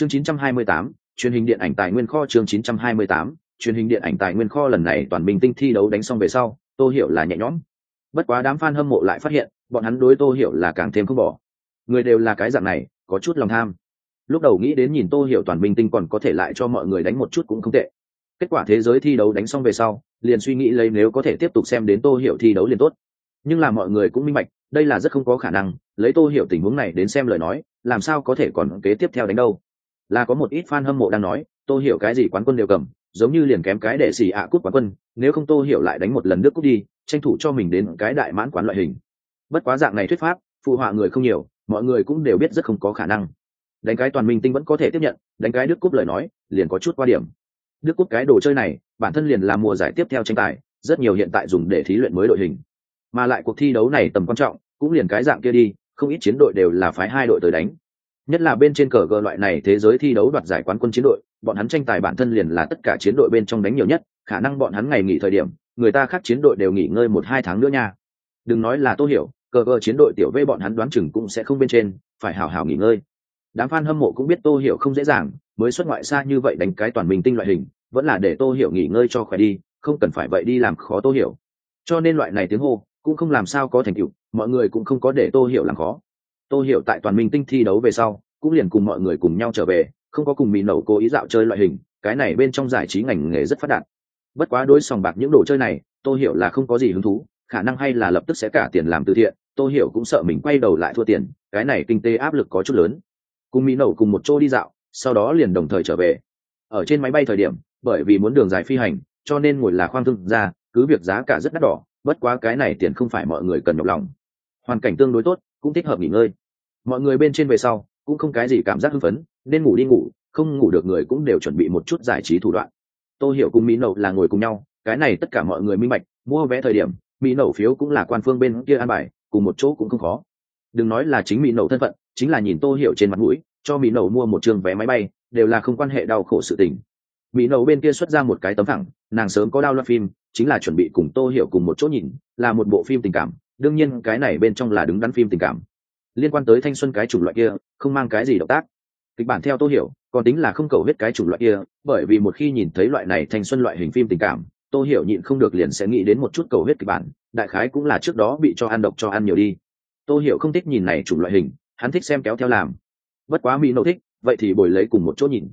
chương 928, truyền hình điện ảnh tài nguyên kho chương 928, truyền hình điện ảnh tài nguyên kho lần này toàn bình tinh thi đấu đánh xong về sau tô hiểu là nhẹ nhõm. Bất quá đám fan hâm mộ lại phát hiện bọn hắn đối tô hiểu là càng thêm không bỏ. Người đều là cái dạng này có chút lòng tham. Lúc đầu nghĩ đến nhìn tô hiểu toàn minh tinh còn có thể lại cho mọi người đánh một chút cũng không tệ. Kết quả thế giới thi đấu đánh xong về sau liền suy nghĩ lấy nếu có thể tiếp tục xem đến tô hiểu thi đấu liền tốt. Nhưng là mọi người cũng minh bạch đây là rất không có khả năng lấy tô hiểu tình huống này đến xem lời nói làm sao có thể còn kế tiếp theo đánh đâu là có một ít fan hâm mộ đang nói tôi hiểu cái gì quán quân đều cầm, giống như liền kém cái đệ xì ạ cút quán quân, nếu không tôi hiểu lại đánh một lần nước cút đi, tranh thủ cho mình đến cái đại mãn quán loại hình. Bất quá dạng này thuyết pháp, phụ họa người không nhiều, mọi người cũng đều biết rất không có khả năng. Đánh cái toàn minh tinh vẫn có thể tiếp nhận, đánh cái đức cúp lời nói, liền có chút qua điểm. Đức cúp cái đồ chơi này, bản thân liền là mùa giải tiếp theo tranh tài, rất nhiều hiện tại dùng để thí luyện mới đội hình. Mà lại cuộc thi đấu này tầm quan trọng, cũng liền cái dạng kia đi, không ít chiến đội đều là phái hai đội tới đánh nhất là bên trên cờ gờ loại này thế giới thi đấu đoạt giải quán quân chiến đội, bọn hắn tranh tài bản thân liền là tất cả chiến đội bên trong đánh nhiều nhất, khả năng bọn hắn ngày nghỉ thời điểm, người ta khác chiến đội đều nghỉ ngơi một hai tháng nữa nha. Đừng nói là tô hiểu, cờ gờ chiến đội tiểu v bọn hắn đoán chừng cũng sẽ không bên trên, phải hào hào nghỉ ngơi. Đám fan hâm mộ cũng biết tô hiểu không dễ dàng, mới xuất ngoại xa như vậy đánh cái toàn mình tinh loại hình, vẫn là để tô hiểu nghỉ ngơi cho khỏe đi, không cần phải vậy đi làm khó tô hiểu. Cho nên loại này tiếng hô, cũng không làm sao có thành tựu, mọi người cũng không có để tô hiểu làm khó tô hiểu tại toàn minh tinh thi đấu về sau, cũng liền cùng mọi người cùng nhau trở về, không có cùng mì nẩu cố ý dạo chơi loại hình, cái này bên trong giải trí ngành nghề rất phát đạt. Bất quá đối sòng bạc những đồ chơi này, tô hiểu là không có gì hứng thú, khả năng hay là lập tức sẽ cả tiền làm từ thiện, tô hiểu cũng sợ mình quay đầu lại thua tiền, cái này kinh tế áp lực có chút lớn. Cùng mỹ nậu cùng một chỗ đi dạo, sau đó liền đồng thời trở về. Ở trên máy bay thời điểm, bởi vì muốn đường dài phi hành, cho nên ngồi là khoang thương ra, cứ việc giá cả rất đắt đỏ, bất quá cái này tiền không phải mọi người cần nhọc lòng. Hoàn cảnh tương đối tốt cũng thích hợp nghỉ ngơi. Mọi người bên trên về sau, cũng không cái gì cảm giác hưng phấn, nên ngủ đi ngủ, không ngủ được người cũng đều chuẩn bị một chút giải trí thủ đoạn. Tôi hiểu cùng mỹ nậu là ngồi cùng nhau, cái này tất cả mọi người minh bạch, mua vé thời điểm, mỹ nậu phiếu cũng là quan phương bên kia an bài, cùng một chỗ cũng không khó. Đừng nói là chính mỹ nậu thân phận, chính là nhìn tô hiểu trên mặt mũi, cho mỹ nậu mua một trường vé máy bay, đều là không quan hệ đau khổ sự tình. Mỹ nậu bên kia xuất ra một cái tấm thẳng, nàng sớm có đau loạt phim, chính là chuẩn bị cùng tô hiểu cùng một chỗ nhìn, là một bộ phim tình cảm đương nhiên cái này bên trong là đứng đắn phim tình cảm. Liên quan tới thanh xuân cái chủng loại kia, không mang cái gì động tác. Kịch bản theo tôi hiểu, còn tính là không cầu hết cái chủng loại kia, bởi vì một khi nhìn thấy loại này thanh xuân loại hình phim tình cảm, tôi hiểu nhịn không được liền sẽ nghĩ đến một chút cầu hết kịch bản, đại khái cũng là trước đó bị cho ăn độc cho ăn nhiều đi. Tôi hiểu không thích nhìn này chủng loại hình, hắn thích xem kéo theo làm. Bất quá mỹ nô thích, vậy thì bồi lấy cùng một chỗ nhìn.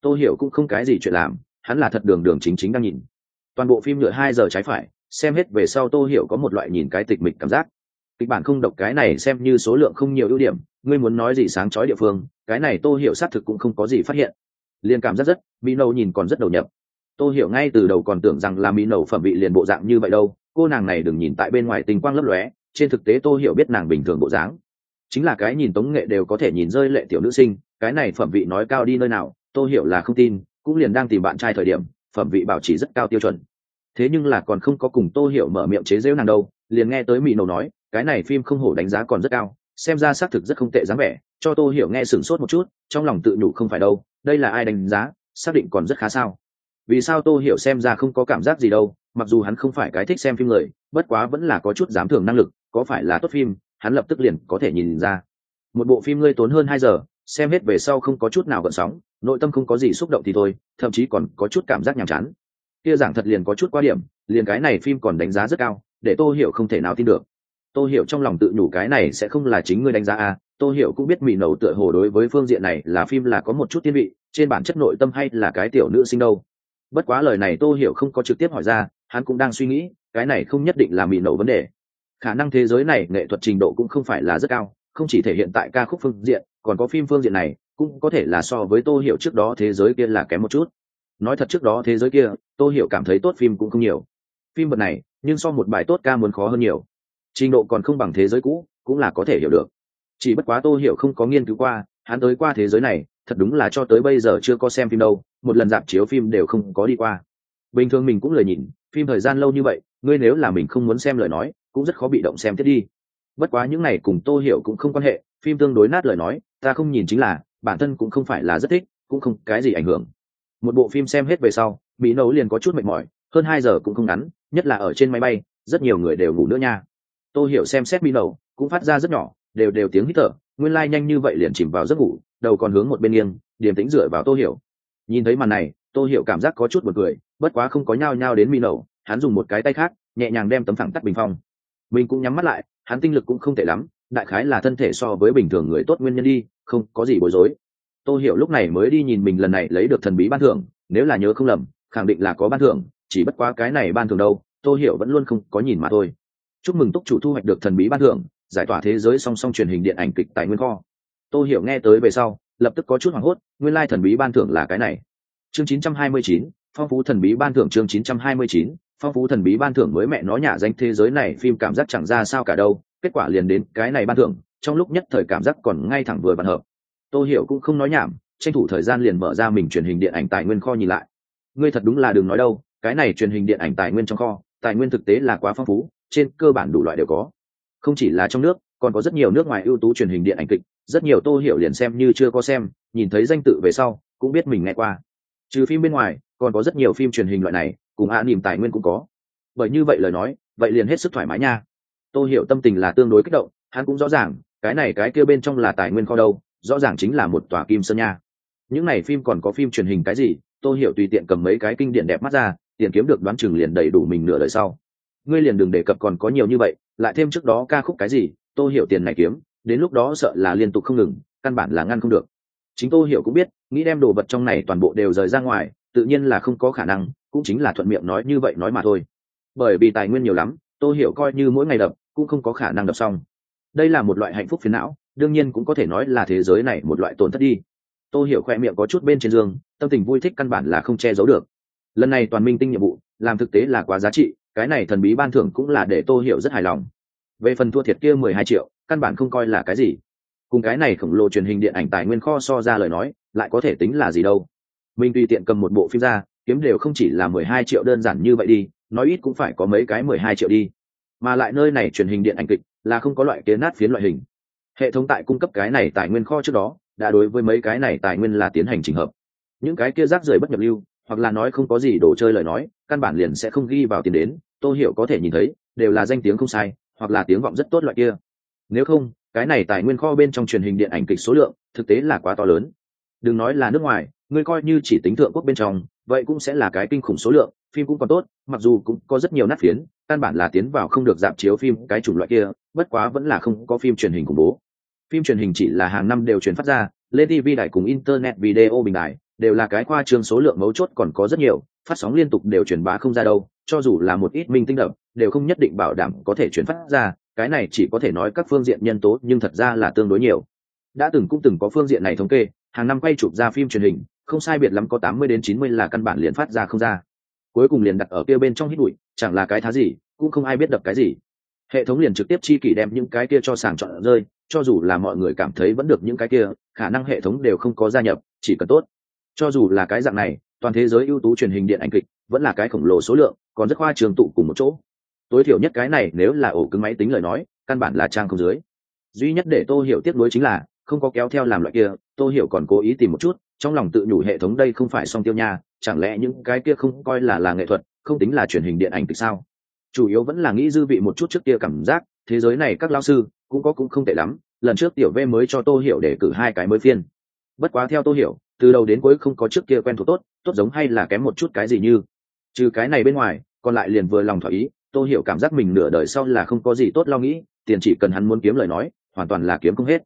Tôi hiểu cũng không cái gì chuyện làm, hắn là thật đường đường chính chính đang nhìn. Toàn bộ phim nhựa hai giờ trái phải xem hết về sau tô hiểu có một loại nhìn cái tịch mịch cảm giác. Kịch bản không độc, cái này xem như số lượng không nhiều ưu điểm, ngươi muốn nói gì sáng chói địa phương, cái này tô hiểu xác thực cũng không có gì phát hiện. Liền cảm giác rất, mỹ nâu nhìn còn rất đầu nhập. Tô hiểu ngay từ đầu còn tưởng rằng là mỹ nâu phẩm vị liền bộ dạng như vậy đâu, cô nàng này đừng nhìn tại bên ngoài tình quang lấp lóe, trên thực tế tô hiểu biết nàng bình thường bộ dáng. Chính là cái nhìn tống nghệ đều có thể nhìn rơi lệ tiểu nữ sinh, cái này phẩm vị nói cao đi nơi nào, tô hiểu là không tin, cũng liền đang tìm bạn trai thời điểm, phẩm vị bảo trì rất cao tiêu chuẩn thế nhưng là còn không có cùng tô hiểu mở miệng chế giễu nàng đâu, liền nghe tới mỹ nổ nói, cái này phim không hổ đánh giá còn rất cao, xem ra xác thực rất không tệ dáng vẻ, cho tô hiểu nghe sửng sốt một chút, trong lòng tự nhủ không phải đâu, đây là ai đánh giá, xác định còn rất khá sao. Vì sao tô hiểu xem ra không có cảm giác gì đâu, mặc dù hắn không phải cái thích xem phim người, bất quá vẫn là có chút dám thưởng năng lực, có phải là tốt phim, hắn lập tức liền có thể nhìn ra. Một bộ phim ngươi tốn hơn hai giờ, xem hết về sau không có chút nào gợn sóng, nội tâm không có gì xúc động thì thôi, thậm chí còn có chút cảm giác nhàm chán kia giảng thật liền có chút quá điểm, liền cái này phim còn đánh giá rất cao, để tô hiểu không thể nào tin được. Tô hiểu trong lòng tự nhủ cái này sẽ không là chính ngươi đánh giá à tô hiểu cũng biết mỹ nầu tựa hồ đối với phương diện này là phim là có một chút thiên vị, trên bản chất nội tâm hay là cái tiểu nữ sinh đâu. Bất quá lời này tô hiểu không có trực tiếp hỏi ra, hắn cũng đang suy nghĩ, cái này không nhất định là mỹ nầu vấn đề. Khả năng thế giới này nghệ thuật trình độ cũng không phải là rất cao, không chỉ thể hiện tại ca khúc phương diện, còn có phim phương diện này, cũng có thể là so với tô hiểu trước đó thế giới kia là kém một chút nói thật trước đó thế giới kia, tô hiểu cảm thấy tốt phim cũng không nhiều. Phim vật này, nhưng so một bài tốt ca muốn khó hơn nhiều. Trình độ còn không bằng thế giới cũ, cũng là có thể hiểu được. Chỉ bất quá tô hiểu không có nghiên cứu qua, hắn tới qua thế giới này, thật đúng là cho tới bây giờ chưa có xem phim đâu, một lần dạp chiếu phim đều không có đi qua. Bình thường mình cũng lời nhìn, phim thời gian lâu như vậy, ngươi nếu là mình không muốn xem lời nói, cũng rất khó bị động xem tiếp đi. Bất quá những này cùng tô hiểu cũng không quan hệ, phim tương đối nát lời nói, ta không nhìn chính là, bản thân cũng không phải là rất thích, cũng không cái gì ảnh hưởng một bộ phim xem hết về sau, mỹ nấu liền có chút mệt mỏi, hơn hai giờ cũng không ngắn, nhất là ở trên máy bay, rất nhiều người đều ngủ nữa nha. Tôi hiểu xem xét mỹ nấu, cũng phát ra rất nhỏ, đều đều tiếng hít thở, nguyên lai nhanh như vậy liền chìm vào giấc ngủ, đầu còn hướng một bên nghiêng, điềm tĩnh dựa vào tôi hiểu. Nhìn thấy màn này tôi hiểu cảm giác có chút buồn cười, bất quá không có nhao nhao đến mỹ nấu, hắn dùng một cái tay khác, nhẹ nhàng đem tấm phẳng tắt bình phong. Mình cũng nhắm mắt lại, hắn tinh lực cũng không tệ lắm, đại khái là thân thể so với bình thường người tốt nguyên nhân đi, không có gì bối rối tô hiểu lúc này mới đi nhìn mình lần này lấy được thần bí ban thưởng nếu là nhớ không lầm khẳng định là có ban thưởng chỉ bất quá cái này ban thưởng đâu tô hiểu vẫn luôn không có nhìn mà thôi. Chúc mừng túc chủ thu hoạch được thần bí ban thưởng giải tỏa thế giới song song truyền hình điện ảnh kịch tại nguyên kho. Tô hiểu nghe tới về sau lập tức có chút hoảng hốt nguyên lai thần bí ban thưởng là cái này. Chương 929, phong phú thần bí ban thưởng chương 929, phong phú thần bí ban thưởng mới mẹ nó nhả danh thế giới này phim cảm giác chẳng ra sao cả đâu kết quả liền đến cái này ban thưởng trong lúc nhất thời cảm giác còn ngay thẳng vừa bàn hợp tô hiểu cũng không nói nhảm, tranh thủ thời gian liền mở ra mình truyền hình điện ảnh tài nguyên kho nhìn lại. Ngươi thật đúng là đừng nói đâu, cái này truyền hình điện ảnh tài nguyên trong kho, tài nguyên thực tế là quá phong phú, trên cơ bản đủ loại đều có. Không chỉ là trong nước, còn có rất nhiều nước ngoài ưu tú truyền hình điện ảnh kịch, rất nhiều tô hiểu liền xem như chưa có xem, nhìn thấy danh tự về sau, cũng biết mình nghe qua. Trừ phim bên ngoài, còn có rất nhiều phim truyền hình loại này, cùng a niềm tài nguyên cũng có. Bởi như vậy lời nói, vậy liền hết sức thoải mái nha. Tô hiểu tâm tình là tương đối kích động, hắn cũng rõ ràng, cái này cái kia bên trong là tài nguyên kho đâu rõ ràng chính là một tòa kim sơn nha. Những này phim còn có phim truyền hình cái gì? Tôi hiểu tùy tiện cầm mấy cái kinh điển đẹp mắt ra, tiền kiếm được đoán chừng liền đầy đủ mình nửa đời sau. Ngươi liền đừng đề cập còn có nhiều như vậy, lại thêm trước đó ca khúc cái gì Tôi hiểu tiền này kiếm, đến lúc đó sợ là liên tục không ngừng, căn bản là ngăn không được. Chính tôi hiểu cũng biết, nghĩ đem đồ vật trong này toàn bộ đều rời ra ngoài, tự nhiên là không có khả năng, cũng chính là thuận miệng nói như vậy nói mà thôi. Bởi vì tài nguyên nhiều lắm tôi hiểu coi như mỗi ngày đập, cũng không có khả năng đập xong. Đây là một loại hạnh phúc phiền não đương nhiên cũng có thể nói là thế giới này một loại tổn thất đi. Tô hiểu khoe miệng có chút bên trên giường tâm tình vui thích căn bản là không che giấu được. Lần này toàn minh tinh nhiệm vụ, làm thực tế là quá giá trị, cái này thần bí ban thưởng cũng là để tô hiểu rất hài lòng. Về phần thua thiệt kia mười hai triệu, căn bản không coi là cái gì. Cùng cái này khổng lồ truyền hình điện ảnh tài nguyên kho so ra lời nói, lại có thể tính là gì đâu. Mình tùy tiện cầm một bộ phim ra, kiếm đều không chỉ là mười hai triệu đơn giản như vậy đi, nói ít cũng phải có mấy cái mười hai triệu đi. Mà lại nơi này truyền hình điện ảnh kịch là không có loại kế nát phiến loại hình hệ thống tại cung cấp cái này tài nguyên kho trước đó, đã đối với mấy cái này tài nguyên là tiến hành trình hợp. Những cái kia rác rưởi bất nhập lưu, hoặc là nói không có gì đồ chơi lời nói, căn bản liền sẽ không ghi vào tiền đến, tô hiểu có thể nhìn thấy, đều là danh tiếng không sai, hoặc là tiếng vọng rất tốt loại kia. Nếu không, cái này tài nguyên kho bên trong truyền hình điện ảnh kịch số lượng, thực tế là quá to lớn. Đừng nói là nước ngoài, ngươi coi như chỉ tính thượng quốc bên trong, vậy cũng sẽ là cái kinh khủng số lượng, phim cũng còn tốt, mặc dù cũng có rất nhiều nát phiến, căn bản là tiến vào không được dạp chiếu phim cái chủng loại kia, bất quá vẫn là không có phim truyền hình khủng bố phim truyền hình chỉ là hàng năm đều truyền phát ra lên tv đại cùng internet video bình đại đều là cái khoa trương số lượng mấu chốt còn có rất nhiều, phát sóng liên tục đều truyền bá không ra đâu, cho dù là một ít minh tinh đậm, đều không nhất định bảo đảm có thể truyền phát ra, cái này chỉ có thể nói các phương diện nhân tố nhưng thật ra là tương đối nhiều. Đã từng cũng từng có phương diện này thống kê, hàng năm quay chụp ra phim truyền hình, không sai biệt lắm có tám mươi đến chín mươi là căn bản liền phát ra không ra. Cuối cùng liền đặt ở kia bên trong hít bụi, chẳng là cái thá gì, cũng không ai biết đập cái gì hệ thống liền trực tiếp chi kỷ đem những cái kia cho sàng chọn rơi, cho dù là mọi người cảm thấy vẫn được những cái kia, khả năng hệ thống đều không có gia nhập, chỉ cần tốt. Cho dù là cái dạng này, toàn thế giới ưu tú truyền hình điện ảnh kịch vẫn là cái khổng lồ số lượng, còn rất khoa trường tụ cùng một chỗ. Tối thiểu nhất cái này nếu là ổ cứng máy tính lời nói, căn bản là trang không dưới. Duy nhất để tô hiểu tiếp nối chính là, không có kéo theo làm loại kia, tô hiểu còn cố ý tìm một chút, trong lòng tự nhủ hệ thống đây không phải song tiêu nha, chẳng lẽ những cái kia không coi là là nghệ thuật, không tính là truyền hình điện ảnh từ sao? Chủ yếu vẫn là nghĩ dư vị một chút trước kia cảm giác, thế giới này các lao sư cũng có cũng không tệ lắm, lần trước tiểu v mới cho tô hiểu để cử hai cái mới phiên. Bất quá theo tô hiểu, từ đầu đến cuối không có trước kia quen thuộc tốt tốt giống hay là kém một chút cái gì như. Trừ cái này bên ngoài, còn lại liền vừa lòng thỏa ý, tô hiểu cảm giác mình nửa đời sau là không có gì tốt lo nghĩ, tiền chỉ cần hắn muốn kiếm lời nói, hoàn toàn là kiếm không hết.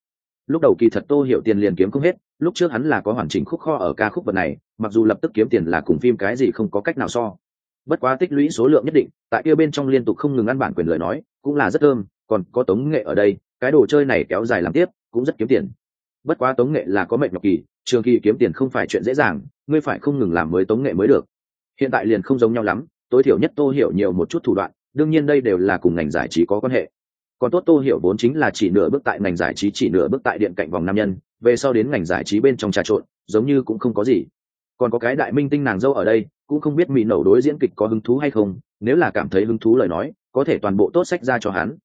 Lúc đầu kỳ thật tô hiểu tiền liền kiếm không hết, lúc trước hắn là có hoàn chỉnh khúc kho ở ca khúc vật này, mặc dù lập tức kiếm tiền là cùng phim cái gì không có cách nào so bất quá tích lũy số lượng nhất định, tại kia bên trong liên tục không ngừng ăn bản quyền lời nói, cũng là rất thơm, còn có tống nghệ ở đây, cái đồ chơi này kéo dài làm tiếp, cũng rất kiếm tiền. Bất quá tống nghệ là có mệnh ngọc kỳ, trường kỳ kiếm tiền không phải chuyện dễ dàng, ngươi phải không ngừng làm mới tống nghệ mới được. Hiện tại liền không giống nhau lắm, tối thiểu nhất tô hiểu nhiều một chút thủ đoạn, đương nhiên đây đều là cùng ngành giải trí có quan hệ. Còn tốt tô hiểu vốn chính là chỉ nửa bước tại ngành giải trí, chỉ nửa bước tại điện cạnh vòng nam nhân, về sau đến ngành giải trí bên trong trà trộn, giống như cũng không có gì. Còn có cái đại minh tinh nàng dâu ở đây cũng không biết mỹ nẩu đối diễn kịch có hứng thú hay không, nếu là cảm thấy hứng thú lời nói, có thể toàn bộ tốt sách ra cho hắn.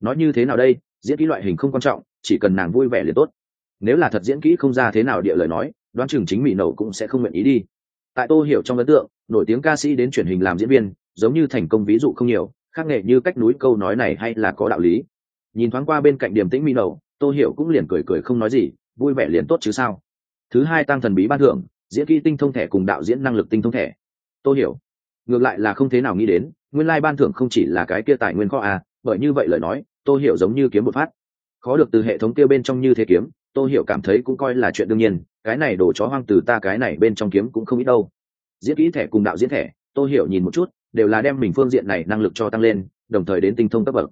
Nói như thế nào đây, diễn kỹ loại hình không quan trọng, chỉ cần nàng vui vẻ liền tốt. Nếu là thật diễn kỹ không ra thế nào địa lời nói, đoán chừng chính mỹ nẩu cũng sẽ không nguyện ý đi. Tại tô hiểu trong ấn tượng, nổi tiếng ca sĩ đến truyền hình làm diễn viên, giống như thành công ví dụ không nhiều, khác nghệ như cách núi câu nói này hay là có đạo lý. Nhìn thoáng qua bên cạnh điểm tĩnh mỹ nậu tô hiểu cũng liền cười cười không nói gì, vui vẻ liền tốt chứ sao. Thứ hai tăng thần bí ban thưởng, diễn kỹ tinh thông thẻ cùng đạo diễn năng lực tinh thông thẻ tôi hiểu. Ngược lại là không thế nào nghĩ đến, nguyên lai ban thưởng không chỉ là cái kia tài nguyên kho à bởi như vậy lời nói, tôi hiểu giống như kiếm một phát. Khó được từ hệ thống kia bên trong như thế kiếm, tôi hiểu cảm thấy cũng coi là chuyện đương nhiên, cái này đổ chó hoang từ ta cái này bên trong kiếm cũng không ít đâu. Diễn kỹ thẻ cùng đạo diễn thẻ, tôi hiểu nhìn một chút, đều là đem mình phương diện này năng lực cho tăng lên, đồng thời đến tinh thông cấp bậc.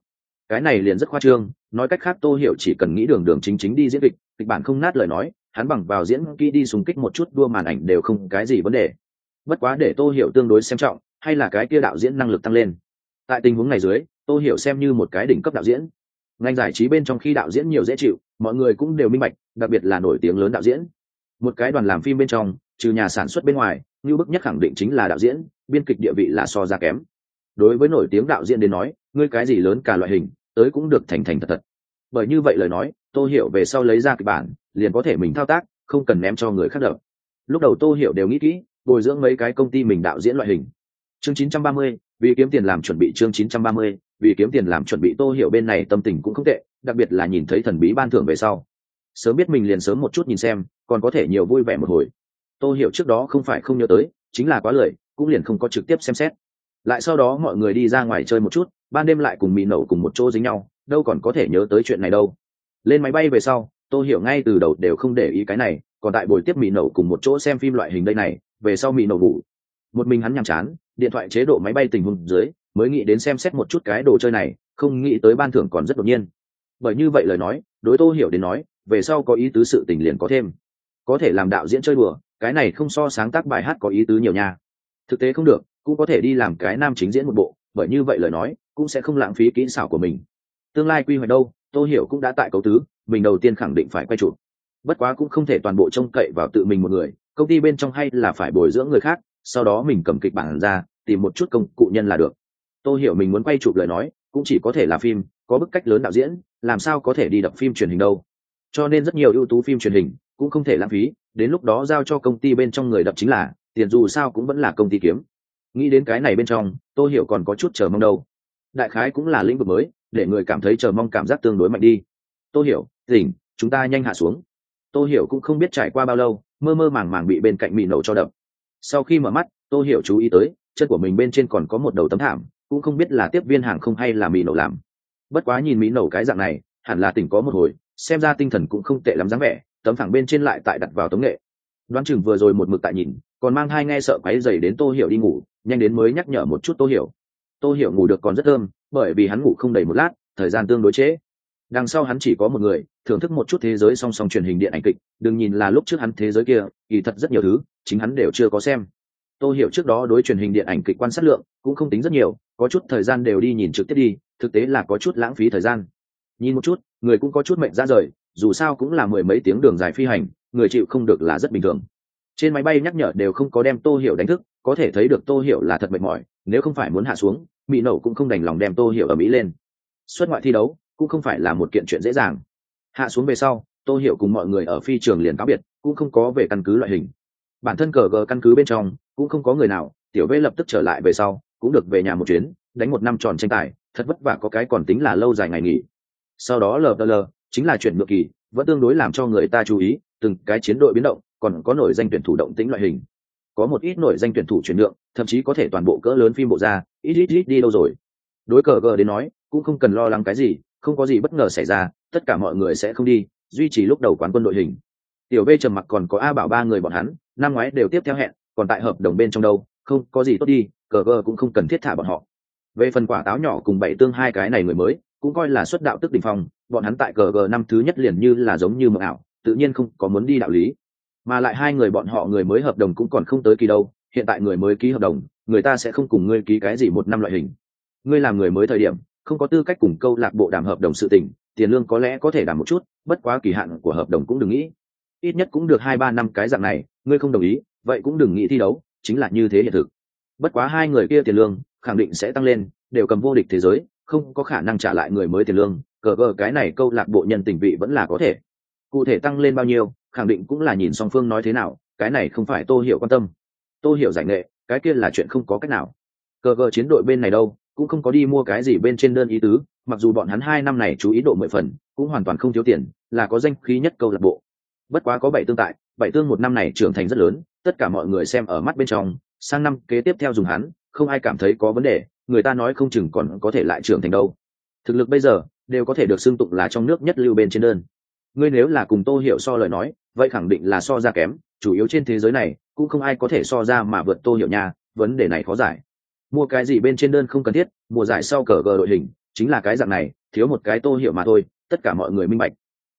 Cái này liền rất khoa trương, nói cách khác tôi hiểu chỉ cần nghĩ đường đường chính chính đi diễn kịch kịch bản không nát lời nói, hắn bằng vào diễn kỹ đi súng kích một chút đua màn ảnh đều không cái gì vấn đề bất quá để tô hiểu tương đối xem trọng, hay là cái kia đạo diễn năng lực tăng lên. Tại tình huống này dưới, tô hiểu xem như một cái đỉnh cấp đạo diễn. Ngành giải trí bên trong khi đạo diễn nhiều dễ chịu, mọi người cũng đều minh bạch, đặc biệt là nổi tiếng lớn đạo diễn. Một cái đoàn làm phim bên trong, trừ nhà sản xuất bên ngoài, như bức nhất khẳng định chính là đạo diễn, biên kịch địa vị là so ra kém. Đối với nổi tiếng đạo diễn đến nói, ngươi cái gì lớn cả loại hình, tới cũng được thành thành thật thật. Bởi như vậy lời nói, tô hiểu về sau lấy ra kịch bản, liền có thể mình thao tác, không cần ném cho người khác đợi lúc đầu tô hiểu đều nghĩ kỹ bồi dưỡng mấy cái công ty mình đạo diễn loại hình. Chương 930, vì kiếm tiền làm chuẩn bị chương 930, vì kiếm tiền làm chuẩn bị tô hiểu bên này tâm tình cũng không tệ đặc biệt là nhìn thấy thần bí ban thưởng về sau. Sớm biết mình liền sớm một chút nhìn xem còn có thể nhiều vui vẻ một hồi. Tô hiểu trước đó không phải không nhớ tới chính là quá lười cũng liền không có trực tiếp xem xét. Lại sau đó mọi người đi ra ngoài chơi một chút ban đêm lại cùng mì nổ cùng một chỗ dính nhau đâu còn có thể nhớ tới chuyện này đâu. Lên máy bay về sau tô hiểu ngay từ đầu đều không để ý cái này còn tại buổi tiếp mì nậu cùng một chỗ xem phim loại hình đây này, về sau mì nậu ngủ. Một mình hắn nhàm chán, điện thoại chế độ máy bay tình huống dưới, mới nghĩ đến xem xét một chút cái đồ chơi này, không nghĩ tới ban thưởng còn rất đột nhiên. Bởi như vậy lời nói, đối tô hiểu đến nói, về sau có ý tứ sự tình liền có thêm. Có thể làm đạo diễn chơi đùa, cái này không so sáng tác bài hát có ý tứ nhiều nha. Thực tế không được, cũng có thể đi làm cái nam chính diễn một bộ, bởi như vậy lời nói, cũng sẽ không lãng phí kỹ xảo của mình. Tương lai quy hoạch đâu, tô hiểu cũng đã tại cấu tứ, mình đầu tiên khẳng định phải quay chụp bất quá cũng không thể toàn bộ trông cậy vào tự mình một người, công ty bên trong hay là phải bồi dưỡng người khác, sau đó mình cầm kịch bản ra, tìm một chút công cụ nhân là được. Tôi hiểu mình muốn quay chụp lời nói, cũng chỉ có thể là phim, có bức cách lớn đạo diễn, làm sao có thể đi đập phim truyền hình đâu. Cho nên rất nhiều ưu tú phim truyền hình cũng không thể lãng phí, đến lúc đó giao cho công ty bên trong người đập chính là, tiền dù sao cũng vẫn là công ty kiếm. Nghĩ đến cái này bên trong tôi hiểu còn có chút chờ mong đâu. Đại khái cũng là lĩnh vực mới, để người cảm thấy chờ mong cảm giác tương đối mạnh đi. Tôi hiểu tỉnh chúng ta nhanh hạ xuống tôi hiểu cũng không biết trải qua bao lâu, mơ mơ màng màng bị bên cạnh mị nổ cho đập. Sau khi mở mắt tôi hiểu chú ý tới, chân của mình bên trên còn có một đầu tấm thảm, cũng không biết là tiếp viên hàng không hay là mỹ nổ làm. Bất quá nhìn mỹ nổ cái dạng này, hẳn là tỉnh có một hồi, xem ra tinh thần cũng không tệ lắm dáng vẻ, tấm thẳng bên trên lại tại đặt vào tống nghệ. Đoán chừng vừa rồi một mực tại nhìn, còn mang hai nghe sợ quáy dày đến tô hiểu đi ngủ, nhanh đến mới nhắc nhở một chút tô hiểu. Tô hiểu ngủ được còn rất thơm, bởi vì hắn ngủ không đầy một lát, thời gian tương đối chế đằng sau hắn chỉ có một người, thưởng thức một chút thế giới song song truyền hình điện ảnh kịch, đừng nhìn là lúc trước hắn thế giới kia, kỳ thật rất nhiều thứ, chính hắn đều chưa có xem. Tôi hiểu trước đó đối truyền hình điện ảnh kịch quan sát lượng cũng không tính rất nhiều, có chút thời gian đều đi nhìn trực tiếp đi, thực tế là có chút lãng phí thời gian. Nhìn một chút, người cũng có chút mệnh ra rời, dù sao cũng là mười mấy tiếng đường dài phi hành, người chịu không được là rất bình thường. Trên máy bay nhắc nhở đều không có đem tô hiểu đánh thức, có thể thấy được tô hiểu là thật mệt mỏi, nếu không phải muốn hạ xuống, mỹ nổ cũng không đành lòng đem tô hiểu ở mỹ lên. Xuất ngoại thi đấu cũng không phải là một kiện chuyện dễ dàng. Hạ xuống về sau, tô hiểu cùng mọi người ở phi trường liền cáo biệt, cũng không có về căn cứ loại hình. Bản thân cờ gờ căn cứ bên trong, cũng không có người nào, tiểu v lập tức trở lại về sau, cũng được về nhà một chuyến, đánh một năm tròn tranh tài, thật vất vả có cái còn tính là lâu dài ngày nghỉ. Sau đó lờ lờ, chính là chuyển ngược kỳ, vẫn tương đối làm cho người ta chú ý, từng cái chiến đội biến động, còn có nổi danh tuyển thủ động tĩnh loại hình. Có một ít nổi danh tuyển thủ chuyển nhượng, thậm chí có thể toàn bộ cỡ lớn phim bộ ra, ít ít ít đi đâu rồi. Đối cờ gờ đến nói, cũng không cần lo lắng cái gì không có gì bất ngờ xảy ra, tất cả mọi người sẽ không đi, duy trì lúc đầu quán quân đội hình. Tiểu v trầm mặc còn có a bảo ba người bọn hắn, năm ngoái đều tiếp theo hẹn, còn tại hợp đồng bên trong đâu, không, có gì tốt đi cờ gờ cũng không cần thiết thả bọn họ. Về phần quả táo nhỏ cùng bảy tương hai cái này người mới, cũng coi là xuất đạo tức đình phong, bọn hắn tại cờ gờ năm thứ nhất liền như là giống như mộng ảo, tự nhiên không có muốn đi đạo lý. Mà lại hai người bọn họ người mới hợp đồng cũng còn không tới kỳ đâu, hiện tại người mới ký hợp đồng, người ta sẽ không cùng ngươi ký cái gì một năm loại hình. Ngươi làm người mới thời điểm không có tư cách cùng câu lạc bộ đàm hợp đồng sự tình, tiền lương có lẽ có thể đảm một chút, bất quá kỳ hạn của hợp đồng cũng đừng nghĩ. Ít nhất cũng được hai ba năm cái dạng này, ngươi không đồng ý, vậy cũng đừng nghĩ thi đấu, chính là như thế hiện thực. Bất quá hai người kia tiền lương khẳng định sẽ tăng lên, đều cầm vô địch thế giới, không có khả năng trả lại người mới tiền lương, cờ cờ cái này câu lạc bộ nhân tình vị vẫn là có thể. Cụ thể tăng lên bao nhiêu, khẳng định cũng là nhìn song phương nói thế nào, cái này không phải tô hiểu quan tâm. Tô hiểu giải nghệ, cái kia là chuyện không có cách nào. Cờ cờ chiến đội bên này đâu cũng không có đi mua cái gì bên trên đơn ý tứ, mặc dù bọn hắn hai năm này chú ý độ mười phần, cũng hoàn toàn không thiếu tiền, là có danh khí nhất câu lạc bộ. Bất quá có bảy tương tại, bảy tương một năm này trưởng thành rất lớn, tất cả mọi người xem ở mắt bên trong, sang năm kế tiếp theo dùng hắn, không ai cảm thấy có vấn đề, người ta nói không chừng còn có thể lại trưởng thành đâu. Thực lực bây giờ, đều có thể được xưng tụng là trong nước nhất lưu bên trên đơn. Ngươi nếu là cùng tô hiểu so lời nói, vậy khẳng định là so ra kém, chủ yếu trên thế giới này, cũng không ai có thể so ra mà vượt tô hiểu nha, vấn đề này khó giải mua cái gì bên trên đơn không cần thiết, mùa giải sau cờ gờ đội hình, chính là cái dạng này, thiếu một cái tô hiểu mà thôi, tất cả mọi người minh bạch.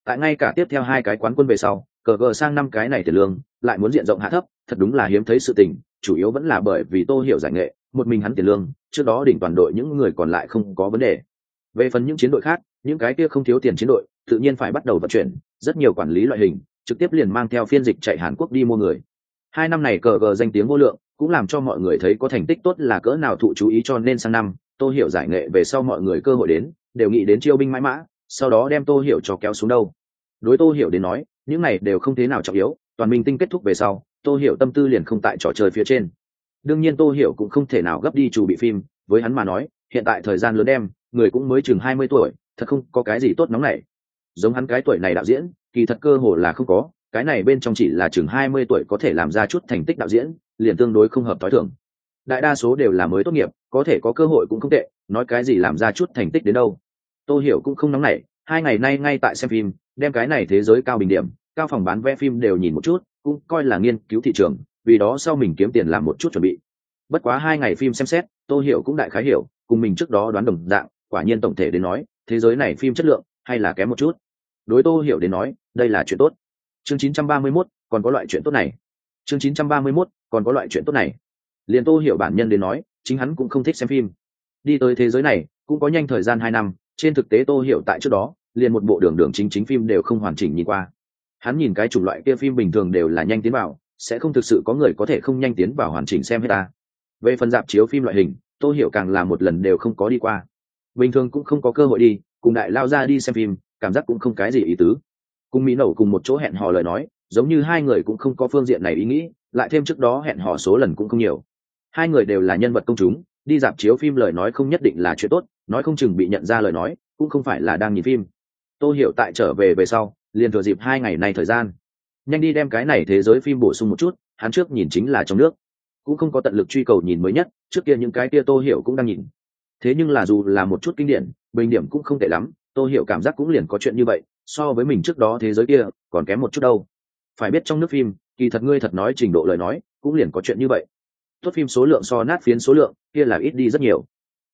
Tại ngay cả tiếp theo hai cái quán quân về sau, cờ gờ sang năm cái này tiền lương, lại muốn diện rộng hạ thấp, thật đúng là hiếm thấy sự tình, chủ yếu vẫn là bởi vì tô hiểu giải nghệ, một mình hắn tiền lương, trước đó đỉnh toàn đội những người còn lại không có vấn đề. Về phần những chiến đội khác, những cái kia không thiếu tiền chiến đội, tự nhiên phải bắt đầu vận chuyển, rất nhiều quản lý loại hình, trực tiếp liền mang theo phiên dịch chạy hàn quốc đi mua người. Hai năm này cờ gờ danh tiếng vô lượng cũng làm cho mọi người thấy có thành tích tốt là cỡ nào thụ chú ý cho nên sang năm, tô hiểu giải nghệ về sau mọi người cơ hội đến, đều nghĩ đến chiêu binh mãi mã, sau đó đem tô hiểu cho kéo xuống đâu. Đối tô hiểu đến nói, những này đều không thế nào trọng yếu, toàn minh tinh kết thúc về sau, tô hiểu tâm tư liền không tại trò chơi phía trên. Đương nhiên tô hiểu cũng không thể nào gấp đi chủ bị phim, với hắn mà nói, hiện tại thời gian lớn đem, người cũng mới chừng hai mươi tuổi, thật không có cái gì tốt nóng này giống hắn cái tuổi này đạo diễn, kỳ thật cơ hồ là không có, cái này bên trong chỉ là chừng hai mươi tuổi có thể làm ra chút thành tích đạo diễn liền tương đối không hợp t h o i thường đại đa số đều là mới tốt nghiệp có thể có cơ hội cũng không tệ nói cái gì làm ra chút thành tích đến đâu. Tô hiểu cũng không nóng nảy hai ngày nay ngay tại xem phim đem cái này thế giới cao bình điểm cao phòng bán vé phim đều nhìn một chút cũng coi là nghiên cứu thị trường vì đó sau mình kiếm tiền làm một chút chuẩn bị. Bất quá hai ngày phim xem xét tô hiểu cũng đại khái hiểu cùng mình trước đó đoán đồng dạng quả nhiên tổng thể đến nói thế giới này phim chất lượng hay là kém một chút. Đối tô hiểu đến nói đây là chuyện tốt. Chương 931, còn có loại chuyện tốt này. Chương 931, còn có loại chuyện tốt này. Liền tô hiểu bản nhân đến nói, chính hắn cũng không thích xem phim. Đi tới thế giới này, cũng có nhanh thời gian hai năm, trên thực tế tô hiểu tại trước đó, liền một bộ đường đường chính chính phim đều không hoàn chỉnh nhìn qua. Hắn nhìn cái chủng loại kia phim bình thường đều là nhanh tiến vào, sẽ không thực sự có người có thể không nhanh tiến vào hoàn chỉnh xem hết ta. Về phần dạp chiếu phim loại hình, tô hiểu càng là một lần đều không có đi qua. Bình thường cũng không có cơ hội đi, cùng đại lao ra đi xem phim, cảm giác cũng không cái gì ý tứ. Cùng mỹ nẩu cùng một chỗ hẹn hò lời nói giống như hai người cũng không có phương diện này ý nghĩ, lại thêm trước đó hẹn hò số lần cũng không nhiều. Hai người đều là nhân vật công chúng, đi dạp chiếu phim lời nói không nhất định là chuyện tốt, nói không chừng bị nhận ra lời nói, cũng không phải là đang nhìn phim. Tô hiểu tại trở về về sau, liền thừa dịp hai ngày này thời gian. Nhanh đi đem cái này thế giới phim bổ sung một chút, hắn trước nhìn chính là trong nước. Cũng không có tận lực truy cầu nhìn mới nhất, trước kia những cái kia tô hiểu cũng đang nhìn. Thế nhưng là dù là một chút kinh điển, bình điểm cũng không tệ lắm tôi hiểu cảm giác cũng liền có chuyện như vậy, so với mình trước đó thế giới kia, còn kém một chút đâu phải biết trong nước phim, kỳ thật ngươi thật nói trình độ lời nói, cũng liền có chuyện như vậy. Tốt phim số lượng so nát phiến số lượng, kia là ít đi rất nhiều.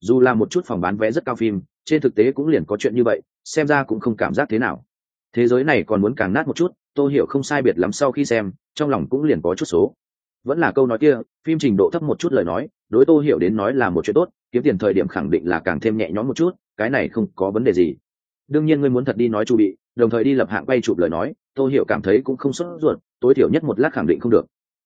Dù là một chút phòng bán vé rất cao phim, trên thực tế cũng liền có chuyện như vậy, xem ra cũng không cảm giác thế nào. Thế giới này còn muốn càng nát một chút, tôi hiểu không sai biệt lắm sau khi xem, trong lòng cũng liền có chút số. Vẫn là câu nói kia, phim trình độ thấp một chút lời nói, đối tô hiểu đến nói là một chuyện tốt, kiếm tiền thời điểm khẳng định là càng thêm nhẹ nhõm một chút, cái này không có vấn đề gì đương nhiên ngươi muốn thật đi nói chu bị, đồng thời đi lập hạng bay chụp lời nói, tô hiểu cảm thấy cũng không sốt ruột, tối thiểu nhất một lát khẳng định không được.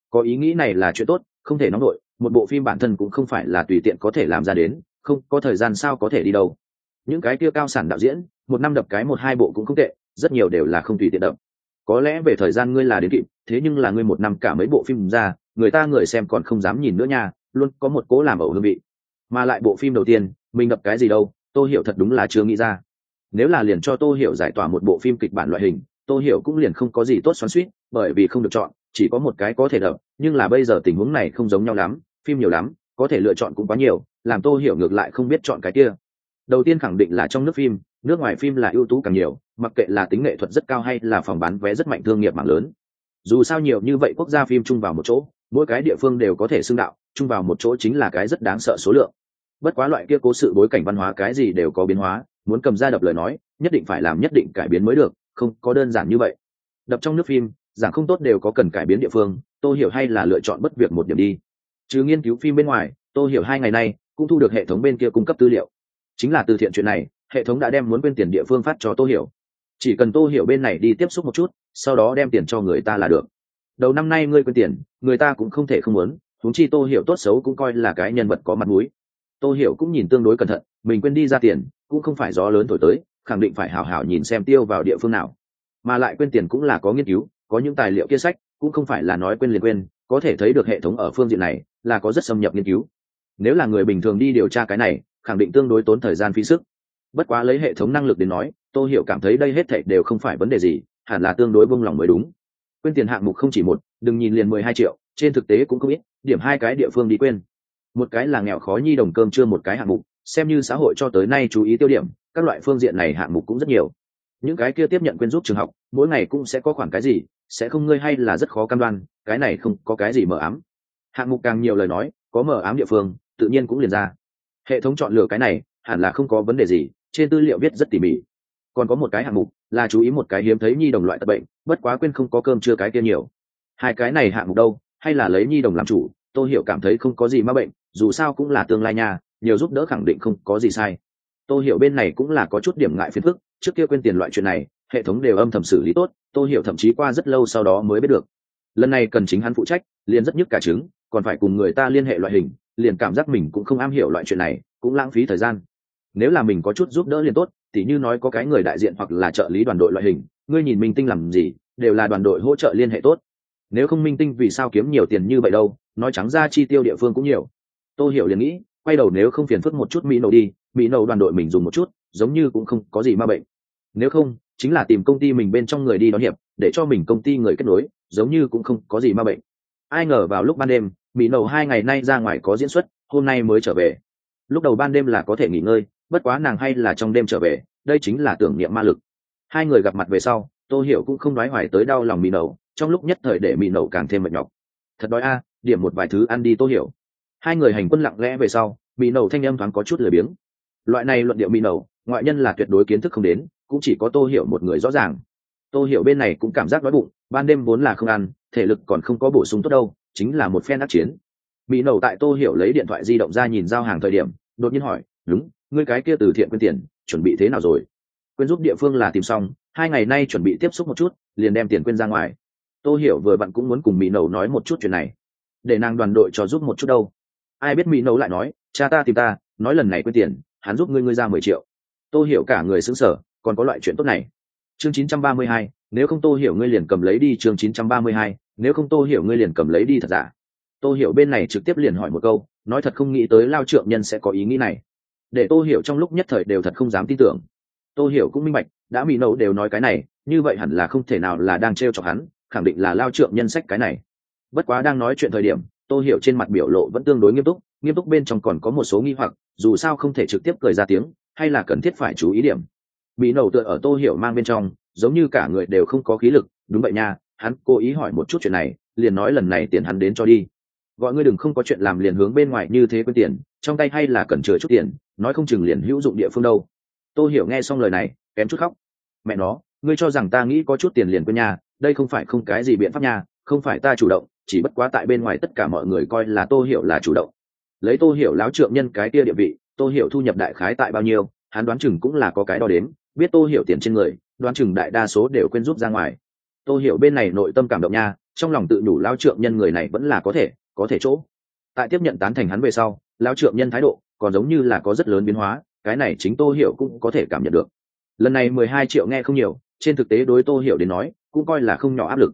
Có ý nghĩ này là chuyện tốt, không thể nóng nổi một bộ phim bản thân cũng không phải là tùy tiện có thể làm ra đến, không, có thời gian sao có thể đi đâu. Những cái kia cao sản đạo diễn, một năm đập cái một hai bộ cũng không tệ, rất nhiều đều là không tùy tiện đập. Có lẽ về thời gian ngươi là đến kịp, thế nhưng là ngươi một năm cả mấy bộ phim ra, người ta người xem còn không dám nhìn nữa nha, luôn có một cố làm ẩu hương vị. Mà lại bộ phim đầu tiên, mình đập cái gì đâu Tôi hiểu thật đúng là chưa nghĩ ra nếu là liền cho tô hiểu giải tỏa một bộ phim kịch bản loại hình, tô hiểu cũng liền không có gì tốt xoắn suýt bởi vì không được chọn, chỉ có một cái có thể đập, nhưng là bây giờ tình huống này không giống nhau lắm, phim nhiều lắm, có thể lựa chọn cũng quá nhiều, làm tô hiểu ngược lại không biết chọn cái kia. Đầu tiên khẳng định là trong nước phim, nước ngoài phim là ưu tú càng nhiều, mặc kệ là tính nghệ thuật rất cao hay là phòng bán vé rất mạnh thương nghiệp mạng lớn. Dù sao nhiều như vậy quốc gia phim chung vào một chỗ, mỗi cái địa phương đều có thể xưng đạo, chung vào một chỗ chính là cái rất đáng sợ số lượng. Bất quá loại kia cố sự bối cảnh văn hóa cái gì đều có biến hóa muốn cầm ra đập lời nói, nhất định phải làm nhất định cải biến mới được, không có đơn giản như vậy. Đập trong nước phim, giảng không tốt đều có cần cải biến địa phương tôi hiểu hay là lựa chọn bất việc một điểm đi. Chứ nghiên cứu phim bên ngoài tôi hiểu hai ngày nay cũng thu được hệ thống bên kia cung cấp tư liệu. Chính là từ thiện chuyện này, hệ thống đã đem muốn quên tiền địa phương phát cho tôi hiểu. Chỉ cần tôi hiểu bên này đi tiếp xúc một chút, sau đó đem tiền cho người ta là được. Đầu năm nay ngươi quên tiền, người ta cũng không thể không muốn thúng chi tô hiểu tốt xấu cũng coi là cái nhân vật có mặt mũi. Tô hiểu cũng nhìn tương đối cẩn thận, mình quên đi ra tiền cũng không phải gió lớn thổi tới, khẳng định phải hào hào nhìn xem tiêu vào địa phương nào. Mà lại quên tiền cũng là có nghiên cứu, có những tài liệu kia sách, cũng không phải là nói quên liền quên, có thể thấy được hệ thống ở phương diện này là có rất xâm nhập nghiên cứu. Nếu là người bình thường đi điều tra cái này, khẳng định tương đối tốn thời gian phí sức. Bất quá lấy hệ thống năng lực đến nói, tô hiểu cảm thấy đây hết thảy đều không phải vấn đề gì, hẳn là tương đối vung lòng mới đúng. Quên tiền hạng mục không chỉ một, đừng nhìn liền mười hai triệu, trên thực tế cũng không ít, điểm hai cái địa phương đi quên. Một cái là nghèo khó nhi đồng cơm chưa một cái hạng mục xem như xã hội cho tới nay chú ý tiêu điểm, các loại phương diện này hạng mục cũng rất nhiều. Những cái kia tiếp nhận quyên giúp trường học, mỗi ngày cũng sẽ có khoản cái gì, sẽ không ngơi hay là rất khó cam đoan, cái này không có cái gì mờ ám. Hạng mục càng nhiều lời nói, có mờ ám địa phương, tự nhiên cũng liền ra. Hệ thống chọn lựa cái này, hẳn là không có vấn đề gì, trên tư liệu viết rất tỉ mỉ. Còn có một cái hạng mục, là chú ý một cái hiếm thấy nhi đồng loại tật bệnh, bất quá quên không có cơm chưa cái kia nhiều. Hai cái này hạng mục đâu, hay là lấy nhi đồng làm chủ, tôi hiểu cảm thấy không có gì m a bệnh, dù sao cũng là tương lai nha nhiều giúp đỡ khẳng định không có gì sai. Tôi hiểu bên này cũng là có chút điểm ngại phiền phức, trước kia quên tiền loại chuyện này, hệ thống đều âm thầm xử lý tốt tôi hiểu thậm chí qua rất lâu sau đó mới biết được. Lần này cần chính hắn phụ trách, liền rất nhức cả trứng, còn phải cùng người ta liên hệ loại hình, liền cảm giác mình cũng không am hiểu loại chuyện này, cũng lãng phí thời gian. Nếu là mình có chút giúp đỡ liền tốt, tỉ như nói có cái người đại diện hoặc là trợ lý đoàn đội loại hình, ngươi nhìn minh tinh làm gì, đều là đoàn đội hỗ trợ liên hệ tốt. Nếu không minh tinh vì sao kiếm nhiều tiền như vậy đâu, nói trắng ra chi tiêu địa phương cũng nhiều. Tôi hiểu liền nghĩ quay đầu nếu không phiền phức một chút mỹ nổ đi, mỹ nổ đoàn đội mình dùng một chút, giống như cũng không có gì ma bệnh. Nếu không, chính là tìm công ty mình bên trong người đi đón hiệp, để cho mình công ty người kết nối, giống như cũng không có gì ma bệnh. Ai ngờ vào lúc ban đêm, mỹ nổ hai ngày nay ra ngoài có diễn xuất, hôm nay mới trở về. Lúc đầu ban đêm là có thể nghỉ ngơi, bất quá nàng hay là trong đêm trở về, đây chính là tưởng niệm ma lực. Hai người gặp mặt về sau, tô hiểu cũng không nói hoài tới đau lòng mỹ nổ trong lúc nhất thời để mỹ nổ càng thêm mệt nhọc. Thật đói a, điểm một vài thứ ăn đi tô hiểu hai người hành quân lặng lẽ về sau mỹ nầu thanh âm thoáng có chút lười biếng. Loại này luận điệu mỹ nầu, ngoại nhân là tuyệt đối kiến thức không đến, cũng chỉ có tô hiểu một người rõ ràng. Tô hiểu bên này cũng cảm giác đói bụng, ban đêm vốn là không ăn, thể lực còn không có bổ sung tốt đâu, chính là một phen ác chiến. Mỹ nầu tại tô hiểu lấy điện thoại di động ra nhìn giao hàng thời điểm, đột nhiên hỏi, đúng, ngươi cái kia từ thiện quyên tiền, chuẩn bị thế nào rồi? Quyên giúp địa phương là tìm xong, hai ngày nay chuẩn bị tiếp xúc một chút, liền đem tiền quyên ra ngoài. Tô hiểu vừa bạn cũng muốn cùng mỹ nấu nói một chút chuyện này, để nàng đoàn đội cho giúp một chút đâu ai biết mỹ nấu lại nói, cha ta tìm ta, nói lần này quyên tiền, hắn giúp ngươi ngươi ra mười triệu. Tôi hiểu cả người xứng sở còn có loại chuyện tốt này. Chương chín trăm ba mươi hai, nếu không tôi hiểu ngươi liền cầm lấy đi. Chương chín trăm ba mươi hai, nếu không tôi hiểu ngươi liền cầm lấy đi, thật giả? Tôi hiểu bên này trực tiếp liền hỏi một câu, nói thật không nghĩ tới lao trượng nhân sẽ có ý nghĩ này. Để tôi hiểu trong lúc nhất thời đều thật không dám tin tưởng. Tôi hiểu cũng minh bạch, đã mỹ nấu đều nói cái này, như vậy hẳn là không thể nào là đang t r e o chọc hắn, khẳng định là lao trượng nhân sách cái này. Bất quá đang nói chuyện thời điểm tô hiểu trên mặt biểu lộ vẫn tương đối nghiêm túc nghiêm túc bên trong còn có một số nghi hoặc, dù sao không thể trực tiếp cười ra tiếng, hay là cần thiết phải chú ý điểm. Bị nổ tựa ở tô hiểu mang bên trong, giống như cả người đều không có khí lực, đúng vậy nha, hắn cố ý hỏi một chút chuyện này, liền nói lần này tiền hắn đến cho đi. Gọi ngươi đừng không có chuyện làm liền hướng bên ngoài như thế quên tiền, trong tay hay là cần chờ chút tiền, nói không chừng liền hữu dụng địa phương đâu. Tôi hiểu nghe xong lời này, kém chút khóc. Mẹ nó, ngươi cho rằng ta nghĩ có chút tiền liền quên nhà đây không phải không cái gì biện pháp nhà không phải ta chủ động, chỉ bất quá tại bên ngoài tất cả mọi người coi là tô hiểu là chủ động. Lấy tô hiểu láo trượng nhân cái kia địa vị, tô hiểu thu nhập đại khái tại bao nhiêu, hắn đoán chừng cũng là có cái đo đến, biết tô hiểu tiền trên người, đoán chừng đại đa số đều quên rút ra ngoài. Tô hiểu bên này nội tâm cảm động nha, trong lòng tự đủ lao trượng nhân người này vẫn là có thể có thể chỗ. Tại tiếp nhận tán thành hắn về sau lao trượng nhân thái độ còn giống như là có rất lớn biến hóa, cái này chính tô hiểu cũng có thể cảm nhận được. Lần này mười hai triệu nghe không nhiều, trên thực tế đối tô hiểu đến nói, cũng coi là không nhỏ áp lực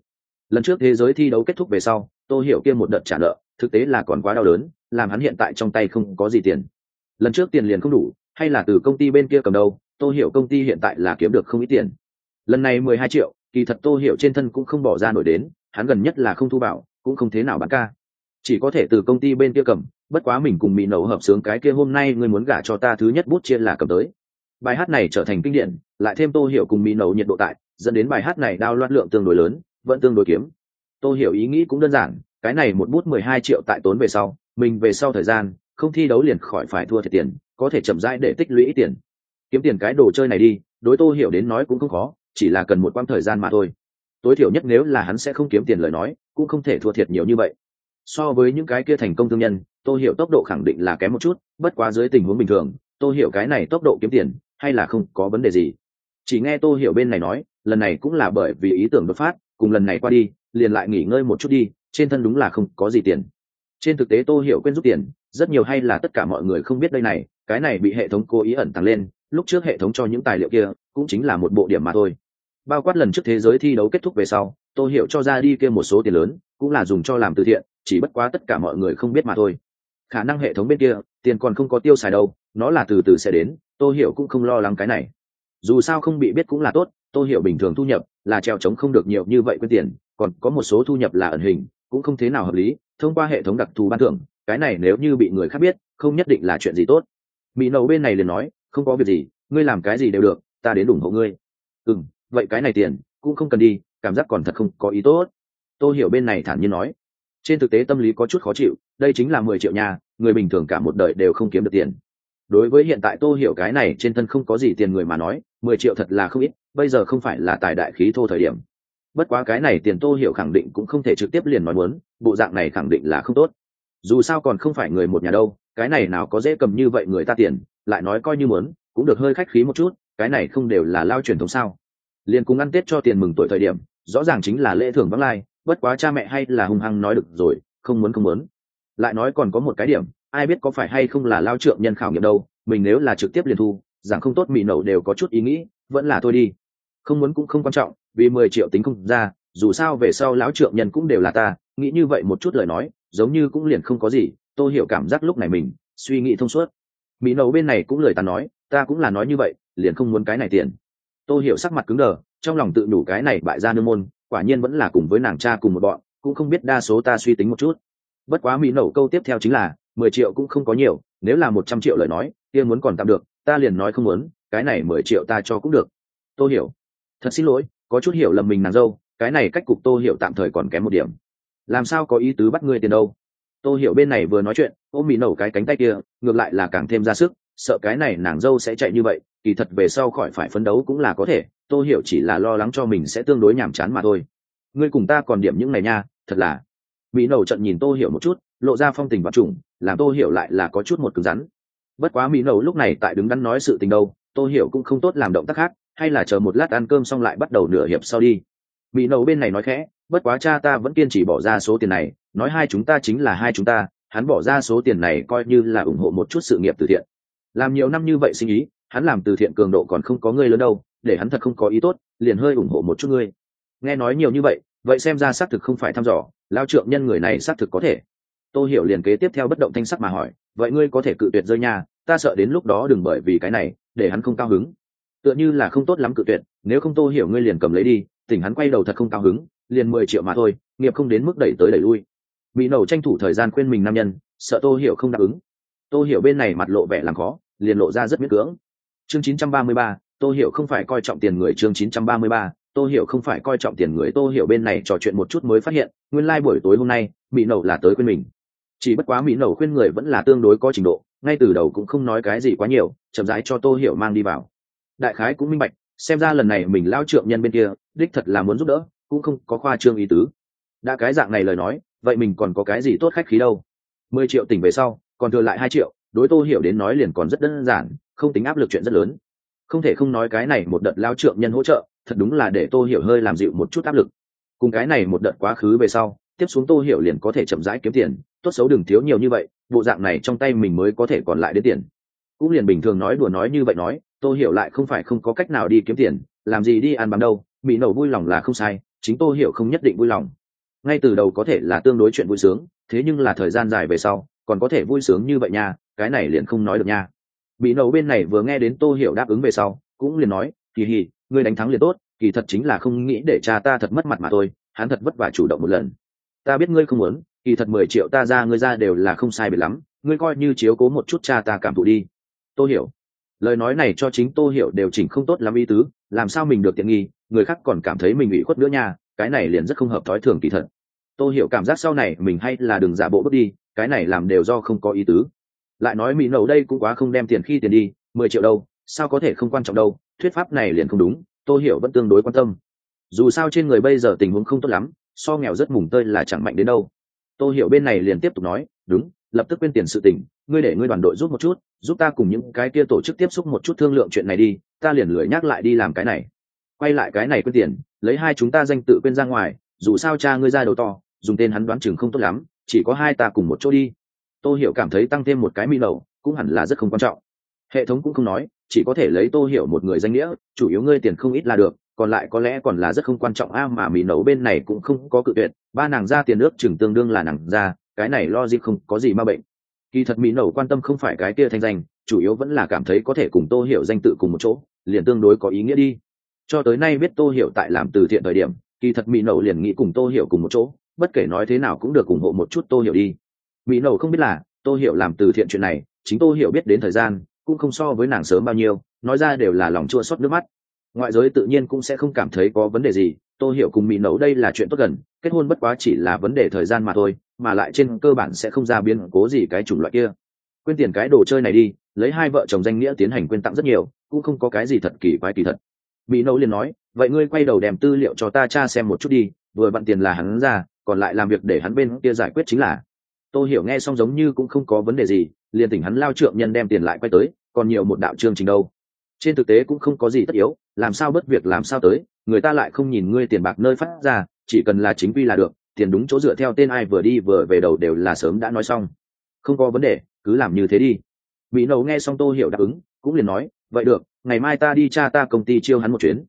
lần trước thế giới thi đấu kết thúc về sau, tô hiểu kia một đợt trả nợ, thực tế là còn quá đau đớn, làm hắn hiện tại trong tay không có gì tiền. Lần trước tiền liền không đủ, hay là từ công ty bên kia cầm đâu, tô hiểu công ty hiện tại là kiếm được không ít tiền. Lần này mười hai triệu, kỳ thật tô hiểu trên thân cũng không bỏ ra nổi đến, hắn gần nhất là không thu bảo, cũng không thế nào bán ca. Chỉ có thể từ công ty bên kia cầm, bất quá mình cùng mỹ nấu hợp sướng cái kia hôm nay ngươi muốn gả cho ta thứ nhất bút chia là cầm tới. Bài hát này trở thành kinh điển, lại thêm tô hiểu cùng mỹ nấu nhiệt độ tại, dẫn đến bài hát này đao loạt lượng tương đối lớn vẫn tương đối kiếm. Tô hiểu ý nghĩ cũng đơn giản, cái này một bút mười hai triệu tại tốn về sau, mình về sau thời gian, không thi đấu liền khỏi phải thua thiệt tiền, có thể chậm rãi để tích lũy tiền. Kiếm tiền cái đồ chơi này đi, đối tô hiểu đến nói cũng không khó, chỉ là cần một quãng thời gian mà thôi. Tối thiểu nhất nếu là hắn sẽ không kiếm tiền lời nói, cũng không thể thua thiệt nhiều như vậy. So với những cái kia thành công thương nhân tôi hiểu tốc độ khẳng định là kém một chút, bất quá dưới tình huống bình thường tôi hiểu cái này tốc độ kiếm tiền, hay là không có vấn đề gì. Chỉ nghe tôi hiểu bên này nói, lần này cũng là bởi vì ý tưởng đột phát cùng lần này qua đi, liền lại nghỉ ngơi một chút đi, trên thân đúng là không có gì tiền. Trên thực tế tô hiểu quên rút tiền, rất nhiều hay là tất cả mọi người không biết đây này, cái này bị hệ thống cố ý ẩn tàng lên, lúc trước hệ thống cho những tài liệu kia, cũng chính là một bộ điểm mà thôi. Bao quát lần trước thế giới thi đấu kết thúc về sau, tô hiểu cho ra đi kia một số tiền lớn, cũng là dùng cho làm từ thiện, chỉ bất quá tất cả mọi người không biết mà thôi. Khả năng hệ thống bên kia, tiền còn không có tiêu xài đâu, nó là từ từ sẽ đến, tô hiểu cũng không lo lắng cái này. Dù sao không bị biết cũng là tốt, tô hiểu bình thường thu nhập là treo trống không được nhiều như vậy quên tiền, còn có một số thu nhập là ẩn hình, cũng không thế nào hợp lý, thông qua hệ thống đặc thù ban thưởng, cái này nếu như bị người khác biết, không nhất định là chuyện gì tốt. Mỹ nầu bên này liền nói, không có việc gì, ngươi làm cái gì đều được, ta đến ủng hộ ngươi. Ừ vậy cái này tiền, cũng không cần đi, cảm giác còn thật không có ý tốt. Tôi hiểu bên này thản nhiên nói. Trên thực tế tâm lý có chút khó chịu, đây chính là mười triệu nhà, người bình thường cả một đời đều không kiếm được tiền đối với hiện tại tô hiểu cái này trên thân không có gì tiền người mà nói, mười triệu thật là không ít, bây giờ không phải là tài đại khí thô thời điểm. Bất quá cái này tiền tô hiểu khẳng định cũng không thể trực tiếp liền nói muốn, bộ dạng này khẳng định là không tốt. Dù sao còn không phải người một nhà đâu, cái này nào có dễ cầm như vậy người ta tiền, lại nói coi như muốn, cũng được hơi khách khí một chút, cái này không đều là lao truyền thống sao. Liền cùng ăn tết cho tiền mừng tuổi thời điểm, rõ ràng chính là lễ thưởng vắng lai, bất quá cha mẹ hay là hung hăng nói được rồi, không muốn không muốn. Lại nói còn có một cái điểm ai biết có phải hay không là lao trượng nhân khảo nghiệm đâu, mình nếu là trực tiếp liền thu, rằng không tốt mỹ nậu đều có chút ý nghĩ, vẫn là thôi đi. Không muốn cũng không quan trọng, vì mười triệu tính không ra, dù sao về sau lão trượng nhân cũng đều là ta, nghĩ như vậy một chút lời nói, giống như cũng liền không có gì, tôi hiểu cảm giác lúc này mình, suy nghĩ thông suốt. Mỹ nậu bên này cũng lời ta nói, ta cũng là nói như vậy, liền không muốn cái này tiền. Tôi hiểu sắc mặt cứng đờ, trong lòng tự đủ cái này bại ra nương môn, quả nhiên vẫn là cùng với nàng cha cùng một bọn, cũng không biết đa số ta suy tính một chút. Bất quá mỹ nậu câu tiếp theo chính là mười triệu cũng không có nhiều, nếu là một trăm triệu lời nói, kia muốn còn tạm được, ta liền nói không muốn, cái này mười triệu ta cho cũng được. Tôi hiểu. Thật xin lỗi, có chút hiểu lầm mình nàng dâu, cái này cách cục tô hiểu tạm thời còn kém một điểm. Làm sao có ý tứ bắt ngươi tiền đâu? Tô hiểu bên này vừa nói chuyện, ôm bị nổ cái cánh tay kia, ngược lại là càng thêm ra sức, sợ cái này nàng dâu sẽ chạy như vậy, kỳ thật về sau khỏi phải phấn đấu cũng là có thể, tô hiểu chỉ là lo lắng cho mình sẽ tương đối nhàm chán mà thôi. Ngươi cùng ta còn điểm những này nha, thật là. Mỹ nổ trận nhìn tô hiểu một chút lộ ra phong tình và trùng làm tô hiểu lại là có chút một cứng rắn. Bất quá mỹ nổ lúc này tại đứng đắn nói sự tình đâu, tô hiểu cũng không tốt làm động tác khác, hay là chờ một lát ăn cơm xong lại bắt đầu nửa hiệp sau đi. Mỹ nổ bên này nói khẽ, bất quá cha ta vẫn kiên trì bỏ ra số tiền này, nói hai chúng ta chính là hai chúng ta, hắn bỏ ra số tiền này coi như là ủng hộ một chút sự nghiệp từ thiện. Làm nhiều năm như vậy sinh ý, hắn làm từ thiện cường độ còn không có ngươi lớn đâu, để hắn thật không có ý tốt, liền hơi ủng hộ một chút ngươi. Nghe nói nhiều như vậy vậy xem ra xác thực không phải thăm dò, lao trượng nhân người này xác thực có thể tô hiểu liền kế tiếp theo bất động thanh sắc mà hỏi vậy ngươi có thể cự tuyệt rơi nha ta sợ đến lúc đó đừng bởi vì cái này để hắn không cao hứng. Tựa như là không tốt lắm cự tuyệt nếu không tô hiểu ngươi liền cầm lấy đi tỉnh hắn quay đầu thật không cao hứng liền mười triệu mà thôi nghiệp không đến mức đẩy tới đẩy lui. Mỹ nầu tranh thủ thời gian khuyên mình nam nhân sợ tô hiểu không đáp ứng. Tô hiểu bên này mặt lộ vẻ làm khó liền lộ ra rất miễn cưỡng. Chương 933, tô hiểu không phải coi trọng tiền người chương 933, tô hiểu không phải coi trọng tiền người. Tô hiểu bên này trò chuyện một chút mới phát hiện nguyên lai buổi tối hôm nay mỹ nầu là tới quên mình chỉ bất quá mỹ nầu khuyên người vẫn là tương đối có trình độ, ngay từ đầu cũng không nói cái gì quá nhiều, chậm rãi cho tô hiểu mang đi vào. Đại khái cũng minh bạch, xem ra lần này mình lao trượng nhân bên kia, đích thật là muốn giúp đỡ, cũng không có khoa trương ý tứ. Đã cái dạng này lời nói, vậy mình còn có cái gì tốt khách khí đâu? Mười triệu tỉnh về sau, còn thừa lại hai triệu, đối tô hiểu đến nói liền còn rất đơn giản, không tính áp lực chuyện rất lớn. Không thể không nói cái này một đợt lao trượng nhân hỗ trợ, thật đúng là để tô hiểu hơi làm dịu một chút áp lực. Cùng cái này một đợt quá khứ về sau, tiếp xuống tô hiểu liền có thể chậm rãi kiếm tiền tốt xấu đừng thiếu nhiều như vậy, bộ dạng này trong tay mình mới có thể còn lại đến tiền. Cũng liền bình thường nói đùa nói như vậy nói, tô hiểu lại không phải không có cách nào đi kiếm tiền, làm gì đi ăn bằng đâu, bị nổ vui lòng là không sai, chính tô hiểu không nhất định vui lòng. Ngay từ đầu có thể là tương đối chuyện vui sướng, thế nhưng là thời gian dài về sau, còn có thể vui sướng như vậy nha, cái này liền không nói được nha. Bị nổ bên này vừa nghe đến tô hiểu đáp ứng về sau, cũng liền nói, kỳ hì, ngươi đánh thắng liền tốt, kỳ thật chính là không nghĩ để cha ta thật mất mặt mà thôi, hắn thật vất vả chủ động một lần. Ta biết ngươi không muốn kỳ thật mười triệu ta ra ngươi ra đều là không sai biệt lắm, ngươi coi như chiếu cố một chút cha ta cảm thụ đi. Tô hiểu. Lời nói này cho chính tô hiểu đều chỉnh không tốt lắm ý tứ, làm sao mình được tiện nghi, người khác còn cảm thấy mình ủy khuất nữa nha, cái này liền rất không hợp thói thường kỳ thật. Tô hiểu cảm giác sau này mình hay là đừng giả bộ bước đi, cái này làm đều do không có ý tứ. Lại nói mỹ nầu đây cũng quá không đem tiền khi tiền đi, mười triệu đâu, sao có thể không quan trọng đâu, thuyết pháp này liền không đúng, tô hiểu vẫn tương đối quan tâm. Dù sao trên người bây giờ tình huống không tốt lắm, so nghèo rất mùng tơi là chẳng mạnh đến đâu. Tôi hiểu bên này liền tiếp tục nói, đúng, lập tức quên tiền sự tỉnh ngươi để ngươi đoàn đội giúp một chút, giúp ta cùng những cái kia tổ chức tiếp xúc một chút thương lượng chuyện này đi, ta liền lười nhắc lại đi làm cái này. Quay lại cái này quên tiền, lấy hai chúng ta danh tự quên ra ngoài, dù sao cha ngươi ra đầu to, dùng tên hắn đoán chừng không tốt lắm, chỉ có hai ta cùng một chỗ đi. Tô hiểu cảm thấy tăng thêm một cái mi đầu cũng hẳn là rất không quan trọng. Hệ thống cũng không nói, chỉ có thể lấy tô hiểu một người danh nghĩa, chủ yếu ngươi tiền không ít là được, còn lại có lẽ còn là rất không quan trọng a, mà mì nấu bên này cũng không có cự tuyệt ba nàng ra tiền nước chừng tương đương là nàng ra, cái này lo gì không có gì ma bệnh. Kỳ thật mỹ nẩu quan tâm không phải cái kia thanh danh, chủ yếu vẫn là cảm thấy có thể cùng tô hiểu danh tự cùng một chỗ, liền tương đối có ý nghĩa đi. Cho tới nay biết tô hiểu tại làm từ thiện thời điểm, kỳ thật mỹ nẩu liền nghĩ cùng tô hiểu cùng một chỗ, bất kể nói thế nào cũng được ủng hộ một chút tô hiểu đi. Mỹ nẩu không biết là, tô hiểu làm từ thiện chuyện này, chính tô hiểu biết đến thời gian, cũng không so với nàng sớm bao nhiêu, nói ra đều là lòng chua xót nước mắt. Ngoại giới tự nhiên cũng sẽ không cảm thấy có vấn đề gì Tôi hiểu cùng mỹ nấu đây là chuyện tốt gần, kết hôn bất quá chỉ là vấn đề thời gian mà thôi, mà lại trên cơ bản sẽ không ra biến cố gì cái chủng loại kia. Quên tiền cái đồ chơi này đi, lấy hai vợ chồng danh nghĩa tiến hành quên tặng rất nhiều, cũng không có cái gì thật kỳ quái kỳ thật. Mỹ nấu liền nói, vậy ngươi quay đầu đem tư liệu cho ta cha xem một chút đi, vừa bận tiền là hắn ra, còn lại làm việc để hắn bên kia giải quyết chính là. Tôi hiểu nghe xong giống như cũng không có vấn đề gì, liền tỉnh hắn lao trượng nhân đem tiền lại quay tới, còn nhiều một đạo chương trình đâu trên thực tế cũng không có gì tất yếu, làm sao bất việc làm sao tới, người ta lại không nhìn ngươi tiền bạc nơi phát ra, chỉ cần là chính quy là được, tiền đúng chỗ dựa theo tên ai vừa đi vừa về đầu đều là sớm đã nói xong. Không có vấn đề, cứ làm như thế đi. Mỹ nấu nghe xong tô hiểu đáp ứng, cũng liền nói, vậy được, ngày mai ta đi cha ta công ty chiêu hắn một chuyến.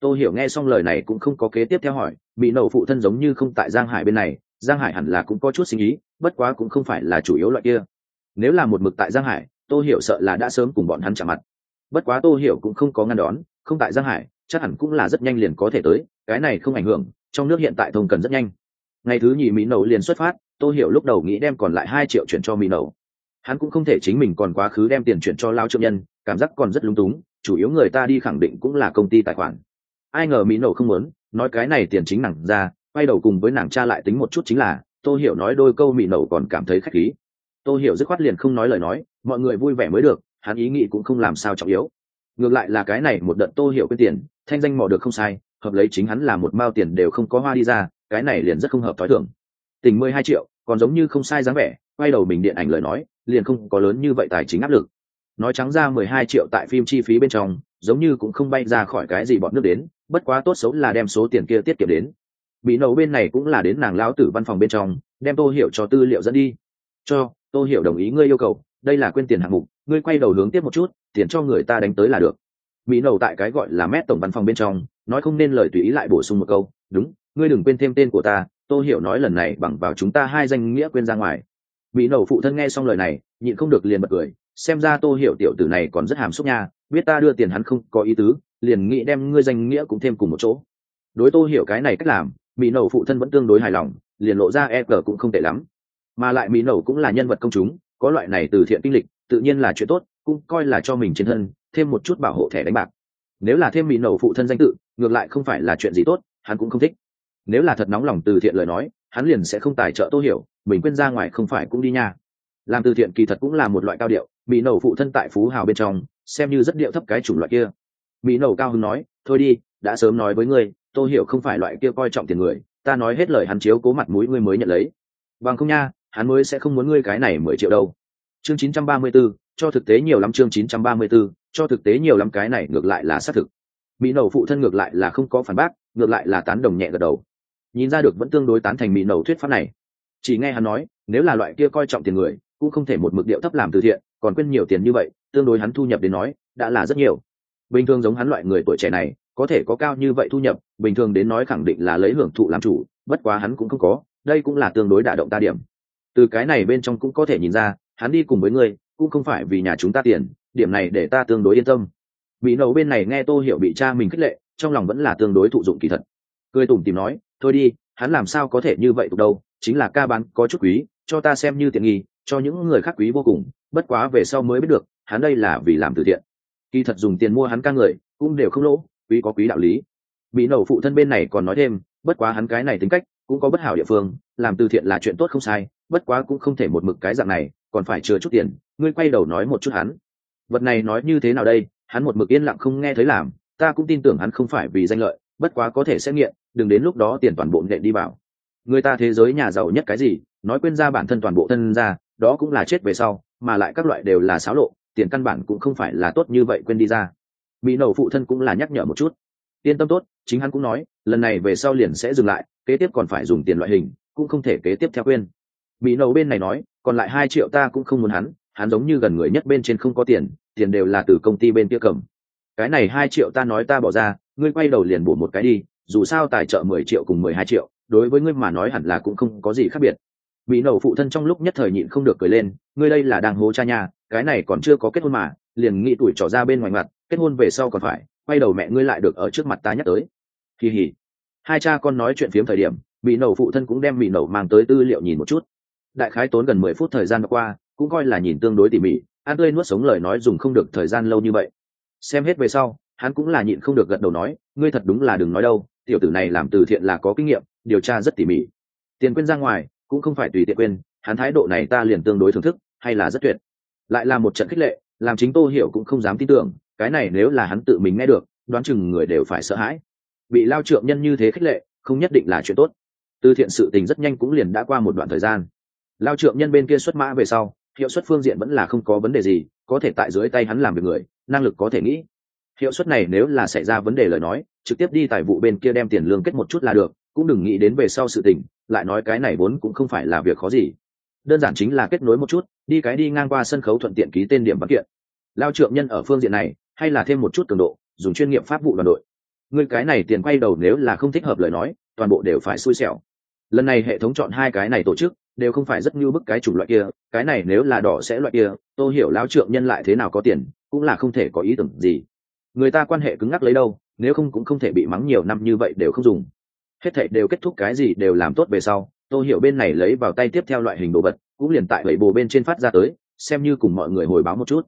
Tô hiểu nghe xong lời này cũng không có kế tiếp theo hỏi, mỹ nậu phụ thân giống như không tại giang hải bên này, giang hải hẳn là cũng có chút sinh ý bất quá cũng không phải là chủ yếu loại kia. Nếu là một mực tại giang hải, tô hiểu sợ là đã sớm cùng bọn hắn trả mặt bất quá tô hiểu cũng không có ngăn đón, không tại giang hải, chắc hẳn cũng là rất nhanh liền có thể tới, cái này không ảnh hưởng, trong nước hiện tại thông cần rất nhanh. Ngày thứ nhì mỹ nậu liền xuất phát, tô hiểu lúc đầu nghĩ đem còn lại hai triệu chuyển cho mỹ nậu. Hắn cũng không thể chính mình còn quá khứ đem tiền chuyển cho lao trượng nhân, cảm giác còn rất lung túng, chủ yếu người ta đi khẳng định cũng là công ty tài khoản. Ai ngờ mỹ nậu không muốn, nói cái này tiền chính nặng ra, quay đầu cùng với nàng cha lại tính một chút chính là, tô hiểu nói đôi câu mỹ nậu còn cảm thấy khách khí. Tô hiểu dứt khoát liền không nói lời nói, mọi người vui vẻ mới được hắn ý nghĩ cũng không làm sao trọng yếu. Ngược lại là cái này một đợt tô hiểu quên tiền, thanh danh mò được không sai, hợp lấy chính hắn là một mao tiền đều không có hoa đi ra, cái này liền rất không hợp thói thường. Tình mười hai triệu, còn giống như không sai dáng vẻ, quay đầu mình điện ảnh lời nói, liền không có lớn như vậy tài chính áp lực. Nói trắng ra mười hai triệu tại phim chi phí bên trong, giống như cũng không bay ra khỏi cái gì bọn nước đến, bất quá tốt xấu là đem số tiền kia tiết kiệm đến. Bị nấu bên này cũng là đến nàng lão tử văn phòng bên trong, đem tô hiểu cho tư liệu dẫn đi. Cho, tô hiểu đồng ý ngươi yêu cầu đây là quên tiền hạng mục, ngươi quay đầu hướng tiếp một chút, tiền cho người ta đánh tới là được. Mỹ nầu tại cái gọi là mét tổng văn phòng bên trong, nói không nên lời tùy ý lại bổ sung một câu, đúng, ngươi đừng quên thêm tên của ta, tô hiểu nói lần này bằng vào chúng ta hai danh nghĩa quên ra ngoài. Mỹ nầu phụ thân nghe xong lời này, nhịn không được liền bật cười, xem ra tô hiểu tiểu tử này còn rất hàm xúc nha, biết ta đưa tiền hắn không có ý tứ, liền nghĩ đem ngươi danh nghĩa cũng thêm cùng một chỗ. Đối tô hiểu cái này cách làm, mỹ nầu phụ thân vẫn tương đối hài lòng, liền lộ ra e cờ cũng không tệ lắm. Mà lại mỹ nầu cũng là nhân vật công chúng có loại này từ thiện kinh lịch, tự nhiên là chuyện tốt, cũng coi là cho mình trên thân, thêm một chút bảo hộ thẻ đánh bạc. Nếu là thêm mỹ nầu phụ thân danh tự, ngược lại không phải là chuyện gì tốt, hắn cũng không thích. Nếu là thật nóng lòng từ thiện lời nói, hắn liền sẽ không tài trợ tô hiểu, mình quên ra ngoài không phải cũng đi nha. Làm từ thiện kỳ thật cũng là một loại cao điệu mỹ nầu phụ thân tại phú hào bên trong, xem như rất điệu thấp cái chủng loại kia. Mỹ nầu cao hưng nói, thôi đi, đã sớm nói với ngươi, tô hiểu không phải loại kia coi trọng tiền người, ta nói hết lời hắn chiếu cố mặt mũi ngươi mới nhận lấy. Bằng không nha hắn mới sẽ không muốn ngươi cái này mười triệu đâu. Chương 934, cho thực tế nhiều lắm chương 934, cho thực tế nhiều lắm cái này ngược lại là xác thực. Mỹ nầu phụ thân ngược lại là không có phản bác ngược lại là tán đồng nhẹ gật đầu. Nhìn ra được vẫn tương đối tán thành mỹ nầu thuyết pháp này. Chỉ nghe hắn nói nếu là loại kia coi trọng tiền người cũng không thể một mực điệu thấp làm từ thiện còn quên nhiều tiền như vậy tương đối hắn thu nhập đến nói đã là rất nhiều. Bình thường giống hắn loại người tuổi trẻ này có thể có cao như vậy thu nhập bình thường đến nói khẳng định là lấy hưởng thụ làm chủ bất quá hắn cũng không có đây cũng là tương đối đả động ta điểm từ cái này bên trong cũng có thể nhìn ra, hắn đi cùng với ngươi, cũng không phải vì nhà chúng ta tiền, điểm này để ta tương đối yên tâm. Bị nấu bên này nghe tô hiểu bị cha mình khích lệ, trong lòng vẫn là tương đối thụ dụng kỳ thật. Cười tủm tìm nói, thôi đi, hắn làm sao có thể như vậy tục đâu, chính là ca bán có chút quý, cho ta xem như tiện nghi, cho những người khác quý vô cùng, bất quá về sau mới biết được, hắn đây là vì làm từ thiện. Kỳ thật dùng tiền mua hắn ca người, cũng đều không lỗ, quý có quý đạo lý. Bị nổ phụ thân bên này còn nói thêm, bất quá hắn cái này tính cách, cũng có bất hảo địa phương, làm từ thiện là chuyện tốt không sai bất quá cũng không thể một mực cái dạng này, còn phải chừa chút tiền, ngươi quay đầu nói một chút hắn. Vật này nói như thế nào đây, hắn một mực yên lặng không nghe thấy làm, ta cũng tin tưởng hắn không phải vì danh lợi, bất quá có thể xét nghiệm đừng đến lúc đó tiền toàn bộ nện đi vào. Người ta thế giới nhà giàu nhất cái gì, nói quên ra bản thân toàn bộ thân ra, đó cũng là chết về sau, mà lại các loại đều là xáo lộ, tiền căn bản cũng không phải là tốt như vậy quên đi ra. Mỹ nầu phụ thân cũng là nhắc nhở một chút. Yên tâm tốt, chính hắn cũng nói, lần này về sau liền sẽ dừng lại, kế tiếp còn phải dùng tiền loại hình, cũng không thể kế tiếp theo quên mỹ nầu bên này nói, còn lại hai triệu ta cũng không muốn hắn hắn giống như gần người nhất bên trên không có tiền tiền đều là từ công ty bên kia cầm. Cái này hai triệu ta nói ta bỏ ra, ngươi quay đầu liền bổ một cái đi, dù sao tài trợ mười triệu cùng mười hai triệu, đối với ngươi mà nói hẳn là cũng không có gì khác biệt. Bị nầu phụ thân trong lúc nhất thời nhịn không được cười lên, ngươi đây là đang hố cha nhà cái này còn chưa có kết hôn mà, liền nghĩ tuổi trỏ ra bên ngoài mặt, kết hôn về sau còn phải, quay đầu mẹ ngươi lại được ở trước mặt ta nhắc tới. Kỳ hỉ hai cha con nói chuyện phiếm thời điểm bị nâu phụ thân cũng đem bị nâu mang tới tư liệu nhìn một chút đại khái tốn gần mười phút thời gian qua, cũng coi là nhìn tương đối tỉ mỉ an tươi nuốt sống lời nói dùng không được thời gian lâu như vậy. Xem hết về sau, hắn cũng là nhịn không được gật đầu nói, ngươi thật đúng là đừng nói đâu, tiểu tử này làm từ thiện là có kinh nghiệm, điều tra rất tỉ mỉ. Tiền quên ra ngoài, cũng không phải tùy tiện quên, hắn thái độ này ta liền tương đối thưởng thức, hay là rất tuyệt. Lại là một trận khích lệ, làm chính tô hiểu cũng không dám tin tưởng, cái này nếu là hắn tự mình nghe được, đoán chừng người đều phải sợ hãi. Bị lao trượng nhân như thế khích lệ, không nhất định là chuyện tốt. Từ thiện sự tình rất nhanh cũng liền đã qua một đoạn thời gian lao trượng nhân bên kia xuất mã về sau, hiệu suất phương diện vẫn là không có vấn đề gì, có thể tại dưới tay hắn làm việc người, năng lực có thể nghĩ. Hiệu suất này nếu là xảy ra vấn đề lời nói, trực tiếp đi tài vụ bên kia đem tiền lương kết một chút là được, cũng đừng nghĩ đến về sau sự tình, lại nói cái này vốn cũng không phải là việc khó gì. Đơn giản chính là kết nối một chút, đi cái đi ngang qua sân khấu thuận tiện ký tên điểm văn kiện. Lao trượng nhân ở phương diện này, hay là thêm một chút cường độ, dùng chuyên nghiệp pháp vụ đoàn đội. Người cái này tiền quay đầu nếu là không thích hợp lời nói, toàn bộ đều phải xui xẻo. Lần này hệ thống chọn hai cái này tổ chức đều không phải rất như bức cái chủng loại kia, cái này nếu là đỏ sẽ loại kia, tôi hiểu lão trượng nhân lại thế nào có tiền, cũng là không thể có ý tưởng gì. Người ta quan hệ cứng ngắc lấy đâu, nếu không cũng không thể bị mắng nhiều năm như vậy đều không dùng. Hết thảy đều kết thúc cái gì đều làm tốt về sau, tôi hiểu bên này lấy vào tay tiếp theo loại hình đồ vật, cũng liền tại bảy bồ bên trên phát ra tới, xem như cùng mọi người hồi báo một chút.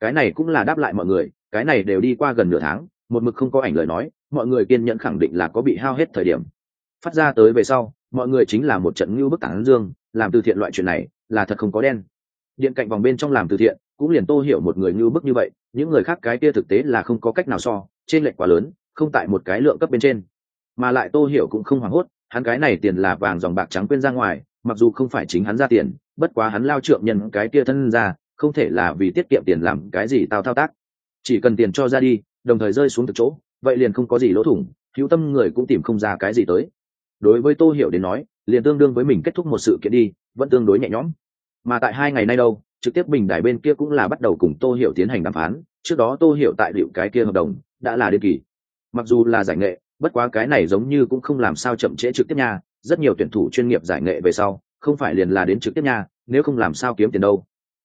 Cái này cũng là đáp lại mọi người, cái này đều đi qua gần nửa tháng, một mực không có ảnh lời nói, mọi người kiên nhẫn khẳng định là có bị hao hết thời điểm. Phát ra tới về sau, mọi người chính là một trận ngưu bức tảng dương làm từ thiện loại chuyện này là thật không có đen. Điện cạnh vòng bên trong làm từ thiện, cũng liền tô hiểu một người ngưu bức như vậy, những người khác cái kia thực tế là không có cách nào so, trên lệch quá lớn, không tại một cái lượng cấp bên trên. Mà lại tô hiểu cũng không hoảng hốt, hắn cái này tiền là vàng dòng bạc trắng quên ra ngoài, mặc dù không phải chính hắn ra tiền, bất quá hắn lao trượng nhân cái kia thân ra, không thể là vì tiết kiệm tiền làm cái gì tao thao tác. Chỉ cần tiền cho ra đi, đồng thời rơi xuống từ chỗ, vậy liền không có gì lỗ thủng, hữu tâm người cũng tìm không ra cái gì tới đối với tô hiểu đến nói, liền tương đương với mình kết thúc một sự kiện đi, vẫn tương đối nhẹ nhõm. Mà tại hai ngày nay đâu, trực tiếp bình đài bên kia cũng là bắt đầu cùng tô hiểu tiến hành đàm phán, trước đó tô hiểu tại liệu cái kia hợp đồng, đã là điên kỳ. Mặc dù là giải nghệ, bất quá cái này giống như cũng không làm sao chậm trễ trực tiếp nha, rất nhiều tuyển thủ chuyên nghiệp giải nghệ về sau, không phải liền là đến trực tiếp nha, nếu không làm sao kiếm tiền đâu.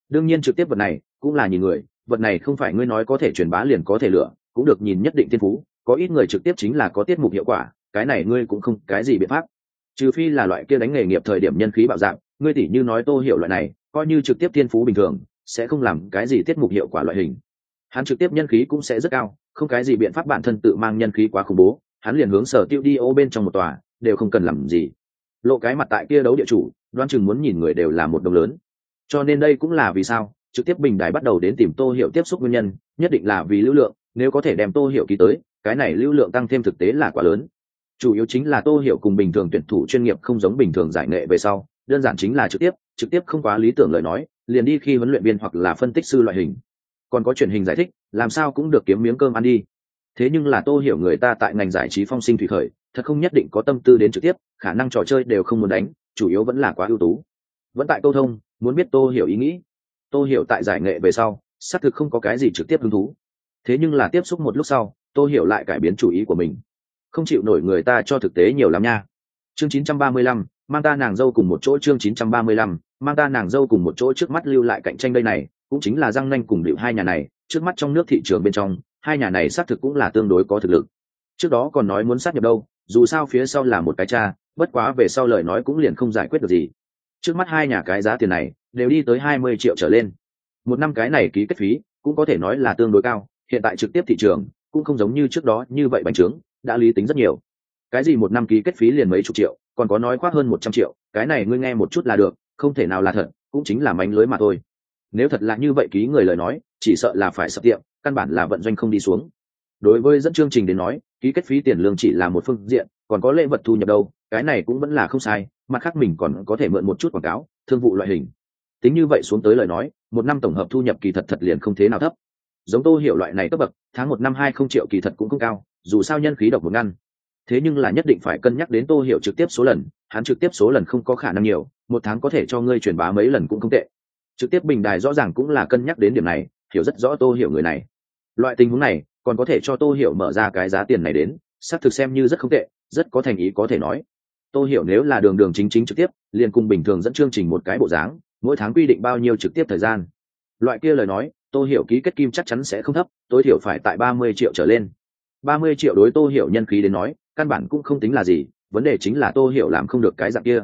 Đương nhiên trực tiếp vật này, cũng là nhìn người, vật này không phải ngươi nói có thể truyền bá liền có thể lựa, cũng được nhìn nhất định thiên phú, có ít người trực tiếp chính là có tiết mục hiệu quả cái này ngươi cũng không cái gì biện pháp. Trừ phi là loại kia đánh nghề nghiệp thời điểm nhân khí bạo dạng, ngươi tỷ như nói tô hiểu loại này, coi như trực tiếp thiên phú bình thường, sẽ không làm cái gì tiết mục hiệu quả loại hình. Hắn trực tiếp nhân khí cũng sẽ rất cao, không cái gì biện pháp bản thân tự mang nhân khí quá khủng bố, hắn liền hướng sở tiêu đi ô bên trong một tòa, đều không cần làm gì. Lộ cái mặt tại kia đấu địa chủ đoan chừng muốn nhìn người đều là một đồng lớn. Cho nên đây cũng là vì sao, trực tiếp bình đài bắt đầu đến tìm tô hiểu tiếp xúc nguyên nhân, nhất định là vì lưu lượng, nếu có thể đem tô hiểu ký tới, cái này lưu lượng tăng thêm thực tế là quá lớn chủ yếu chính là tô hiểu cùng bình thường tuyển thủ chuyên nghiệp không giống bình thường giải nghệ về sau, đơn giản chính là trực tiếp trực tiếp không quá lý tưởng lời nói, liền đi khi huấn luyện viên hoặc là phân tích sư loại hình. Còn có truyền hình giải thích, làm sao cũng được kiếm miếng cơm ăn đi. Thế nhưng là tô hiểu người ta tại ngành giải trí phong sinh thủy khởi, thật không nhất định có tâm tư đến trực tiếp, khả năng trò chơi đều không muốn đánh, chủ yếu vẫn là quá ưu tú. Vẫn tại câu thông, muốn biết tô hiểu ý nghĩ. Tô hiểu tại giải nghệ về sau, xác thực không có cái gì trực tiếp hứng thú. Thế nhưng là tiếp xúc một lúc sau, tô hiểu lại cải biến chủ ý của mình không chịu nổi người ta cho thực tế nhiều lắm nha. Chương 935, mang ta nàng dâu cùng một chỗ chương 935, mang ta nàng dâu cùng một chỗ trước mắt lưu lại cạnh tranh đây này cũng chính là răng nanh cùng điệu hai nhà này trước mắt trong nước thị trường bên trong hai nhà này xác thực cũng là tương đối có thực lực. Trước đó còn nói muốn sát nhập đâu dù sao phía sau là một cái cha bất quá về sau lời nói cũng liền không giải quyết được gì. Trước mắt hai nhà cái giá tiền này đều đi tới hai mươi triệu trở lên. Một năm cái này ký kết phí cũng có thể nói là tương đối cao hiện tại trực tiếp thị trường cũng không giống như trước đó như vậy bành trướng đã lý tính rất nhiều. Cái gì một năm ký kết phí liền mấy chục triệu, còn có nói khoác hơn một trăm triệu, cái này ngươi nghe một chút là được, không thể nào là thật, cũng chính là mánh lưới mà thôi. Nếu thật là như vậy ký người lời nói, chỉ sợ là phải sập tiệm, căn bản là vận doanh không đi xuống. Đối với dẫn chương trình đến nói, ký kết phí tiền lương chỉ là một phương diện, còn có lễ vật thu nhập đâu, cái này cũng vẫn là không sai, mặt khác mình còn có thể mượn một chút quảng cáo, thương vụ loại hình. Tính như vậy xuống tới lời nói, một năm tổng hợp thu nhập kỳ thật thật liền không thế nào thấp. Giống tô hiểu loại này cấp bậc, tháng một năm hai không triệu kỳ thật cũng không cao dù sao nhân khí độc một ngăn. Thế nhưng là nhất định phải cân nhắc đến tô hiểu trực tiếp số lần, hắn trực tiếp số lần không có khả năng nhiều, một tháng có thể cho ngươi truyền bá mấy lần cũng không tệ. Trực tiếp bình đài rõ ràng cũng là cân nhắc đến điểm này, hiểu rất rõ tô hiểu người này. Loại tình huống này, còn có thể cho tô hiểu mở ra cái giá tiền này đến, xác thực xem như rất không tệ, rất có thành ý có thể nói. Tô hiểu nếu là đường đường chính chính trực tiếp, liền cùng bình thường dẫn chương trình một cái bộ dáng, mỗi tháng quy định bao nhiêu trực tiếp thời gian. Loại kia lời nói, tô hiểu ký kết kim chắc chắn sẽ không thấp, tối thiểu phải tại ba mươi triệu trở lên ba mươi triệu đối tô hiểu nhân khí đến nói, căn bản cũng không tính là gì, vấn đề chính là tô hiểu làm không được cái dạng kia.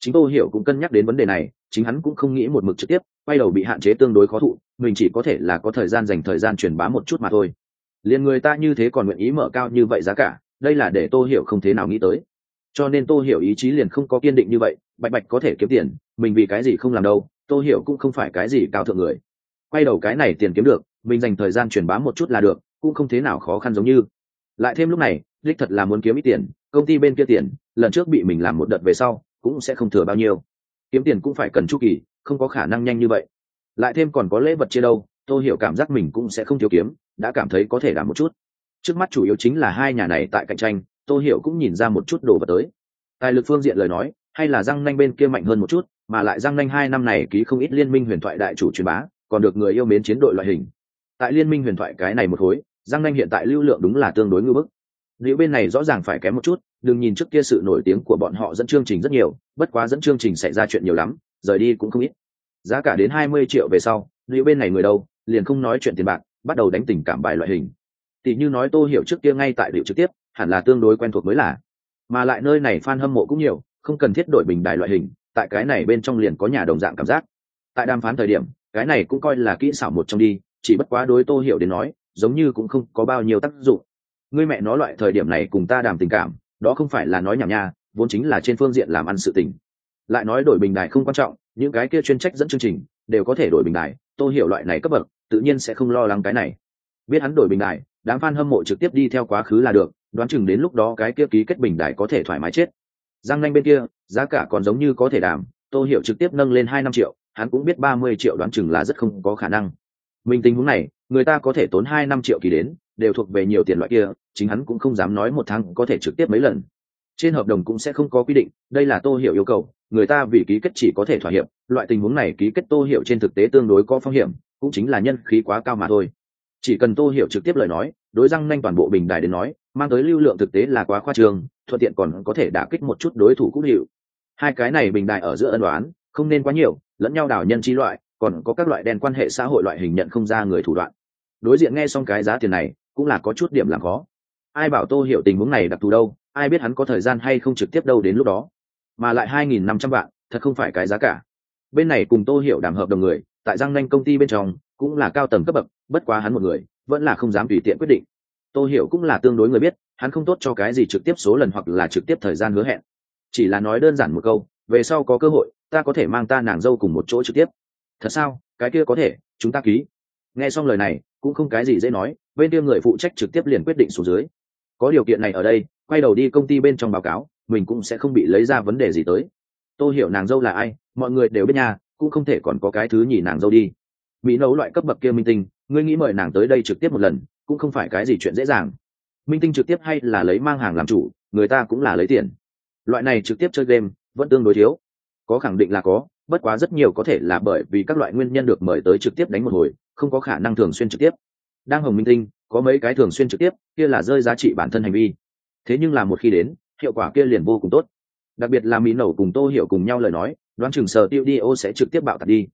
Chính tô hiểu cũng cân nhắc đến vấn đề này, chính hắn cũng không nghĩ một mực trực tiếp, quay đầu bị hạn chế tương đối khó thụ, mình chỉ có thể là có thời gian dành thời gian truyền bá một chút mà thôi. Liền người ta như thế còn nguyện ý mở cao như vậy giá cả, đây là để tô hiểu không thế nào nghĩ tới. Cho nên tô hiểu ý chí liền không có kiên định như vậy, bạch bạch có thể kiếm tiền, mình vì cái gì không làm đâu, tô hiểu cũng không phải cái gì cao thượng người. Quay đầu cái này tiền kiếm được, mình dành thời gian truyền bá một chút là được cũng không thế nào khó khăn giống như. Lại thêm lúc này, đích thật là muốn kiếm ít tiền, công ty bên kia tiền, lần trước bị mình làm một đợt về sau, cũng sẽ không thừa bao nhiêu. Kiếm tiền cũng phải cần chu kỳ, không có khả năng nhanh như vậy. Lại thêm còn có lễ vật chia đâu, tôi hiểu cảm giác mình cũng sẽ không thiếu kiếm, đã cảm thấy có thể đảm một chút. Trước mắt chủ yếu chính là hai nhà này tại cạnh tranh, tôi hiểu cũng nhìn ra một chút đồ vật tới. Tài lực phương diện lời nói, hay là răng nanh bên kia mạnh hơn một chút, mà lại răng nanh hai năm này ký không ít liên minh huyền thoại đại chủ truyền bá, còn được người yêu mến chiến đội loại hình. Tại liên minh huyền thoại cái này một khối Giang nanh hiện tại lưu lượng đúng là tương đối ngưỡng bức. Liệu bên này rõ ràng phải kém một chút, đừng nhìn trước kia sự nổi tiếng của bọn họ dẫn chương trình rất nhiều, bất quá dẫn chương trình xảy ra chuyện nhiều lắm, rời đi cũng không ít. Giá cả đến hai mươi triệu về sau liệu bên này người đâu, liền không nói chuyện tiền bạc, bắt đầu đánh tình cảm bài loại hình. Tỷ như nói tô hiểu trước kia ngay tại liệu trực tiếp, hẳn là tương đối quen thuộc mới là. Mà lại nơi này fan hâm mộ cũng nhiều, không cần thiết đổi bình đài loại hình, tại cái này bên trong liền có nhà đồng dạng cảm giác. Tại đàm phán thời điểm, cái này cũng coi là kỹ xảo một trong đi, chỉ bất quá đối tô hiểu đến nói giống như cũng không có bao nhiêu tác dụng. Ngươi mẹ nói loại thời điểm này cùng ta đàm tình cảm, đó không phải là nói nhảm nha, vốn chính là trên phương diện làm ăn sự tình. Lại nói đổi bình đài không quan trọng, những cái kia chuyên trách dẫn chương trình, đều có thể đổi bình đài, tôi hiểu loại này cấp bậc, tự nhiên sẽ không lo lắng cái này. Biết hắn đổi bình đài, đám fan hâm mộ trực tiếp đi theo quá khứ là được, đoán chừng đến lúc đó cái kia ký kết bình đài có thể thoải mái chết. Giang nanh bên kia, giá cả còn giống như có thể đàm, tôi hiểu trực tiếp nâng lên hai năm triệu, hắn cũng biết ba mươi triệu đoán chừng là rất không có khả năng mình tình huống này, người ta có thể tốn hai năm triệu kỳ đến, đều thuộc về nhiều tiền loại kia, chính hắn cũng không dám nói một tháng có thể trực tiếp mấy lần. Trên hợp đồng cũng sẽ không có quy định, đây là tô hiểu yêu cầu, người ta vì ký kết chỉ có thể thỏa hiệp, loại tình huống này ký kết tô hiểu trên thực tế tương đối có phong hiểm, cũng chính là nhân khí quá cao mà thôi. Chỉ cần tô hiểu trực tiếp lời nói, đối răng nhanh toàn bộ bình đài đến nói, mang tới lưu lượng thực tế là quá khoa trương, thuận tiện còn có thể đả kích một chút đối thủ cũ hiệu hai cái này bình đài ở giữa ân đoán không nên quá nhiều, lẫn nhau đảo nhân chi loại còn có các loại đen quan hệ xã hội loại hình nhận không ra người thủ đoạn. Đối diện nghe xong cái giá tiền này, cũng là có chút điểm làm khó. Ai bảo tô hiểu tình huống này đặc thù đâu, ai biết hắn có thời gian hay không trực tiếp đâu đến lúc đó. Mà lại hai nghìn năm trăm vạn, thật không phải cái giá cả. Bên này cùng tô hiểu đàm hợp đồng người, tại giang nanh công ty bên trong, cũng là cao tầng cấp bậc, bất quá hắn một người, vẫn là không dám tùy tiện quyết định. Tô hiểu cũng là tương đối người biết, hắn không tốt cho cái gì trực tiếp số lần hoặc là trực tiếp thời gian hứa hẹn. Chỉ là nói đơn giản một câu, về sau có cơ hội, ta có thể mang ta nàng dâu cùng một chỗ trực tiếp thật sao? Cái kia có thể, chúng ta ký. Nghe xong lời này, cũng không cái gì dễ nói, bên kia người phụ trách trực tiếp liền quyết định xuống dưới. Có điều kiện này ở đây, quay đầu đi công ty bên trong báo cáo, mình cũng sẽ không bị lấy ra vấn đề gì tới. Tôi hiểu nàng dâu là ai, mọi người đều biết nhà cũng không thể còn có cái thứ nhì nàng dâu đi. Mỹ nấu loại cấp bậc kia minh tinh, ngươi nghĩ mời nàng tới đây trực tiếp một lần, cũng không phải cái gì chuyện dễ dàng. Minh tinh trực tiếp hay là lấy mang hàng làm chủ, người ta cũng là lấy tiền. Loại này trực tiếp chơi game, vẫn tương đối thiếu. Có khẳng định là có bất quá rất nhiều có thể là bởi vì các loại nguyên nhân được mời tới trực tiếp đánh một hồi, không có khả năng thường xuyên trực tiếp. Đang hồng minh tinh, có mấy cái thường xuyên trực tiếp, kia là rơi giá trị bản thân hành vi. Thế nhưng là một khi đến, hiệu quả kia liền vô cùng tốt. Đặc biệt là mỹ nẩu cùng tô hiểu cùng nhau lời nói, đoán chừng sở tiêu đi ô sẽ trực tiếp bạo tạt đi.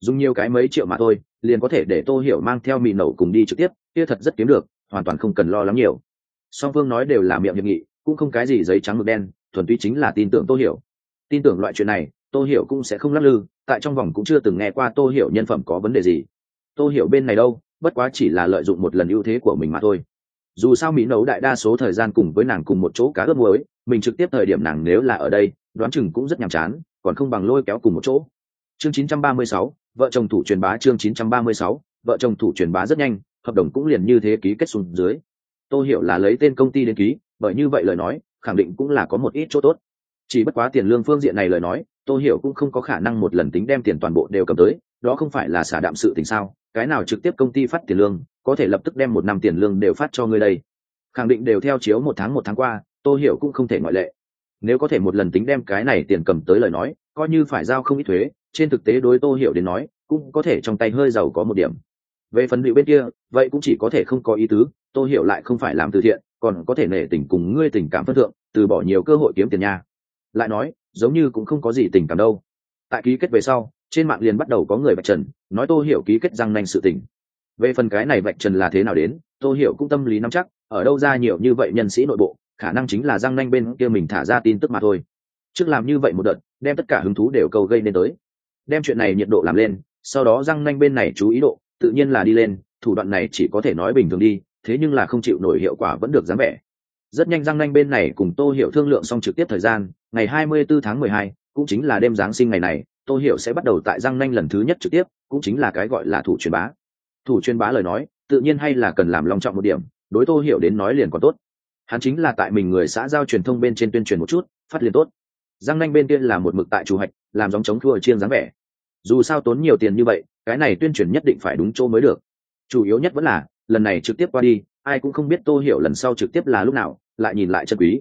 Dùng nhiều cái mấy triệu mà thôi, liền có thể để tô hiểu mang theo mỹ nẩu cùng đi trực tiếp, kia thật rất kiếm được, hoàn toàn không cần lo lắng nhiều. Song phương nói đều là miệng hiệp nghị, cũng không cái gì giấy trắng mực đen, thuần túy chính là tin tưởng tô hiểu. Tin tưởng loại chuyện này tô hiểu cũng sẽ không lắc lư tại trong vòng cũng chưa từng nghe qua tô hiểu nhân phẩm có vấn đề gì. Tô hiểu bên này đâu bất quá chỉ là lợi dụng một lần ưu thế của mình mà thôi. Dù sao mỹ nấu đại đa số thời gian cùng với nàng cùng một chỗ cá ướp muối mình trực tiếp thời điểm nàng nếu là ở đây đoán chừng cũng rất nhàm chán còn không bằng lôi kéo cùng một chỗ. Chương 936, vợ chồng thủ truyền bá chương 936, vợ chồng thủ truyền bá rất nhanh hợp đồng cũng liền như thế ký kết xuống dưới. Tôi hiểu là lấy tên công ty đến ký bởi như vậy lời nói khẳng định cũng là có một ít chỗ tốt chỉ bất quá tiền lương phương diện này lời nói tôi hiểu cũng không có khả năng một lần tính đem tiền toàn bộ đều cầm tới, đó không phải là xả đạm sự tình sao? Cái nào trực tiếp công ty phát tiền lương, có thể lập tức đem một năm tiền lương đều phát cho ngươi đây. Khẳng định đều theo chiếu một tháng một tháng qua tôi hiểu cũng không thể ngoại lệ. Nếu có thể một lần tính đem cái này tiền cầm tới lời nói, coi như phải giao không ít thuế, trên thực tế đối tô hiểu đến nói, cũng có thể trong tay hơi giàu có một điểm. Về phần liệu bên kia, vậy cũng chỉ có thể không có ý tứ, tô hiểu lại không phải làm từ thiện, còn có thể nể tình cùng ngươi tình cảm phân thượng, từ bỏ nhiều cơ hội kiếm tiền nha lại nói, giống như cũng không có gì tình cảm đâu. Tại ký kết về sau, trên mạng liền bắt đầu có người vạch trần, nói tô hiểu ký kết răng nanh sự tình. Về phần cái này vạch trần là thế nào đến, tô hiểu cũng tâm lý nắm chắc, ở đâu ra nhiều như vậy nhân sĩ nội bộ, khả năng chính là răng nanh bên kia mình thả ra tin tức mà thôi. Trước làm như vậy một đợt, đem tất cả hứng thú đều cầu gây nên tới. Đem chuyện này nhiệt độ làm lên, sau đó răng nanh bên này chú ý độ, tự nhiên là đi lên, thủ đoạn này chỉ có thể nói bình thường đi, thế nhưng là không chịu nổi hiệu quả vẫn được dám vẻ. Rất nhanh răng nanh bên này cùng tô hiểu thương lượng xong trực tiếp thời gian ngày 24 tháng 12, cũng chính là đêm giáng sinh ngày này tô hiểu sẽ bắt đầu tại Giang nanh lần thứ nhất trực tiếp cũng chính là cái gọi là thủ truyền bá. Thủ truyền bá lời nói tự nhiên hay là cần làm long trọng một điểm đối tô hiểu đến nói liền còn tốt. Hắn chính là tại mình người xã giao truyền thông bên trên tuyên truyền một chút phát liền tốt. Giang nanh bên kia là một mực tại chủ hạch làm giống chống thua chiên dáng vẻ. Dù sao tốn nhiều tiền như vậy cái này tuyên truyền nhất định phải đúng chỗ mới được. Chủ yếu nhất vẫn là lần này trực tiếp qua đi ai cũng không biết tô hiểu lần sau trực tiếp là lúc nào lại nhìn lại chân quý.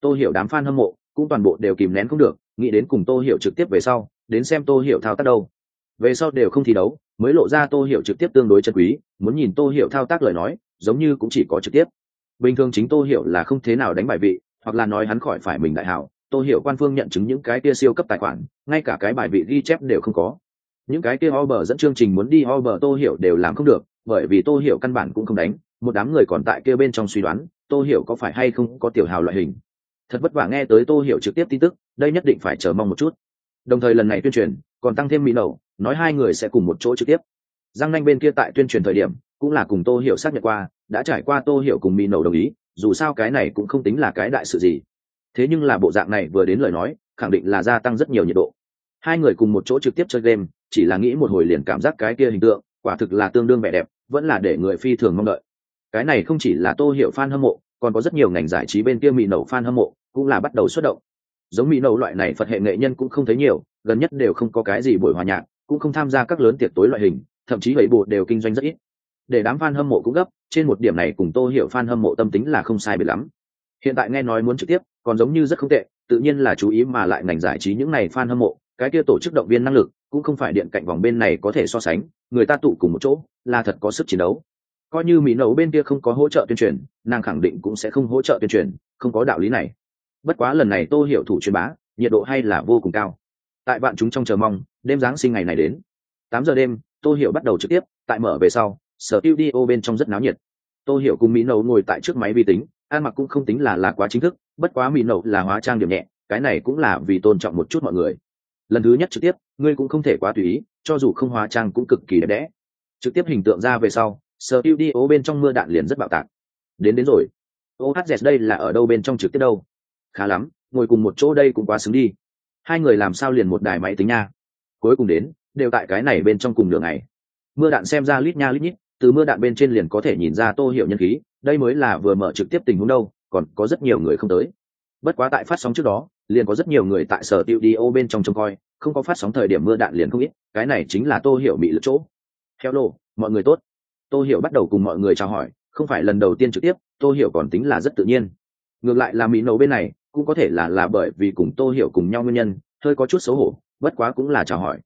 Tô hiểu đám fan hâm mộ cũng toàn bộ đều kìm nén không được, nghĩ đến cùng tô hiểu trực tiếp về sau, đến xem tô hiểu thao tác đâu. Về sau đều không thi đấu, mới lộ ra tô hiểu trực tiếp tương đối chân quý, muốn nhìn tô hiểu thao tác lời nói, giống như cũng chỉ có trực tiếp. Bình thường chính tô hiểu là không thế nào đánh bài vị, hoặc là nói hắn khỏi phải mình đại hảo, tô hiểu quan phương nhận chứng những cái kia siêu cấp tài khoản, ngay cả cái bài vị ghi chép đều không có. Những cái kia over dẫn chương trình muốn đi over tô hiểu đều làm không được, bởi vì tô hiểu căn bản cũng không đánh, một đám người còn tại kia bên trong suy đoán, tô hiểu có phải hay không có tiểu hào loại hình thật vất vả nghe tới tô hiểu trực tiếp tin tức, đây nhất định phải chờ mong một chút. Đồng thời lần này tuyên truyền, còn tăng thêm mỹ nậu nói hai người sẽ cùng một chỗ trực tiếp. Giang nanh bên kia tại tuyên truyền thời điểm, cũng là cùng tô hiểu xác nhận qua, đã trải qua tô hiểu cùng mỹ nậu đồng ý, dù sao cái này cũng không tính là cái đại sự gì. Thế nhưng là bộ dạng này vừa đến lời nói, khẳng định là gia tăng rất nhiều nhiệt độ. Hai người cùng một chỗ trực tiếp chơi game, chỉ là nghĩ một hồi liền cảm giác cái kia hình tượng, quả thực là tương đương vẻ đẹp, vẫn là để người phi thường mong đợi. Cái này không chỉ là tô hiểu fan hâm mộ, còn có rất nhiều ngành giải trí bên kia mỹ nẩu fan hâm mộ cũng là bắt đầu xuất động. Giống mỹ nâu loại này phật hệ nghệ nhân cũng không thấy nhiều, gần nhất đều không có cái gì buổi hòa nhạc, cũng không tham gia các lớn tiệc tối loại hình, thậm chí bảy bộ đều kinh doanh rất ít. Để đám fan hâm mộ cũng gấp, trên một điểm này cùng tô hiểu fan hâm mộ tâm tính là không sai biệt lắm. Hiện tại nghe nói muốn trực tiếp, còn giống như rất không tệ, tự nhiên là chú ý mà lại ngành giải trí những này fan hâm mộ, cái kia tổ chức động viên năng lực, cũng không phải điện cạnh vòng bên này có thể so sánh, người ta tụ cùng một chỗ, là thật có sức chiến đấu. Coi như mỹ nấu bên kia không có hỗ trợ tuyên truyền, nàng khẳng định cũng sẽ không hỗ trợ tuyên truyền, không có đạo lý này bất quá lần này tô hiểu thủ truyền bá, nhiệt độ hay là vô cùng cao. Tại bạn chúng trong chờ mong, đêm giáng sinh ngày này đến. Tám giờ đêm, tô hiểu bắt đầu trực tiếp, tại mở về sau, sở tiêu đi ô bên trong rất náo nhiệt. Tô hiểu cùng mỹ nâu ngồi tại trước máy vi tính, ăn mặc cũng không tính là là quá chính thức, bất quá mỹ nâu là hóa trang điểm nhẹ, cái này cũng là vì tôn trọng một chút mọi người. Lần thứ nhất trực tiếp, ngươi cũng không thể quá tùy ý, cho dù không hóa trang cũng cực kỳ đẹp đẽ. Trực tiếp hình tượng ra về sau, sở tiêu đi ô bên trong mưa đạn liền rất bạo tạc. Đến đến rồi. Ohz đây là ở đâu bên trong trực tiếp đâu? Khá lắm, ngồi cùng một chỗ đây cũng quá xứng đi. Hai người làm sao liền một đài máy tính nha? Cuối cùng đến, đều tại cái này bên trong cùng đường này mưa đạn xem ra lít nha lít nhít, từ mưa đạn bên trên liền có thể nhìn ra tô hiệu nhân khí, đây mới là vừa mở trực tiếp tình huống đâu, còn có rất nhiều người không tới. Bất quá tại phát sóng trước đó, liền có rất nhiều người tại sở tiêu đi ô bên trong trông coi, không có phát sóng thời điểm mưa đạn liền không ít, cái này chính là tô hiểu bị lựa chỗ. Hello mọi người tốt. Tô hiểu bắt đầu cùng mọi người chào hỏi, không phải lần đầu tiên trực tiếp, tô hiểu còn tính là rất tự nhiên. Ngược lại là mỹ nấu bên này cũng có thể là là bởi vì cùng tô hiểu cùng nhau nguyên nhân, hơi có chút xấu hổ, bất quá cũng là chào hỏi.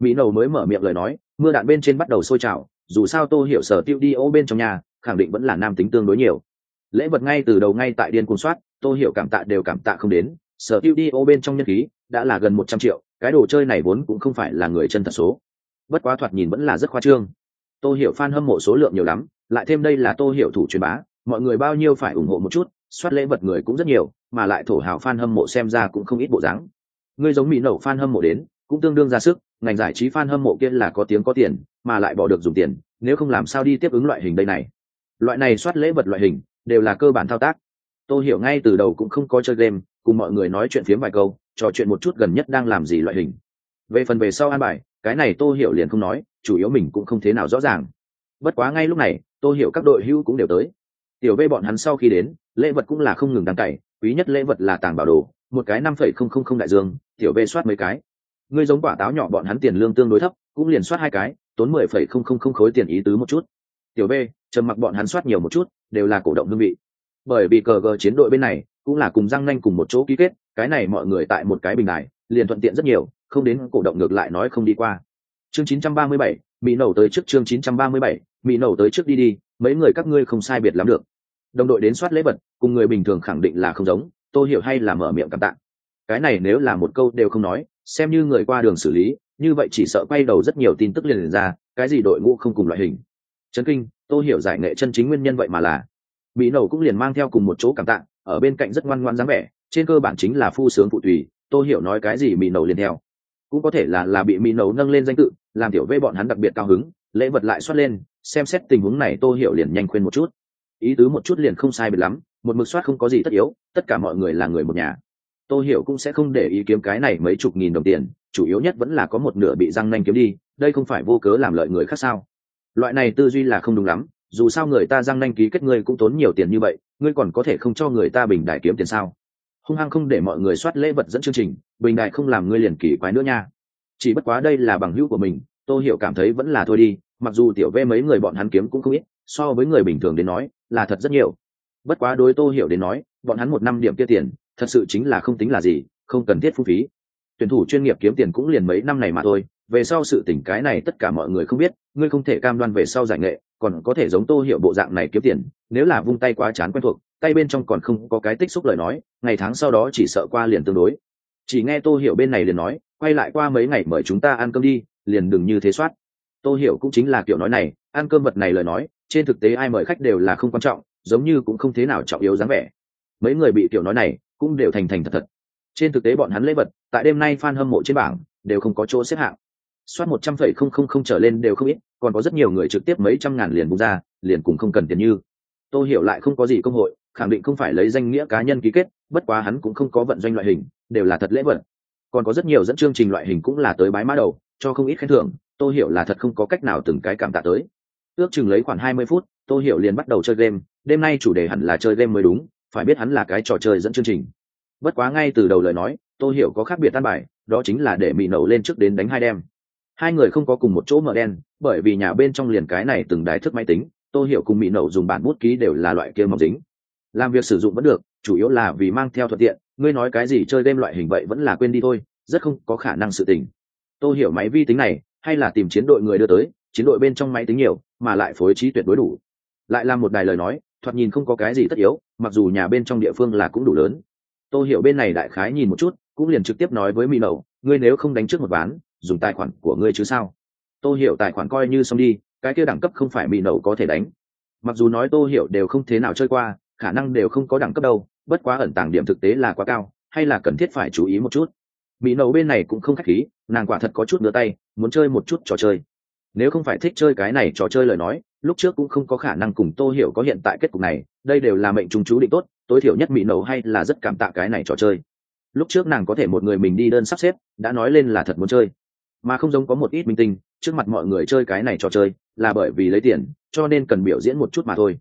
Mỹ nầu mới mở miệng lời nói, mưa đạn bên trên bắt đầu sôi trào, dù sao tô hiểu sở tiêu đi ô bên trong nhà, khẳng định vẫn là nam tính tương đối nhiều. Lễ vật ngay từ đầu ngay tại điên cuồng soát, tô hiểu cảm tạ đều cảm tạ không đến, sở tiêu đi ô bên trong nhân khí đã là gần một trăm triệu, cái đồ chơi này vốn cũng không phải là người chân thật số. Bất quá thoạt nhìn vẫn là rất khoa trương. Tô hiểu fan hâm mộ số lượng nhiều lắm, lại thêm đây là tô hiểu thủ truyền bá, mọi người bao nhiêu phải ủng hộ một chút soát lễ vật người cũng rất nhiều, mà lại thổ hào fan hâm mộ xem ra cũng không ít bộ dáng. Người giống mỹ nổ n hâm mộ đến, cũng tương đương ra sức, ngành giải trí fan hâm mộ kia là có tiếng có tiền, mà lại bỏ được dùng tiền, nếu không làm sao đi tiếp ứng loại hình đây này. Loại này soát lễ vật loại hình, đều là cơ bản thao tác. Tôi hiểu ngay từ đầu cũng không có chơi game, cùng mọi người nói chuyện phiếm vài câu, trò chuyện một chút gần nhất đang làm gì loại hình. Về phần về sau an bài, cái này tôi hiểu liền không nói, chủ yếu mình cũng không thế nào rõ ràng. Bất quá ngay lúc này tôi hiểu các đội hữu cũng đều tới. Tiểu v bọn hắn sau khi đến lễ vật cũng là không ngừng đăng cày quý nhất lễ vật là tàng bảo đồ một cái năm phẩy không không không đại dương tiểu Bê soát mấy cái. Ngươi giống quả táo nhỏ bọn hắn tiền lương tương đối thấp cũng liền soát hai cái tốn mười phẩy không không không khối tiền ý tứ một chút. Tiểu Bê, trầm mặc bọn hắn soát nhiều một chút đều là cổ động hương vị. Bởi vì cờ gờ chiến đội bên này cũng là cùng răng nanh cùng một chỗ ký kết cái này mọi người tại một cái bình đài liền thuận tiện rất nhiều không đến cổ động ngược lại nói không đi qua. Chương 937, mỹ nổ tới trước chương 937, mỹ nổ tới trước đi đi mấy người các ngươi không sai biệt lắm được đồng đội đến soát lễ vật cùng người bình thường khẳng định là không giống tôi hiểu hay là mở miệng cảm tạ. Cái này nếu là một câu đều không nói xem như người qua đường xử lý như vậy chỉ sợ quay đầu rất nhiều tin tức liền, liền ra cái gì đội ngũ không cùng loại hình. Trấn kinh tôi hiểu giải nghệ chân chính nguyên nhân vậy mà là mỹ nổ cũng liền mang theo cùng một chỗ cảm tạ ở bên cạnh rất ngoan ngoan dáng vẻ trên cơ bản chính là phu sướng phụ tùy Tôi hiểu nói cái gì bị nầu liền theo. Cũng có thể là là bị mỹ nầu nâng lên danh tự làm tiểu vê bọn hắn đặc biệt cao hứng lễ vật lại xuất lên xem xét tình huống này tôi hiểu liền nhanh khuyên một chút ý tứ một chút liền không sai biệt lắm, một mực soát không có gì tất yếu, tất cả mọi người là người một nhà. Tôi hiểu cũng sẽ không để ý kiếm cái này mấy chục nghìn đồng tiền, chủ yếu nhất vẫn là có một nửa bị răng nanh kiếm đi, đây không phải vô cớ làm lợi người khác sao? Loại này tư duy là không đúng lắm, dù sao người ta răng nanh ký kết ngươi cũng tốn nhiều tiền như vậy, ngươi còn có thể không cho người ta bình đại kiếm tiền sao? Hung hăng không để mọi người soát lễ vật dẫn chương trình, bình đại không làm ngươi liền kỳ quái nữa nha. Chỉ bất quá đây là bằng hữu của mình tôi hiểu cảm thấy vẫn là thôi đi, mặc dù tiểu vê mấy người bọn hắn kiếm cũng không ít so với người bình thường đến nói, là thật rất nhiều. Bất quá đối tô hiểu đến nói, bọn hắn một năm điểm kia tiền, thật sự chính là không tính là gì, không cần thiết phung phí. Tuyển thủ chuyên nghiệp kiếm tiền cũng liền mấy năm này mà thôi, về sau sự tỉnh cái này tất cả mọi người không biết, ngươi không thể cam đoan về sau giải nghệ, còn có thể giống tô hiểu bộ dạng này kiếm tiền, nếu là vung tay quá chán quen thuộc, tay bên trong còn không có cái tích xúc lời nói, ngày tháng sau đó chỉ sợ qua liền tương đối. Chỉ nghe tô hiểu bên này liền nói, quay lại qua mấy ngày mời chúng ta ăn cơm đi, liền đừng như thế soát. Tô hiểu cũng chính là kiểu nói này, ăn cơm vật này lời nói trên thực tế ai mời khách đều là không quan trọng, giống như cũng không thế nào trọng yếu dáng vẻ. Mấy người bị kiểu nói này cũng đều thành thành thật thật. Trên thực tế bọn hắn lễ vật, tại đêm nay fan hâm mộ trên bảng, đều không có chỗ xếp hạng. Soát một trăm phẩy không không không trở lên đều không ít, còn có rất nhiều người trực tiếp mấy trăm ngàn liền bung ra, liền cùng không cần tiền như. Tôi hiểu lại không có gì công hội, khẳng định không phải lấy danh nghĩa cá nhân ký kết, bất quá hắn cũng không có vận doanh loại hình, đều là thật lễ vật. Còn có rất nhiều dẫn chương trình loại hình cũng là tới bái mã đầu, cho không ít khen thưởng tôi hiểu là thật không có cách nào từng cái cảm tạ tới ước chừng lấy khoảng hai mươi phút, tô hiểu liền bắt đầu chơi game. Đêm nay chủ đề hẳn là chơi game mới đúng, phải biết hắn là cái trò chơi dẫn chương trình. Bất quá ngay từ đầu lời nói, tô hiểu có khác biệt tan bài, đó chính là để mị nậu lên trước đến đánh hai đêm. Hai người không có cùng một chỗ mở đen, bởi vì nhà bên trong liền cái này từng đái thức máy tính, tô hiểu cùng mị nậu dùng bản bút ký đều là loại kia mỏng dính. Làm việc sử dụng vẫn được, chủ yếu là vì mang theo thuận tiện, ngươi nói cái gì chơi game loại hình vậy vẫn là quên đi thôi, rất không có khả năng sự tình. Tô hiểu máy vi tính này, hay là tìm chiến đội người đưa tới chiến đội bên trong máy tính nhiều, mà lại phối trí tuyệt đối đủ. Lại là một đài lời nói, thoạt nhìn không có cái gì tất yếu, mặc dù nhà bên trong địa phương là cũng đủ lớn. Tôi hiểu bên này đại khái nhìn một chút, cũng liền trực tiếp nói với mỹ nậu ngươi nếu không đánh trước một ván, dùng tài khoản của ngươi chứ sao? Tôi hiểu tài khoản coi như xong đi, cái kia đẳng cấp không phải mỹ nậu có thể đánh. Mặc dù nói tô hiểu đều không thế nào chơi qua, khả năng đều không có đẳng cấp đâu, bất quá ẩn tàng điểm thực tế là quá cao, hay là cần thiết phải chú ý một chút. Mỹ nậu bên này cũng không khách khí, nàng quả thật có chút ngửa tay, muốn chơi một chút trò chơi nếu không phải thích chơi cái này trò chơi lời nói, lúc trước cũng không có khả năng cùng tô hiểu có hiện tại kết cục này, đây đều là mệnh trùng chú định tốt, tối thiểu nhất mỹ nấu hay là rất cảm tạ cái này trò chơi. Lúc trước nàng có thể một người mình đi đơn sắp xếp, đã nói lên là thật muốn chơi. Mà không giống có một ít minh tinh, trước mặt mọi người chơi cái này trò chơi, là bởi vì lấy tiền, cho nên cần biểu diễn một chút mà thôi.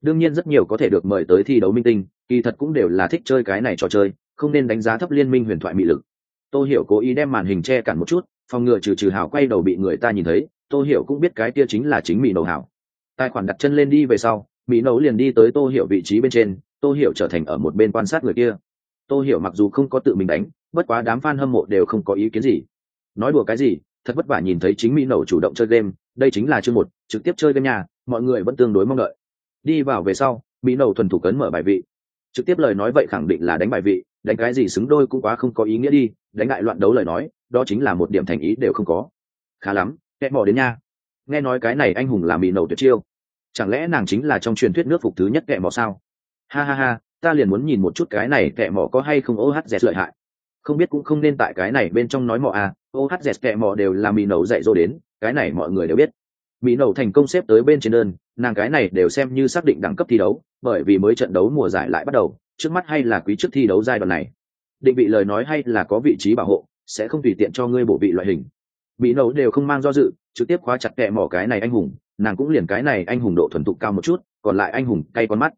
Đương nhiên rất nhiều có thể được mời tới thi đấu minh tinh, kỳ thật cũng đều là thích chơi cái này trò chơi, không nên đánh giá thấp liên minh huyền thoại mỹ lực. Tô hiểu cố ý đem màn hình che cản một chút, phòng ngừa trừ trừ hào quay đầu bị người ta nhìn thấy tô hiểu cũng biết cái kia chính là chính mỹ nấu hảo. Tài khoản đặt chân lên đi về sau mỹ nấu liền đi tới tô hiểu vị trí bên trên, tô hiểu trở thành ở một bên quan sát người kia. Tô hiểu mặc dù không có tự mình đánh, bất quá đám fan hâm mộ đều không có ý kiến gì. Nói đùa cái gì, thật vất vả nhìn thấy chính mỹ nấu chủ động chơi game, đây chính là chương một, trực tiếp chơi game nhà, mọi người vẫn tương đối mong đợi. Đi vào về sau mỹ nấu thuần thủ cấn mở bài vị. Trực tiếp lời nói vậy khẳng định là đánh bài vị, đánh cái gì xứng đôi cũng quá không có ý nghĩa đi, đánh lại loạn đấu lời nói, đó chính là một điểm thành ý đều không có. Khá lắm kẻ mò đến nha. Nghe nói cái này anh hùng là mỹ nầu tuyệt chiêu. Chẳng lẽ nàng chính là trong truyền thuyết nước phục thứ nhất kẻ mò sao? Ha ha ha, ta liền muốn nhìn một chút cái này kẻ mò có hay không ô hát dẹt lợi hại. Không biết cũng không nên tại cái này bên trong nói mò à ô hát dẹt kẻ mò đều là mỹ nầu dạy dỗ đến, cái này mọi người đều biết. Mỹ nầu thành công xếp tới bên trên đơn, nàng cái này đều xem như xác định đẳng cấp thi đấu, bởi vì mới trận đấu mùa giải lại bắt đầu, trước mắt hay là quý trước thi đấu giai đoạn này. Định vị lời nói hay là có vị trí bảo hộ, sẽ không tùy tiện cho ngươi bổ vị loại hình. Bị nấu đều không mang do dự, trực tiếp khóa chặt kẹ mỏ cái này anh hùng, nàng cũng liền cái này anh hùng độ thuần thục cao một chút, còn lại anh hùng cay con mắt.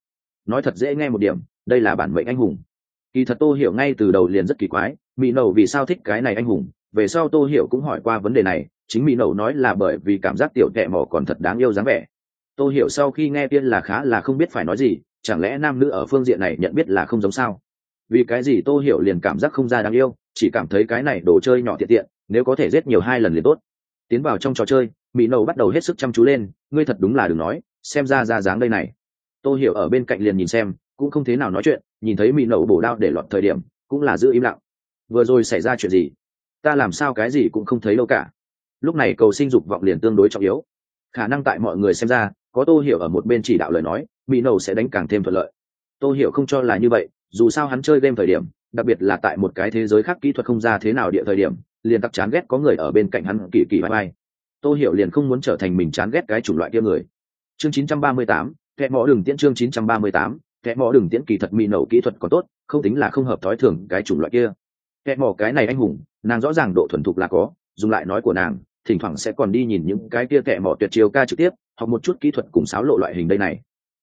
Nói thật dễ nghe một điểm, đây là bản mệnh anh hùng. Kỳ thật tô hiểu ngay từ đầu liền rất kỳ quái, mỹ nầu vì sao thích cái này anh hùng? Về sau tô hiểu cũng hỏi qua vấn đề này, chính mỹ nầu nói là bởi vì cảm giác tiểu kẹ mỏ còn thật đáng yêu dáng vẻ. Tô hiểu sau khi nghe tiên là khá là không biết phải nói gì, chẳng lẽ nam nữ ở phương diện này nhận biết là không giống sao? Vì cái gì tô hiểu liền cảm giác không ra đáng yêu? Chỉ cảm thấy cái này đồ chơi nhỏ tiện tiện, nếu có thể giết nhiều hai lần liền tốt. Tiến vào trong trò chơi, mỹ nầu bắt đầu hết sức chăm chú lên, ngươi thật đúng là đừng nói, xem ra ra dáng đây này. Tô hiểu ở bên cạnh liền nhìn xem, cũng không thế nào nói chuyện, nhìn thấy mỹ nầu bổ đao để lọt thời điểm, cũng là giữ im lặng. Vừa rồi xảy ra chuyện gì? Ta làm sao cái gì cũng không thấy đâu cả. Lúc này cầu sinh dục vọng liền tương đối trọng yếu. Khả năng tại mọi người xem ra, có tô hiểu ở một bên chỉ đạo lời nói, mỹ nầu sẽ đánh càng thêm thuận lợi. Tô hiểu không cho là như vậy dù sao hắn chơi game thời điểm đặc biệt là tại một cái thế giới khác kỹ thuật không ra thế nào địa thời điểm liền tắc chán ghét có người ở bên cạnh hắn kỳ kỳ vai vai. Tôi hiểu liền không muốn trở thành mình chán ghét cái chủng loại kia người. Chương 938, kẻ mỏ đường tiễn chương 938, kẻ mỏ đường tiễn kỳ thật mỹ nổ kỹ thuật có tốt không tính là không hợp thói thường cái chủng loại kia. Kẻ mỏ cái này anh hùng nàng rõ ràng độ thuần thục là có dùng lại nói của nàng thỉnh thoảng sẽ còn đi nhìn những cái kia kẻ mỏ tuyệt chiêu ca trực tiếp học một chút kỹ thuật cùng sáo lộ loại hình đây này.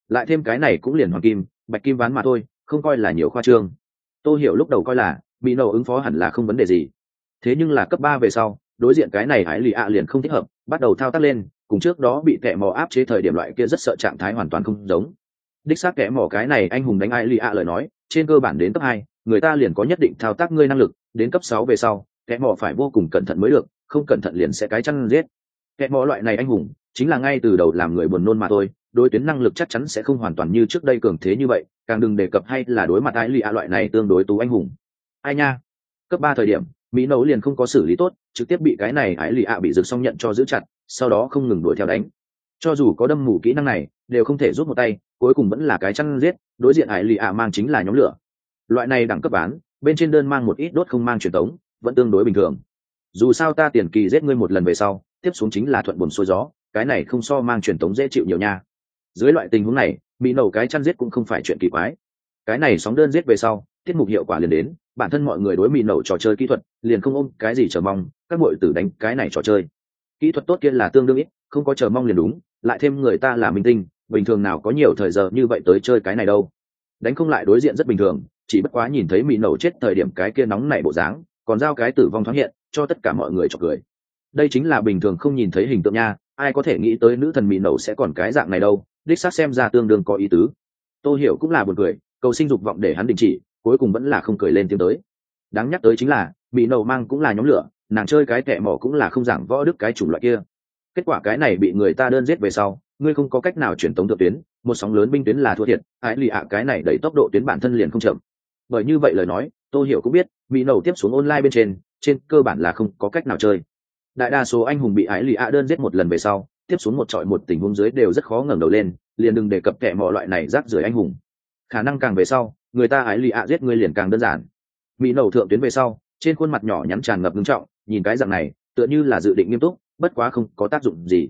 Lại thêm cái này cũng liền hoàng kim bạch kim ván mà thôi không coi là nhiều khoa trương. Tôi hiểu lúc đầu coi là, bị nổ ứng phó hẳn là không vấn đề gì. Thế nhưng là cấp ba về sau, đối diện cái này hải lì ạ liền không thích hợp, bắt đầu thao tác lên, cùng trước đó bị kẻ mò áp chế thời điểm loại kia rất sợ trạng thái hoàn toàn không giống. Đích xác kẻ mò cái này anh hùng đánh ai lì ạ lời nói, trên cơ bản đến cấp hai, người ta liền có nhất định thao tác ngươi năng lực, đến cấp sáu về sau, kẻ mò phải vô cùng cẩn thận mới được, không cẩn thận liền sẽ cái chăn giết. Kẻ mò loại này anh hùng, chính là ngay từ đầu làm người buồn nôn mà thôi đối tuyến năng lực chắc chắn sẽ không hoàn toàn như trước đây cường thế như vậy, càng đừng đề cập hay là đối mặt ai lì ạ loại này tương đối tú anh hùng. Ai nha? Cấp ba thời điểm, mỹ nấu liền không có xử lý tốt, trực tiếp bị cái này ái lì ạ bị rực xong nhận cho giữ chặt, sau đó không ngừng đuổi theo đánh. Cho dù có đâm mù kỹ năng này, đều không thể rút một tay, cuối cùng vẫn là cái chăn giết, đối diện ái lì ạ mang chính là nhóm lửa. Loại này đẳng cấp bán, bên trên đơn mang một ít đốt không mang truyền tống, vẫn tương đối bình thường. Dù sao ta tiền kỳ giết ngươi một lần về sau, tiếp xuống chính là thuận buồn xuôi gió, cái này không so mang truyền tống dễ chịu nhiều nha dưới loại tình huống này, bị nổ cái chăn giết cũng không phải chuyện kỳ quái. Cái này sóng đơn giết về sau, tiết mục hiệu quả liền đến, bản thân mọi người đối mì nổ trò chơi kỹ thuật, liền không ôm cái gì chờ mong, các bội tử đánh cái này trò chơi. Kỹ thuật tốt kia là tương đương ít, không có chờ mong liền đúng, lại thêm người ta là minh tinh, bình thường nào có nhiều thời giờ như vậy tới chơi cái này đâu. Đánh không lại đối diện rất bình thường, chỉ bất quá nhìn thấy mì nổ chết thời điểm cái kia nóng nảy bộ dáng, còn giao cái tử vong thoáng hiện, cho tất cả mọi người chọc cười. Đây chính là bình thường không nhìn thấy hình tượng nha, ai có thể nghĩ tới nữ thần mì nổ sẽ còn cái dạng này đâu đích xác xem ra tương đương có ý tứ. Tôi hiểu cũng là buồn cười, cầu sinh dục vọng để hắn đình chỉ, cuối cùng vẫn là không cười lên tiếng tới. Đáng nhắc tới chính là bị nầu mang cũng là nhóm lửa, nàng chơi cái tệ mỏ cũng là không giảng võ đức cái chủng loại kia. Kết quả cái này bị người ta đơn giết về sau, ngươi không có cách nào chuyển tống thượng tuyến, một sóng lớn binh tuyến là thua thiệt ái lì ạ, cái này đẩy tốc độ tuyến bản thân liền không chậm. Bởi như vậy lời nói tôi hiểu cũng biết bị nầu tiếp xuống online bên trên trên cơ bản là không có cách nào chơi. Đại đa số anh hùng bị ái lì ạ đơn giết một lần về sau tiếp xuống một trọi một tình huống dưới đều rất khó ngẩng đầu lên, liền đừng đề cập kẻ mọi loại này rác rưởi anh hùng. Khả năng càng về sau, người ta ái lì ạ giết người liền càng đơn giản. Mỹ nầu thượng tuyến về sau, trên khuôn mặt nhỏ nhắn tràn ngập nghiêm trọng, nhìn cái dạng này, tựa như là dự định nghiêm túc, bất quá không có tác dụng gì.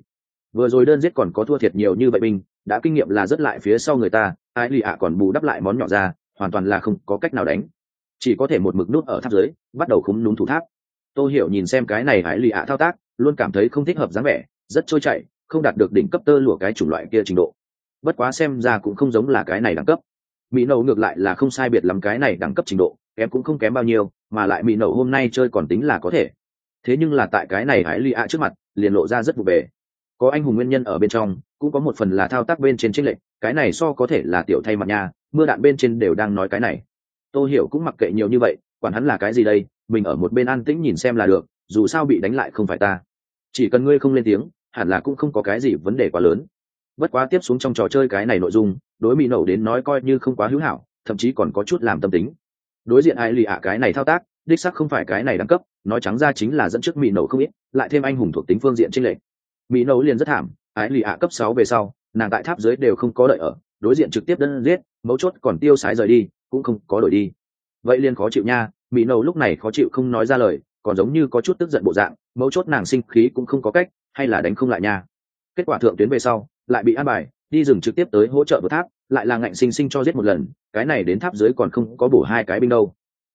Vừa rồi đơn giết còn có thua thiệt nhiều như vậy binh, đã kinh nghiệm là rất lại phía sau người ta, ái lì ạ còn bù đắp lại món nhỏ ra, hoàn toàn là không có cách nào đánh. Chỉ có thể một mực nút ở tháp dưới, bắt đầu khúng núm thủ tháp. Tôi hiểu nhìn xem cái này ái lì ạ thao tác, luôn cảm thấy không thích hợp dáng vẻ, rất trôi chảy không đạt được đỉnh cấp tơ lụa cái chủng loại kia trình độ. Bất quá xem ra cũng không giống là cái này đẳng cấp. Mỹ nậu ngược lại là không sai biệt lắm cái này đẳng cấp trình độ, kém cũng không kém bao nhiêu, mà lại mỹ nậu hôm nay chơi còn tính là có thể. Thế nhưng là tại cái này hải li ạ trước mặt, liền lộ ra rất vụ về có anh hùng nguyên nhân ở bên trong, cũng có một phần là thao tác bên trên tranh lệ. cái này so có thể là tiểu thay mặt nha, mưa đạn bên trên đều đang nói cái này. Tôi hiểu cũng mặc kệ nhiều như vậy, quản hắn là cái gì đây, mình ở một bên an tĩnh nhìn xem là được, dù sao bị đánh lại không phải ta. Chỉ cần ngươi không lên tiếng hẳn là cũng không có cái gì vấn đề quá lớn. Bất quá tiếp xuống trong trò chơi cái này nội dung, đối mỹ nổ đến nói coi như không quá hữu hảo, thậm chí còn có chút làm tâm tính. Đối diện ai lì ạ cái này thao tác, đích sắc không phải cái này đẳng cấp, nói trắng ra chính là dẫn trước mỹ nổ không ít, lại thêm anh hùng thuộc tính phương diện trinh lệ. mỹ nổ liền rất thảm ái lì ạ cấp sáu về sau, nàng tại tháp dưới đều không có đợi ở, đối diện trực tiếp đơn giết, mấu chốt còn tiêu sái rời đi, cũng không có đổi đi. Vậy liền khó chịu nha, mỹ nổ lúc này khó chịu không nói ra lời, còn giống như có chút tức giận bộ dạng, mấu chốt nàng sinh khí cũng không có cách hay là đánh không lại nha. Kết quả thượng tuyến về sau, lại bị an bài, đi rừng trực tiếp tới hỗ trợ vượt tháp, lại là ngạnh sinh sinh cho giết một lần, cái này đến tháp dưới còn không có bổ hai cái binh đâu.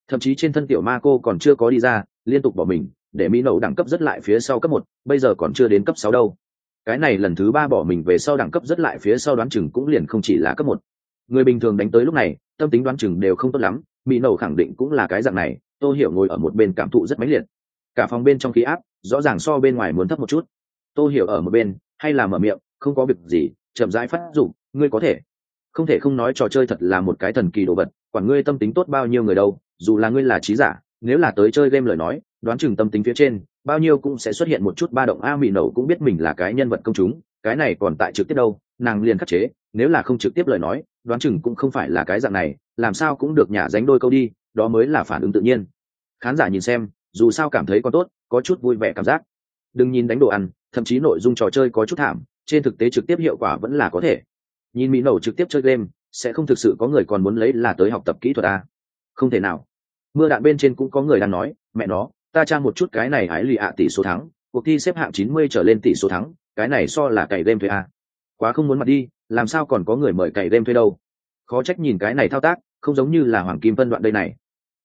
Thậm chí trên thân tiểu ma cô còn chưa có đi ra, liên tục bỏ mình, để mỹ nậu đẳng cấp rất lại phía sau cấp một, bây giờ còn chưa đến cấp sáu đâu. Cái này lần thứ ba bỏ mình về sau đẳng cấp rất lại phía sau đoán chừng cũng liền không chỉ là cấp một. Người bình thường đánh tới lúc này, tâm tính đoán chừng đều không tốt lắm, mỹ nậu khẳng định cũng là cái dạng này tôi hiểu ngồi ở một bên cảm thụ rất mãnh liệt. Cả phòng bên trong khí áp, rõ ràng so bên ngoài muốn thấp một chút tôi hiểu ở một bên, hay là mở miệng, không có việc gì, chậm rãi phát dụng ngươi có thể. Không thể không nói trò chơi thật là một cái thần kỳ đồ vật, quản ngươi tâm tính tốt bao nhiêu người đâu, dù là ngươi là trí giả, nếu là tới chơi game lời nói, đoán chừng tâm tính phía trên, bao nhiêu cũng sẽ xuất hiện một chút ba động a mị nẩu cũng biết mình là cái nhân vật công chúng, cái này còn tại trực tiếp đâu, nàng liền khắc chế, nếu là không trực tiếp lời nói, đoán chừng cũng không phải là cái dạng này, làm sao cũng được nhả dánh đôi câu đi, đó mới là phản ứng tự nhiên. Khán giả nhìn xem, dù sao cảm thấy có tốt, có chút vui vẻ cảm giác đừng nhìn đánh đồ ăn, thậm chí nội dung trò chơi có chút thảm, trên thực tế trực tiếp hiệu quả vẫn là có thể. Nhìn mỹ nổ trực tiếp chơi game, sẽ không thực sự có người còn muốn lấy là tới học tập kỹ thuật à? không thể nào. Mưa đạn bên trên cũng có người đang nói, mẹ nó, ta trang một chút cái này hái lì ạ tỷ số thắng, cuộc thi xếp hạng chín mươi trở lên tỷ số thắng, cái này so là cày đêm thuê à. quá không muốn mặt đi, làm sao còn có người mời cày đêm thuê đâu? Khó trách nhìn cái này thao tác, không giống như là hoàng kim vân đoạn đây này.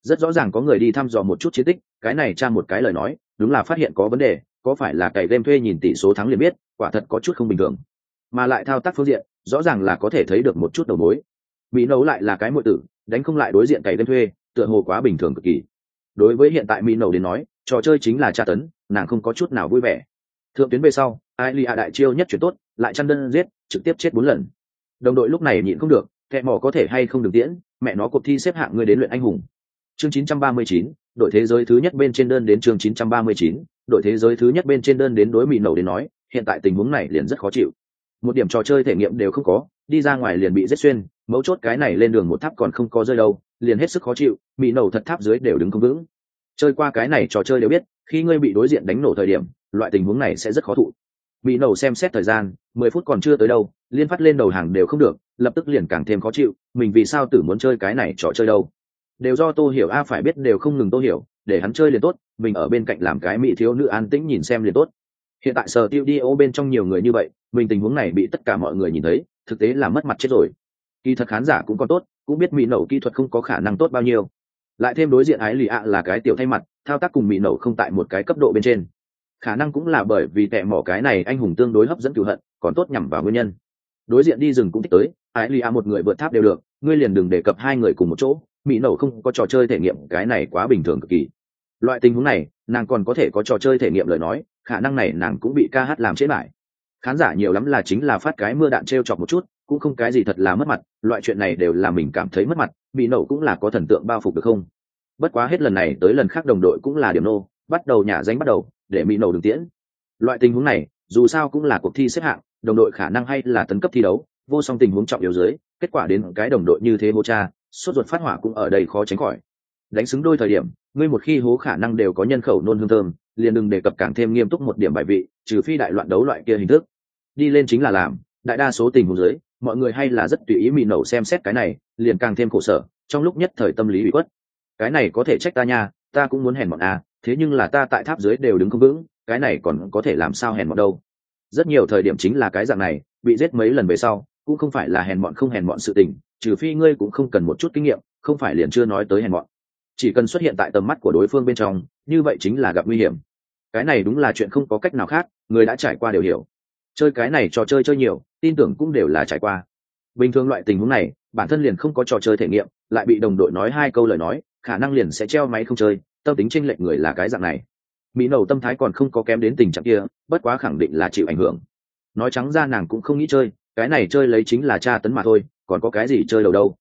Rất rõ ràng có người đi thăm dò một chút chiến tích, cái này tra một cái lời nói, đúng là phát hiện có vấn đề có phải là cày đêm thuê nhìn tỷ số thắng liền biết quả thật có chút không bình thường. Mà lại thao tác phương diện rõ ràng là có thể thấy được một chút đầu mối. Mỹ nấu lại là cái muội tử đánh không lại đối diện cày đêm thuê tựa hồ quá bình thường cực kỳ. Đối với hiện tại mỹ nấu đến nói trò chơi chính là tra tấn nàng không có chút nào vui vẻ. Thượng tuyến về sau ai lì đại chiêu nhất chuyển tốt lại chăn đơn giết trực tiếp chết bốn lần. Đồng đội lúc này nhịn không được kẻ mỏ có thể hay không được tiễn mẹ nó cuộc thi xếp hạng ngươi đến luyện anh hùng. Chương 939, đội thế giới thứ nhất bên trên đơn đến chương 939, đội thế giới thứ nhất bên trên đơn đến đối mỹ nổ đến nói, hiện tại tình huống này liền rất khó chịu. Một điểm trò chơi thể nghiệm đều không có, đi ra ngoài liền bị rết xuyên, mấu chốt cái này lên đường một tháp còn không có rơi đâu, liền hết sức khó chịu mỹ nổ thật tháp dưới đều đứng không vững. Chơi qua cái này trò chơi đều biết, khi ngươi bị đối diện đánh nổ thời điểm, loại tình huống này sẽ rất khó thụ. Bị nổ xem xét thời gian, mười phút còn chưa tới đâu, liên phát lên đầu hàng đều không được, lập tức liền càng thêm khó chịu, mình vì sao tử muốn chơi cái này trò chơi đâu? Đều do tô hiểu a phải biết đều không ngừng tô hiểu để hắn chơi liền tốt, mình ở bên cạnh làm cái mỹ thiếu nữ an tĩnh nhìn xem liền tốt. Hiện tại sở tiêu đi ô bên trong nhiều người như vậy, mình tình huống này bị tất cả mọi người nhìn thấy, thực tế là mất mặt chết rồi. Kỳ thật khán giả cũng còn tốt, cũng biết mỹ nổ kỹ thuật không có khả năng tốt bao nhiêu. Lại thêm đối diện ái lì ạ là cái tiểu thay mặt, thao tác cùng mỹ nổ không tại một cái cấp độ bên trên. Khả năng cũng là bởi vì tệ mỏ cái này anh hùng tương đối hấp dẫn cựu hận, còn tốt nhằm vào nguyên nhân. Đối diện đi rừng cũng thích tới, ái lì ạ một người vượt tháp đều được, ngươi liền đừng đề cập hai người cùng một chỗ mỹ nổ không có trò chơi thể nghiệm cái này quá bình thường cực kỳ. Loại tình huống này, nàng còn có thể có trò chơi thể nghiệm lời nói, khả năng này nàng cũng bị ca hát làm chết lại khán giả nhiều lắm là chính là phát cái mưa đạn t r e o chọc một chút, cũng không cái gì thật là mất mặt, loại chuyện này đều là mình cảm thấy mất mặt bị nổ cũng là có thần tượng bao phục được không? Bất quá hết lần này tới lần khác đồng đội cũng là điểm nô, bắt đầu nhả danh bắt đầu, để mỹ nổ đường tiễn. Loại tình huống này, dù sao cũng là cuộc thi xếp hạng, đồng đội khả năng hay là tấn cấp thi đấu, vô song tình huống trọng yếu dưới, kết quả đến cái đồng đội như thế hô cha sốt ruột phát hỏa cũng ở đây khó tránh khỏi. Đánh xứng đôi thời điểm, ngươi một khi hố khả năng đều có nhân khẩu nôn hương thơm, liền đừng đề cập càng thêm nghiêm túc một điểm bài vị, trừ phi đại loạn đấu loại kia hình thức. Đi lên chính là làm, đại đa số tình huống dưới, mọi người hay là rất tùy ý mị nổ xem xét cái này, liền càng thêm khổ sở, trong lúc nhất thời tâm lý bị quất cái này có thể trách ta nha, ta cũng muốn hèn bọn à thế nhưng là ta tại tháp dưới đều đứng không vững, cái này còn có thể làm sao hèn bọn đâu? Rất nhiều thời điểm chính là cái dạng này, bị giết mấy lần về sau, cũng không phải là hèn bọn không hèn bọn sự tình trừ phi ngươi cũng không cần một chút kinh nghiệm, không phải liền chưa nói tới hèn bọn chỉ cần xuất hiện tại tầm mắt của đối phương bên trong, như vậy chính là gặp nguy hiểm. Cái này đúng là chuyện không có cách nào khác, người đã trải qua đều hiểu. Chơi cái này trò chơi chơi nhiều, tin tưởng cũng đều là trải qua. Bình thường loại tình huống này, bản thân liền không có trò chơi thể nghiệm, lại bị đồng đội nói hai câu lời nói, khả năng liền sẽ treo máy không chơi, tâm tính tranh lệch người là cái dạng này. Mỹ nầu tâm thái còn không có kém đến tình trạng kia, bất quá khẳng định là chịu ảnh hưởng. Nói trắng ra nàng cũng không nghĩ chơi cái này chơi lấy chính là tra tấn mà thôi, còn có cái gì chơi đầu đâu?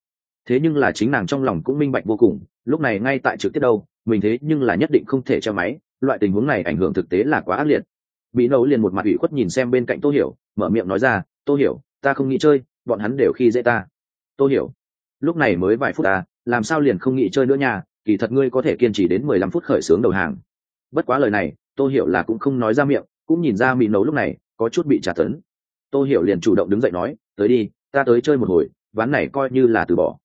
Thế nhưng là chính nàng trong lòng cũng minh bạch vô cùng, lúc này ngay tại trực tiếp đâu, mình thế nhưng là nhất định không thể cho máy, loại tình huống này ảnh hưởng thực tế là quá ác liệt. Bị nấu liền một mặt ủy khuất nhìn xem bên cạnh tô hiểu, mở miệng nói ra, tô hiểu, ta không nghĩ chơi, bọn hắn đều khi dễ ta. Tô hiểu, lúc này mới vài phút ta, làm sao liền không nghĩ chơi nữa nha, kỳ thật ngươi có thể kiên trì đến mười lăm phút khởi xướng đầu hàng. Bất quá lời này, tô hiểu là cũng không nói ra miệng, cũng nhìn ra mỹ nấu lúc này có chút bị trả tấn tô hiểu liền chủ động đứng dậy nói, tới đi, ta tới chơi một hồi, ván này coi như là từ bỏ.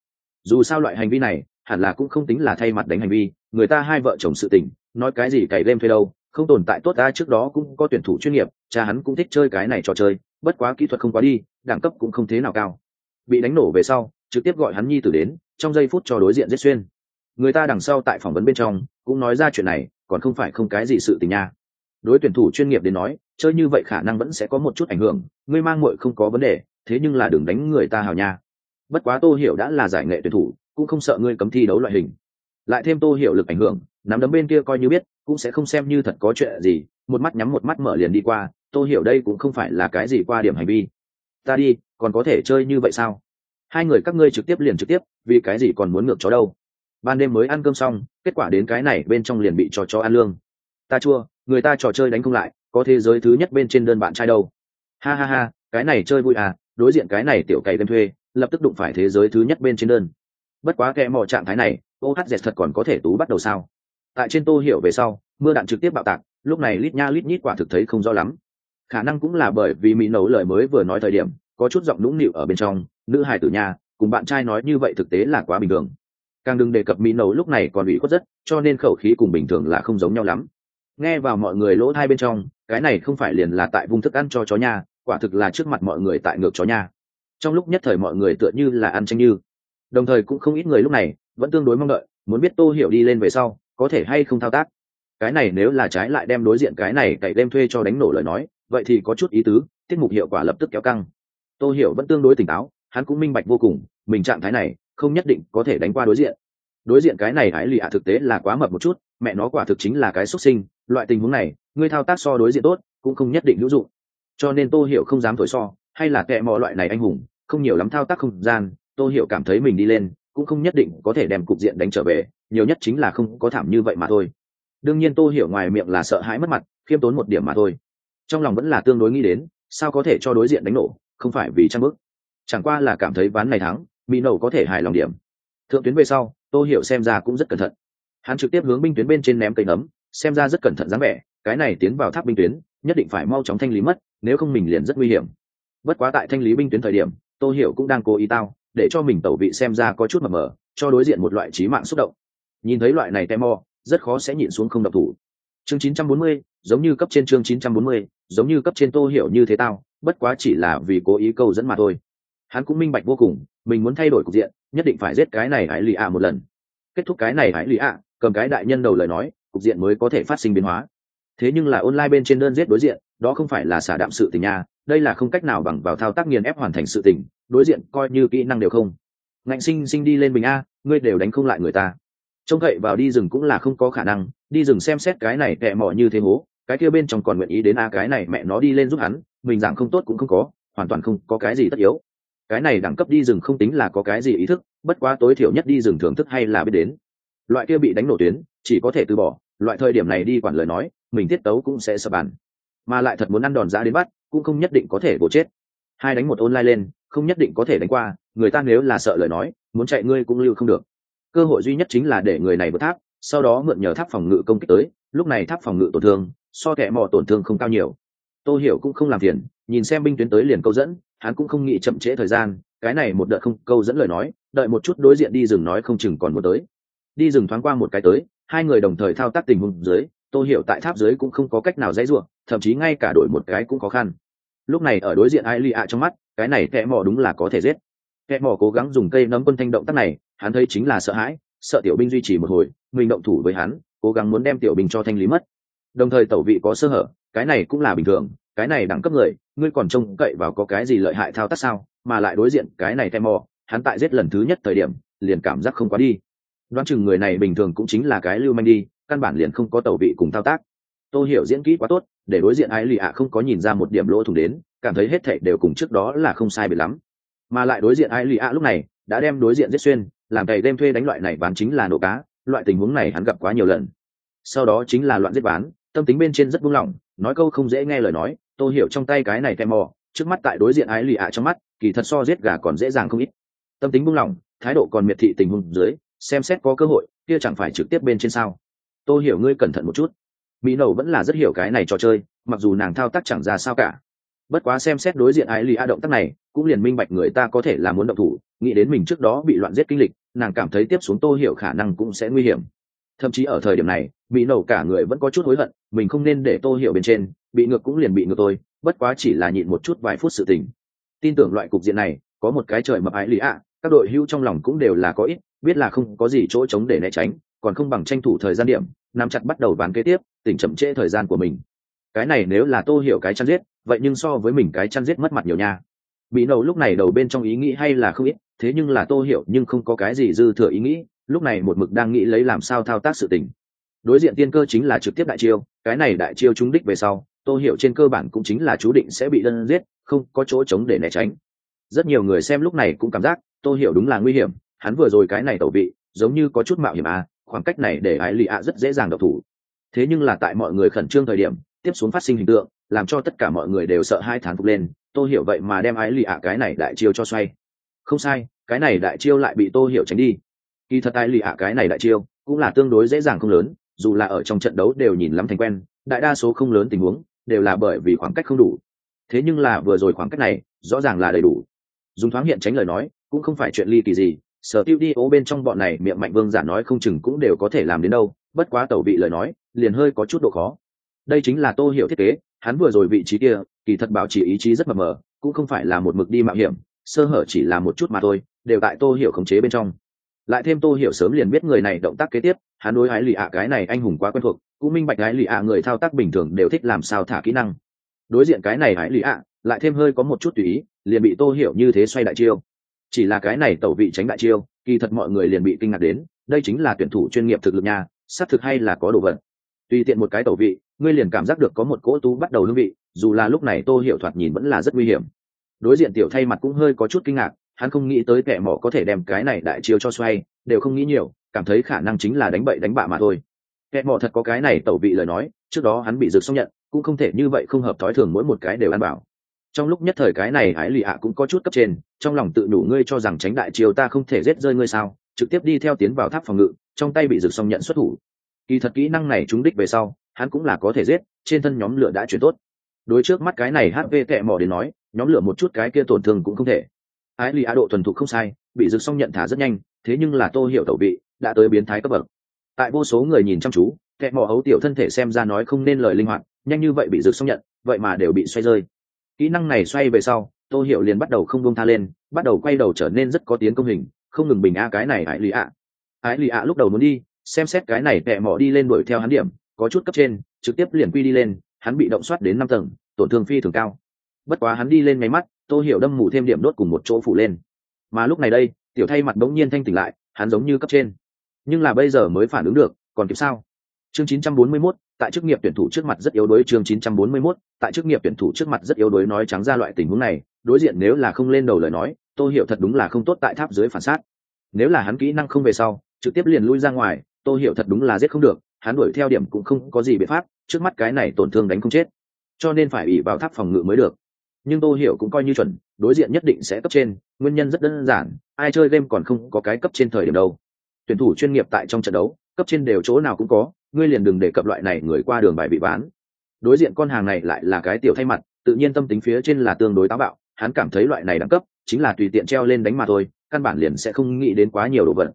Dù sao loại hành vi này, hẳn là cũng không tính là thay mặt đánh hành vi, người ta hai vợ chồng sự tình, nói cái gì cày đêm thuê đâu, không tồn tại tốt ta trước đó cũng có tuyển thủ chuyên nghiệp, cha hắn cũng thích chơi cái này trò chơi, bất quá kỹ thuật không quá đi, đẳng cấp cũng không thế nào cao. Bị đánh nổ về sau, trực tiếp gọi hắn nhi tử đến, trong giây phút cho đối diện giết xuyên. Người ta đằng sau tại phỏng vấn bên trong, cũng nói ra chuyện này, còn không phải không cái gì sự tình nha đối tuyển thủ chuyên nghiệp đến nói, chơi như vậy khả năng vẫn sẽ có một chút ảnh hưởng, ngươi mang muội không có vấn đề, thế nhưng là đừng đánh người ta hào nha. Bất quá tô hiểu đã là giải nghệ tuyển thủ, cũng không sợ ngươi cấm thi đấu loại hình. Lại thêm tô hiểu lực ảnh hưởng, nắm đấm bên kia coi như biết, cũng sẽ không xem như thật có chuyện gì, một mắt nhắm một mắt mở liền đi qua, tô hiểu đây cũng không phải là cái gì qua điểm hành vi. Ta đi, còn có thể chơi như vậy sao? Hai người các ngươi trực tiếp liền trực tiếp, vì cái gì còn muốn ngược chó đâu? Ban đêm mới ăn cơm xong, kết quả đến cái này bên trong liền bị cho chó ăn lương. Ta chua người ta trò chơi đánh không lại, có thế giới thứ nhất bên trên đơn bạn trai đâu. Ha ha ha, cái này chơi vui à đối diện cái này tiểu cày đem thuê, lập tức đụng phải thế giới thứ nhất bên trên đơn. Bất quá kẽ mò trạng thái này, ohz thật còn có thể tú bắt đầu sao? Tại trên tô hiểu về sau, mưa đạn trực tiếp bạo tạc, lúc này lít nha lít nhít quả thực thấy không rõ lắm. Khả năng cũng là bởi vì mỹ nấu lời mới vừa nói thời điểm, có chút giọng nũng nịu ở bên trong, nữ hài tử nha cùng bạn trai nói như vậy thực tế là quá bình thường. Càng đừng đề cập mỹ nấu lúc này còn ủy khuất rất, cho nên khẩu khí cùng bình thường là không giống nhau lắm nghe vào mọi người lỗ thai bên trong, cái này không phải liền là tại vùng thức ăn cho chó nha, quả thực là trước mặt mọi người tại ngược chó nha. Trong lúc nhất thời mọi người tựa như là ăn tranh như. Đồng thời cũng không ít người lúc này vẫn tương đối mong đợi, muốn biết tô hiểu đi lên về sau có thể hay không thao tác. Cái này nếu là trái lại đem đối diện cái này cậy đem thuê cho đánh nổ lời nói, vậy thì có chút ý tứ, tiết mục hiệu quả lập tức kéo căng. Tô hiểu vẫn tương đối tỉnh táo, hắn cũng minh bạch vô cùng, mình trạng thái này không nhất định có thể đánh qua đối diện đối diện cái này hãy lì ạ thực tế là quá mập một chút, mẹ nó quả thực chính là cái xuất sinh, loại tình huống này, ngươi thao tác so đối diện tốt, cũng không nhất định hữu dụng. Cho nên tô hiểu không dám thổi so, hay là kệ mọi loại này anh hùng, không nhiều lắm thao tác không gian, tô hiểu cảm thấy mình đi lên, cũng không nhất định có thể đem cục diện đánh trở về, nhiều nhất chính là không có thảm như vậy mà thôi. Đương nhiên tô hiểu ngoài miệng là sợ hãi mất mặt, khiêm tốn một điểm mà thôi. Trong lòng vẫn là tương đối nghĩ đến, sao có thể cho đối diện đánh nổ, không phải vì trang bức. Chẳng qua là cảm thấy ván này thắng mỹ nổ có thể hài lòng điểm. Thượng tuyến về sau tô hiểu xem ra cũng rất cẩn thận. Hắn trực tiếp hướng binh tuyến bên trên ném cây nấm xem ra rất cẩn thận dáng vẻ cái này tiến vào tháp binh tuyến nhất định phải mau chóng thanh lý mất nếu không mình liền rất nguy hiểm. Bất quá tại thanh lý binh tuyến thời điểm tô hiểu cũng đang cố ý tao để cho mình tẩu vị xem ra có chút mờ mờ cho đối diện một loại trí mạng xúc động. Nhìn thấy loại này tem mo rất khó sẽ nhịn xuống không độc thủ. Chương 940, giống như cấp trên chương 940, giống như cấp trên tô hiểu như thế tao bất quá chỉ là vì cố ý câu dẫn mà thôi. Hắn cũng minh bạch vô cùng mình muốn thay đổi cục diện nhất định phải giết cái này hải lì ạ một lần. Kết thúc cái này hải lì ạ cầm cái đại nhân đầu lời nói, cục diện mới có thể phát sinh biến hóa. Thế nhưng là online bên trên đơn giết đối diện, đó không phải là xả đạm sự tình nha, đây là không cách nào bằng vào thao tác nghiền ép hoàn thành sự tình, đối diện coi như kỹ năng đều không. Ngạnh sinh sinh đi lên bình a, ngươi đều đánh không lại người ta. Trông cậy vào đi rừng cũng là không có khả năng, đi rừng xem xét cái này tệ mỏ như thế hố, cái kia bên trong còn nguyện ý đến a cái này mẹ nó đi lên giúp hắn, mình giảng không tốt cũng không có, hoàn toàn không có cái gì tất yếu cái này đẳng cấp đi rừng không tính là có cái gì ý thức, bất quá tối thiểu nhất đi rừng thưởng thức hay là biết đến. Loại kia bị đánh nổ tuyến, chỉ có thể từ bỏ, loại thời điểm này đi quản lời nói, mình tiết tấu cũng sẽ sập bàn mà lại thật muốn ăn đòn giá đến bắt, cũng không nhất định có thể bổ chết. Hai đánh một online lên, không nhất định có thể đánh qua, người ta nếu là sợ lời nói, muốn chạy ngươi cũng lưu không được. Cơ hội duy nhất chính là để người này vượt tháp, sau đó mượn nhờ tháp phòng ngự công kích tới, lúc này tháp phòng ngự tổn thương, so kẻ mò tổn thương không cao nhiều. Tô hiểu cũng không làm phiền nhìn xem binh tuyến tới liền câu dẫn, hắn cũng không nghĩ chậm trễ thời gian, cái này một đợt không câu dẫn lời nói, đợi một chút đối diện đi rừng nói không chừng còn một tới. Đi rừng thoáng qua một cái tới, hai người đồng thời thao tác tình huống dưới, tô hiểu tại tháp dưới cũng không có cách nào dãy ruộng thậm chí ngay cả đổi một cái cũng khó khăn. Lúc này ở đối diện ai lì ạ trong mắt, cái này kẽ mò đúng là có thể giết. Kẽ mò cố gắng dùng cây nấm quân thanh động tác này, hắn thấy chính là sợ hãi, sợ tiểu binh duy trì một hồi, mình động thủ với hắn, cố gắng muốn đem tiểu binh cho thanh lý mất. Đồng thời tẩu vị có sơ hở, cái này cũng là bình thường cái này đẳng cấp người, ngươi còn trông cậy vào có cái gì lợi hại thao tác sao, mà lại đối diện cái này tem mò hắn tại giết lần thứ nhất thời điểm, liền cảm giác không quá đi. Đoán chừng người này bình thường cũng chính là cái lưu manh đi, căn bản liền không có tẩu vị cùng thao tác. Tôi hiểu diễn kỹ quá tốt, để đối diện ái lì ạ không có nhìn ra một điểm lỗ thủng đến, cảm thấy hết thảy đều cùng trước đó là không sai biệt lắm. Mà lại đối diện ái lì ạ lúc này, đã đem đối diện giết xuyên, làm cày đem thuê đánh loại này bán chính là nổ cá, loại tình huống này hắn gặp quá nhiều lần. Sau đó chính là loạn giết bán, tâm tính bên trên rất buông lỏng, nói câu không dễ nghe lời nói tôi hiểu trong tay cái này tem mò, trước mắt tại đối diện ái lì ạ trong mắt, kỳ thật so giết gà còn dễ dàng không ít. Tâm tính buông lỏng, thái độ còn miệt thị tình huống dưới, xem xét có cơ hội, kia chẳng phải trực tiếp bên trên sao? Tôi hiểu ngươi cẩn thận một chút. Mỹ nầu vẫn là rất hiểu cái này trò chơi, mặc dù nàng thao tác chẳng ra sao cả. Bất quá xem xét đối diện ái lì a động tác này, cũng liền minh bạch người ta có thể là muốn động thủ, nghĩ đến mình trước đó bị loạn giết kinh lịch, nàng cảm thấy tiếp xuống tô hiểu khả năng cũng sẽ nguy hiểm. Thậm chí ở thời điểm này, mỹ nầu cả người vẫn có chút hối hận, mình không nên để tô hiểu bên trên bị ngược cũng liền bị ngược tôi bất quá chỉ là nhịn một chút vài phút sự tình. Tin tưởng loại cục diện này, có một cái trời mập ái lý ạ, các đội hưu trong lòng cũng đều là có ít, biết là không có gì chỗ chống để né tránh, còn không bằng tranh thủ thời gian điểm, nắm chặt bắt đầu ván kế tiếp, tỉnh chậm trễ thời gian của mình. Cái này nếu là tô hiểu cái chăn giết, vậy nhưng so với mình cái chăn giết mất mặt nhiều nha. Bị nầu lúc này đầu bên trong ý nghĩ hay là không ít, thế nhưng là tô hiểu nhưng không có cái gì dư thừa ý nghĩ, lúc này một mực đang nghĩ lấy làm sao thao tác sự tình. Đối diện tiên cơ chính là trực tiếp đại chiêu, cái này đại chiêu trúng đích về sau tô hiểu trên cơ bản cũng chính là chú định sẽ bị đơn giết, không có chỗ chống để né tránh. Rất nhiều người xem lúc này cũng cảm giác tô hiểu đúng là nguy hiểm, hắn vừa rồi cái này tẩu vị, giống như có chút mạo hiểm à khoảng cách này để ái lì ạ rất dễ dàng độc thủ. Thế nhưng là tại mọi người khẩn trương thời điểm, tiếp xuống phát sinh hình tượng, làm cho tất cả mọi người đều sợ hai thán phục lên, tô hiểu vậy mà đem ái lì ạ cái này đại chiêu cho xoay. Không sai, cái này đại chiêu lại bị tô hiểu tránh đi. Kỳ thật ái lì ạ cái này đại chiêu cũng là tương đối dễ dàng không lớn, dù là ở trong trận đấu đều nhìn lắm thành quen, đại đa số không lớn tình huống đều là bởi vì khoảng cách không đủ. Thế nhưng là vừa rồi khoảng cách này, rõ ràng là đầy đủ. Dùng thoáng hiện tránh lời nói, cũng không phải chuyện ly kỳ gì, sở tiêu đi ố bên trong bọn này miệng mạnh vương giả nói không chừng cũng đều có thể làm đến đâu, bất quá tẩu vị lời nói, liền hơi có chút độ khó. Đây chính là tô hiểu thiết kế, hắn vừa rồi vị trí kia, kỳ thật bảo chỉ ý chí rất mờ mờ, cũng không phải là một mực đi mạo hiểm, sơ hở chỉ là một chút mà thôi, đều tại tô hiểu khống chế bên trong. Lại thêm tô hiểu sớm liền biết người này động tác kế tiếp, hắn đối ái lì ạ cái này anh hùng quá quen thuộc cũng minh bạch ái lì ạ người thao tác bình thường đều thích làm sao thả kỹ năng. Đối diện cái này ái lì ạ, lại thêm hơi có một chút tùy ý, liền bị tô hiểu như thế xoay đại chiêu. Chỉ là cái này tẩu vị tránh đại chiêu, kỳ thật mọi người liền bị kinh ngạc đến, đây chính là tuyển thủ chuyên nghiệp thực lực nha, xác thực hay là có đồ vật. Tùy tiện một cái tẩu vị, ngươi liền cảm giác được có một cỗ tú bắt đầu hương vị, dù là lúc này tô hiểu thoạt nhìn vẫn là rất nguy hiểm. Đối diện tiểu thay mặt cũng hơi có chút kinh ngạc, hắn không nghĩ tới kẻ mỏ có thể đem cái này đại chiêu cho xoay, đều không nghĩ nhiều, cảm thấy khả năng chính là đánh bậy đánh bạ mà thôi kẻ mỏ thật có cái này tẩu vị lời nói, trước đó hắn bị rực xong nhận, cũng không thể như vậy không hợp thói thường mỗi một cái đều ăn bảo trong lúc nhất thời cái này ái lì ạ cũng có chút cấp trên, trong lòng tự đủ ngươi cho rằng tránh đại triều ta không thể giết rơi ngươi sao, trực tiếp đi theo tiến vào tháp phòng ngự, trong tay bị rực xong nhận xuất thủ. Kỳ thật kỹ năng này trúng đích về sau, hắn cũng là có thể giết, trên thân nhóm lửa đã chuyển tốt. Đối trước mắt cái này hp kẹ mỏ đến nói, nhóm lửa một chút cái kia tổn thương cũng không thể. Ái lì ạ độ thuần thục không sai, bị rực xong nhận thả rất nhanh, thế nhưng là tô hiểu tẩu vị, đã tới biến thái cấp bậc tại vô số người nhìn chăm chú kẹt mỏ hấu tiểu thân thể xem ra nói không nên lời linh hoạt, nhanh như vậy bị rực xong nhận, vậy mà đều bị xoay rơi. Kỹ năng này xoay về sau, tô hiểu liền bắt đầu không bông tha lên, bắt đầu quay đầu trở nên rất có tiếng công hình, không ngừng bình a cái này ái lì ạ. Ái lì ạ lúc đầu muốn đi, xem xét cái này kẹ mỏ đi lên đuổi theo hắn điểm, có chút cấp trên, trực tiếp liền quy đi lên, hắn bị động soát đến năm tầng, tổn thương phi thường cao. Bất quá hắn đi lên máy mắt, tô hiểu đâm mù thêm điểm đốt cùng một chỗ phủ lên. Mà lúc này đây, tiểu thay mặt bỗng nhiên thanh tỉnh lại, hắn giống như cấp trên nhưng là bây giờ mới phản ứng được còn kịp sao? Chương 941, tại chức nghiệp tuyển thủ trước mặt rất yếu đuối chương 941, tại chức nghiệp tuyển thủ trước mặt rất yếu đuối nói trắng ra loại tình huống này đối diện nếu là không lên đầu lời nói tôi hiểu thật đúng là không tốt tại tháp dưới phản sát. Nếu là hắn kỹ năng không về sau trực tiếp liền lui ra ngoài tôi hiểu thật đúng là giết không được hắn đuổi theo điểm cũng không có gì biện pháp trước mắt cái này tổn thương đánh không chết. Cho nên phải ủy vào tháp phòng ngự mới được. Nhưng tôi hiểu cũng coi như chuẩn đối diện nhất định sẽ cấp trên nguyên nhân rất đơn giản ai chơi game còn không có cái cấp trên thời điểm đâu tuyển thủ chuyên nghiệp tại trong trận đấu, cấp trên đều chỗ nào cũng có, ngươi liền đừng để cập loại này người qua đường bài bị bán. Đối diện con hàng này lại là cái tiểu thay mặt, tự nhiên tâm tính phía trên là tương đối táo bạo, hắn cảm thấy loại này đẳng cấp, chính là tùy tiện treo lên đánh mà thôi, căn bản liền sẽ không nghĩ đến quá nhiều đồ vật.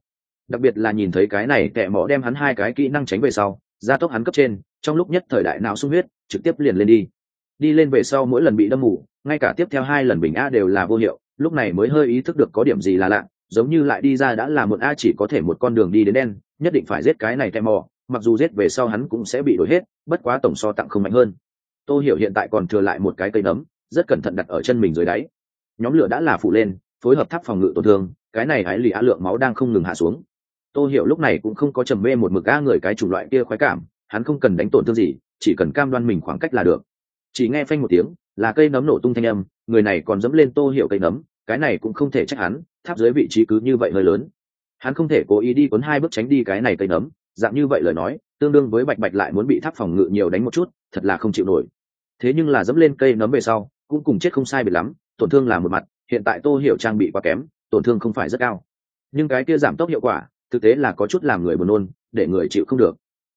Đặc biệt là nhìn thấy cái này tệ mỏ đem hắn hai cái kỹ năng tránh về sau, gia tốc hắn cấp trên, trong lúc nhất thời đại não sung huyết, trực tiếp liền lên đi. Đi lên về sau mỗi lần bị đâm mù, ngay cả tiếp theo hai lần bình a đều là vô hiệu, lúc này mới hơi ý thức được có điểm gì là lạ giống như lại đi ra đã là một a, chỉ có thể một con đường đi đến đen, nhất định phải giết cái này tem mò mặc dù giết về sau hắn cũng sẽ bị đổi hết, bất quá tổng so tặng không mạnh hơn. Tô hiểu hiện tại còn thừa lại một cái cây nấm, rất cẩn thận đặt ở chân mình dưới đáy. Nhóm lửa đã là phụ lên, phối hợp tháp phòng ngự tổn thương, cái này ái lì á lượng máu đang không ngừng hạ xuống. Tô hiểu lúc này cũng không có trầm mê một mực a người cái chủng loại kia khoái cảm, hắn không cần đánh tổn thương gì, chỉ cần cam đoan mình khoảng cách là được. Chỉ nghe phanh một tiếng, là cây nấm nổ tung thanh âm, người này còn dẫm lên tô hiệu cây nấm, cái này cũng không thể trách hắn tháp dưới vị trí cứ như vậy hơi lớn. Hắn không thể cố ý đi cuốn hai bước tránh đi cái này cây nấm, dạng như vậy lời nói, tương đương với bạch bạch lại muốn bị tháp phòng ngự nhiều đánh một chút, thật là không chịu nổi. Thế nhưng là dẫm lên cây nấm về sau, cũng cùng chết không sai biệt lắm, tổn thương là một mặt, hiện tại tô hiểu trang bị quá kém, tổn thương không phải rất cao. Nhưng cái kia giảm tốc hiệu quả, thực tế là có chút làm người buồn nôn, để người chịu không được.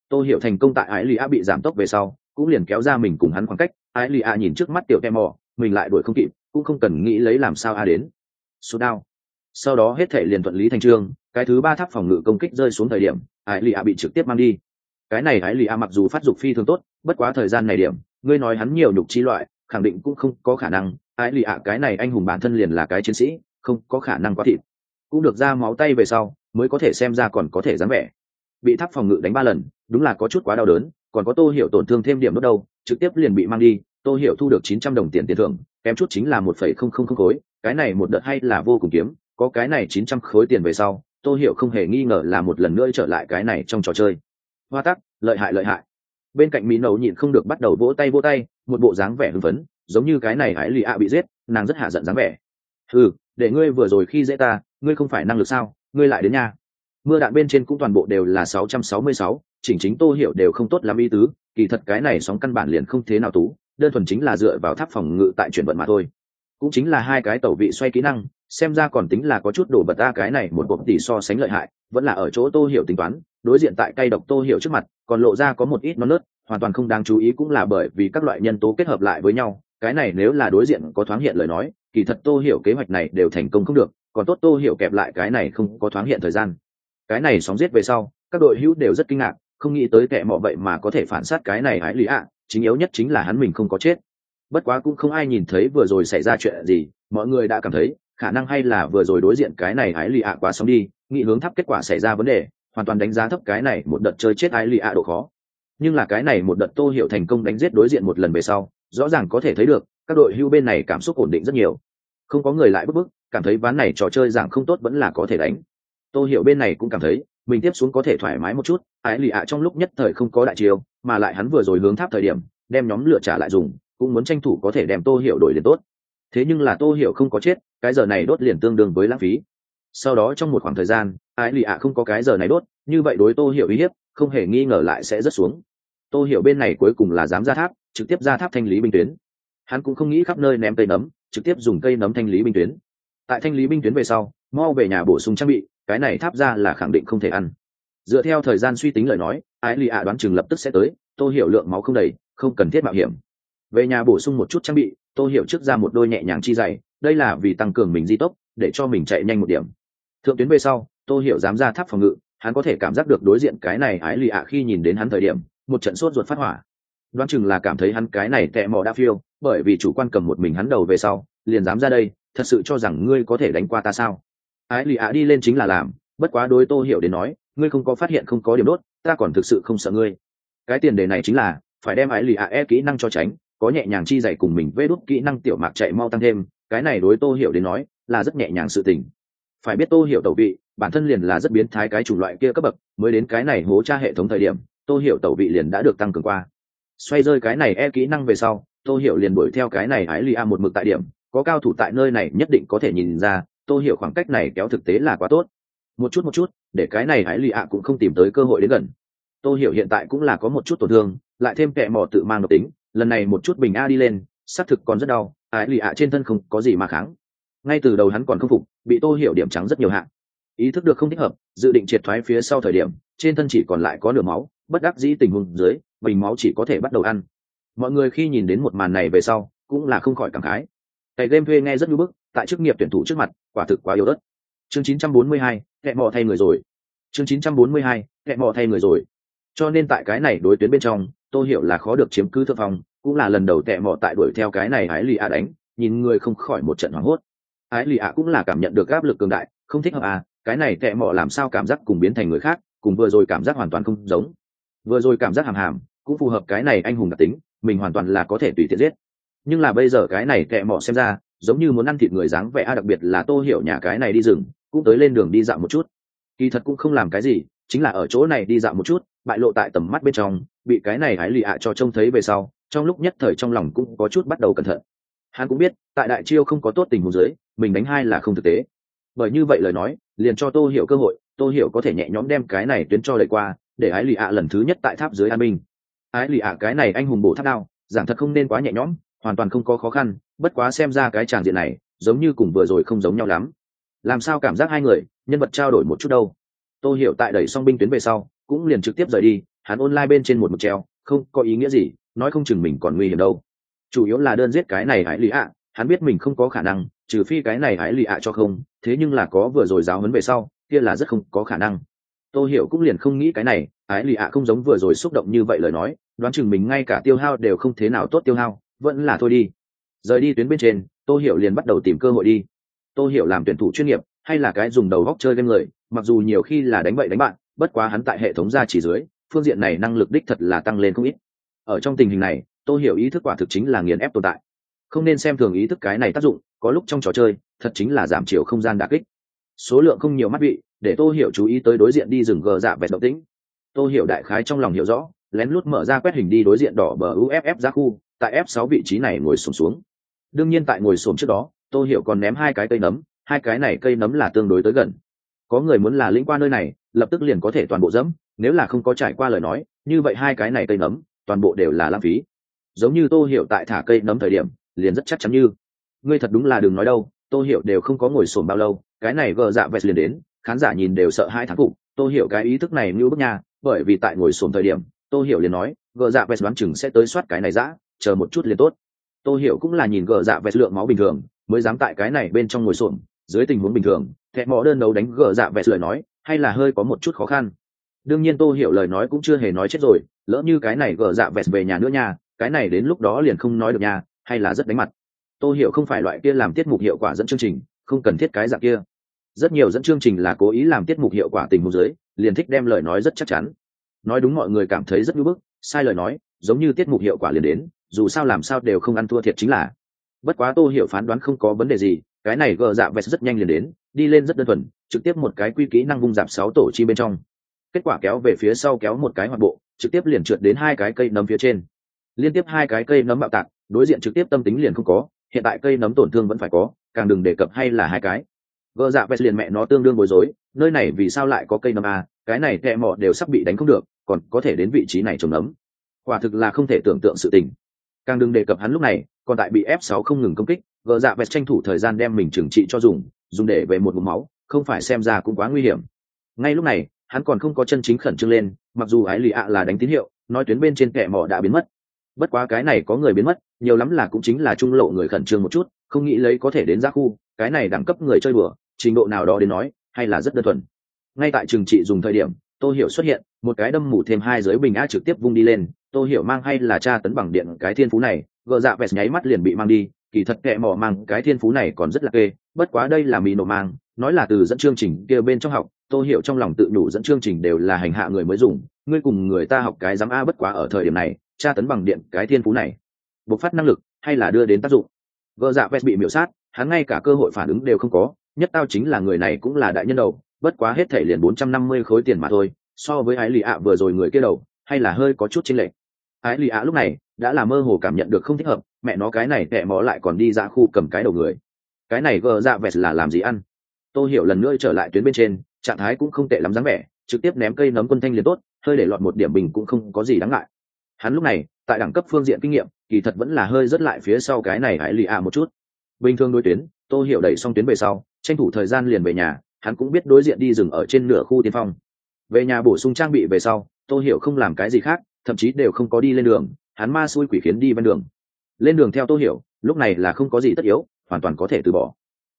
Tô hiểu thành công tại ái lì a bị giảm tốc về sau, cũng liền kéo ra mình cùng hắn khoảng cách, ái lì a nhìn trước mắt tiểu tem mò mình lại đuổi không kịp, cũng không cần nghĩ lấy làm sao a đến. Số đao sau đó hết thể liền thuận lý thành trương, cái thứ ba tháp phòng ngự công kích rơi xuống thời điểm ải lì a bị trực tiếp mang đi. Cái này ải lì a mặc dù phát dục phi thường tốt, bất quá thời gian này điểm, ngươi nói hắn nhiều nhục chi loại, khẳng định cũng không có khả năng. Ải lì a cái này anh hùng bản thân liền là cái chiến sĩ, không có khả năng quá thịt. Cũng được ra máu tay về sau, mới có thể xem ra còn có thể dám vẻ. Bị tháp phòng ngự đánh ba lần, đúng là có chút quá đau đớn, còn có tô hiểu tổn thương thêm điểm đốt đâu, trực tiếp liền bị mang đi, tô hiểu thu được chín trăm đồng tiền tiền thưởng, kém chút chính là một phẩy không không không khối, cái này một đợt hay là vô cùng kiếm có cái này chín trăm khối tiền về sau, tô hiểu không hề nghi ngờ là một lần nữa trở lại cái này trong trò chơi. Hoa tắc, lợi hại lợi hại. Bên cạnh mỹ nấu nhịn không được bắt đầu vỗ tay vỗ tay, một bộ dáng vẻ hưng phấn, giống như cái này hãy lì ạ bị giết, nàng rất hạ giận dáng vẻ. Ừ để ngươi vừa rồi khi dễ ta, ngươi không phải năng lực sao, ngươi lại đến nhà. mưa đạn bên trên cũng toàn bộ đều là sáu trăm sáu mươi sáu, chỉnh chính tô hiểu đều không tốt lắm ý tứ, kỳ thật cái này sóng căn bản liền không thế nào tú, đơn thuần chính là dựa vào tháp phòng ngự tại chuyển vận mà thôi. Cũng chính là hai cái tẩu vị xoay kỹ năng xem ra còn tính là có chút đồ bật ta cái này một bộ tỷ so sánh lợi hại, vẫn là ở chỗ tô hiểu tính toán, đối diện tại cây độc tô hiểu trước mặt, còn lộ ra có một ít non nớt, hoàn toàn không đáng chú ý cũng là bởi vì các loại nhân tố kết hợp lại với nhau, cái này nếu là đối diện có thoáng hiện lời nói, kỳ thật tô hiểu kế hoạch này đều thành công không được, còn tốt tô hiểu kẹp lại cái này không có thoáng hiện thời gian. Cái này sóng giết về sau, các đội hữu đều rất kinh ngạc, không nghĩ tới kẻ mọ vậy mà có thể phản sát cái này hái lý ạ, chính yếu nhất chính là hắn mình không có chết. Bất quá cũng không ai nhìn thấy vừa rồi xảy ra chuyện gì, mọi người đã cảm thấy khả năng hay là vừa rồi đối diện cái này Ái lì ạ quá sống đi, nghị hướng thấp kết quả xảy ra vấn đề, hoàn toàn đánh giá thấp cái này một đợt chơi chết Ái lì ạ độ khó. Nhưng là cái này một đợt tô hiểu thành công đánh giết đối diện một lần về sau, rõ ràng có thể thấy được, các đội hưu bên này cảm xúc ổn định rất nhiều. Không có người lại bức bức, cảm thấy ván này trò chơi dạng không tốt vẫn là có thể đánh. Tô hiểu bên này cũng cảm thấy, mình tiếp xuống có thể thoải mái một chút, ái lì ạ trong lúc nhất thời không có đại chiều mà lại hắn vừa rồi hướng tháp thời điểm, đem nhóm lựa trả lại dùng, cũng muốn tranh thủ có thể đem tô hiểu đổi đến tốt thế nhưng là tô hiểu không có chết, cái giờ này đốt liền tương đương với lãng phí. Sau đó trong một khoảng thời gian, ái lì ạ không có cái giờ này đốt, như vậy đối tô hiểu uy hiếp, không hề nghi ngờ lại sẽ rất xuống. Tô hiểu bên này cuối cùng là dám ra tháp, trực tiếp ra tháp thanh lý binh tuyến. Hắn cũng không nghĩ khắp nơi ném cây nấm, trực tiếp dùng cây nấm thanh lý binh tuyến. Tại thanh lý binh tuyến về sau, mau về nhà bổ sung trang bị, cái này tháp ra là khẳng định không thể ăn. Dựa theo thời gian suy tính lời nói, ái lì ạ đoán chừng lập tức sẽ tới, tô hiểu lượng máu không đầy, không cần thiết mạo hiểm. Về nhà bổ sung một chút trang bị tô hiểu trước ra một đôi nhẹ nhàng chi dày, đây là vì tăng cường mình di tốc, để cho mình chạy nhanh một điểm. Thượng tuyến về sau, tô hiểu dám ra tháp phòng ngự, hắn có thể cảm giác được đối diện cái này ái lì ạ khi nhìn đến hắn thời điểm, một trận sốt ruột phát hỏa. Đoán chừng là cảm thấy hắn cái này tệ mò đã phiêu, bởi vì chủ quan cầm một mình hắn đầu về sau, liền dám ra đây, thật sự cho rằng ngươi có thể đánh qua ta sao? Ái lì ạ đi lên chính là làm, bất quá đối tô hiểu đến nói, ngươi không có phát hiện không có điểm đốt, ta còn thực sự không sợ ngươi. Cái tiền đề này chính là, phải đem ái lì ạ e kỹ năng cho tránh có nhẹ nhàng chi dạy cùng mình vê đốt kỹ năng tiểu mạc chạy mau tăng thêm, cái này đối tô hiểu đến nói là rất nhẹ nhàng sự tình. Phải biết tô hiểu tẩu vị, bản thân liền là rất biến thái cái chủng loại kia cấp bậc, mới đến cái này hố tra hệ thống thời điểm, tô hiểu tẩu vị liền đã được tăng cường qua. Xoay rơi cái này e kỹ năng về sau, tô hiểu liền đuổi theo cái này ái lì a một mực tại điểm, có cao thủ tại nơi này nhất định có thể nhìn ra, tô hiểu khoảng cách này kéo thực tế là quá tốt. Một chút một chút, để cái này ái lì a cũng không tìm tới cơ hội đến gần. Tô hiểu hiện tại cũng là có một chút tổn thương, lại thêm kẹ mỏ tự mang độc tính lần này một chút bình a đi lên xác thực còn rất đau ái lì a trên thân không có gì mà kháng. Ngay từ đầu hắn còn không phục bị tô hiểu điểm trắng rất nhiều hạng. Ý thức được không thích hợp dự định triệt thoái phía sau thời điểm trên thân chỉ còn lại có nửa máu bất đắc dĩ tình huống dưới bình máu chỉ có thể bắt đầu ăn. Mọi người khi nhìn đến một màn này về sau cũng là không khỏi cảm khái. Cày game thuê nghe rất nhu bức tại chức nghiệp tuyển thủ trước mặt quả thực quá yếu ớt. Chương 942, kẹ mò thay người rồi. Chương 942, kẹ mò thay người rồi. Cho nên tại cái này đối tuyến bên trong tôi hiểu là khó được chiếm cứ thượng phòng cũng là lần đầu tệ mọ tại đuổi theo cái này ái lì ạ đánh, nhìn người không khỏi một trận hoảng hốt. Ái lì ạ cũng là cảm nhận được áp lực cường đại, không thích hợp à cái này tệ mọ làm sao cảm giác cùng biến thành người khác, cùng vừa rồi cảm giác hoàn toàn không giống. Vừa rồi cảm giác hàm hàm, cũng phù hợp cái này anh hùng đặc tính, mình hoàn toàn là có thể tùy tiện giết. Nhưng là bây giờ cái này tệ mọ xem ra, giống như muốn ăn thịt người dáng vẻ a đặc biệt là tô hiểu nhà cái này đi rừng, cũng tới lên đường đi dạo một chút. Kỳ thật cũng không làm cái gì chính là ở chỗ này đi dạo một chút, bại lộ tại tầm mắt bên trong, bị cái này hãy lì ạ cho trông thấy về sau, trong lúc nhất thời trong lòng cũng có chút bắt đầu cẩn thận. Hắn cũng biết, tại đại chiêu không có tốt tình huống dưới, mình đánh hai là không thực tế. Bởi như vậy lời nói, liền cho tô hiểu cơ hội, tô hiểu có thể nhẹ nhõm đem cái này tuyến cho đẩy qua, để ái lì ạ lần thứ nhất tại tháp dưới an minh ái lì ạ cái này anh hùng bổ tháp đao, giảng thật không nên quá nhẹ nhõm, hoàn toàn không có khó khăn, bất quá xem ra cái tràng diện này, giống như cùng vừa rồi không giống nhau lắm. Làm sao cảm giác hai người, nhân vật trao đổi một chút đâu? Tô hiểu tại đẩy xong binh tuyến về sau, cũng liền trực tiếp rời đi, hắn online bên trên một mực treo, không có ý nghĩa gì, nói không chừng mình còn nguy hiểm đâu. Chủ yếu là đơn giết cái này ái lì ạ, hắn biết mình không có khả năng, trừ phi cái này ái lì ạ cho không, thế nhưng là có vừa rồi giáo huấn về sau, kia là rất không có khả năng. Tô hiểu cũng liền không nghĩ cái này ái lì ạ không giống vừa rồi xúc động như vậy lời nói, đoán chừng mình ngay cả tiêu hao đều không thế nào tốt tiêu hao, vẫn là thôi đi. Rời đi tuyến bên trên, tô hiểu liền bắt đầu tìm cơ hội đi. Tô hiểu làm tuyển thủ chuyên nghiệp, hay là cái dùng đầu góc chơi game người mặc dù nhiều khi là đánh bậy đánh bạn bất quá hắn tại hệ thống gia chỉ dưới phương diện này năng lực đích thật là tăng lên không ít. Ở trong tình hình này tô hiểu ý thức quả thực chính là nghiền ép tồn tại. Không nên xem thường ý thức cái này tác dụng có lúc trong trò chơi thật chính là giảm chiều không gian đà kích. Số lượng không nhiều mắt vị để tô hiểu chú ý tới đối diện đi rừng gờ dạ vẹt động tĩnh. Tô hiểu đại khái trong lòng hiểu rõ lén lút mở ra quét hình đi đối diện đỏ bờ uff ra khu tại f 6 vị trí này ngồi sổm xuống, xuống đương nhiên tại ngồi sổm trước đó tô hiểu còn ném hai cái cây nấm hai cái này cây nấm là tương đối tới gần có người muốn là lĩnh qua nơi này, lập tức liền có thể toàn bộ dẫm, nếu là không có trải qua lời nói, như vậy hai cái này cây nấm, toàn bộ đều là lãng phí. Giống như tô hiểu tại thả cây nấm thời điểm, liền rất chắc chắn như, ngươi thật đúng là đừng nói đâu, tô hiểu đều không có ngồi sồn bao lâu, cái này gờ dạ vẹt liền đến, khán giả nhìn đều sợ hai tháng cục tô hiểu cái ý thức này như bức nha, bởi vì tại ngồi sồn thời điểm, tô hiểu liền nói, gờ dạ vẹt đoán chừng sẽ tới soát cái này dã, chờ một chút liền tốt. Tô hiểu cũng là nhìn gờ dạ vẹt lượng máu bình thường, mới dám tại cái này bên trong ngồi sồn dưới tình huống bình thường thẹ mỏ đơn đấu đánh gờ dạ vẹt lời nói, hay là hơi có một chút khó khăn. Đương nhiên tô hiểu lời nói cũng chưa hề nói chết rồi, lỡ như cái này gờ dạ vẹt về nhà nữa nha, cái này đến lúc đó liền không nói được nha, hay là rất đánh mặt. Tô hiểu không phải loại kia làm tiết mục hiệu quả dẫn chương trình, không cần thiết cái dạng kia. Rất nhiều dẫn chương trình là cố ý làm tiết mục hiệu quả tình huống dưới, liền thích đem lời nói rất chắc chắn. Nói đúng mọi người cảm thấy rất ngưỡng bức, sai lời nói, giống như tiết mục hiệu quả liền đến, dù sao làm sao đều không ăn thua thiệt chính là. Bất quá tô hiểu phán đoán không có vấn đề gì, cái này gờ dạ vest rất nhanh liền đến đi lên rất đơn thuần, trực tiếp một cái quy kỹ năng vung dạp sáu tổ chi bên trong. Kết quả kéo về phía sau kéo một cái hoạt bộ, trực tiếp liền trượt đến hai cái cây nấm phía trên. Liên tiếp hai cái cây nấm bạo tạc, đối diện trực tiếp tâm tính liền không có, hiện tại cây nấm tổn thương vẫn phải có, càng đừng đề cập hay là hai cái. Vợ dạ vest liền mẹ nó tương đương bối rối, nơi này vì sao lại có cây nấm a cái này tệ mọ đều sắp bị đánh không được, còn có thể đến vị trí này trồng nấm. Quả thực là không thể tưởng tượng sự tình càng đừng đề cập hắn lúc này, còn tại bị f 6 không ngừng công kích, gờ dạ vẹt tranh thủ thời gian đem mình trừng trị cho dùng dùng để về một mụm máu, không phải xem ra cũng quá nguy hiểm. Ngay lúc này, hắn còn không có chân chính khẩn trương lên, mặc dù ái lì ạ là đánh tín hiệu, nói tuyến bên trên kẻ mỏ đã biến mất. Bất quá cái này có người biến mất, nhiều lắm là cũng chính là trung lộ người khẩn trương một chút, không nghĩ lấy có thể đến ra khu, cái này đẳng cấp người chơi bừa trình độ nào đó đến nói, hay là rất đơn thuần. Ngay tại trường trị dùng thời điểm tô hiểu xuất hiện, một cái đâm mủ thêm hai giới bình a trực tiếp vung đi lên. Tô hiểu mang hay là cha tấn bằng điện cái thiên phú này, gờ dạ vẹt nháy mắt liền bị mang đi, kỳ thật kệ mỏ mang cái thiên phú này còn rất là kê, bất quá đây là mì nổ mang, nói là từ dẫn chương trình kia bên trong học, tô hiểu trong lòng tự đủ dẫn chương trình đều là hành hạ người mới dùng, ngươi cùng người ta học cái dám a bất quá ở thời điểm này, tra tấn bằng điện cái thiên phú này, bộc phát năng lực hay là đưa đến tác dụng? Gờ dạ vẹt bị miểu sát, hắn ngay cả cơ hội phản ứng đều không có, nhất tao chính là người này cũng là đại nhân đầu bất quá hết thể liền bốn trăm năm mươi khối tiền mà thôi, so với ái lì ạ vừa rồi người kia đầu, hay là hơi có chút chênh lệch. Ái lì ạ lúc này đã là mơ hồ cảm nhận được không thích hợp, mẹ nó cái này tệ mó lại còn đi ra khu cầm cái đầu người. Cái này gờ dạ vẹt là làm gì ăn? Tôi hiểu lần nữa trở lại tuyến bên trên, trạng thái cũng không tệ lắm dáng vẻ, trực tiếp ném cây nấm quân thanh liền tốt, hơi để lọt một điểm bình cũng không có gì đáng ngại. Hắn lúc này, tại đẳng cấp phương diện kinh nghiệm, kỳ thật vẫn là hơi rất lại phía sau cái này hãy lì ạ một chút. Bình thường đối tuyến tôi hiểu đẩy xong tuyến về sau, tranh thủ thời gian liền về nhà hắn cũng biết đối diện đi rừng ở trên nửa khu tiên phong. Về nhà bổ sung trang bị về sau tôi hiểu không làm cái gì khác, thậm chí đều không có đi lên đường, hắn ma xui quỷ khiến đi ven đường. Lên đường theo tôi hiểu, lúc này là không có gì tất yếu, hoàn toàn có thể từ bỏ.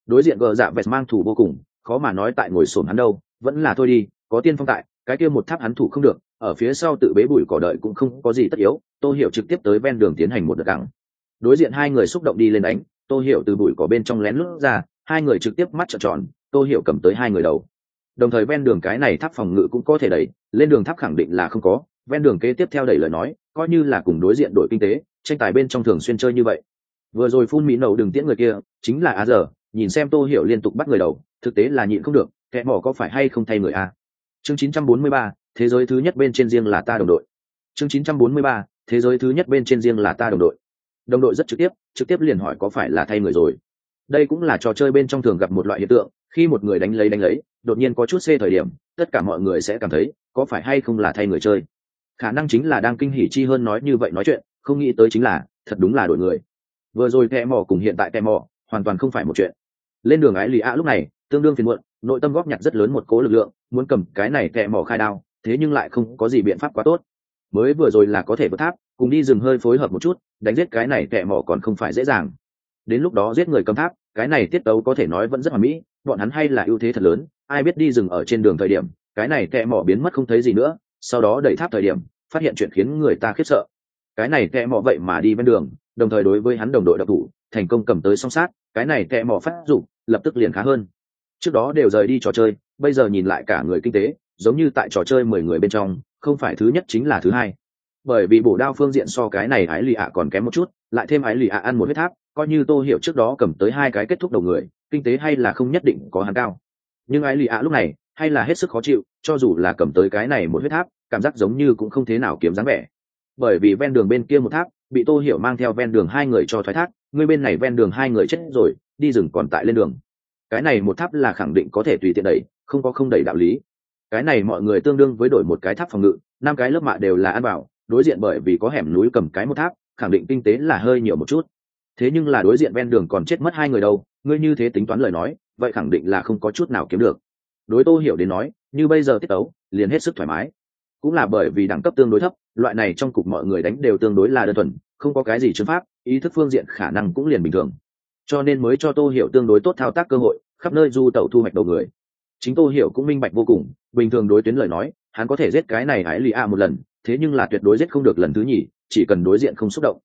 Đối diện gờ dạ vẹt mang thủ vô cùng, khó mà nói tại ngồi sồn hắn đâu, vẫn là thôi đi, có tiên phong tại, cái kia một tháp hắn thủ không được, ở phía sau tự bế bụi cỏ đợi cũng không có gì tất yếu tôi hiểu trực tiếp tới ven đường tiến hành một đợt đẳng đối diện hai người xúc động đi lên đánh tôi hiểu từ bụi cỏ bên trong lén lút ra hai người trực tiếp mắt trợn tròn tô hiểu cầm tới hai người đầu. Đồng thời ven đường cái này tháp phòng ngự cũng có thể đẩy lên đường tháp khẳng định là không có ven đường kế tiếp theo đẩy lời nói coi như là cùng đối diện đội kinh tế tranh tài bên trong thường xuyên chơi như vậy. Vừa rồi phun mỹ nậu đừng tiễn người kia chính là á giờ nhìn xem tô hiểu liên tục bắt người đầu thực tế là nhịn không được kẻ mỏ có phải hay không thay người a? Chương 943, thế giới thứ nhất bên trên riêng là ta đồng đội. Chương 943, thế giới thứ nhất bên trên riêng là ta đồng đội. Đồng đội rất trực tiếp trực tiếp liền hỏi có phải là thay người rồi đây cũng là trò chơi bên trong thường gặp một loại hiện tượng, khi một người đánh lấy đánh lấy, đột nhiên có chút xê thời điểm, tất cả mọi người sẽ cảm thấy, có phải hay không là thay người chơi? Khả năng chính là đang kinh hỉ chi hơn nói như vậy nói chuyện, không nghĩ tới chính là, thật đúng là đổi người. Vừa rồi tè mò cùng hiện tại tè mò, hoàn toàn không phải một chuyện. Lên đường ái lì ạ lúc này, tương đương phiền muộn, nội tâm góp nhặt rất lớn một cố lực lượng, muốn cầm cái này tè mò khai đao, thế nhưng lại không có gì biện pháp quá tốt. Mới vừa rồi là có thể vượt tháp, cùng đi rừng hơi phối hợp một chút, đánh giết cái này tè mò còn không phải dễ dàng đến lúc đó giết người cầm tháp, cái này tiết tấu có thể nói vẫn rất hoà mỹ, bọn hắn hay là ưu thế thật lớn, ai biết đi rừng ở trên đường thời điểm, cái này tẹ mỏ biến mất không thấy gì nữa, sau đó đẩy tháp thời điểm, phát hiện chuyện khiến người ta khiếp sợ. Cái này tẹ mỏ vậy mà đi bên đường, đồng thời đối với hắn đồng đội độc thủ, thành công cầm tới song sát, cái này tẹ mỏ phát dụng lập tức liền khá hơn. Trước đó đều rời đi trò chơi, bây giờ nhìn lại cả người kinh tế, giống như tại trò chơi mười người bên trong, không phải thứ nhất chính là thứ hai. Bởi vì bổ đao phương diện so cái này ái lì ạ còn kém một chút, lại thêm ái lì ạ ăn một huyết tháp coi như tô hiểu trước đó cầm tới hai cái kết thúc đầu người, kinh tế hay là không nhất định có hắn cao. Nhưng ái lì ạ lúc này, hay là hết sức khó chịu, cho dù là cầm tới cái này một huyết tháp, cảm giác giống như cũng không thế nào kiếm dáng vẻ. Bởi vì ven đường bên kia một tháp, bị tô hiểu mang theo ven đường hai người cho thoái thác, người bên này ven đường hai người chết rồi, đi rừng còn tại lên đường. Cái này một tháp là khẳng định có thể tùy tiện đẩy, không có không đẩy đạo lý. Cái này mọi người tương đương với đổi một cái tháp phòng ngự, năm cái lớp mạ đều là ăn bảo đối diện bởi vì có hẻm núi cầm cái một tháp, khẳng định kinh tế là hơi nhiều một chút thế nhưng là đối diện ven đường còn chết mất hai người đâu, ngươi như thế tính toán lời nói, vậy khẳng định là không có chút nào kiếm được. Đối tô hiểu đến nói, như bây giờ tiết tấu, liền hết sức thoải mái. Cũng là bởi vì đẳng cấp tương đối thấp, loại này trong cục mọi người đánh đều tương đối là đơn thuần, không có cái gì chứng pháp, ý thức phương diện khả năng cũng liền bình thường. Cho nên mới cho tô hiểu tương đối tốt thao tác cơ hội, khắp nơi du tẩu thu hoạch đầu người. Chính tô hiểu cũng minh bạch vô cùng, bình thường đối tuyến lời nói, hắn có thể giết cái này hãy lì a một lần, thế nhưng là tuyệt đối giết không được lần thứ nhì, chỉ cần đối diện không xúc động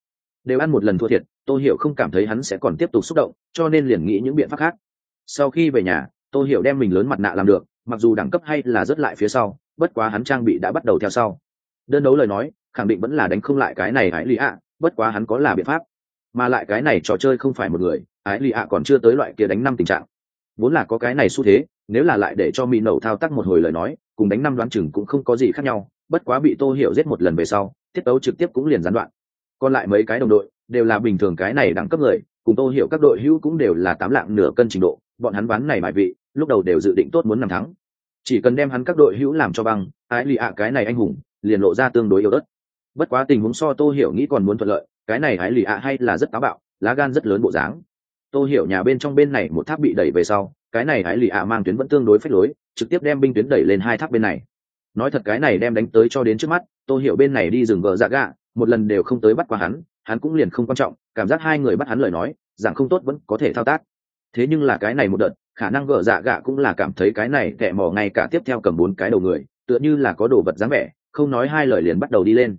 đều ăn một lần thua thiệt, tô hiểu không cảm thấy hắn sẽ còn tiếp tục xúc động, cho nên liền nghĩ những biện pháp khác. Sau khi về nhà, tô hiểu đem mình lớn mặt nạ làm được, mặc dù đẳng cấp hay là rất lại phía sau, bất quá hắn trang bị đã bắt đầu theo sau. Đơn đấu lời nói, khẳng định vẫn là đánh không lại cái này ái lì ạ, bất quá hắn có là biện pháp. Mà lại cái này trò chơi không phải một người ái lì ạ còn chưa tới loại kia đánh năm tình trạng. Vốn là có cái này xu thế, nếu là lại để cho mỹ nẩu thao tác một hồi lời nói, cùng đánh năm đoán chừng cũng không có gì khác nhau, bất quá bị tô hiểu giết một lần về sau, tiết tấu trực tiếp cũng liền gián đoạn còn lại mấy cái đồng đội đều là bình thường cái này đẳng cấp người, cùng tô hiểu các đội hữu cũng đều là tám lạng nửa cân trình độ, bọn hắn ván này bại vị, lúc đầu đều dự định tốt muốn năm thắng. Chỉ cần đem hắn các đội hữu làm cho băng ái lì ạ cái này anh hùng, liền lộ ra tương đối yếu ớt. Bất quá tình huống so tô hiểu nghĩ còn muốn thuận lợi, cái này ái lì ạ hay là rất táo bạo, lá gan rất lớn bộ dáng. Tô hiểu nhà bên trong bên này một tháp bị đẩy về sau, cái này ái lì ạ mang tuyến vẫn tương đối phách lối, trực tiếp đem binh tuyến đẩy lên hai tháp bên này. Nói thật cái này đem đánh tới cho đến trước mắt, tô hiểu bên này đi rừng vợ dạ gạ một lần đều không tới bắt qua hắn hắn cũng liền không quan trọng, cảm giác hai người bắt hắn lời nói, rằng không tốt vẫn có thể thao tác. Thế nhưng là cái này một đợt, khả năng gỡ dạ gạ cũng là cảm thấy cái này kẻ mò ngay cả tiếp theo cầm bốn cái đầu người, tựa như là có đồ vật dáng vẻ, không nói hai lời liền bắt đầu đi lên.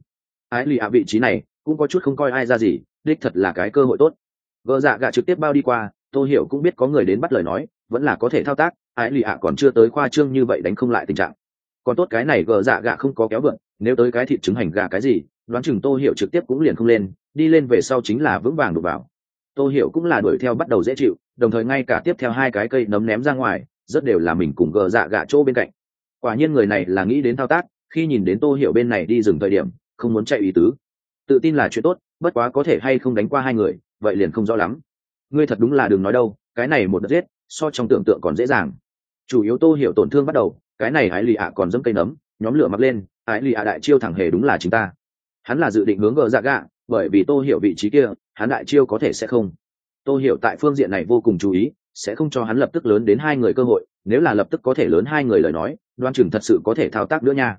Ái lì ạ vị trí này, cũng có chút không coi ai ra gì, đích thật là cái cơ hội tốt. Gỡ dạ gạ trực tiếp bao đi qua tôi hiểu cũng biết có người đến bắt lời nói, vẫn là có thể thao tác, ái lì ạ còn chưa tới khoa trương như vậy đánh không lại tình trạng. Còn tốt cái này gỡ dạ gạ không có kéo vượn, nếu tới cái thịt trứng hành gà cái gì đoán chừng tô hiểu trực tiếp cũng liền không lên, đi lên về sau chính là vững vàng đục vào. Tô hiểu cũng là đuổi theo bắt đầu dễ chịu, đồng thời ngay cả tiếp theo hai cái cây nấm ném ra ngoài, rất đều là mình cùng gờ dạ gạ chỗ bên cạnh. Quả nhiên người này là nghĩ đến thao tác, khi nhìn đến tô hiểu bên này đi dừng thời điểm, không muốn chạy ý tứ. Tự tin là chuyện tốt, bất quá có thể hay không đánh qua hai người, vậy liền không rõ lắm. Ngươi thật đúng là đừng nói đâu, cái này một đất giết, so trong tưởng tượng còn dễ dàng. Chủ yếu tô hiểu tổn thương bắt đầu, cái này ái lì ạ còn dẫm cây nấm, nhóm lửa mặc lên, ái lì ạ đại chiêu thẳng hề đúng là chính ta hắn là dự định hướng gờ dạ gạ, bởi vì tô hiểu vị trí kia, hắn đại chiêu có thể sẽ không. Tô hiểu tại phương diện này vô cùng chú ý, sẽ không cho hắn lập tức lớn đến hai người cơ hội, nếu là lập tức có thể lớn hai người lời nói, đoan chừng thật sự có thể thao tác nữa nha.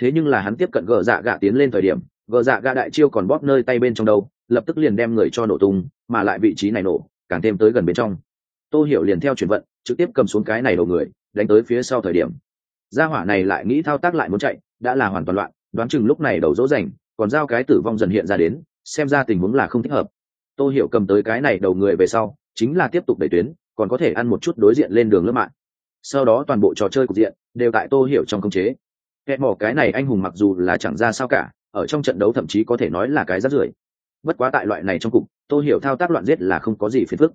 Thế nhưng là hắn tiếp cận gờ dạ gạ tiến lên thời điểm, gờ dạ gạ đại chiêu còn bóp nơi tay bên trong đâu, lập tức liền đem người cho nổ tung, mà lại vị trí này nổ, càng thêm tới gần bên trong. Tô hiểu liền theo chuyển vận, trực tiếp cầm xuống cái này đầu người, đánh tới phía sau thời điểm. Gia hỏa này lại nghĩ thao tác lại muốn chạy, đã là hoàn toàn loạn, đoán chừng lúc này đầu dỗ dành còn giao cái tử vong dần hiện ra đến, xem ra tình huống là không thích hợp. Tô hiểu cầm tới cái này đầu người về sau, chính là tiếp tục đẩy tuyến, còn có thể ăn một chút đối diện lên đường lớp mạng. Sau đó toàn bộ trò chơi cục diện đều tại tô hiểu trong công chế. Kẹt mỏ cái này anh hùng mặc dù là chẳng ra sao cả, ở trong trận đấu thậm chí có thể nói là cái rát rưởi. Bất quá tại loại này trong cục, tô hiểu thao tác loạn giết là không có gì phiền phức.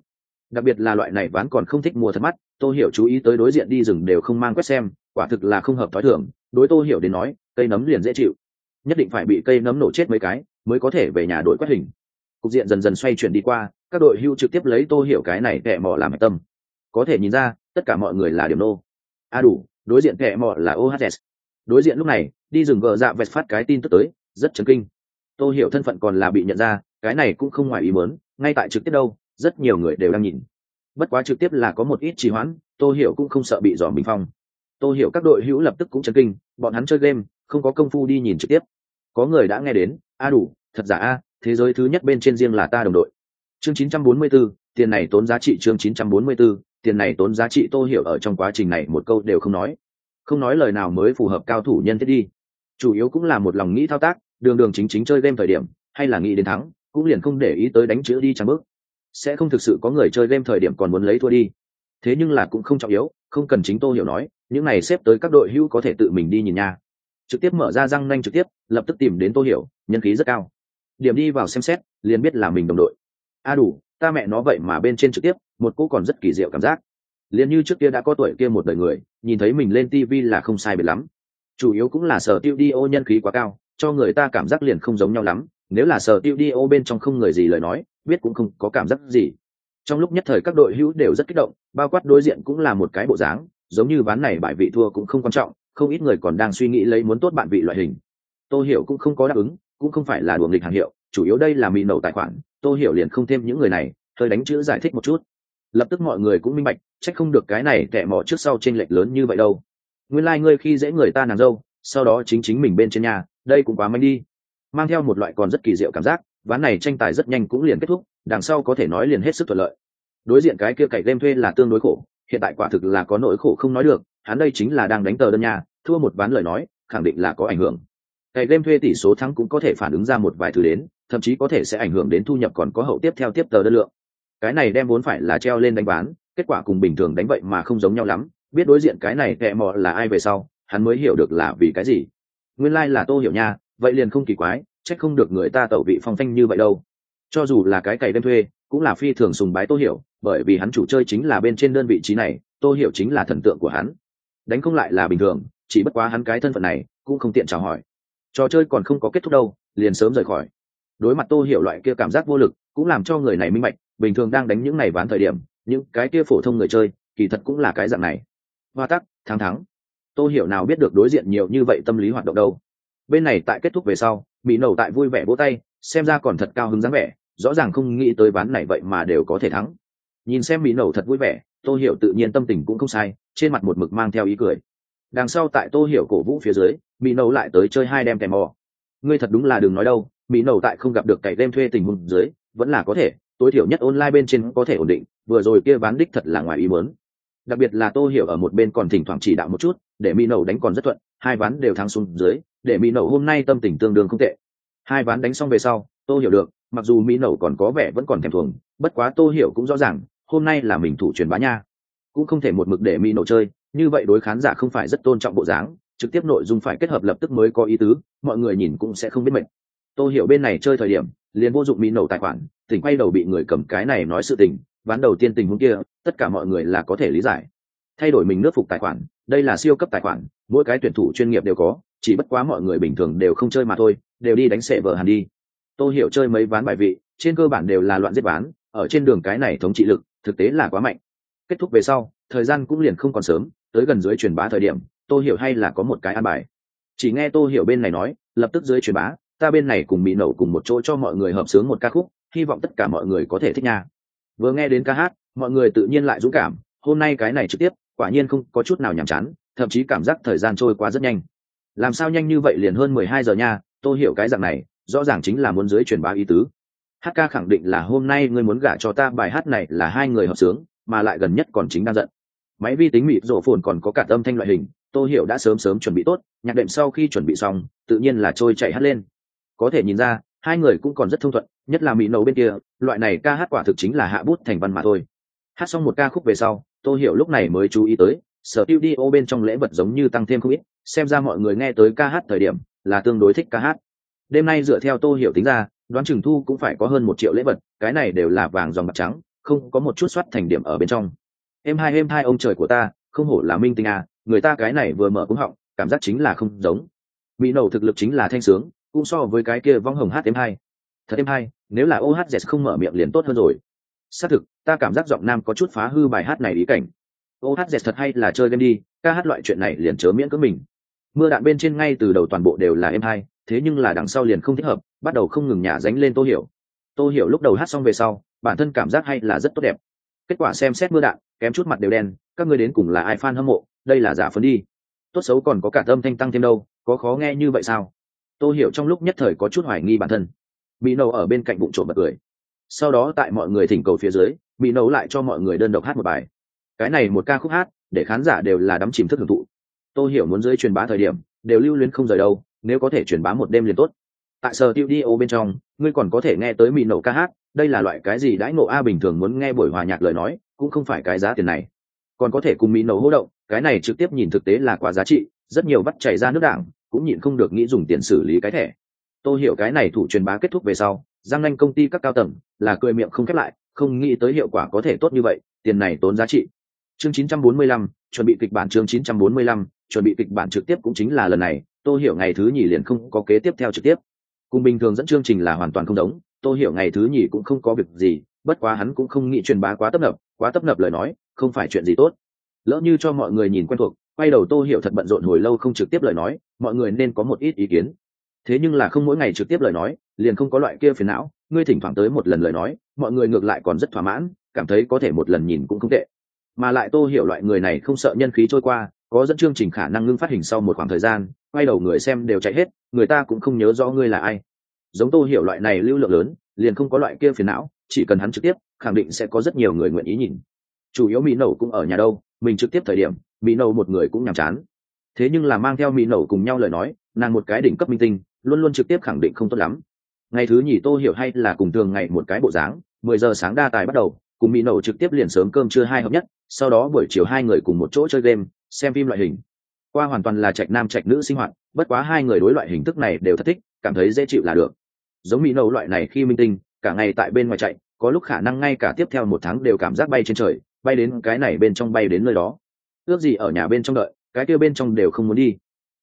Đặc biệt là loại này ván còn không thích mua thật mắt, tô hiểu chú ý tới đối diện đi rừng đều không mang quét xem, quả thực là không hợp thói thường. Đối tô hiểu đến nói, cây nấm liền dễ chịu nhất định phải bị cây nấm nổ chết mấy cái, mới có thể về nhà đội quét hình. Cục diện dần dần xoay chuyển đi qua, các đội hưu trực tiếp lấy tô hiểu cái này kẻ mò làm hạch tâm. Có thể nhìn ra, tất cả mọi người là điểm nô. A à đủ, đối diện kẻ mò là ohs đối diện lúc này, đi rừng gờ dạ vẹt phát cái tin tức tới, rất chấn kinh. Tô hiểu thân phận còn là bị nhận ra, cái này cũng không ngoài ý mớn ngay tại trực tiếp đâu, rất nhiều người đều đang nhìn. Bất quá trực tiếp là có một ít trì hoãn, tô hiểu cũng không sợ bị dòm bình phong. Tô hiểu các đội hữu lập tức cũng chấn kinh, bọn hắn chơi game, không có công phu đi nhìn trực tiếp có người đã nghe đến a đủ thật giả a thế giới thứ nhất bên trên riêng là ta đồng đội. Chương 944, tiền này tốn giá trị chương 944, tiền này tốn giá trị tô hiểu ở trong quá trình này một câu đều không nói. Không nói lời nào mới phù hợp cao thủ nhân thiết đi. Chủ yếu cũng là một lòng nghĩ thao tác đường đường chính chính chơi game thời điểm hay là nghĩ đến thắng cũng liền không để ý tới đánh chữ đi chẳng bước. Sẽ không thực sự có người chơi game thời điểm còn muốn lấy thua đi. Thế nhưng là cũng không trọng yếu không cần chính tô hiểu nói những này xếp tới các đội hữu có thể tự mình đi nhìn nha. Trực tiếp mở ra răng nanh trực tiếp lập tức tìm đến tô hiểu, nhân khí rất cao. Điểm đi vào xem xét, liền biết là mình đồng đội. A đủ, ta mẹ nó vậy mà bên trên trực tiếp, một cô còn rất kỳ diệu cảm giác. Liền như trước kia đã có tuổi kia một đời người, nhìn thấy mình lên tv là không sai biệt lắm. Chủ yếu cũng là sở tiêu đi ô nhân khí quá cao, cho người ta cảm giác liền không giống nhau lắm. Nếu là sở tiêu đi ô bên trong không người gì lời nói, biết cũng không có cảm giác gì. Trong lúc nhất thời các đội hữu đều rất kích động, bao quát đối diện cũng là một cái bộ dáng, giống như ván này bại vị thua cũng không quan trọng, không ít người còn đang suy nghĩ lấy muốn tốt bạn vị loại hình tôi hiểu cũng không có đáp ứng, cũng không phải là luồng lịch hàng hiệu, chủ yếu đây là mì nổ tài khoản tôi hiểu liền không thêm những người này, hơi đánh chữ giải thích một chút. Lập tức mọi người cũng minh bạch trách không được cái này tệ mỏ trước sau t r ê n lệch lớn như vậy đâu. Nguyên lai、like、ngươi khi dễ người ta nàng dâu, sau đó chính chính mình bên trên nhà, đây cũng quá manh đi. Mang theo một loại còn rất kỳ diệu cảm giác, ván này tranh tài rất nhanh cũng liền kết thúc, đằng sau có thể nói liền hết sức thuận lợi. Đối diện cái kia cày đem thuê là tương đối khổ, hiện tại quả thực là có nỗi khổ không nói được, hắn đây chính là đang đánh tờ đơn nhà, thua một ván lời nói, khẳng định là có ảnh hưởng cày game thuê tỷ số thắng cũng có thể phản ứng ra một vài thứ đến, thậm chí có thể sẽ ảnh hưởng đến thu nhập còn có hậu tiếp theo tiếp tờ đơn lượng. Cái này đem vốn phải là treo lên đánh bán, kết quả cùng bình thường đánh vậy mà không giống nhau lắm, biết đối diện cái này tệ mọ là ai về sau, hắn mới hiểu được là vì cái gì. Nguyên lai、like、là tô hiểu nha, vậy liền không kỳ quái trách không được người ta tẩu vị phong phanh như vậy đâu. Cho dù là cái cày đem thuê, cũng là phi thường sùng bái tô hiểu, bởi vì hắn chủ chơi chính là bên trên đơn vị trí này, tô hiểu chính là thần tượng của hắn. Đánh không lại là bình thường, chỉ bất quá hắn cái thân phận này, cũng không tiện chào hỏi trò chơi còn không có kết thúc đâu, liền sớm rời khỏi. Đối mặt tô hiểu loại kia cảm giác vô lực, cũng làm cho người này minh bạch, bình thường đang đánh những ngày ván thời điểm, những cái kia phổ thông người chơi, kỳ thật cũng là cái dạng này. Hoa tắc, thắng thắng. Tô hiểu nào biết được đối diện nhiều như vậy tâm lý hoạt động đâu. Bên này tại kết thúc về sau bị nổ tại vui vẻ vỗ tay, xem ra còn thật cao hứng dáng vẻ, rõ ràng không nghĩ tới ván này vậy mà đều có thể thắng. Nhìn xem bị nổ thật vui vẻ, tô hiểu tự nhiên tâm tình cũng không sai, trên mặt một mực mang theo ý cười. Đằng sau tại tô hiểu cổ vũ phía dưới mỹ nâu lại tới chơi hai đem kèm mò. Ngươi thật đúng là đừng nói đâu, mỹ nâu tại không gặp được cày đem thuê tình huống dưới, vẫn là có thể, tối thiểu nhất online bên trên có thể ổn định, vừa rồi kia ván đích thật là ngoài ý muốn. Đặc biệt là tô hiểu ở một bên còn thỉnh thoảng chỉ đạo một chút, để mỹ nâu đánh còn rất thuận, hai ván đều thắng xuống dưới, để mỹ nâu hôm nay tâm tình tương đương không tệ. Hai ván đánh xong về sau, tô hiểu được, mặc dù mỹ nâu còn có vẻ vẫn còn thèm thuồng, bất quá tô hiểu cũng rõ ràng, hôm nay là mình thủ truyền bá nha. Cũng không thể một mực để mỹ nâu chơi, như vậy đối khán giả không phải rất tôn trọng bộ dáng trực tiếp nội dung phải kết hợp lập tức mới có ý tứ, mọi người nhìn cũng sẽ không biết mệt. Tôi hiểu bên này chơi thời điểm, liền vô dụng mỹ nổ tài khoản, tỉnh quay đầu bị người cầm cái này nói sự tình, ván đầu tiên tình huống kia, tất cả mọi người là có thể lý giải. Thay đổi mình nước phục tài khoản, đây là siêu cấp tài khoản, mỗi cái tuyển thủ chuyên nghiệp đều có, chỉ bất quá mọi người bình thường đều không chơi mà thôi, đều đi đánh sệ vờ hàn đi. Tôi hiểu chơi mấy ván bài vị, trên cơ bản đều là loạn giết ván, ở trên đường cái này thống trị lực, thực tế là quá mạnh. Kết thúc về sau, thời gian cũng liền không còn sớm, tới gần dưới truyền bá thời điểm tôi hiểu hay là có một cái an bài? Chỉ nghe tôi hiểu bên này nói, lập tức dưới truyền bá, ta bên này cùng mỹ nậu cùng một chỗ cho mọi người hợp sướng một ca khúc, hy vọng tất cả mọi người có thể thích nha. Vừa nghe đến ca hát, mọi người tự nhiên lại dũng cảm, hôm nay cái này trực tiếp, quả nhiên không có chút nào nhàm chán, thậm chí cảm giác thời gian trôi qua rất nhanh. Làm sao nhanh như vậy liền hơn mười hai giờ nha tôi hiểu cái dạng này, rõ ràng chính là muốn dưới truyền bá ý tứ. Hát ca khẳng định là hôm nay ngươi muốn gả cho ta, bài hát này là hai người hợp sướng, mà lại gần nhất còn chính đang giận. Máy vi tính mịt rổ phồn còn có cả âm thanh loại hình tô hiểu đã sớm sớm chuẩn bị tốt, nhạc đệm sau khi chuẩn bị xong, tự nhiên là trôi chạy hát lên. Có thể nhìn ra, hai người cũng còn rất thông thuận, nhất là mỹ nấu bên kia, loại này ca hát quả thực chính là hạ bút thành văn mà thôi. Hát xong một ca khúc về sau, tô hiểu lúc này mới chú ý tới, sở tiêu đi ô bên trong lễ vật giống như tăng thêm không ít, xem ra mọi người nghe tới ca hát thời điểm là tương đối thích ca hát. Đêm nay dựa theo tô hiểu tính ra, đoán chừng thu cũng phải có hơn một triệu lễ vật, cái này đều là vàng dòng mặt trắng, không có một chút soát thành điểm ở bên trong. Em hai em hai ông trời của ta, không hổ là minh tinh à người ta cái này vừa mở cúng họng, cảm giác chính là không giống. Mỹ nầu thực lực chính là thanh sướng, cũng so với cái kia vong hồng hát em hai. Thật em hai, nếu là ohz không mở miệng liền tốt hơn rồi. Xác thực, ta cảm giác giọng nam có chút phá hư bài hát này ý cảnh. Ohz thật hay là chơi game đi, ca hát loại chuyện này liền chớ miễn cỡ mình. Mưa đạn bên trên ngay từ đầu toàn bộ đều là em hai, thế nhưng là đằng sau liền không thích hợp, bắt đầu không ngừng nhả dánh lên tô hiểu. Tô hiểu lúc đầu hát xong về sau, bản thân cảm giác hay là rất tốt đẹp. Kết quả xem xét mưa đạn, kém chút mặt đều đen, các ngươi đến cùng là ai fan hâm mộ? Đây là giả phấn đi. Tốt xấu còn có cả âm thanh tăng thêm đâu, có khó nghe như vậy sao? Tôi hiểu trong lúc nhất thời có chút hoài nghi bản thân. Mỹ nâu ở bên cạnh bụng trộm bật cười. Sau đó tại mọi người thỉnh cầu phía dưới, mỹ nâu lại cho mọi người đơn độc hát một bài. Cái này một ca khúc hát, để khán giả đều là đắm chìm thức hưởng thụ. Tôi hiểu muốn dưới truyền bá thời điểm, đều lưu luyến không rời đâu, nếu có thể truyền bá một đêm liền tốt. Tại sở tiêu đi ô bên trong, ngươi còn có thể nghe tới mỹ nổ ca hát, đây là loại cái gì đãi ngộ a bình thường muốn nghe buổi hòa nhạc lời nói, cũng không phải cái giá tiền này còn có thể cùng mỹ nổ hô động cái này trực tiếp nhìn thực tế là quá giá trị rất nhiều bắt chảy ra nước đảng cũng nhịn không được nghĩ dùng tiền xử lý cái thẻ. Tôi hiểu cái này thủ truyền bá kết thúc về sau giang nanh công ty các cao tầng là cười miệng không khép lại không nghĩ tới hiệu quả có thể tốt như vậy tiền này tốn giá trị. Chương 945, chuẩn bị kịch bản chương 945, chuẩn bị kịch bản trực tiếp cũng chính là lần này tôi hiểu ngày thứ nhì liền không có kế tiếp theo trực tiếp. Cùng bình thường dẫn chương trình là hoàn toàn không giống tôi hiểu ngày thứ nhì cũng không có việc gì bất quá hắn cũng không nghĩ truyền bá quá tấp nập quá tấp nập lời nói, không phải chuyện gì tốt. Lỡ như cho mọi người nhìn quen thuộc, quay đầu tô hiểu thật bận rộn hồi lâu không trực tiếp lời nói, mọi người nên có một ít ý kiến. Thế nhưng là không mỗi ngày trực tiếp lời nói, liền không có loại kia phiền não, ngươi thỉnh thoảng tới một lần lời nói, mọi người ngược lại còn rất thỏa mãn, cảm thấy có thể một lần nhìn cũng không tệ. Mà lại tô hiểu loại người này không sợ nhân khí trôi qua, có dẫn chương trình khả năng ngưng phát hình sau một khoảng thời gian, quay đầu người xem đều chạy hết, người ta cũng không nhớ rõ ngươi là ai. Giống tô hiểu loại này lưu lượng lớn, liền không có loại kia phiền não, chỉ cần hắn trực tiếp khẳng định sẽ có rất nhiều người nguyện ý nhìn. Chủ yếu mỹ nậu cũng ở nhà đâu, mình trực tiếp thời điểm, mỹ nậu một người cũng nhàm chán. Thế nhưng là mang theo mỹ nậu cùng nhau lời nói, nàng một cái đỉnh cấp minh tinh, luôn luôn trực tiếp khẳng định không tốt lắm. Ngày thứ nhì tô hiểu hay là cùng thường ngày một cái bộ dáng, mười giờ sáng đa tài bắt đầu, cùng mỹ nậu trực tiếp liền sớm cơm trưa hai hợp nhất, sau đó buổi chiều hai người cùng một chỗ chơi game, xem phim loại hình. Qua hoàn toàn là trạch nam trạch nữ sinh hoạt, bất quá hai người đối loại hình thức này đều thất thích, cảm thấy dễ chịu là được. Giống mỹ nậu loại này khi minh tinh, cả ngày tại bên ngoài chạy có lúc khả năng ngay cả tiếp theo một tháng đều cảm giác bay trên trời, bay đến cái này bên trong bay đến nơi đó. Ước gì ở nhà bên trong đợi, cái kia bên trong đều không muốn đi.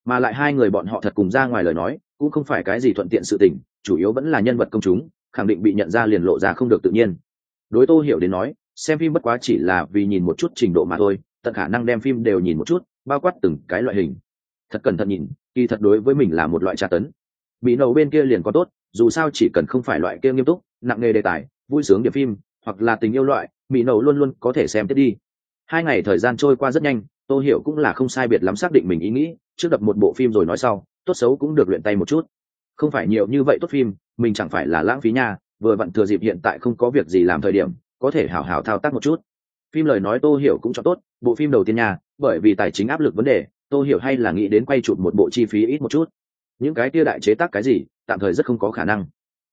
Mà lại hai người bọn họ thật cùng ra ngoài lời nói, cũng không phải cái gì thuận tiện sự tình, chủ yếu vẫn là nhân vật công chúng, khẳng định bị nhận ra liền lộ ra không được tự nhiên. Đối tô hiểu đến nói, xem phim bất quá chỉ là vì nhìn một chút trình độ mà thôi, tận khả năng đem phim đều nhìn một chút, bao quát từng cái loại hình. Thật cẩn thận nhìn, kỳ thật đối với mình là một loại tra tấn. Bị nầu bên kia liền có tốt, dù sao chỉ cần không phải loại kia nghiêm túc, nặng nghề đề tài vui sướng điểm phim, hoặc là tình yêu loại, mỹ nậu luôn luôn có thể xem tiếp đi. Hai ngày thời gian trôi qua rất nhanh tôi hiểu cũng là không sai biệt lắm xác định mình ý nghĩ, trước đập một bộ phim rồi nói sau, tốt xấu cũng được luyện tay một chút. Không phải nhiều như vậy tốt phim, mình chẳng phải là lãng phí nha, vừa vặn thừa dịp hiện tại không có việc gì làm thời điểm, có thể hảo hảo thao tác một chút. Phim lời nói tô hiểu cũng cho tốt, bộ phim đầu tiên nha, bởi vì tài chính áp lực vấn đề, tô hiểu hay là nghĩ đến quay chụp một bộ chi phí ít một chút. Những cái kia đại chế tác cái gì, tạm thời rất không có khả năng.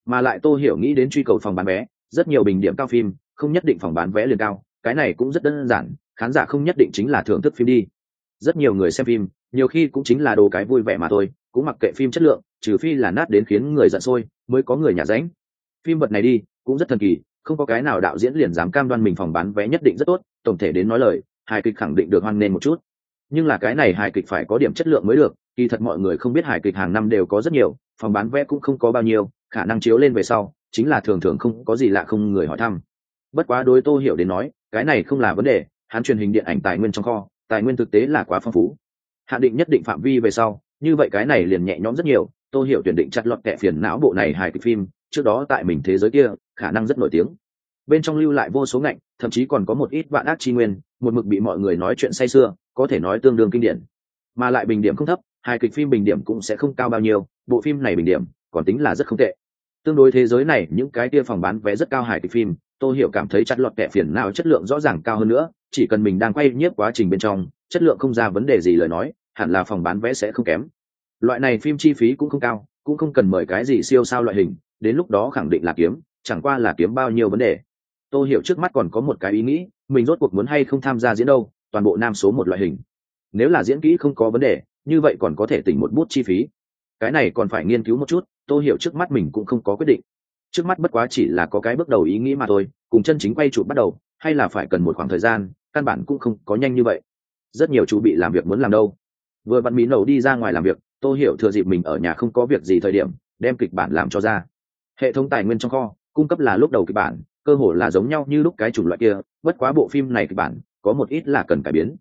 Mà lại tô hiểu nghĩ đến truy cầu phòng bán vé rất nhiều bình điểm cao phim không nhất định phòng bán vé liền cao, cái này cũng rất đơn giản, khán giả không nhất định chính là thưởng thức phim đi. Rất nhiều người xem phim, nhiều khi cũng chính là đồ cái vui vẻ mà thôi, cũng mặc kệ phim chất lượng, trừ phi là nát đến khiến người giận sôi mới có người nhà ránh. Phim vật này đi, cũng rất thần kỳ, không có cái nào đạo diễn liền dám cam đoan mình phòng bán vé nhất định rất tốt, tổng thể đến nói lời, hài kịch khẳng định được hoan nghênh một chút. Nhưng là cái này hài kịch phải có điểm chất lượng mới được, kỳ thật mọi người không biết hài kịch hàng năm đều có rất nhiều, phòng bán vé cũng không có bao nhiêu, khả năng chiếu lên về sau chính là thường thường không có gì lạ không người hỏi thăm. Bất quá đối tô hiểu đến nói, cái này không là vấn đề, hắn truyền hình điện ảnh tài nguyên trong kho, tài nguyên thực tế là quá phong phú. Hạn định nhất định phạm vi về sau, như vậy cái này liền nhẹ nhõm rất nhiều, tô hiểu tuyển định chặt lọt kẻ phiền não bộ này hài kịch phim, trước đó tại mình thế giới kia, khả năng rất nổi tiếng. Bên trong lưu lại vô số ngạnh, thậm chí còn có một ít vạn ác chi nguyên, một mực bị mọi người nói chuyện say sưa, có thể nói tương đương kinh điển. Mà lại bình điểm không thấp, hài kịch phim bình điểm cũng sẽ không cao bao nhiêu, bộ phim này bình điểm, còn tính là rất không tệ tương đối thế giới này, những cái kia phòng bán vé rất cao hài kịch phim tôi hiểu cảm thấy chặt lọt kẻ phiền nào chất lượng rõ ràng cao hơn nữa, chỉ cần mình đang quay nhiếp quá trình bên trong, chất lượng không ra vấn đề gì lời nói, hẳn là phòng bán vé sẽ không kém. Loại này phim chi phí cũng không cao, cũng không cần mời cái gì siêu sao loại hình, đến lúc đó khẳng định là kiếm, chẳng qua là kiếm bao nhiêu vấn đề. Tôi hiểu trước mắt còn có một cái ý nghĩ, mình rốt cuộc muốn hay không tham gia diễn đâu, toàn bộ nam số một loại hình. Nếu là diễn kỹ không có vấn đề, như vậy còn có thể tỉnh một bút chi phí cái này còn phải nghiên cứu một chút tôi hiểu trước mắt mình cũng không có quyết định. Trước mắt bất quá chỉ là có cái bước đầu ý nghĩ mà thôi, cùng chân chính quay chụp bắt đầu, hay là phải cần một khoảng thời gian, căn bản cũng không có nhanh như vậy. Rất nhiều chú bị làm việc muốn làm đâu. Vừa bắn mỹ nầu đi ra ngoài làm việc tôi hiểu thừa dịp mình ở nhà không có việc gì thời điểm, đem kịch bản làm cho ra. Hệ thống tài nguyên trong kho, cung cấp là lúc đầu kịch bản, cơ hồ là giống nhau như lúc cái chủng loại kia, bất quá bộ phim này kịch bản, có một ít là cần cải biến.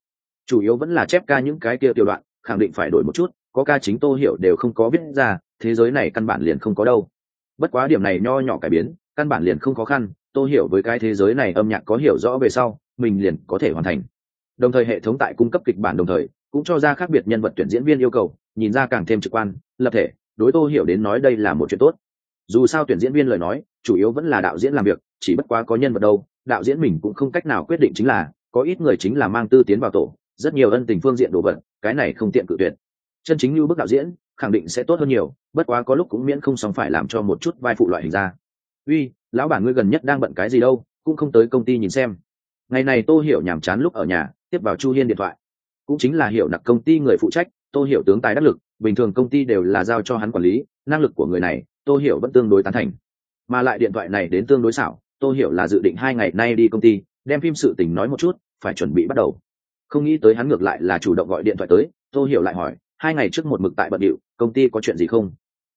Chủ yếu vẫn là chép ca những cái kia tiểu đoạn, khẳng định phải đổi một chút có ca chính tô hiểu đều không có viết ra, thế giới này căn bản liền không có đâu. Bất quá điểm này nho nhỏ cải biến, căn bản liền không khó khăn, tô hiểu với cái thế giới này âm nhạc có hiểu rõ về sau, mình liền có thể hoàn thành. Đồng thời hệ thống tại cung cấp kịch bản đồng thời, cũng cho ra khác biệt nhân vật tuyển diễn viên yêu cầu, nhìn ra càng thêm trực quan, lập thể, đối tô hiểu đến nói đây là một chuyện tốt. Dù sao tuyển diễn viên lời nói, chủ yếu vẫn là đạo diễn làm việc, chỉ bất quá có nhân vật đâu, đạo diễn mình cũng không cách nào quyết định chính là, có ít người chính là mang tư tiến vào tổ, rất nhiều ân tình phương diện đồ vật, cái này không tiện cự tuyệt chân chính như bức đạo diễn, khẳng định sẽ tốt hơn nhiều, bất quá có lúc cũng miễn không xong phải làm cho một chút vai phụ loại hình ra. Uy, lão bản ngươi gần nhất đang bận cái gì đâu, cũng không tới công ty nhìn xem. Ngày này tô hiểu nhàm chán lúc ở nhà, tiếp vào chu hiên điện thoại. Cũng chính là hiểu nặc công ty người phụ trách, tô hiểu tướng tài đắc lực, bình thường công ty đều là giao cho hắn quản lý, năng lực của người này, tô hiểu vẫn tương đối tán thành. Mà lại điện thoại này đến tương đối xảo, tô hiểu là dự định hai ngày nay đi công ty, đem phim sự tình nói một chút, phải chuẩn bị bắt đầu. Không nghĩ tới hắn ngược lại là chủ động gọi điện thoại tới, tô hiểu lại hỏi hai ngày trước một mực tại bận điệu công ty có chuyện gì không?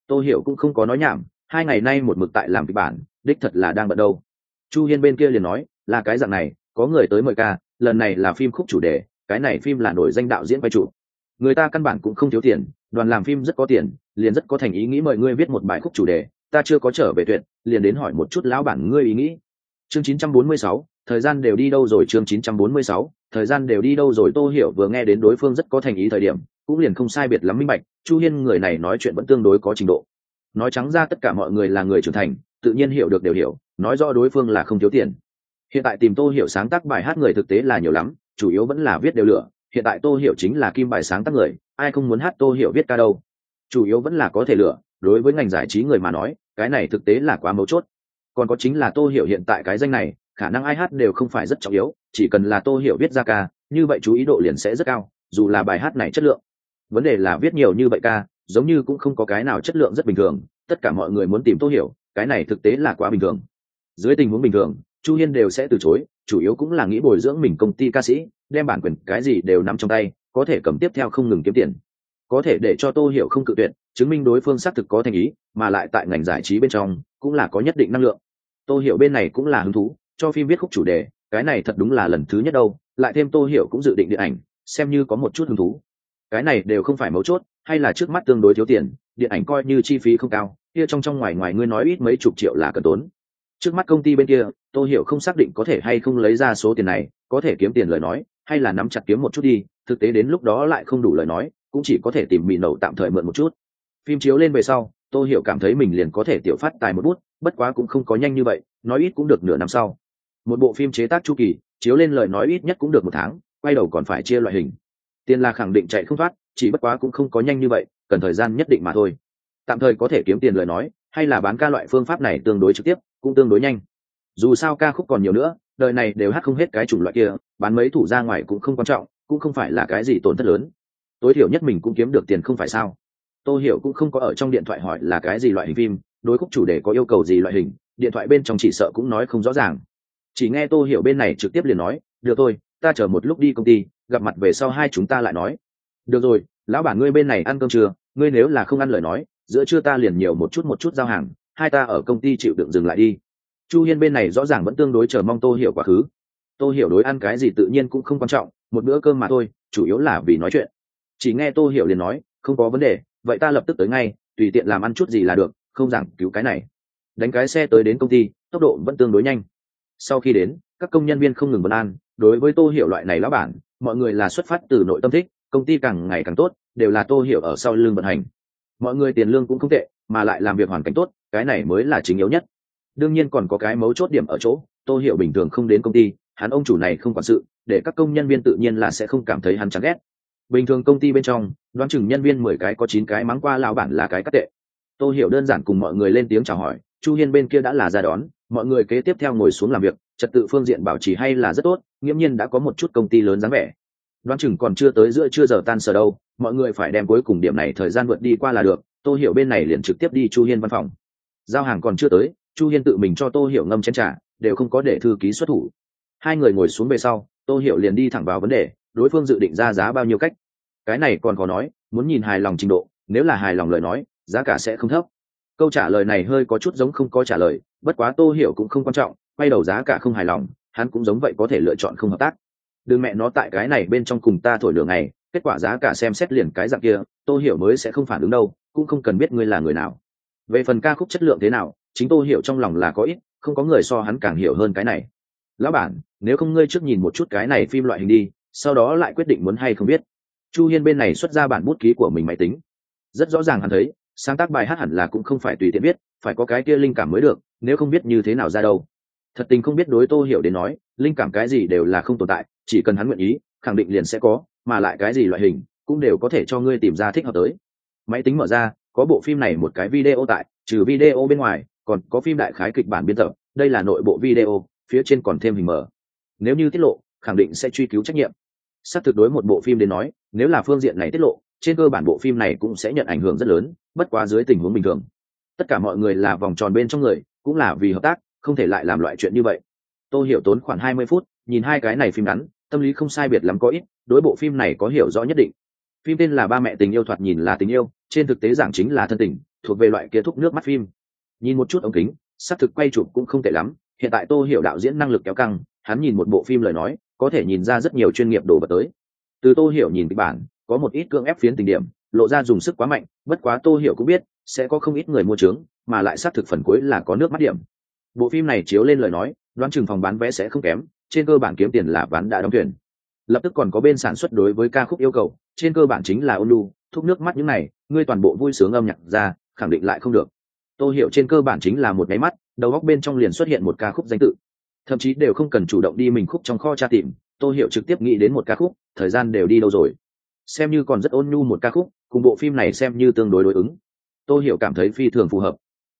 Tôi hiểu cũng không có nói nhảm hai ngày nay một mực tại làm kịch bản đích thật là đang bận đâu. Chu hiên bên kia liền nói là cái dạng này có người tới mời ca lần này là phim khúc chủ đề cái này phim là nổi danh đạo diễn vai chủ người ta căn bản cũng không thiếu tiền đoàn làm phim rất có tiền liền rất có thành ý nghĩ mời ngươi viết một bài khúc chủ đề ta chưa có trở về tuyệt liền đến hỏi một chút lão bản ngươi ý nghĩ. Chương 946, thời gian đều đi đâu rồi? Chương 946, thời gian đều đi đâu rồi? Tô hiểu vừa nghe đến đối phương rất có thành ý thời điểm cũng liền không sai biệt lắm minh bạch, chu hiên người này nói chuyện vẫn tương đối có trình độ. Nói trắng ra tất cả mọi người là người trưởng thành, tự nhiên hiểu được đều hiểu, nói rõ đối phương là không thiếu tiền. Hiện tại tìm tô hiểu sáng tác bài hát người thực tế là nhiều lắm, chủ yếu vẫn là viết đều lửa hiện tại tô hiểu chính là kim bài sáng tác người, ai không muốn hát tô hiểu viết ca đâu. Chủ yếu vẫn là có thể lửa đối với ngành giải trí người mà nói, cái này thực tế là quá mấu chốt. Còn có chính là tô hiểu hiện tại cái danh này, khả năng ai hát đều không phải rất trọng yếu, chỉ cần là tô hiểu viết ra ca, như vậy chú ý độ liền sẽ rất cao, dù là bài hát này chất lượng vấn đề là viết nhiều như vậy ca, giống như cũng không có cái nào chất lượng rất bình thường, tất cả mọi người muốn tìm tô hiểu, cái này thực tế là quá bình thường. Dưới tình huống bình thường, chu hiên đều sẽ từ chối, chủ yếu cũng là nghĩ bồi dưỡng mình công ty ca sĩ, đem bản quyền cái gì đều nắm trong tay, có thể cầm tiếp theo không ngừng kiếm tiền. Có thể để cho tô hiểu không cự tuyệt, chứng minh đối phương xác thực có thành ý, mà lại tại ngành giải trí bên trong, cũng là có nhất định năng lượng. Tô hiểu bên này cũng là hứng thú, cho phim viết khúc chủ đề, cái này thật đúng là lần thứ nhất đâu, lại thêm tô hiểu cũng dự định điện ảnh, xem như có một chút hứng thú cái này đều không phải mấu chốt, hay là trước mắt tương đối thiếu tiền, điện ảnh coi như chi phí không cao, kia trong trong ngoài ngoài ngươi nói ít mấy chục triệu là cần tốn. Trước mắt công ty bên kia tô hiểu không xác định có thể hay không lấy ra số tiền này, có thể kiếm tiền lời nói, hay là nắm chặt kiếm một chút đi, thực tế đến lúc đó lại không đủ lời nói, cũng chỉ có thể tìm mì nậu tạm thời mượn một chút. Phim chiếu lên về sau tô hiểu cảm thấy mình liền có thể tiểu phát tài một bút, bất quá cũng không có nhanh như vậy, nói ít cũng được nửa năm sau. Một bộ phim chế tác chu kỳ, chiếu lên lời nói ít nhất cũng được một tháng, quay đầu còn phải chia loại hình tiền là khẳng định chạy không thoát, chỉ bất quá cũng không có nhanh như vậy, cần thời gian nhất định mà thôi. Tạm thời có thể kiếm tiền lời nói, hay là bán ca loại phương pháp này tương đối trực tiếp, cũng tương đối nhanh. Dù sao ca khúc còn nhiều nữa, đời này đều hát không hết cái chủng loại kia, bán mấy thủ ra ngoài cũng không quan trọng, cũng không phải là cái gì tổn thất lớn. Tối thiểu nhất mình cũng kiếm được tiền không phải sao? Tôi hiểu cũng không có ở trong điện thoại hỏi là cái gì loại hình phim, đối khúc chủ đề có yêu cầu gì loại hình, điện thoại bên trong chỉ sợ cũng nói không rõ ràng. Chỉ nghe tôi hiểu bên này trực tiếp liền nói, được thôi, ta chờ một lúc đi công ty gặp mặt về sau hai chúng ta lại nói. Được rồi, lão bản ngươi bên này ăn cơm trưa ngươi nếu là không ăn lời nói, giữa trưa ta liền nhiều một chút một chút giao hàng, hai ta ở công ty chịu đựng dừng lại đi. Chu hiên bên này rõ ràng vẫn tương đối chờ mong tô hiểu quá khứ. Tô hiểu đối ăn cái gì tự nhiên cũng không quan trọng, một bữa cơm mà thôi, chủ yếu là vì nói chuyện. Chỉ nghe tô hiểu liền nói, không có vấn đề, vậy ta lập tức tới ngay, tùy tiện làm ăn chút gì là được, không giảng cứu cái này. Đánh cái xe tới đến công ty, tốc độ vẫn tương đối nhanh. Sau khi đến, các công nhân viên không ngừng vấn an đối với tô hiểu loại này lão bản mọi người là xuất phát từ nội tâm thích, công ty càng ngày càng tốt, đều là tô hiểu ở sau lưng vận hành. Mọi người tiền lương cũng không tệ, mà lại làm việc hoàn cảnh tốt, cái này mới là chính yếu nhất. Đương nhiên còn có cái mấu chốt điểm ở chỗ, tô hiểu bình thường không đến công ty, hắn ông chủ này không quản sự, để các công nhân viên tự nhiên là sẽ không cảm thấy hắn chán ghét. Bình thường công ty bên trong, đoán chừng nhân viên mười cái có chín cái mắng qua lao bản là cái cắt tệ. Tô hiểu đơn giản cùng mọi người lên tiếng chào hỏi, chu hiên bên kia đã là ra đón, mọi người kế tiếp theo ngồi xuống làm việc trật tự phương diện bảo trì hay là rất tốt, nghiễm nhiên đã có một chút công ty lớn dáng vẻ. Đoán chừng còn chưa tới giữa chưa giờ tan sở đâu, mọi người phải đem cuối cùng điểm này thời gian vượt đi qua là được Tôi hiểu bên này liền trực tiếp đi chu hiên văn phòng. Giao hàng còn chưa tới, chu hiên tự mình cho tô hiểu ngâm chén t r à đều không có để thư ký xuất thủ. Hai người ngồi xuống về sau, tô hiểu liền đi thẳng vào vấn đề, đối phương dự định ra giá bao nhiêu cách. Cái này còn có nói, muốn nhìn hài lòng trình độ, nếu là hài lòng lời nói, giá cả sẽ không thấp. Câu trả lời này hơi có chút giống không có trả lời, bất quá tô hiểu cũng không quan trọng quay đầu giá cả không hài lòng, hắn cũng giống vậy có thể lựa chọn không hợp tác. Đừng mẹ nó tại cái này bên trong cùng ta thổi lửa này kết quả giá cả xem xét liền cái dạng kia, tô hiểu mới sẽ không phản ứng đâu, cũng không cần biết ngươi là người nào. Về phần ca khúc chất lượng thế nào, chính tô hiểu trong lòng là có ít, không có người so hắn càng hiểu hơn cái này. Lão bản, nếu không ngươi trước nhìn một chút cái này phim loại hình đi, sau đó lại quyết định muốn hay không biết. Chu hiên bên này xuất ra bản bút ký của mình máy tính. Rất rõ ràng hắn thấy, sáng tác bài hát hẳn là cũng không phải tùy tiện biết phải có cái kia linh cảm mới được, nếu không biết như thế nào ra đâu thật tình không biết đối tô hiểu đến nói, linh cảm cái gì đều là không tồn tại, chỉ cần hắn nguyện ý, khẳng định liền sẽ có, mà lại cái gì loại hình, cũng đều có thể cho ngươi tìm ra thích hợp tới. Máy tính mở ra, có bộ phim này một cái video tại, trừ video bên ngoài, còn có phim đại khái kịch bản biên tập, đây là nội bộ video, phía trên còn thêm hình mở. Nếu như tiết lộ, khẳng định sẽ truy cứu trách nhiệm. Xác thực đối một bộ phim đến nói, nếu là phương diện này tiết lộ, trên cơ bản bộ phim này cũng sẽ nhận ảnh hưởng rất lớn, bất quá dưới tình huống bình thường. Tất cả mọi người là vòng tròn bên trong người, cũng là vì hợp tác không thể lại làm loại chuyện như vậy. Tôi hiểu tốn khoảng hai mươi phút, nhìn hai cái này phim ngắn, tâm lý không sai biệt lắm có ít, đối bộ phim này có hiểu rõ nhất định. Phim tên là ba mẹ tình yêu thoạt nhìn là tình yêu, trên thực tế giảng chính là thân tình, thuộc về loại kia thúc nước mắt phim. Nhìn một chút ống kính xác thực quay chụp cũng không tệ lắm, hiện tại tô hiểu đạo diễn năng lực kéo căng, hắn nhìn một bộ phim lời nói, có thể nhìn ra rất nhiều chuyên nghiệp đổ vật tới. Từ tô hiểu nhìn kịch bản, có một ít cưỡng ép phiến tình điểm, lộ ra dùng sức quá mạnh, bất quá tô hiểu cũng biết, sẽ có không ít người mua trướng mà lại xác thực phần cuối là có nước mắt điểm bộ phim này chiếu lên lời nói, đoán chừng phòng bán vé sẽ không kém, trên cơ bản kiếm tiền là ván đã đóng tuyển lập tức còn có bên sản xuất đối với ca khúc yêu cầu, trên cơ bản chính là ôn lu, thúc nước mắt những này, ngươi toàn bộ vui sướng âm nhạc ra, khẳng định lại không được. Tô hiểu trên cơ bản chính là một nháy mắt, đầu góc bên trong liền xuất hiện một ca khúc danh tự. Thậm chí đều không cần chủ động đi mình khúc trong kho tra tìm, tô hiểu trực tiếp nghĩ đến một ca khúc, thời gian đều đi đâu rồi. Xem như còn rất ôn nhu một ca khúc, cùng bộ phim này xem như tương đối đối ứng. Tô hiểu cảm thấy phi thường phù hợp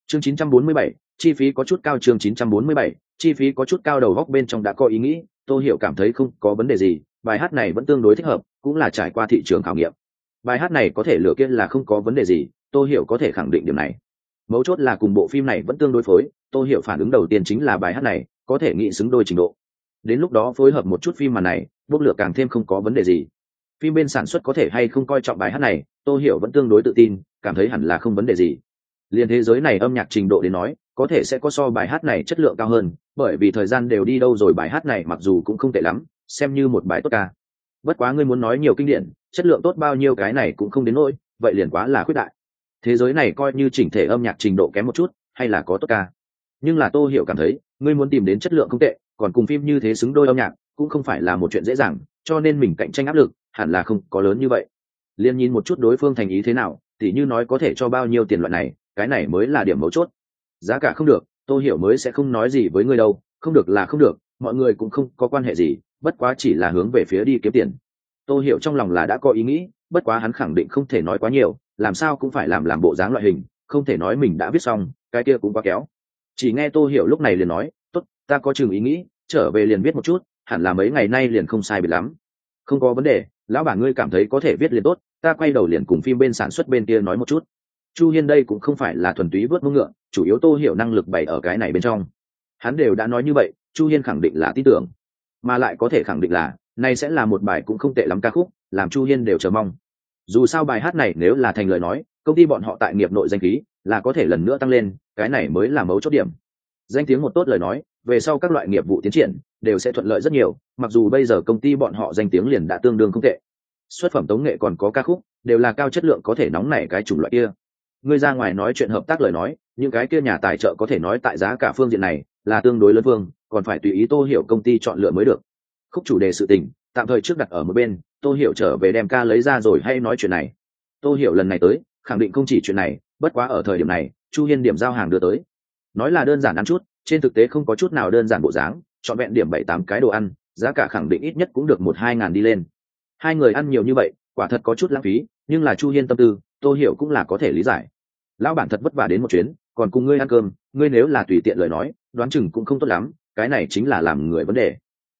chương 947, chi phí có chút cao chương 947, chi phí có chút cao đầu góc bên trong đã có ý nghĩ tô hiểu cảm thấy không có vấn đề gì bài hát này vẫn tương đối thích hợp cũng là trải qua thị trường khảo nghiệm. Bài hát này có thể lựa kia là không có vấn đề gì tô hiểu có thể khẳng định điều này. Mấu chốt là cùng bộ phim này vẫn tương đối phối tô hiểu phản ứng đầu tiên chính là bài hát này có thể nghĩ xứng đôi trình độ. Đến lúc đó phối hợp một chút phim màn này bốc lửa càng thêm không có vấn đề gì. Phim bên sản xuất có thể hay không coi trọng bài hát này tô hiểu vẫn tương đối tự tin cảm thấy hẳn là không vấn đề gì liền thế giới này âm nhạc trình độ đến nói, có thể sẽ có so bài hát này chất lượng cao hơn, bởi vì thời gian đều đi đâu rồi bài hát này mặc dù cũng không tệ lắm, xem như một bài tốt ca. Bất quá ngươi muốn nói nhiều kinh điển, chất lượng tốt bao nhiêu cái này cũng không đến nỗi, vậy liền quá là khuyết đại. Thế giới này coi như chỉnh thể âm nhạc trình độ kém một chút, hay là có tốt ca. Nhưng là tô hiểu cảm thấy, ngươi muốn tìm đến chất lượng không tệ, còn cùng phim như thế xứng đôi âm nhạc, cũng không phải là một chuyện dễ dàng, cho nên mình cạnh tranh áp lực, hẳn là không có lớn như vậy. Liên nhìn một chút đối phương thành ý thế nào thì như nói có thể cho bao nhiêu tiền loại này cái này mới là điểm mấu chốt. Giá cả không được, tôi hiểu mới sẽ không nói gì với ngươi đâu, không được là không được, mọi người cũng không có quan hệ gì, bất quá chỉ là hướng về phía đi kiếm tiền. Tôi hiểu trong lòng là đã có ý nghĩ, bất quá hắn khẳng định không thể nói quá nhiều, làm sao cũng phải làm làm bộ dáng loại hình, không thể nói mình đã viết xong, cái kia cũng quá kéo. Chỉ nghe tôi hiểu lúc này liền nói, tốt, ta có chừng ý nghĩ, trở về liền viết một chút, hẳn là mấy ngày nay liền không sai biệt lắm. Không có vấn đề, lão bản ngươi cảm thấy có thể viết liền tốt, ta quay đầu liền cùng phim bên sản xuất bên kia nói một chút chu hiên đây cũng không phải là thuần túy vớt mông ngựa, chủ yếu tô hiểu năng lực bày ở cái này bên trong. Hắn đều đã nói như vậy, chu hiên khẳng định là tin tưởng. Mà lại có thể khẳng định là, nay sẽ là một bài cũng không tệ lắm ca khúc, làm chu hiên đều chờ mong. Dù sao bài hát này nếu là thành lời nói, công ty bọn họ tại nghiệp nội danh khí là có thể lần nữa tăng lên, cái này mới là mấu chốt điểm. Danh tiếng một tốt lời nói, về sau các loại nghiệp vụ tiến triển đều sẽ thuận lợi rất nhiều, mặc dù bây giờ công ty bọn họ danh tiếng liền đã tương đương không tệ. Xuất phẩm tống nghệ còn có ca khúc, đều là cao chất lượng có thể nóng nảy cái chủng loại kia ngươi ra ngoài nói chuyện hợp tác lời nói, những cái kia nhà tài trợ có thể nói tại giá cả phương diện này là tương đối lớn vương, còn phải tùy ý tô hiểu công ty chọn lựa mới được. Khúc chủ đề sự tình, tạm thời trước đặt ở một bên, tô hiểu trở về đem ca lấy ra rồi hay nói chuyện này. Tô hiểu lần này tới, khẳng định không chỉ chuyện này, bất quá ở thời điểm này, chu hiên điểm giao hàng đưa tới. Nói là đơn giản ăn chút, trên thực tế không có chút nào đơn giản bộ dáng chọn vẹn điểm bảy tám cái đồ ăn, giá cả khẳng định ít nhất cũng được một hai ngàn đi lên. Hai người ăn nhiều như vậy, quả thật có chút lãng phí, nhưng là chu hiên tâm tư, tô hiểu cũng là có thể lý giải lão bản thật vất vả đến một chuyến, còn cùng ngươi ăn cơm, ngươi nếu là tùy tiện lời nói, đoán chừng cũng không tốt lắm, cái này chính là làm người vấn đề.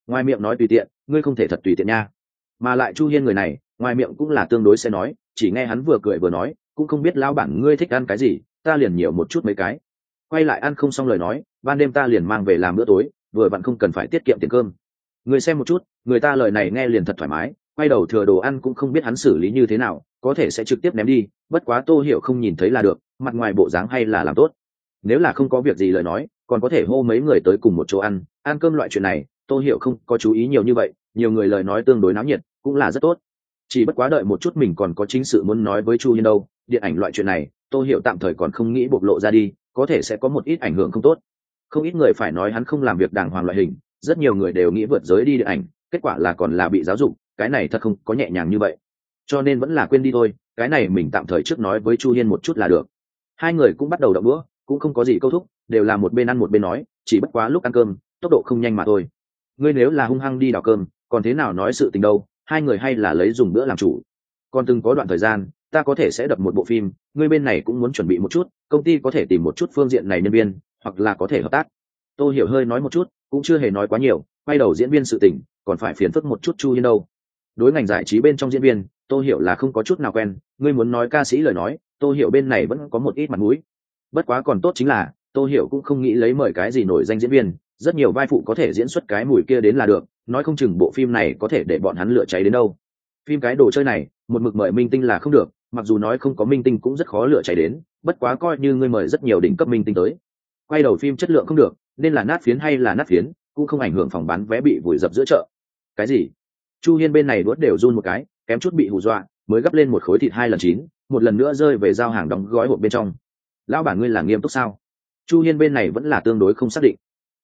Ngoài miệng nói tùy tiện, ngươi không thể thật tùy tiện nha. Mà lại chu hiên người này, ngoài miệng cũng là tương đối sẽ nói, chỉ nghe hắn vừa cười vừa nói, cũng không biết lão bản ngươi thích ăn cái gì, ta liền nhiều một chút mấy cái. Quay lại ăn không xong lời nói, ban đêm ta liền mang về làm bữa tối, vừa bạn không cần phải tiết kiệm tiền cơm. Người xem một chút, người ta lời này nghe liền thật thoải mái, quay đầu thừa đồ ăn cũng không biết hắn xử lý như thế nào có thể sẽ trực tiếp ném đi, bất quá tô hiểu không nhìn thấy là được, mặt ngoài bộ dáng hay là làm tốt. Nếu là không có việc gì lời nói, còn có thể hô mấy người tới cùng một chỗ ăn ăn cơm loại chuyện này, tô hiểu không có chú ý nhiều như vậy, nhiều người lời nói tương đối náo nhiệt, cũng là rất tốt. Chỉ bất quá đợi một chút mình còn có chính sự muốn nói với chu hiên đâu, điện ảnh loại chuyện này, tô hiểu tạm thời còn không nghĩ bộc lộ ra đi, có thể sẽ có một ít ảnh hưởng không tốt. Không ít người phải nói hắn không làm việc đàng hoàng loại hình, rất nhiều người đều nghĩ vượt giới đi điện ảnh, kết quả là còn là bị giáo dục, cái này thật không có nhẹ nhàng như vậy cho nên vẫn là quên đi thôi, cái này mình tạm thời trước nói với chu hiên một chút là được. Hai người cũng bắt đầu đậu bữa cũng không có gì câu thúc, đều là một bên ăn một bên nói, chỉ bất quá lúc ăn cơm, tốc độ không nhanh mà thôi. Ngươi nếu là hung hăng đi đào cơm, còn thế nào nói sự tình đâu, hai người hay là lấy dùng bữa làm chủ. Còn từng có đoạn thời gian, ta có thể sẽ đập một bộ phim, ngươi bên này cũng muốn chuẩn bị một chút, công ty có thể tìm một chút phương diện này nhân viên, hoặc là có thể hợp tác. Tôi hiểu hơi nói một chút, cũng chưa hề nói quá nhiều, quay đầu diễn viên sự tình, còn phải phiền phức một chút chu hiên đâu. Đối ngành giải trí bên trong diễn viên tôi hiểu là không có chút nào quen, ngươi muốn nói ca sĩ lời nói tôi hiểu bên này vẫn có một ít mặt mũi. Bất quá còn tốt chính là tôi hiểu cũng không nghĩ lấy mời cái gì nổi danh diễn viên, rất nhiều vai phụ có thể diễn xuất cái mùi kia đến là được, nói không chừng bộ phim này có thể để bọn hắn lựa cháy đến đâu. Phim cái đồ chơi này, một mực mời minh tinh là không được, mặc dù nói không có minh tinh cũng rất khó lựa cháy đến, bất quá coi như ngươi mời rất nhiều đỉnh cấp minh tinh tới. Quay đầu phim chất lượng không được, nên là nát phiến hay là nát phiến, cũng không ảnh hưởng phòng bán vé bị vùi dập giữa chợ. Cái gì? Chu hiên bên này đuốt đều run một cái kém chút bị hù dọa, mới gấp lên một khối thịt hai lần chín, một lần nữa rơi về giao hàng đóng gói hộp bên trong. Lão bản ngươi là nghiêm túc sao? Chu hiên bên này vẫn là tương đối không xác định.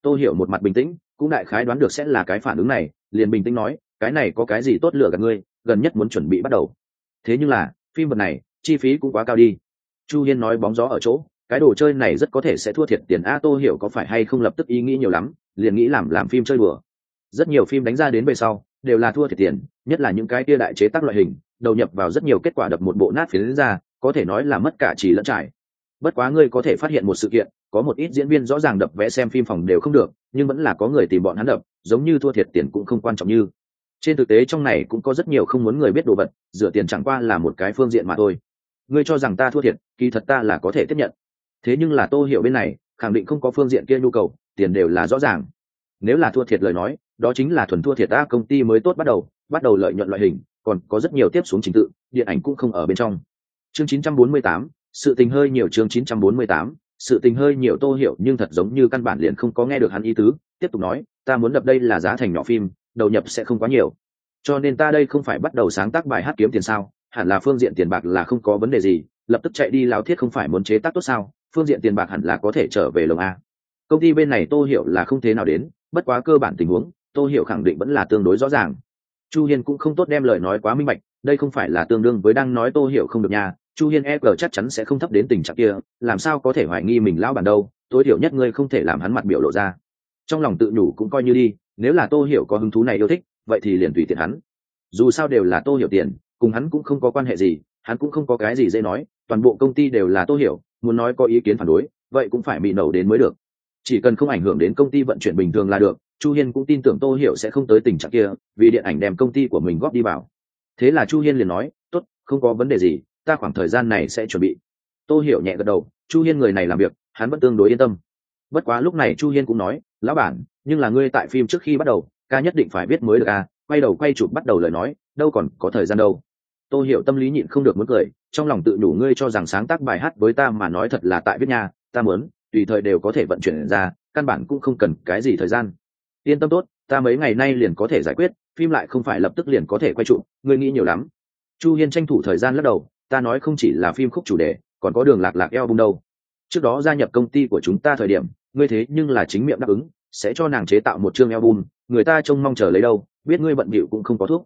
Tôi hiểu một mặt bình tĩnh, cũng đại khái đoán được sẽ là cái phản ứng này, liền bình tĩnh nói, cái này có cái gì tốt lựa cả ngươi, gần nhất muốn chuẩn bị bắt đầu. Thế nhưng là, phim vật này, chi phí cũng quá cao đi. Chu hiên nói bóng gió ở chỗ, cái đồ chơi này rất có thể sẽ thua thiệt tiền a tô hiểu có phải hay không lập tức ý nghĩ nhiều lắm, liền nghĩ làm làm phim chơi đùa. Rất nhiều phim đánh ra đến về sau đều là thua thiệt tiền, nhất là những cái kia đại chế tác loại hình, đầu nhập vào rất nhiều kết quả đập một bộ nát phiến ra, có thể nói là mất cả chỉ lẫn trải. Bất quá ngươi có thể phát hiện một sự kiện, có một ít diễn viên rõ ràng đập vẽ xem phim phòng đều không được, nhưng vẫn là có người tìm bọn hắn đập, giống như thua thiệt tiền cũng không quan trọng như. Trên thực tế trong này cũng có rất nhiều không muốn người biết đồ vật dựa tiền chẳng qua là một cái phương diện mà thôi. Ngươi cho rằng ta thua thiệt, kỳ thật ta là có thể tiếp nhận. Thế nhưng là tô hiểu bên này, khẳng định không có phương diện kia nhu cầu, tiền đều là rõ ràng. Nếu là thua thiệt lời nói đó chính là thuần thua thiệt ta công ty mới tốt bắt đầu bắt đầu lợi nhuận loại hình còn có rất nhiều tiếp xuống trình tự điện ảnh cũng không ở bên trong. Chương 948, sự tình hơi nhiều chương 948, sự tình hơi nhiều tô hiểu nhưng thật giống như căn bản liền không có nghe được hắn ý tứ tiếp tục nói ta muốn đập đây là giá thành nhỏ phim đầu nhập sẽ không quá nhiều. Cho nên ta đây không phải bắt đầu sáng tác bài hát kiếm tiền sao hẳn là phương diện tiền bạc là không có vấn đề gì lập tức chạy đi lao thiết không phải muốn chế tác tốt sao phương diện tiền bạc hẳn là có thể trở về lồng a. Công ty bên này tô hiểu là không thế nào đến bất quá cơ bản tình huống tô hiểu khẳng định vẫn là tương đối rõ ràng. Chu hiên cũng không tốt đem lời nói quá minh bạch, đây không phải là tương đương với đang nói tô hiểu không được nha, chu hiên e g chắc chắn sẽ không thấp đến tình trạng kia, làm sao có thể hoài nghi mình lão bản đâu, tối thiểu nhất ngươi không thể làm hắn mặt biểu lộ ra. Trong lòng tự nhủ cũng coi như đi, nếu là tô hiểu có hứng thú này yêu thích, vậy thì liền tùy tiện hắn. Dù sao đều là tô hiểu tiền, cùng hắn cũng không có quan hệ gì, hắn cũng không có cái gì dễ nói, toàn bộ công ty đều là tô hiểu, muốn nói có ý kiến phản đối, vậy cũng phải bị nổ đến mới được. Chỉ cần không ảnh hưởng đến công ty vận chuyển bình thường là được chu hiên cũng tin tưởng tô hiểu sẽ không tới tình trạng kia, vì điện ảnh đem công ty của mình góp đi vào. Thế là chu hiên liền nói, tốt, không có vấn đề gì, ta khoảng thời gian này sẽ chuẩn bị. Tô hiểu nhẹ gật đầu, chu hiên người này làm việc, hắn vẫn tương đối yên tâm. Bất quá lúc này chu hiên cũng nói, lão bản, nhưng là ngươi tại phim trước khi bắt đầu, ca nhất định phải biết mới được à quay đầu quay chụp bắt đầu lời nói, đâu còn có thời gian đâu. Tô hiểu tâm lý nhịn không được muốn cười, trong lòng tự đủ ngươi cho rằng sáng tác bài hát với ta mà nói thật là tại viết nha, ta muốn, tùy thời đều có thể vận chuyển ra, căn bản cũng không cần cái gì thời gian yên tâm tốt, ta mấy ngày nay liền có thể giải quyết, phim lại không phải lập tức liền có thể quay trụ ngươi nghĩ nhiều lắm. Chu hiên tranh thủ thời gian lắc đầu, ta nói không chỉ là phim khúc chủ đề, còn có đường lạc lạc eo bung đâu. Trước đó gia nhập công ty của chúng ta thời điểm, ngươi thế nhưng là chính miệng đáp ứng, sẽ cho nàng chế tạo một chương album, người ta trông mong chờ lấy đâu, biết ngươi bận bịu cũng không có thuốc.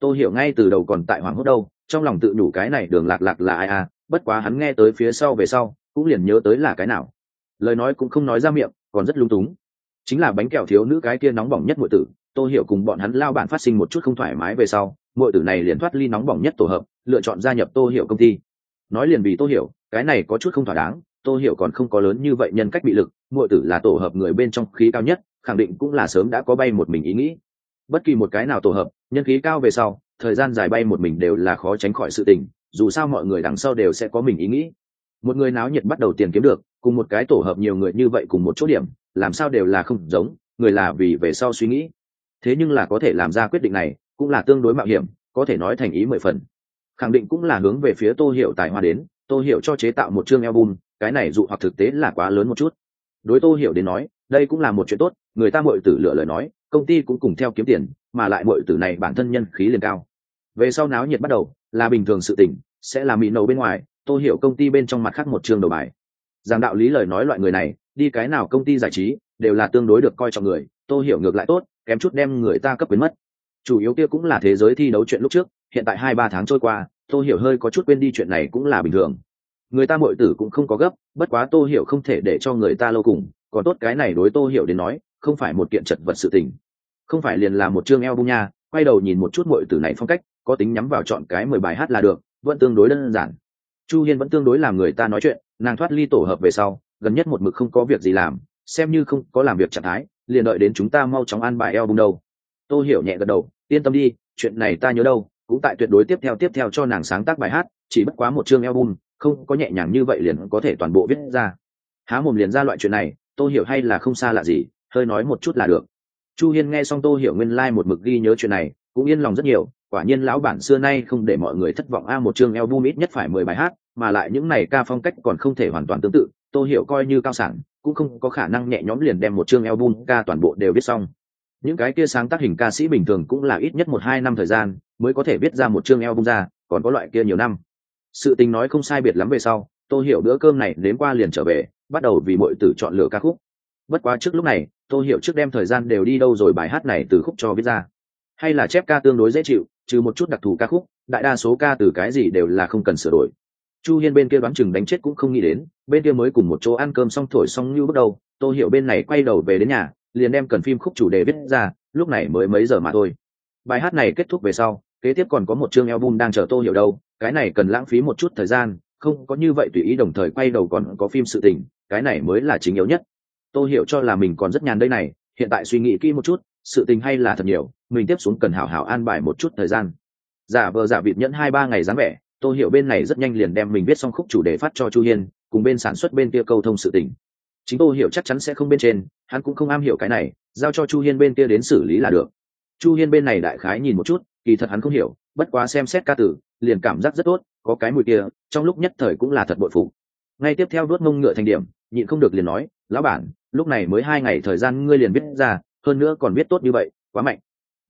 Tôi hiểu ngay từ đầu còn tại hoàng hốt đâu, trong lòng tự nhủ cái này đường lạc lạc là ai à bất quá hắn nghe tới phía sau về sau, cũng liền nhớ tới là cái nào. Lời nói cũng không nói ra miệng, còn rất lung túng chính là bánh kẹo thiếu nữ cái kia nóng bỏng nhất mọi tử, tô hiểu cùng bọn hắn lao bản phát sinh một chút không thoải mái về sau mọi tử này liền thoát ly nóng bỏng nhất tổ hợp, lựa chọn gia nhập tô hiểu công ty. Nói liền vì tô hiểu, cái này có chút không thỏa đáng, tô hiểu còn không có lớn như vậy nhân cách bị lực mọi tử là tổ hợp người bên trong khí cao nhất, khẳng định cũng là sớm đã có bay một mình ý nghĩ. Bất kỳ một cái nào tổ hợp, nhân khí cao về sau, thời gian dài bay một mình đều là khó tránh khỏi sự tình, dù sao mọi người đằng sau đều sẽ có mình ý nghĩ. Một người náo nhiệt bắt đầu tiền kiếm được cùng một cái tổ hợp nhiều người như vậy cùng một chỗ điểm, làm sao đều là không giống, người là vì về sau suy nghĩ. Thế nhưng là có thể làm ra quyết định này, cũng là tương đối mạo hiểm, có thể nói thành ý mười phần. Khẳng định cũng là hướng về phía tô hiểu tài hoa đến, tô hiểu cho chế tạo một chương album, cái này dụ hoặc thực tế là quá lớn một chút. Đối tô hiểu đến nói, đây cũng là một chuyện tốt, người ta muội tử lựa lời nói, công ty cũng cùng theo kiếm tiền, mà lại muội tử này bản thân nhân khí liền cao. Về sau náo nhiệt bắt đầu, là bình thường sự tình, sẽ là mỹ nầu bên ngoài, tô hiểu công ty bên trong mặt khác một chương đầu bài rằng đạo lý lời nói loại người này, đi cái nào công ty giải trí, đều là tương đối được coi trọng người tô hiểu ngược lại tốt, kém chút đem người ta cấp quyến mất. Chủ yếu kia cũng là thế giới thi đấu chuyện lúc trước, hiện tại hai ba tháng trôi qua tô hiểu hơi có chút quên đi chuyện này cũng là bình thường. Người ta muội tử cũng không có gấp, bất quá tô hiểu không thể để cho người ta lâu cùng, còn tốt cái này đối tô hiểu đến nói, không phải một kiện chật vật sự tình. Không phải liền là một chương eo bung nha, quay đầu nhìn một chút muội tử này phong cách, có tính nhắm vào chọn cái mười bài hát là được, vẫn tương đối đơn giản. Chu hiên vẫn tương đối làm người ta nói chuyện nàng thoát ly tổ hợp về sau, gần nhất một mực không có việc gì làm, xem như không có làm việc trạng thái, liền đợi đến chúng ta mau chóng ăn bài eo bung đâu. Tôi hiểu nhẹ gật đầu, yên tâm đi, chuyện này ta nhớ đâu, cũng tại tuyệt đối tiếp theo tiếp theo cho nàng sáng tác bài hát, chỉ bất quá một chương album, không có nhẹ nhàng như vậy liền có thể toàn bộ viết ra. Há mồm liền ra loại chuyện này tôi hiểu hay là không xa lạ gì, hơi nói một chút là được. Chu hiên nghe xong tôi hiểu nguyên lai、like、một mực ghi nhớ chuyện này, cũng yên lòng rất nhiều, quả nhiên lão bản xưa nay không để mọi người thất vọng a, một chương album ít nhất phải mười bài hát mà lại những này ca phong cách còn không thể hoàn toàn tương tự, tô hiểu coi như cao sản, cũng không có khả năng nhẹ nhõm liền đem một chương album ca toàn bộ đều viết xong. Những cái kia sáng tác hình ca sĩ bình thường cũng là ít nhất một hai năm thời gian mới có thể viết ra một chương album ra, còn có loại kia nhiều năm. Sự tình nói không sai biệt lắm về sau, tô hiểu bữa cơm này đến qua liền trở về, bắt đầu vì mọi tử chọn lựa ca khúc. Bất quá trước lúc này, tô hiểu trước đem thời gian đều đi đâu rồi bài hát này từ khúc cho viết ra. Hay là chép ca tương đối dễ chịu, trừ một chút đặc thù ca khúc, đại đa số ca từ cái gì đều là không cần sửa đổi chu hiên bên kia đoán chừng đánh chết cũng không nghĩ đến, bên kia mới cùng một chỗ ăn cơm xong thổi xong như bước đầu tôi hiểu bên này quay đầu về đến nhà, liền đem cần phim khúc chủ đề viết ra, lúc này mới mấy giờ mà thôi. Bài hát này kết thúc về sau, kế tiếp còn có một chương album đang chờ tô hiểu đâu, cái này cần lãng phí một chút thời gian, không có như vậy tùy ý đồng thời quay đầu còn có phim sự tình, cái này mới là chính yếu nhất. Tô hiểu cho là mình còn rất nhàn đây này, hiện tại suy nghĩ kỹ một chút, sự tình hay là thật nhiều, mình tiếp xuống cần hảo hảo an bài một chút thời gian. Giả vờ giả vịt nhẫn hai ba ngày dáng vẻ Tôi hiểu bên này rất nhanh liền đem mình viết xong khúc chủ đề phát cho chu hiên, cùng bên sản xuất bên kia câu thông sự tình. Chính tôi hiểu chắc chắn sẽ không bên trên, hắn cũng không am hiểu cái này, giao cho chu hiên bên kia đến xử lý là được. Chu hiên bên này đại khái nhìn một chút, kỳ thật hắn không hiểu, bất quá xem xét ca tử liền cảm giác rất tốt, có cái mùi kia, trong lúc nhất thời cũng là thật bội phụ ngay tiếp theo đuốt mông ngựa thành điểm, nhịn không được liền nói, lão bản, lúc này mới hai ngày thời gian ngươi liền biết ra, hơn nữa còn biết tốt như vậy, quá mạnh.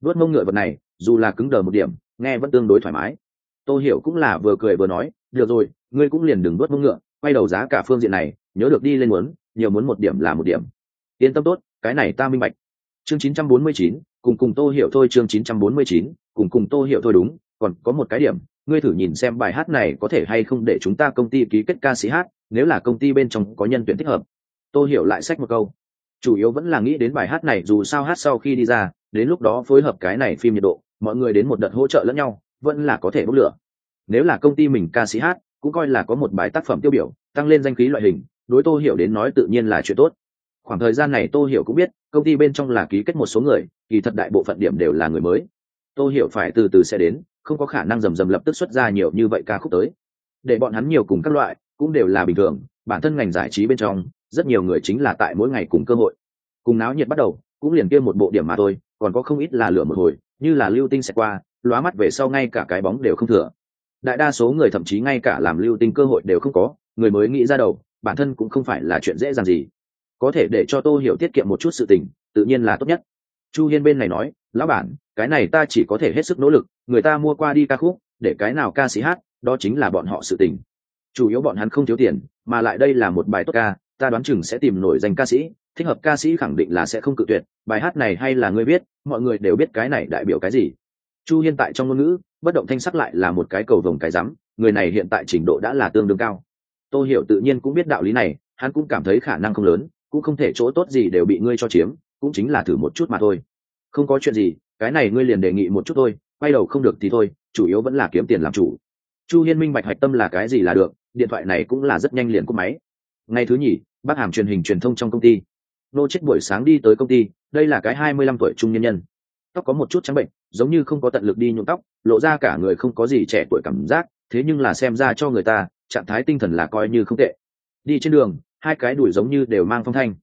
Đuốt mông ngựa vật này, dù là cứng đờ một điểm, nghe vẫn tương đối thoải mái tôi hiểu cũng là vừa cười vừa nói được rồi ngươi cũng liền đừng đốt mông ngựa quay đầu giá cả phương diện này nhớ được đi lên muốn nhiều muốn một điểm là một điểm. Yên tâm tốt cái này ta minh bạch. Chương 949, cùng cùng tô hiểu thôi chương 949, cùng cùng tô hiểu thôi đúng còn có một cái điểm ngươi thử nhìn xem bài hát này có thể hay không để chúng ta công ty ký kết ca sĩ hát nếu là công ty bên trong có nhân tuyển thích hợp. Tô hiểu lại sách một câu. Chủ yếu vẫn là nghĩ đến bài hát này dù sao hát sau khi đi ra đến lúc đó phối hợp cái này phim nhiệt độ mọi người đến một đợt hỗ trợ lẫn nhau vẫn là có thể bốc lửa. Nếu là công ty mình ca sĩ hát, cũng coi là có một bài tác phẩm tiêu biểu, tăng lên danh khí loại hình, đối tô hiểu đến nói tự nhiên là chuyện tốt. Khoảng thời gian này tô hiểu cũng biết, công ty bên trong là ký kết một số người, kỳ thật đại bộ phận điểm đều là người mới. Tô hiểu phải từ từ sẽ đến, không có khả năng rầm rầm lập tức xuất ra nhiều như vậy ca khúc tới. Để bọn hắn nhiều cùng các loại, cũng đều là bình thường, bản thân ngành giải trí bên trong, rất nhiều người chính là tại mỗi ngày cùng cơ hội. Cùng náo nhiệt bắt đầu, cũng liền kia một bộ điểm mà thôi, còn có không ít là lửa một hồi, như là lưu tinh sẽ qua lóa mắt về sau ngay cả cái bóng đều không thừa. Đại đa số người thậm chí ngay cả làm lưu tinh cơ hội đều không có, người mới nghĩ ra đầu, bản thân cũng không phải là chuyện dễ dàng gì. Có thể để cho tô hiểu tiết kiệm một chút sự tình, tự nhiên là tốt nhất. Chu hiên bên này nói, lão bản, cái này ta chỉ có thể hết sức nỗ lực, người ta mua qua đi ca khúc, để cái nào ca sĩ hát, đó chính là bọn họ sự tình. Chủ yếu bọn hắn không thiếu tiền, mà lại đây là một bài tốt ca, ta đoán chừng sẽ tìm nổi danh ca sĩ, thích hợp ca sĩ khẳng định là sẽ không cự tuyệt, bài hát này hay là ngươi biết, mọi người đều biết cái này đại biểu cái gì chu hiên tại trong ngôn ngữ, bất động thanh sắc lại là một cái cầu vồng cái rắm, người này hiện tại trình độ đã là tương đương cao. Tô hiểu tự nhiên cũng biết đạo lý này, hắn cũng cảm thấy khả năng không lớn, cũng không thể chỗ tốt gì đều bị ngươi cho chiếm, cũng chính là thử một chút mà thôi. Không có chuyện gì, cái này ngươi liền đề nghị một chút thôi, quay đầu không được thì thôi, chủ yếu vẫn là kiếm tiền làm chủ. Chu hiên minh bạch hạch tâm là cái gì là được, điện thoại này cũng là rất nhanh liền cúp máy. Ngày thứ nhì, bác hàm truyền hình truyền thông trong công ty. Nô chết buổi sáng đi tới công ty, đây là cái hai mươi lăm tuổi trung nhân nhân. Tóc có một chút trắng bệnh giống như không có tận lực đi nhuộm tóc, lộ ra cả người không có gì trẻ tuổi cảm giác, thế nhưng là xem ra cho người ta, trạng thái tinh thần là coi như không tệ. Đi trên đường, hai cái đuổi giống như đều mang phong thanh.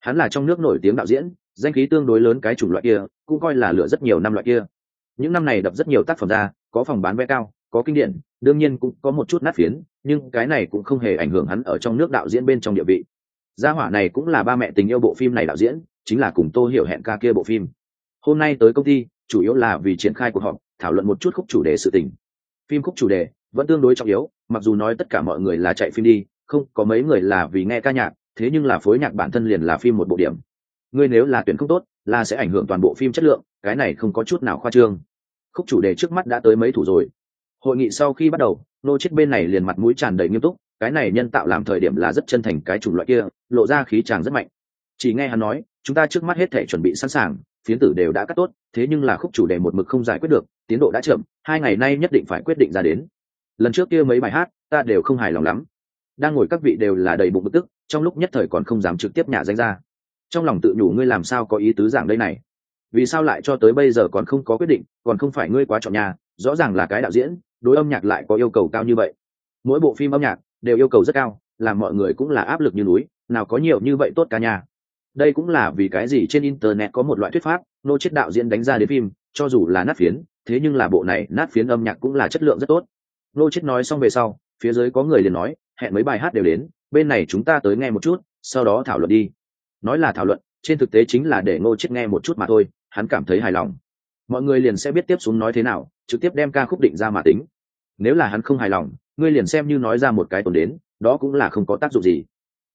Hắn là trong nước nổi tiếng đạo diễn, danh khí tương đối lớn cái chủng loại kia, cũng coi là lựa rất nhiều năm loại kia. Những năm này đập rất nhiều tác phẩm ra, có phòng bán vé cao, có kinh điển, đương nhiên cũng có một chút nát phiến, nhưng cái này cũng không hề ảnh hưởng hắn ở trong nước đạo diễn bên trong địa vị. Gia hỏa này cũng là ba mẹ tình yêu bộ phim này đạo diễn, chính là cùng tô hiểu hẹn ca kia bộ phim. Hôm nay tới công ty chủ yếu là vì triển khai cuộc họp, thảo luận một chút khúc chủ đề sự tình. Phim khúc chủ đề vẫn tương đối trọng yếu, mặc dù nói tất cả mọi người là chạy phim đi, không, có mấy người là vì nghe ca nhạc, thế nhưng là phối nhạc bản thân liền là phim một bộ điểm. Ngươi nếu là tuyển không tốt, là sẽ ảnh hưởng toàn bộ phim chất lượng, cái này không có chút nào khoa trương. Khúc chủ đề trước mắt đã tới mấy thủ rồi. Hội nghị sau khi bắt đầu, nô chết bên này liền mặt mũi tràn đầy nghiêm túc, cái này nhân tạo làm thời điểm là rất chân thành cái chủng loại kia, lộ ra khí tràng rất mạnh. Chỉ nghe hắn nói, chúng ta trước mắt hết thể chuẩn bị sẵn sàng phiến tử đều đã cắt tốt, thế nhưng là khúc chủ đề một mực không giải quyết được, tiến độ đã chậm, hai ngày nay nhất định phải quyết định ra đến. Lần trước kia mấy bài hát, ta đều không hài lòng lắm. Đang ngồi các vị đều là đầy bụng bực tức, trong lúc nhất thời còn không dám trực tiếp nhả danh ra. Trong lòng tự nhủ ngươi làm sao có ý tứ giảng đây này? Vì sao lại cho tới bây giờ còn không có quyết định, còn không phải ngươi quá chọn nhà, rõ ràng là cái đạo diễn, đối âm nhạc lại có yêu cầu cao như vậy. Mỗi bộ phim âm nhạc đều yêu cầu rất cao, làm mọi người cũng là áp lực như núi, nào có nhiều như vậy tốt cả nhà đây cũng là vì cái gì trên internet có một loại thuyết pháp, nô chết đạo diễn đánh ra đến phim, cho dù là nát phiến, thế nhưng là bộ này nát phiến âm nhạc cũng là chất lượng rất tốt. Nô chết nói xong về sau, phía dưới có người liền nói, hẹn mấy bài hát đều đến, bên này chúng ta tới nghe một chút, sau đó thảo luận đi. Nói là thảo luận, trên thực tế chính là để ngô chết nghe một chút mà thôi, hắn cảm thấy hài lòng. Mọi người liền sẽ biết tiếp xuống nói thế nào, trực tiếp đem ca khúc định ra mà tính. Nếu là hắn không hài lòng, ngươi liền xem như nói ra một cái tồn đến, đó cũng là không có tác dụng gì.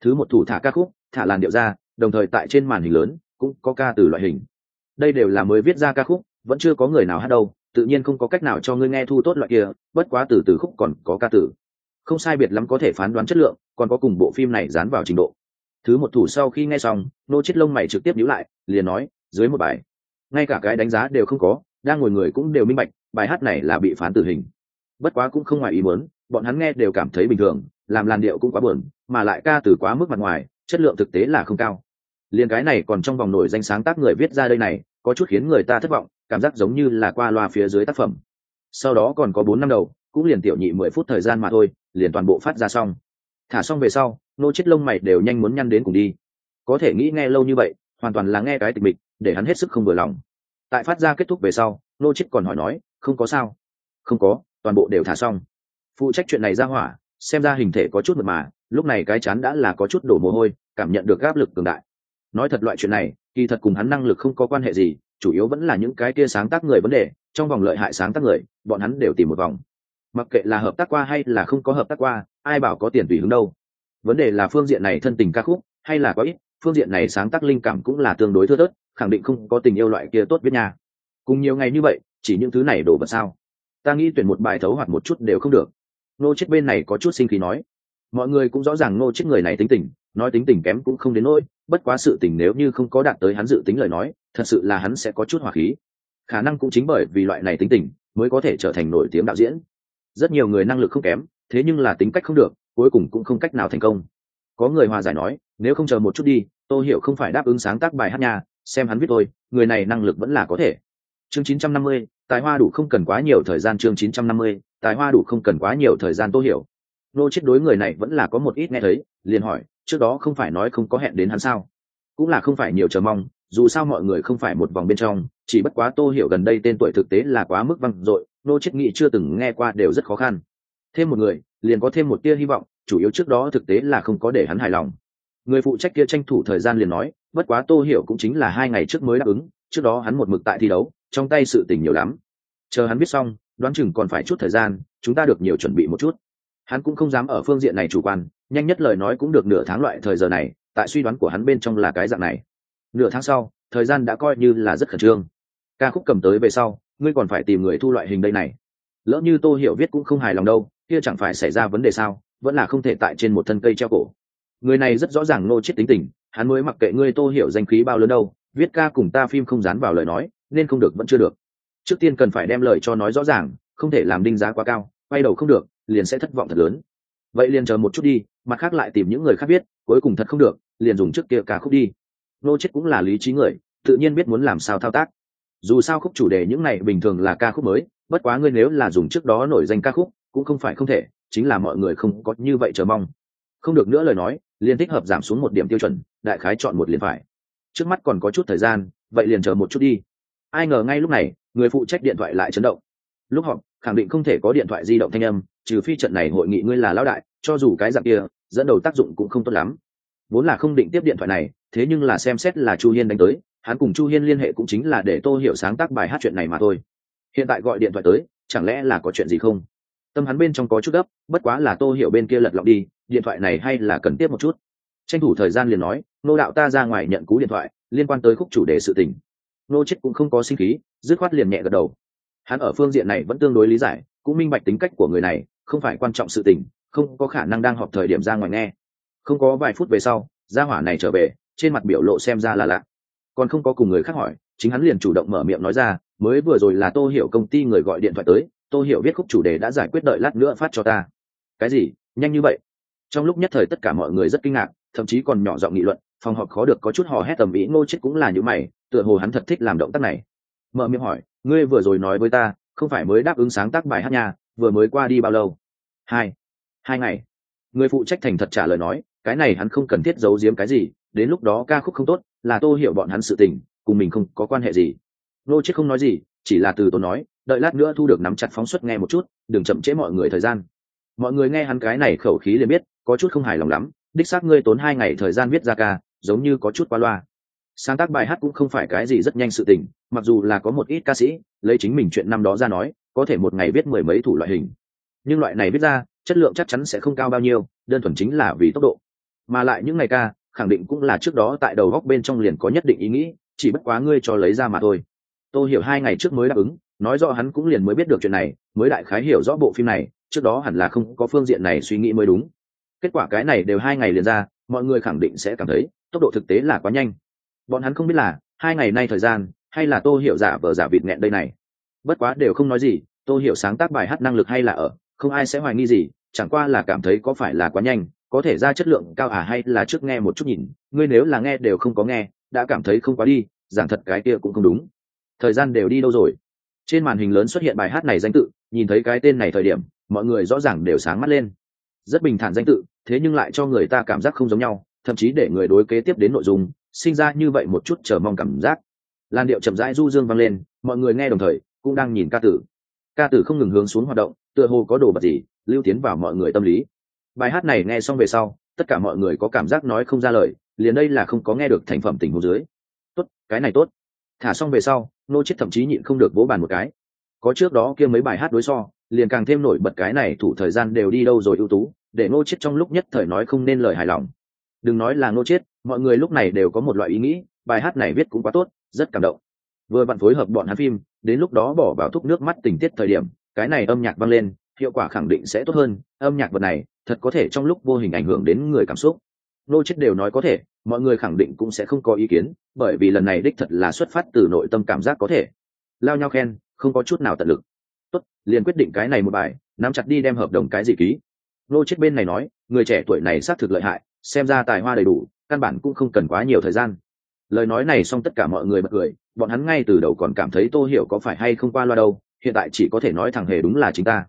Thứ một, thủ thả ca khúc, thả làn điệu ra đồng thời tại trên màn hình lớn cũng có ca từ loại hình. Đây đều là mới viết ra ca khúc vẫn chưa có người nào hát đâu tự nhiên không có cách nào cho ngươi nghe thu tốt loại kia bất quá từ từ khúc còn có ca từ, không sai biệt lắm có thể phán đoán chất lượng còn có cùng bộ phim này dán vào trình độ. Thứ một thủ sau khi nghe xong nô chết lông mày trực tiếp nhíu lại liền nói dưới một bài. Ngay cả cái đánh giá đều không có đang ngồi người cũng đều minh bạch bài hát này là bị phán tử hình. Bất quá cũng không ngoài ý muốn bọn hắn nghe đều cảm thấy bình thường làm làn điệu cũng quá buồn mà lại ca từ quá mức mặt ngoài chất lượng thực tế là không cao. Liền cái này còn trong vòng nổi danh sáng tác người viết ra đây này, có chút khiến người ta thất vọng, cảm giác giống như là qua loa phía dưới tác phẩm. Sau đó còn có bốn năm đầu, cũng liền tiểu nhị mười phút thời gian mà thôi, liền toàn bộ phát ra xong. Thả xong về sau, nô chết lông mày đều nhanh muốn nhăn đến cùng đi. Có thể nghĩ nghe lâu như vậy, hoàn toàn là nghe cái tịch mịch, để hắn hết sức không vừa lòng. Tại phát ra kết thúc về sau, nô chết còn hỏi nói, không có sao? Không có, toàn bộ đều thả xong. Phụ trách chuyện này ra hỏa, xem ra hình thể có chút mật mà lúc này cái chán đã là có chút đổ mồ hôi, cảm nhận được áp lực cường đại. Nói thật loại chuyện này, kỳ thật cùng hắn năng lực không có quan hệ gì, chủ yếu vẫn là những cái kia sáng tác người vấn đề, trong vòng lợi hại sáng tác người, bọn hắn đều tìm một vòng. Mặc kệ là hợp tác qua hay là không có hợp tác qua, ai bảo có tiền tùy hứng đâu. Vấn đề là phương diện này thân tình ca khúc, hay là có ít, phương diện này sáng tác linh cảm cũng là tương đối thưa thớt, khẳng định không có tình yêu loại kia tốt biết nhà. cùng nhiều ngày như vậy, chỉ những thứ này đổ vật sao? Ta nghĩ tuyển một bài thấu hoặc một chút đều không được. Nô chết bên này có chút sinh khí nói mọi người cũng rõ ràng nô chết người này tính tình nói tính tình kém cũng không đến nỗi bất quá sự tình nếu như không có đạt tới hắn dự tính lời nói thật sự là hắn sẽ có chút hỏa khí. Khả năng cũng chính bởi vì loại này tính tình mới có thể trở thành nổi tiếng đạo diễn. Rất nhiều người năng lực không kém thế nhưng là tính cách không được cuối cùng cũng không cách nào thành công. Có người hòa giải nói nếu không chờ một chút đi tôi hiểu không phải đáp ứng sáng tác bài hát nhà xem hắn biết tôi người này năng lực vẫn là có thể. Chương 950, tài hoa đủ không cần quá nhiều thời gian chương 950, tài hoa đủ không cần quá nhiều thời gian tôi hiểu nô chết đối người này vẫn là có một ít nghe thấy, liền hỏi, trước đó không phải nói không có hẹn đến hắn sao? Cũng là không phải nhiều chờ mong, dù sao mọi người không phải một vòng bên trong, chỉ bất quá tô hiểu gần đây tên tuổi thực tế là quá mức văng dội, nô chết nghĩ chưa từng nghe qua đều rất khó khăn. Thêm một người, liền có thêm một tia hy vọng, chủ yếu trước đó thực tế là không có để hắn hài lòng. Người phụ trách kia tranh thủ thời gian liền nói, bất quá tô hiểu cũng chính là hai ngày trước mới đáp ứng, trước đó hắn một mực tại thi đấu, trong tay sự tình nhiều lắm. Chờ hắn biết xong, đoán chừng còn phải chút thời gian, chúng ta được nhiều chuẩn bị một chút hắn cũng không dám ở phương diện này chủ quan, nhanh nhất lời nói cũng được nửa tháng loại thời giờ này, tại suy đoán của hắn bên trong là cái dạng này. Nửa tháng sau, thời gian đã coi như là rất khẩn trương. Ca khúc cầm tới về sau, ngươi còn phải tìm người thu loại hình đây này. Lỡ như tô hiểu viết cũng không hài lòng đâu, kia chẳng phải xảy ra vấn đề sao, vẫn là không thể tại trên một thân cây treo cổ. Người này rất rõ ràng nô chết tính tình, hắn mới mặc kệ ngươi tô hiểu danh khí bao lớn đâu, viết ca cùng ta phim không dán vào lời nói, nên không được vẫn chưa được. Trước tiên cần phải đem lời cho nói rõ ràng, không thể làm đinh giá quá cao quay đầu không được, liền sẽ thất vọng thật lớn. Vậy liền chờ một chút đi, mặt khác lại tìm những người khác biết, cuối cùng thật không được, liền dùng trước kia ca khúc đi. Nô chết cũng là lý trí người, tự nhiên biết muốn làm sao thao tác. Dù sao khúc chủ đề những này bình thường là ca khúc mới, bất quá ngươi nếu là dùng trước đó nổi danh ca khúc, cũng không phải không thể, chính là mọi người không có như vậy chờ mong. Không được nữa lời nói, liền thích hợp giảm xuống một điểm tiêu chuẩn, đại khái chọn một liền phải. Trước mắt còn có chút thời gian, vậy liền chờ một chút đi. Ai ngờ ngay lúc này, người phụ trách điện thoại lại chấn động. Lúc họp khẳng định không thể có điện thoại di động thanh âm, trừ phi trận này hội nghị ngươi là lão đại, cho dù cái dạng kia, dẫn đầu tác dụng cũng không tốt lắm. Vốn là không định tiếp điện thoại này, thế nhưng là xem xét là chu hiên đánh tới, hắn cùng chu hiên liên hệ cũng chính là để tô hiểu sáng tác bài hát chuyện này mà thôi. Hiện tại gọi điện thoại tới, chẳng lẽ là có chuyện gì không? Tâm hắn bên trong có chút gấp, bất quá là tô hiểu bên kia lật lọng đi, điện thoại này hay là cần tiếp một chút. Tranh thủ thời gian liền nói, nô đạo ta ra ngoài nhận cú điện thoại, liên quan tới khúc chủ đề sự tình. Nô chết cũng không có sinh khí, dứt khoát liền nhẹ gật đầu hắn ở phương diện này vẫn tương đối lý giải, cũng minh bạch tính cách của người này, không phải quan trọng sự tình, không có khả năng đang họp thời điểm ra ngoài nghe. Không có vài phút về sau, gia hỏa này trở về, trên mặt biểu lộ xem ra là lạ. Còn không có cùng người khác hỏi, chính hắn liền chủ động mở miệng nói ra, mới vừa rồi là tô hiểu công ty người gọi điện thoại tới, tô hiểu biết khúc chủ đề đã giải quyết đợi lát nữa phát cho ta. Cái gì? Nhanh như vậy? Trong lúc nhất thời tất cả mọi người rất kinh ngạc, thậm chí còn nhỏ giọng nghị luận, phòng họp khó được có chút hò hét tầm ý, ngô chết cũng là như mày, tựa hồ hắn thật thích làm động tác này mở miệng hỏi, ngươi vừa rồi nói với ta, không phải mới đáp ứng sáng tác bài hát nhà vừa mới qua đi bao lâu? Hai hai ngày. Người phụ trách thành thật trả lời nói, cái này hắn không cần thiết giấu giếm cái gì, đến lúc đó ca khúc không tốt, là tô hiểu bọn hắn sự tình, cùng mình không có quan hệ gì. Nô chết không nói gì, chỉ là từ tôi nói, đợi lát nữa thu được nắm chặt phóng xuất nghe một chút, đừng chậm trễ mọi người thời gian. Mọi người nghe hắn cái này khẩu khí liền biết, có chút không hài lòng lắm, đích xác ngươi tốn hai ngày thời gian viết ra ca, giống như có chút qua loa sáng tác bài hát cũng không phải cái gì rất nhanh sự tình, mặc dù là có một ít ca sĩ, lấy chính mình chuyện năm đó ra nói, có thể một ngày viết mười mấy thủ loại hình. Nhưng loại này viết ra, chất lượng chắc chắn sẽ không cao bao nhiêu, đơn thuần chính là vì tốc độ. Mà lại những ngày ca, khẳng định cũng là trước đó tại đầu góc bên trong liền có nhất định ý nghĩ, chỉ bất quá ngươi cho lấy ra mà thôi. Tôi hiểu hai ngày trước mới đáp ứng, nói rõ hắn cũng liền mới biết được chuyện này, mới đại khái hiểu rõ bộ phim này, trước đó hẳn là không có phương diện này suy nghĩ mới đúng. Kết quả cái này đều hai ngày liền ra, mọi người khẳng định sẽ cảm thấy tốc độ thực tế là quá nhanh bọn hắn không biết là, hai ngày nay thời gian, hay là tô hiểu giả vờ giả vịt nghẹn đây này. Bất quá đều không nói gì, tô hiểu sáng tác bài hát năng lực hay là ở, không ai sẽ hoài nghi gì, chẳng qua là cảm thấy có phải là quá nhanh, có thể ra chất lượng cao à hay là trước nghe một chút nhìn, ngươi nếu là nghe đều không có nghe, đã cảm thấy không quá đi, giảng thật cái kia cũng không đúng. Thời gian đều đi đâu rồi? Trên màn hình lớn xuất hiện bài hát này danh tự, nhìn thấy cái tên này thời điểm, mọi người rõ ràng đều sáng mắt lên. Rất bình thản danh tự, thế nhưng lại cho người ta cảm giác không giống nhau, thậm chí để người đối kế tiếp đến nội dung sinh ra như vậy một chút chờ mong cảm giác. Làn điệu chậm rãi du dương vang lên, mọi người nghe đồng thời, cũng đang nhìn ca tử. Ca tử không ngừng hướng xuống hoạt động, tựa hồ có đồ vật gì lưu tiến vào mọi người tâm lý. Bài hát này nghe xong về sau, tất cả mọi người có cảm giác nói không ra lời, liền đây là không có nghe được thành phẩm tình hồ dưới. Tốt, cái này tốt. Thả xong về sau, nô chết thậm chí nhịn không được vỗ bàn một cái. Có trước đó kia mấy bài hát đối so, liền càng thêm nổi bật cái này thủ thời gian đều đi đâu rồi ưu tú, để nô chết trong lúc nhất thời nói không nên lời hài lòng đừng nói là nô chết, mọi người lúc này đều có một loại ý nghĩ, bài hát này viết cũng quá tốt, rất cảm động. Vừa vặn phối hợp bọn hắn phim, đến lúc đó bỏ vào thúc nước mắt tình tiết thời điểm, cái này âm nhạc vang lên, hiệu quả khẳng định sẽ tốt hơn, âm nhạc vật này, thật có thể trong lúc vô hình ảnh hưởng đến người cảm xúc. Nô chết đều nói có thể, mọi người khẳng định cũng sẽ không có ý kiến, bởi vì lần này đích thật là xuất phát từ nội tâm cảm giác có thể. Lao nhau khen, không có chút nào tận lực. Tốt, liền quyết định cái này một bài, nắm chặt đi đem hợp đồng cái gì ký. Nô chết bên này nói, người trẻ tuổi này xác thực lợi hại xem ra tài hoa đầy đủ, căn bản cũng không cần quá nhiều thời gian. Lời nói này xong tất cả mọi người bật cười, bọn hắn ngay từ đầu còn cảm thấy tô hiểu có phải hay không qua loa đâu, hiện tại chỉ có thể nói thằng hề đúng là chính ta.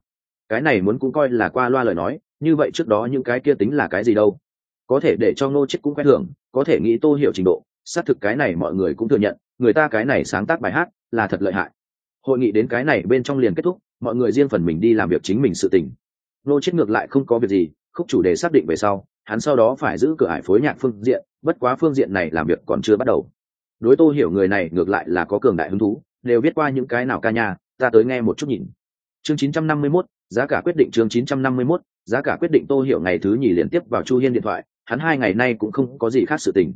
Cái này muốn cũng coi là qua loa lời nói, như vậy trước đó những cái kia tính là cái gì đâu. Có thể để cho ngô chết cũng quét hưởng có thể nghĩ tô hiểu trình độ, xác thực cái này mọi người cũng thừa nhận, người ta cái này sáng tác bài hát là thật lợi hại. Hội nghị đến cái này bên trong liền kết thúc, mọi người riêng phần mình đi làm việc chính mình sự tình. Ngô chết ngược lại không có việc gì, khúc chủ đề xác định về sau hắn sau đó phải giữ cửa ải phối nhạc phương diện bất quá phương diện này làm việc còn chưa bắt đầu. Đối tô hiểu người này ngược lại là có cường đại hứng thú đều viết qua những cái nào ca nhà ta tới nghe một chút nhìn. Chương 951, giá cả quyết định chương 951, giá cả quyết định tô hiểu ngày thứ nhì liên tiếp vào chu hiên điện thoại hắn hai ngày nay cũng không có gì khác sự tình.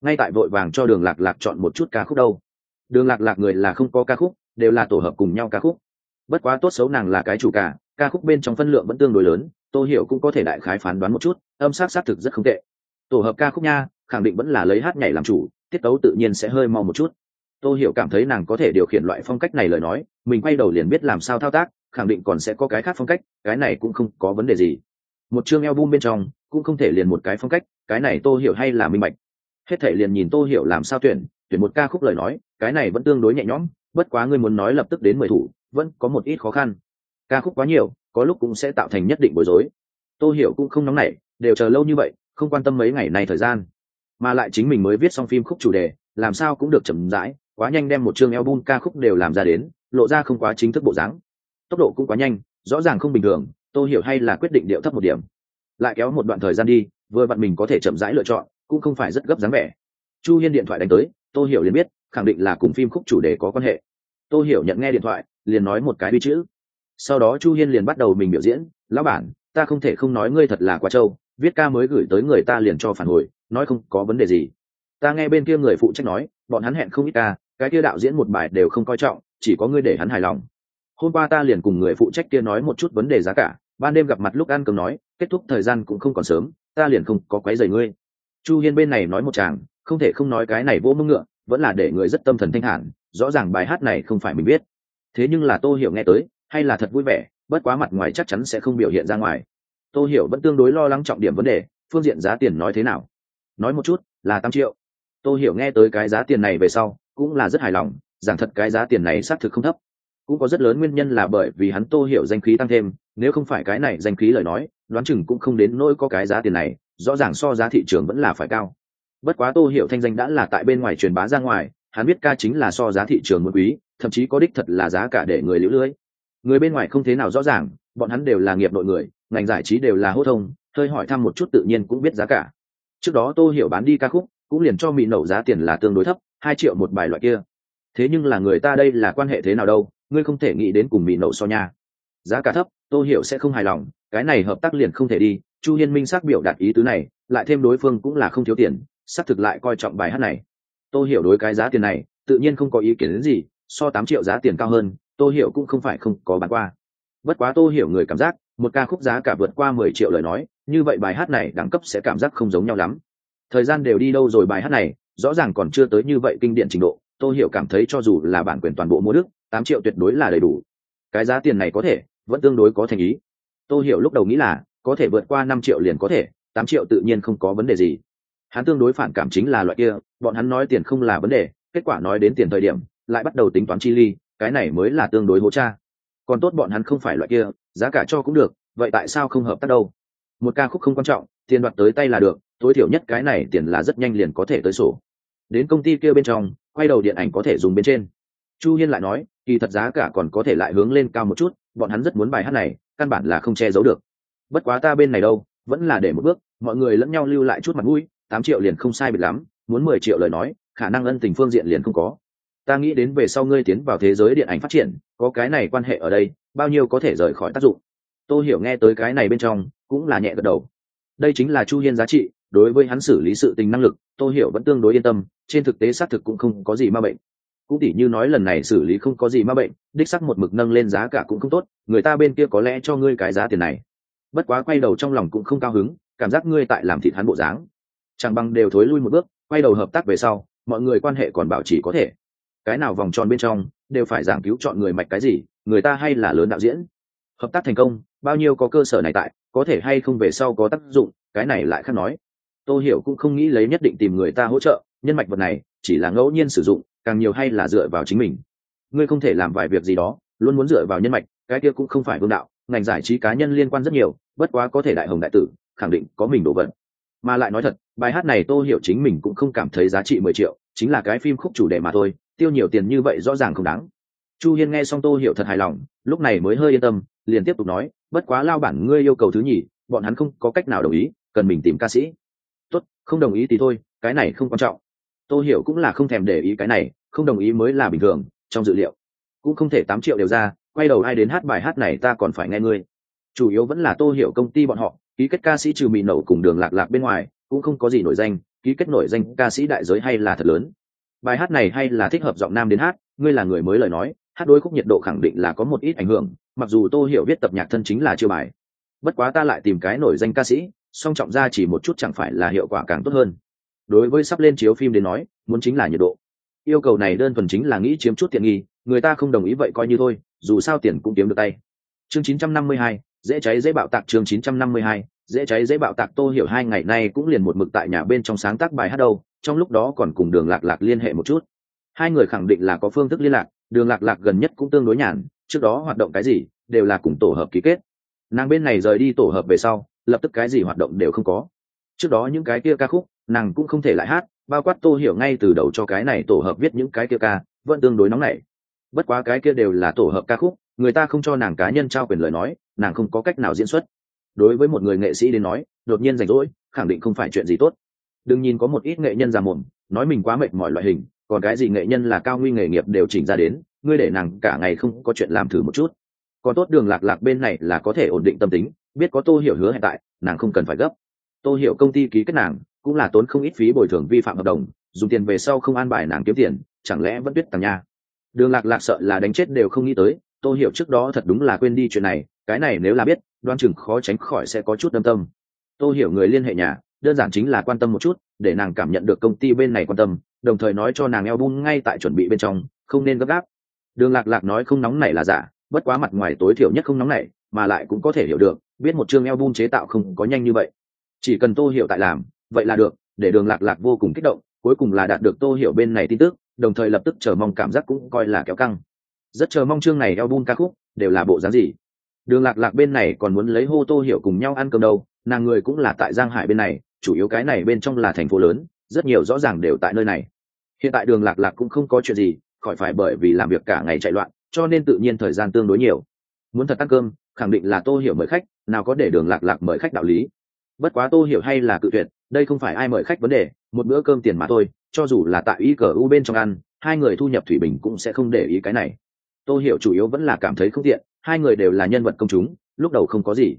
Ngay tại vội vàng cho đường lạc lạc chọn một chút ca khúc đâu. Đường lạc lạc người là không có ca khúc đều là tổ hợp cùng nhau ca khúc. Bất quá tốt xấu nàng là cái chủ cả ca khúc bên trong phân lượng vẫn tương đối lớn, tô hiểu cũng có thể đại khái phán đoán một chút, âm sắc xác thực rất không tệ. Tổ hợp ca khúc nha, khẳng định vẫn là lấy hát nhảy làm chủ, tiết tấu tự nhiên sẽ hơi mau một chút. Tô hiểu cảm thấy nàng có thể điều khiển loại phong cách này lời nói, mình quay đầu liền biết làm sao thao tác, khẳng định còn sẽ có cái khác phong cách, cái này cũng không có vấn đề gì. Một chương album bên trong, cũng không thể liền một cái phong cách, cái này tô hiểu hay là minh bạch. Hết thể liền nhìn tô hiểu làm sao tuyển tuyển một ca khúc lời nói, cái này vẫn tương đối nhẹ nhõm, bất quá ngươi muốn nói lập tức đến mười thủ, vẫn có một ít khó khăn ca khúc quá nhiều, có lúc cũng sẽ tạo thành nhất định bối rối. Tô hiểu cũng không nóng nảy, đều chờ lâu như vậy, không quan tâm mấy ngày này thời gian. Mà lại chính mình mới viết xong phim khúc chủ đề, làm sao cũng được chậm rãi, quá nhanh đem một chương album ca khúc đều làm ra đến, lộ ra không quá chính thức bộ dáng. Tốc độ cũng quá nhanh, rõ ràng không bình thường, tô hiểu hay là quyết định điệu thấp một điểm. Lại kéo một đoạn thời gian đi, vừa vặn mình có thể chậm rãi lựa chọn, cũng không phải rất gấp dáng vẻ. Chu hiên điện thoại đánh tới, tô hiểu liền biết, khẳng định là cùng phim khúc chủ đề có quan hệ. Tô hiểu nhận nghe điện thoại, liền nói một cái đi chữ sau đó chu hiên liền bắt đầu mình biểu diễn, lão bản, ta không thể không nói ngươi thật là quá trâu, viết ca mới gửi tới người ta liền cho phản hồi, nói không có vấn đề gì. Ta nghe bên kia người phụ trách nói, bọn hắn hẹn không ít ca, cái kia đạo diễn một bài đều không coi trọng, chỉ có ngươi để hắn hài lòng. Hôm qua ta liền cùng người phụ trách kia nói một chút vấn đề giá cả, ban đêm gặp mặt lúc ăn cơm nói, kết thúc thời gian cũng không còn sớm, ta liền không có quấy rầy ngươi. Chu hiên bên này nói một chàng không thể không nói cái này vô mưng ngựa, vẫn là để người rất tâm thần thanh hẳn rõ ràng bài hát này không phải mình biết thế nhưng là tô hiểu nghe tới hay là thật vui vẻ, bất quá mặt ngoài chắc chắn sẽ không biểu hiện ra ngoài. Tô hiểu vẫn tương đối lo lắng trọng điểm vấn đề, phương diện giá tiền nói thế nào? Nói một chút, là tám triệu. Tô hiểu nghe tới cái giá tiền này về sau, cũng là rất hài lòng rằng thật cái giá tiền này xác thực không thấp. Cũng có rất lớn nguyên nhân là bởi vì hắn tô hiểu danh khí tăng thêm, nếu không phải cái này danh khí lời nói, đoán chừng cũng không đến nỗi có cái giá tiền này, rõ ràng so giá thị trường vẫn là phải cao. Bất quá tô hiểu thanh danh đã là tại bên ngoài truyền bá ra ngoài, hắn biết ca chính là so giá thị trường một quý, thậm chí có đích thật là giá cả để người liễu lưỡi người bên ngoài không thế nào rõ ràng, bọn hắn đều là nghiệp nội người, ngành giải trí đều là hô thông, hơi hỏi thăm một chút tự nhiên cũng biết giá cả. Trước đó tô hiểu bán đi ca khúc, cũng liền cho mỹ nậu giá tiền là tương đối thấp, hai triệu một bài loại kia. Thế nhưng là người ta đây là quan hệ thế nào đâu, ngươi không thể nghĩ đến cùng mỹ nậu so nha. Giá cả thấp, tô hiểu sẽ không hài lòng, cái này hợp tác liền không thể đi, chu hiên minh xác biểu đạt ý tứ này, lại thêm đối phương cũng là không thiếu tiền, xác thực lại coi trọng bài hát này. Tô hiểu đối cái giá tiền này, tự nhiên không có ý kiến đến gì, so tám triệu giá tiền cao hơn tô hiểu cũng không phải không có bán qua. Bất quá tô hiểu người cảm giác, một ca khúc giá cả vượt qua mười triệu lời nói, như vậy bài hát này đẳng cấp sẽ cảm giác không giống nhau lắm. Thời gian đều đi đâu rồi bài hát này, rõ ràng còn chưa tới như vậy kinh điển trình độ tôi hiểu cảm thấy cho dù là bản quyền toàn bộ mua đức, tám triệu tuyệt đối là đầy đủ. Cái giá tiền này có thể, vẫn tương đối có thành ý. Tôi hiểu lúc đầu nghĩ là, có thể vượt qua năm triệu liền có thể, tám triệu tự nhiên không có vấn đề gì. Hắn tương đối phản cảm chính là loại kia, bọn hắn nói tiền không là vấn đề, kết quả nói đến tiền thời điểm, lại bắt đầu tính toán chi ly cái này mới là tương đối hỗ cha. Còn tốt bọn hắn không phải loại kia, giá cả cho cũng được, vậy tại sao không hợp tác đâu? Một ca khúc không quan trọng, tiền đoạt tới tay là được, tối thiểu nhất cái này tiền là rất nhanh liền có thể tới sổ. Đến công ty kia bên trong, quay đầu điện ảnh có thể dùng bên trên. Chu hiên lại nói, kỳ thật giá cả còn có thể lại hướng lên cao một chút, bọn hắn rất muốn bài hát này, căn bản là không che giấu được. Bất quá ta bên này đâu, vẫn là để một bước, mọi người lẫn nhau lưu lại chút mặt mũi, tám triệu liền không sai biệt lắm, muốn mười triệu lời nói, khả năng ân tình phương diện liền không có ta nghĩ đến về sau ngươi tiến vào thế giới điện ảnh phát triển, có cái này quan hệ ở đây, bao nhiêu có thể rời khỏi tác dụng. Tôi hiểu nghe tới cái này bên trong, cũng là nhẹ gật đầu. Đây chính là chu hiên giá trị, đối với hắn xử lý sự tình năng lực tôi hiểu vẫn tương đối yên tâm, trên thực tế xác thực cũng không có gì ma bệnh. Cũng tỉ như nói lần này xử lý không có gì ma bệnh, đích sắc một mực nâng lên giá cả cũng không tốt, người ta bên kia có lẽ cho ngươi cái giá tiền này. Bất quá quay đầu trong lòng cũng không cao hứng, cảm giác ngươi tại làm thịt hắn bộ dáng. Chẳng bằng đều thối lui một bước, quay đầu hợp tác về sau, mọi người quan hệ còn bảo trì có thể cái nào vòng tròn bên trong đều phải giảng cứu chọn người mạch cái gì, người ta hay là lớn đạo diễn. Hợp tác thành công, bao nhiêu có cơ sở này tại, có thể hay không về sau có tác dụng, cái này lại khác nói. Tôi hiểu cũng không nghĩ lấy nhất định tìm người ta hỗ trợ, nhân mạch vật này chỉ là ngẫu nhiên sử dụng, càng nhiều hay là dựa vào chính mình. Ngươi không thể làm vài việc gì đó, luôn muốn dựa vào nhân mạch, cái kia cũng không phải vương đạo, ngành giải trí cá nhân liên quan rất nhiều, bất quá có thể đại hồng đại tử, khẳng định có mình đổ vật mà lại nói thật, bài hát này tôi hiểu chính mình cũng không cảm thấy giá trị mười triệu, chính là cái phim khúc chủ đề mà thôi tiêu nhiều tiền như vậy rõ ràng không đáng. Chu hiên nghe xong tô hiểu thật hài lòng, lúc này mới hơi yên tâm, liền tiếp tục nói, bất quá lao bản ngươi yêu cầu thứ nhì, bọn hắn không có cách nào đồng ý, cần mình tìm ca sĩ. Tốt, không đồng ý thì thôi, cái này không quan trọng. Tô hiểu cũng là không thèm để ý cái này, không đồng ý mới là bình thường, trong dự liệu. Cũng không thể tám triệu đều ra, quay đầu ai đến hát bài hát này ta còn phải nghe ngươi. Chủ yếu vẫn là tô hiểu công ty bọn họ, ký kết ca sĩ trừ mì nậu cùng đường lạc lạc bên ngoài, cũng không có gì nổi danh, ký kết nổi danh ca sĩ đại giới hay là thật lớn bài hát này hay là thích hợp giọng nam đến hát ngươi là người mới lời nói hát đôi khúc nhiệt độ khẳng định là có một ít ảnh hưởng mặc dù tô hiểu viết tập nhạc thân chính là chưa bài. Bất quá ta lại tìm cái nổi danh ca sĩ song trọng ra chỉ một chút chẳng phải là hiệu quả càng tốt hơn. Đối với sắp lên chiếu phim đến nói muốn chính là nhiệt độ. Yêu cầu này đơn thuần chính là nghĩ chiếm chút tiện nghi người ta không đồng ý vậy coi như thôi dù sao tiền cũng kiếm được tay. Chương 952, dễ cháy dễ bạo tạc chương 952, dễ cháy dễ bạo tạc tô hiểu hai ngày nay cũng liền một mực tại nhà bên trong sáng tác bài hát đâu trong lúc đó còn cùng đường lạc lạc liên hệ một chút. Hai người khẳng định là có phương thức liên lạc, đường lạc lạc gần nhất cũng tương đối nhàn, trước đó hoạt động cái gì, đều là cùng tổ hợp ký kết. Nàng bên này rời đi tổ hợp về sau, lập tức cái gì hoạt động đều không có. Trước đó những cái kia ca khúc, nàng cũng không thể lại hát, bao quát tô hiểu ngay từ đầu cho cái này tổ hợp viết những cái kia ca, vẫn tương đối nóng nảy. Bất quá cái kia đều là tổ hợp ca khúc, người ta không cho nàng cá nhân trao quyền lời nói, nàng không có cách nào diễn xuất. Đối với một người nghệ sĩ đến nói, đột nhiên rảnh rỗi, khẳng định không phải chuyện gì tốt đừng nhìn có một ít nghệ nhân già mồm, nói mình quá mệt mọi loại hình, còn cái gì nghệ nhân là cao nguy nghề nghiệp đều chỉnh ra đến, ngươi để nàng cả ngày không có chuyện làm thử một chút. Còn tốt đường lạc lạc bên này là có thể ổn định tâm tính, biết có tô hiểu hứa hiện tại, nàng không cần phải gấp. Tô hiểu công ty ký kết nàng, cũng là tốn không ít phí bồi thường vi phạm hợp đồng, dùng tiền về sau không an bài nàng kiếm tiền, chẳng lẽ vẫn biết tàng nha. Đường lạc lạc sợ là đánh chết đều không nghĩ tới, tô hiểu trước đó thật đúng là quên đi chuyện này, cái này nếu là biết, đoan chừng khó tránh khỏi sẽ có chút đâm tâm. Tô hiểu người liên hệ nhà đơn giản chính là quan tâm một chút, để nàng cảm nhận được công ty bên này quan tâm, đồng thời nói cho nàng eo bung ngay tại chuẩn bị bên trong, không nên gấp gáp. Đường lạc lạc nói không nóng này là giả, bất quá mặt ngoài tối thiểu nhất không nóng này, mà lại cũng có thể hiểu được, biết một chương eo bung chế tạo không có nhanh như vậy. Chỉ cần tô hiểu tại làm, vậy là được, để đường lạc lạc vô cùng kích động, cuối cùng là đạt được tô hiểu bên này tin tức, đồng thời lập tức chờ mong cảm giác cũng coi là kéo căng. Rất chờ mong chương này eo bung ca khúc, đều là bộ dáng gì? Đường lạc lạc bên này còn muốn lấy hô tô hiểu cùng nhau ăn cơm đâu, nàng người cũng là tại giang hải bên này chủ yếu cái này bên trong là thành phố lớn, rất nhiều rõ ràng đều tại nơi này. Hiện tại đường lạc lạc cũng không có chuyện gì, khỏi phải bởi vì làm việc cả ngày chạy loạn, cho nên tự nhiên thời gian tương đối nhiều. Muốn thật ăn cơm, khẳng định là tô hiểu mời khách, nào có để đường lạc lạc mời khách đạo lý. Bất quá tô hiểu hay là cự tuyệt, đây không phải ai mời khách vấn đề, một bữa cơm tiền mà thôi, cho dù là tại y cờ u bên trong ăn, hai người thu nhập thủy bình cũng sẽ không để ý cái này. Tô hiểu chủ yếu vẫn là cảm thấy không tiện, hai người đều là nhân vật công chúng, lúc đầu không có gì.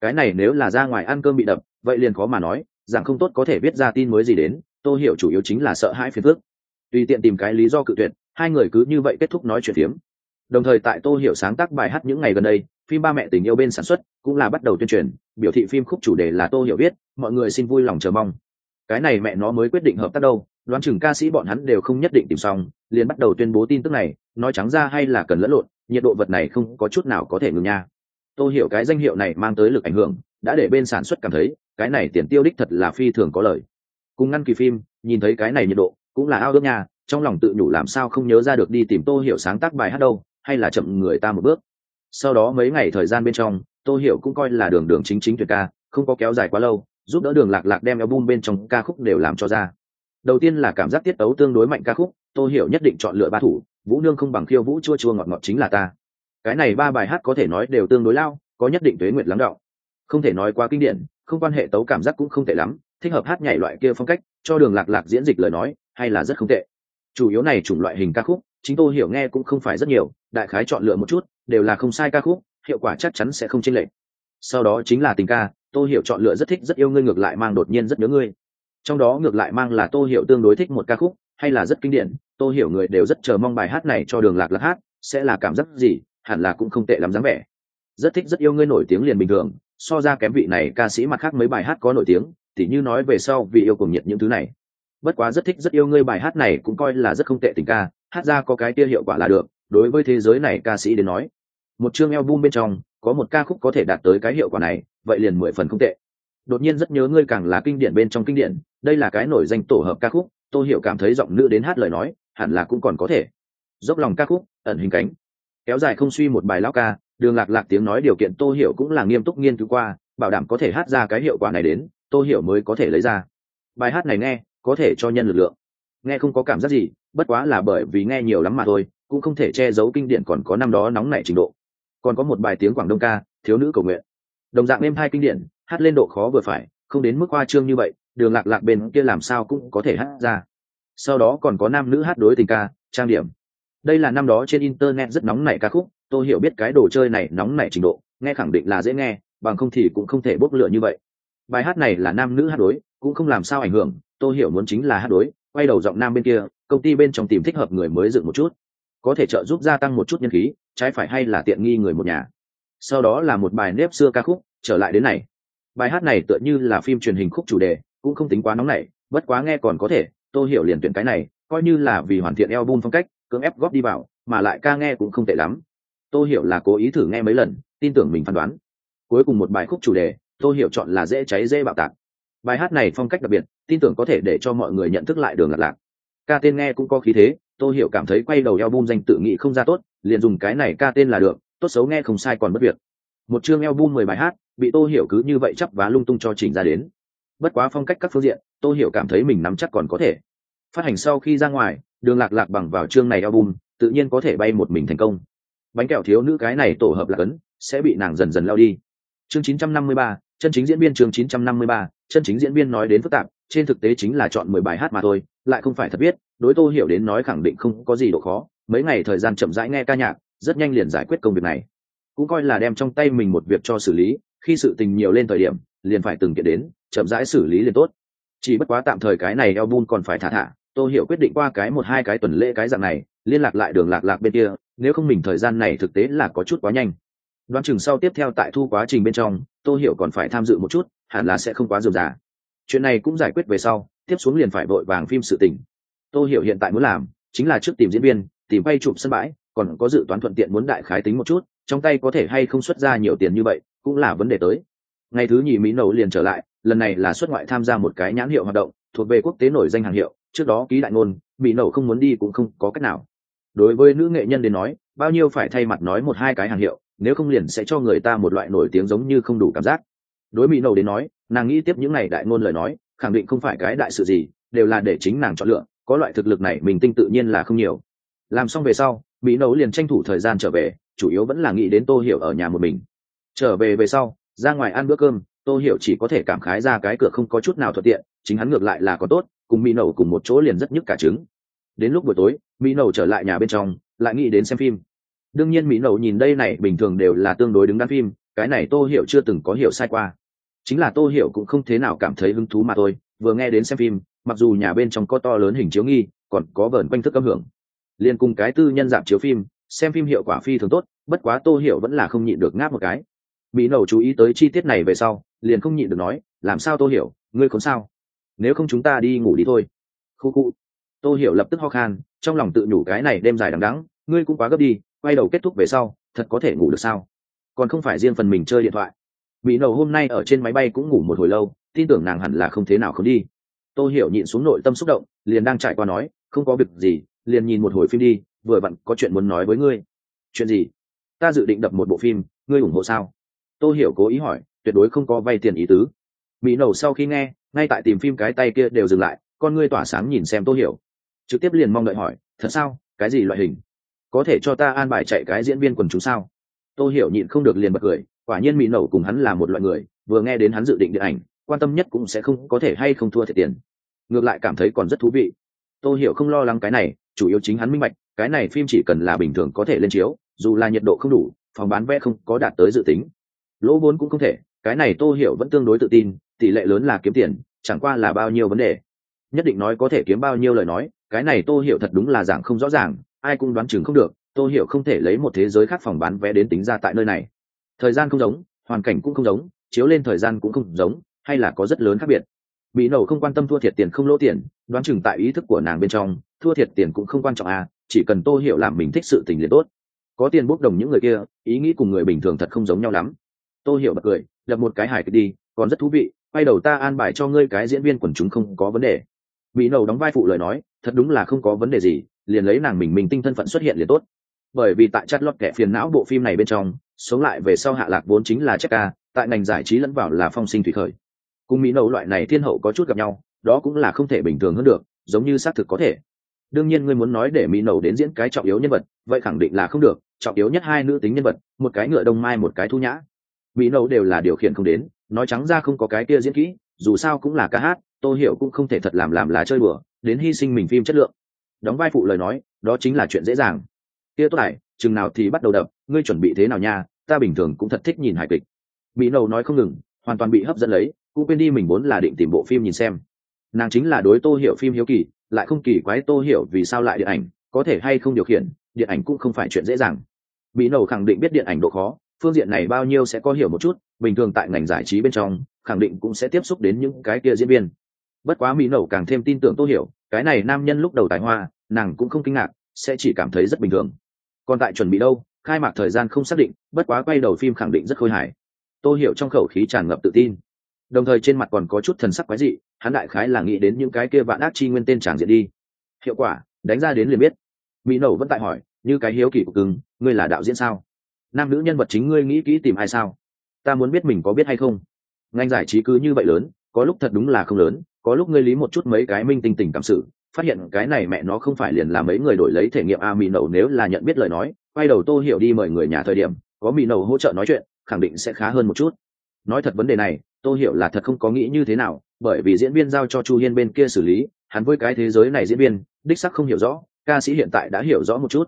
Cái này nếu là ra ngoài ăn cơm bị đập, vậy liền khó mà nói rằng không tốt có thể viết ra tin mới gì đến tôi hiểu chủ yếu chính là sợ hãi phiền phức. Tùy tiện tìm cái lý do cự tuyệt, hai người cứ như vậy kết thúc nói chuyện phiếm. Đồng thời tại tô hiểu sáng tác bài hát những ngày gần đây, phim ba mẹ tình yêu bên sản xuất cũng là bắt đầu tuyên truyền, biểu thị phim khúc chủ đề là tô hiểu viết, mọi người xin vui lòng chờ mong. Cái này mẹ nó mới quyết định hợp tác đâu, đoán chừng ca sĩ bọn hắn đều không nhất định tìm xong, liền bắt đầu tuyên bố tin tức này, nói trắng ra hay là cần lẫn lộn, nhiệt độ vật này không có chút nào có thể ngừng nha. Tôi hiểu cái danh hiệu này mang tới lực ảnh hưởng, đã để bên sản xuất cảm thấy cái này tiền tiêu đích thật là phi thường có lời. Cùng ngăn kỳ phim, nhìn thấy cái này nhiệt độ, cũng là ao ước nha, trong lòng tự nhủ làm sao không nhớ ra được đi tìm tô hiểu sáng tác bài hát đâu, hay là chậm người ta một bước. Sau đó mấy ngày thời gian bên trong, tô hiểu cũng coi là đường đường chính chính tuyệt ca, không có kéo dài quá lâu, giúp đỡ đường lạc lạc đem album bên trong ca khúc đều làm cho ra. Đầu tiên là cảm giác tiết tấu tương đối mạnh ca khúc, tô hiểu nhất định chọn lựa ba thủ, vũ nương không bằng khiêu vũ, chua chua ngọt ngọt chính là ta. Cái này ba bài hát có thể nói đều tương đối lao, có nhất định tuế nguyệt lắng đọng không thể nói quá kinh điển không quan hệ tấu cảm giác cũng không tệ lắm, thích hợp hát nhảy loại kia phong cách, cho đường lạc lạc diễn dịch lời nói, hay là rất không tệ. Chủ yếu này chủng loại hình ca khúc, chính tôi hiểu nghe cũng không phải rất nhiều, đại khái chọn lựa một chút, đều là không sai ca khúc, hiệu quả chắc chắn sẽ không chênh lệch. Sau đó chính là tình ca tôi hiểu chọn lựa rất thích, rất yêu ngươi ngược lại mang đột nhiên rất nhớ ngươi. Trong đó ngược lại mang là tôi hiểu tương đối thích một ca khúc, hay là rất kinh điển tôi hiểu người đều rất chờ mong bài hát này cho đường lạc lạc hát, sẽ là cảm giác gì, hẳn là cũng không tệ lắm dáng vẻ. Rất thích, rất yêu ngươi nổi tiếng liền bình thường so ra kém vị này, ca sĩ mặt khác mấy bài hát có nổi tiếng, tỉ như nói về sau vì yêu cùng nhiệt những thứ này. Bất quá rất thích, rất yêu ngươi bài hát này cũng coi là rất không tệ tình ca, hát ra có cái kia hiệu quả là được, đối với thế giới này ca sĩ đến nói. Một chương album bên trong, có một ca khúc có thể đạt tới cái hiệu quả này, vậy liền mười phần không tệ. Đột nhiên rất nhớ ngươi càng là kinh điển bên trong kinh điển, đây là cái nổi danh tổ hợp ca khúc, tôi hiểu cảm thấy giọng nữ đến hát lời nói, hẳn là cũng còn có thể. Dốc lòng ca khúc, ẩn hình cánh. Kéo dài không suy một bài lão ca đường lạc lạc tiếng nói điều kiện tô hiểu cũng là nghiêm túc nghiên cứu qua, bảo đảm có thể hát ra cái hiệu quả này đến, tô hiểu mới có thể lấy ra. Bài hát này nghe, có thể cho nhân lực lượng. Nghe không có cảm giác gì, bất quá là bởi vì nghe nhiều lắm mà thôi, cũng không thể che giấu kinh điển còn có năm đó nóng nảy trình độ. Còn có một bài tiếng quảng đông ca, thiếu nữ cầu nguyện. Đồng dạng êm hai kinh điển, hát lên độ khó vừa phải, không đến mức hoa trương như vậy, đường lạc lạc bên kia làm sao cũng có thể hát ra. Sau đó còn có nam nữ hát đối tình ca, trang điểm. Đây là năm đó trên internet rất nóng nảy ca khúc tôi hiểu biết cái đồ chơi này nóng nảy trình độ, nghe khẳng định là dễ nghe, bằng không thì cũng không thể bốc lửa như vậy. Bài hát này là nam nữ hát đối, cũng không làm sao ảnh hưởng, tôi hiểu muốn chính là hát đối, quay đầu giọng nam bên kia, công ty bên trong tìm thích hợp người mới dựng một chút. Có thể trợ giúp gia tăng một chút nhân khí, trái phải hay là tiện nghi người một nhà. Sau đó là một bài nếp xưa ca khúc, trở lại đến này. Bài hát này tựa như là phim truyền hình khúc chủ đề, cũng không tính quá nóng nảy, bất quá nghe còn có thể, tôi hiểu liền tuyển cái này, coi như là vì hoàn thiện album phong cách, cưỡng ép góp đi vào, mà lại ca nghe cũng không tệ lắm tôi hiểu là cố ý thử nghe mấy lần, tin tưởng mình phán đoán. Cuối cùng một bài khúc chủ đề tôi hiểu chọn là dễ cháy dễ bạo tạc. Bài hát này phong cách đặc biệt, tin tưởng có thể để cho mọi người nhận thức lại đường lạc lạc. Ca tên nghe cũng có khí thế tôi hiểu cảm thấy quay đầu album danh tự nghĩ không ra tốt, liền dùng cái này ca tên là được, tốt xấu nghe không sai còn bất việc. Một chương album mười bài hát, bị tô hiểu cứ như vậy chắp vá lung tung cho chỉnh ra đến. Bất quá phong cách các phương diện, tô hiểu cảm thấy mình nắm chắc còn có thể. Phát hành sau khi ra ngoài, đường lạc lạc bằng vào chương này album, tự nhiên có thể bay một mình thành công bánh kẹo thiếu nữ cái này tổ hợp lạc ấn sẽ bị nàng dần dần lao đi. Chương 953, chân chính diễn viên chương 953, chân chính diễn viên nói đến phức tạp trên thực tế chính là chọn mười bài hát mà thôi lại không phải thật biết đối tô hiểu đến nói khẳng định không có gì độ khó mấy ngày thời gian chậm rãi nghe ca nhạc rất nhanh liền giải quyết công việc này. Cũng coi là đem trong tay mình một việc cho xử lý khi sự tình nhiều lên thời điểm liền phải từng kiện đến chậm rãi xử lý liền tốt. Chỉ bất quá tạm thời cái này album còn phải thả thả tô hiểu quyết định qua cái một hai cái tuần lễ cái dạng này liên lạc lại đường lạc lạc bên kia nếu không mình thời gian này thực tế là có chút quá nhanh. Đoán chừng sau tiếp theo tại thu quá trình bên trong, tô hiểu còn phải tham dự một chút, hẳn là sẽ không quá dườm già. Chuyện này cũng giải quyết về sau, tiếp xuống liền phải vội vàng phim sự tình. Tô hiểu hiện tại muốn làm, chính là trước tìm diễn viên, tìm vay chụp sân bãi, còn có dự toán thuận tiện muốn đại khái tính một chút, trong tay có thể hay không xuất ra nhiều tiền như vậy, cũng là vấn đề tới. Ngày thứ nhì mỹ nầu liền trở lại, lần này là xuất ngoại tham gia một cái nhãn hiệu hoạt động, thuộc về quốc tế nổi danh hàng hiệu, trước đó ký đại ngôn, mỹ nầu không muốn đi cũng không có cách nào đối với nữ nghệ nhân đến nói, bao nhiêu phải thay mặt nói một hai cái hàng hiệu, nếu không liền sẽ cho người ta một loại nổi tiếng giống như không đủ cảm giác. Đối mỹ nầu đến nói, nàng nghĩ tiếp những này đại ngôn lời nói, khẳng định không phải cái đại sự gì, đều là để chính nàng chọn lựa, có loại thực lực này mình tinh tự nhiên là không nhiều. Làm xong về sau, mỹ nấu liền tranh thủ thời gian trở về, chủ yếu vẫn là nghĩ đến tô hiểu ở nhà một mình. Trở về về sau, ra ngoài ăn bữa cơm, tô hiểu chỉ có thể cảm khái ra cái cửa không có chút nào thuận tiện, chính hắn ngược lại là có tốt, cùng mỹ nấu cùng một chỗ liền rất nhức cả trứng đến lúc buổi tối, mỹ nầu trở lại nhà bên trong, lại nghĩ đến xem phim. Đương nhiên mỹ nầu nhìn đây này bình thường đều là tương đối đứng đắn phim, cái này tô hiểu chưa từng có hiểu sai qua. Chính là tô hiểu cũng không thế nào cảm thấy hứng thú mà thôi, vừa nghe đến xem phim, mặc dù nhà bên trong có to lớn hình chiếu nghi, còn có vờn quanh thức âm hưởng. Liền cùng cái tư nhân giảm chiếu phim, xem phim hiệu quả phi thường tốt, bất quá tô hiểu vẫn là không nhịn được ngáp một cái. Mỹ nầu chú ý tới chi tiết này về sau, liền không nhịn được nói, làm sao tô hiểu? Ngươi khốn sao? Nếu không chúng ta đi ngủ đi thôi. Khu khu tôi hiểu lập tức ho khan, trong lòng tự nhủ cái này đêm dài đằng đắng ngươi cũng quá gấp đi, quay đầu kết thúc về sau, thật có thể ngủ được sao? Còn không phải riêng phần mình chơi điện thoại. Mỹ nầu hôm nay ở trên máy bay cũng ngủ một hồi lâu, tin tưởng nàng hẳn là không thế nào không đi. Tôi hiểu nhịn xuống nội tâm xúc động, liền đang trải qua nói, không có việc gì, liền nhìn một hồi phim đi, vừa vặn có chuyện muốn nói với ngươi. Chuyện gì? Ta dự định đập một bộ phim, ngươi ủng hộ sao? Tôi hiểu cố ý hỏi, tuyệt đối không có vay tiền ý tứ. Mỹ nầu sau khi nghe, ngay tại tìm phim cái tay kia đều dừng lại, con ngươi tỏa sáng nhìn xem tôi hiểu trực tiếp liền mong đợi hỏi, thật sao? Cái gì loại hình? Có thể cho ta an bài chạy cái diễn viên quần chúng sao? Tôi hiểu nhịn không được liền bật cười, quả nhiên mỹ nầu cùng hắn là một loại người, vừa nghe đến hắn dự định điện ảnh, quan tâm nhất cũng sẽ không có thể hay không thua thiệt tiền. Ngược lại cảm thấy còn rất thú vị. Tôi hiểu không lo lắng cái này, chủ yếu chính hắn minh bạch, cái này phim chỉ cần là bình thường có thể lên chiếu, dù là nhiệt độ không đủ, phòng bán vé không có đạt tới dự tính. Lỗ vốn cũng không thể, cái này tô hiểu vẫn tương đối tự tin, tỷ lệ lớn là kiếm tiền, chẳng qua là bao nhiêu vấn đề nhất định nói có thể kiếm bao nhiêu lời nói, cái này tô hiểu thật đúng là giảng không rõ ràng, ai cũng đoán chừng không được, tô hiểu không thể lấy một thế giới khác phòng bán vé đến tính ra tại nơi này. Thời gian không giống, hoàn cảnh cũng không giống, chiếu lên thời gian cũng không giống, hay là có rất lớn khác biệt. Mỹ nầu không quan tâm thua thiệt tiền không lỗ tiền, đoán chừng tại ý thức của nàng bên trong, thua thiệt tiền cũng không quan trọng à chỉ cần tô hiểu làm mình thích sự tình liền tốt. Có tiền bốc đồng những người kia, ý nghĩ cùng người bình thường thật không giống nhau lắm. Tô hiểu bật cười, lập một cái hài kịch đi, còn rất thú vị, quay đầu ta an bài cho ngươi cái diễn viên quần chúng không có vấn đề mỹ nầu đóng vai phụ lời nói, thật đúng là không có vấn đề gì, liền lấy nàng mình mình tinh thân phận xuất hiện liền tốt. Bởi vì tại chát lót kẻ phiền não bộ phim này bên trong, sống lại về sau hạ lạc vốn chính là chắc ca tại ngành giải trí lẫn vào là phong sinh thủy khởi. Cùng mỹ nầu loại này thiên hậu có chút gặp nhau, đó cũng là không thể bình thường hơn được, giống như xác thực có thể. Đương nhiên ngươi muốn nói để mỹ nầu đến diễn cái trọng yếu nhân vật, vậy khẳng định là không được, trọng yếu nhất hai nữ tính nhân vật, một cái ngựa đông mai một cái thu nhã. Mỹ nầu đều là điều khiển không đến, nói trắng ra không có cái kia diễn kỹ, dù sao cũng là ca hát tôi hiểu cũng không thể thật làm làm là chơi bừa đến hy sinh mình phim chất lượng. Đóng vai phụ lời nói, đó chính là chuyện dễ dàng. Kia tốt lại chừng nào thì bắt đầu đập, ngươi chuẩn bị thế nào nha, ta bình thường cũng thật thích nhìn hài kịch. Mỹ nầu nói không ngừng, hoàn toàn bị hấp dẫn lấy, cũng quên đi mình vốn là định tìm bộ phim nhìn xem. Nàng chính là đối tô hiểu phim hiếu kỳ, lại không kỳ quái tô hiểu vì sao lại điện ảnh, có thể hay không điều khiển, điện ảnh cũng không phải chuyện dễ dàng. Mỹ nầu khẳng định biết điện ảnh độ khó, phương diện này bao nhiêu sẽ có hiểu một chút, bình thường tại ngành giải trí bên trong, khẳng định cũng sẽ tiếp xúc đến những cái kia diễn viên bất quá mỹ nậu càng thêm tin tưởng tô hiểu, cái này nam nhân lúc đầu tài hoa, nàng cũng không kinh ngạc, sẽ chỉ cảm thấy rất bình thường. Còn tại chuẩn bị đâu, khai mạc thời gian không xác định, bất quá quay đầu phim khẳng định rất khôi hài. Tô hiểu trong khẩu khí tràn ngập tự tin. Đồng thời trên mặt còn có chút thần sắc quái dị, hắn đại khái là nghĩ đến những cái kia vạn ác chi nguyên tên tràng diện đi. Hiệu quả, đánh ra đến liền biết. Mỹ nậu vẫn tại hỏi, như cái hiếu kỳ của cưng, ngươi là đạo diễn sao? Nam nữ nhân vật chính ngươi nghĩ kỹ tìm ai sao? Ta muốn biết mình có biết hay không. Ngành giải trí cứ như vậy lớn, có lúc thật đúng là không lớn có lúc ngươi lý một chút mấy cái minh tinh tình cảm sự, phát hiện cái này mẹ nó không phải liền là mấy người đổi lấy thể nghiệm a mì nậu nếu là nhận biết lời nói, quay đầu tô hiểu đi mời người nhà thời điểm, có mì nậu hỗ trợ nói chuyện, khẳng định sẽ khá hơn một chút. Nói thật vấn đề này, tô hiểu là thật không có nghĩ như thế nào, bởi vì diễn viên giao cho chu hiên bên kia xử lý, hắn với cái thế giới này diễn viên, đích sắc không hiểu rõ, ca sĩ hiện tại đã hiểu rõ một chút.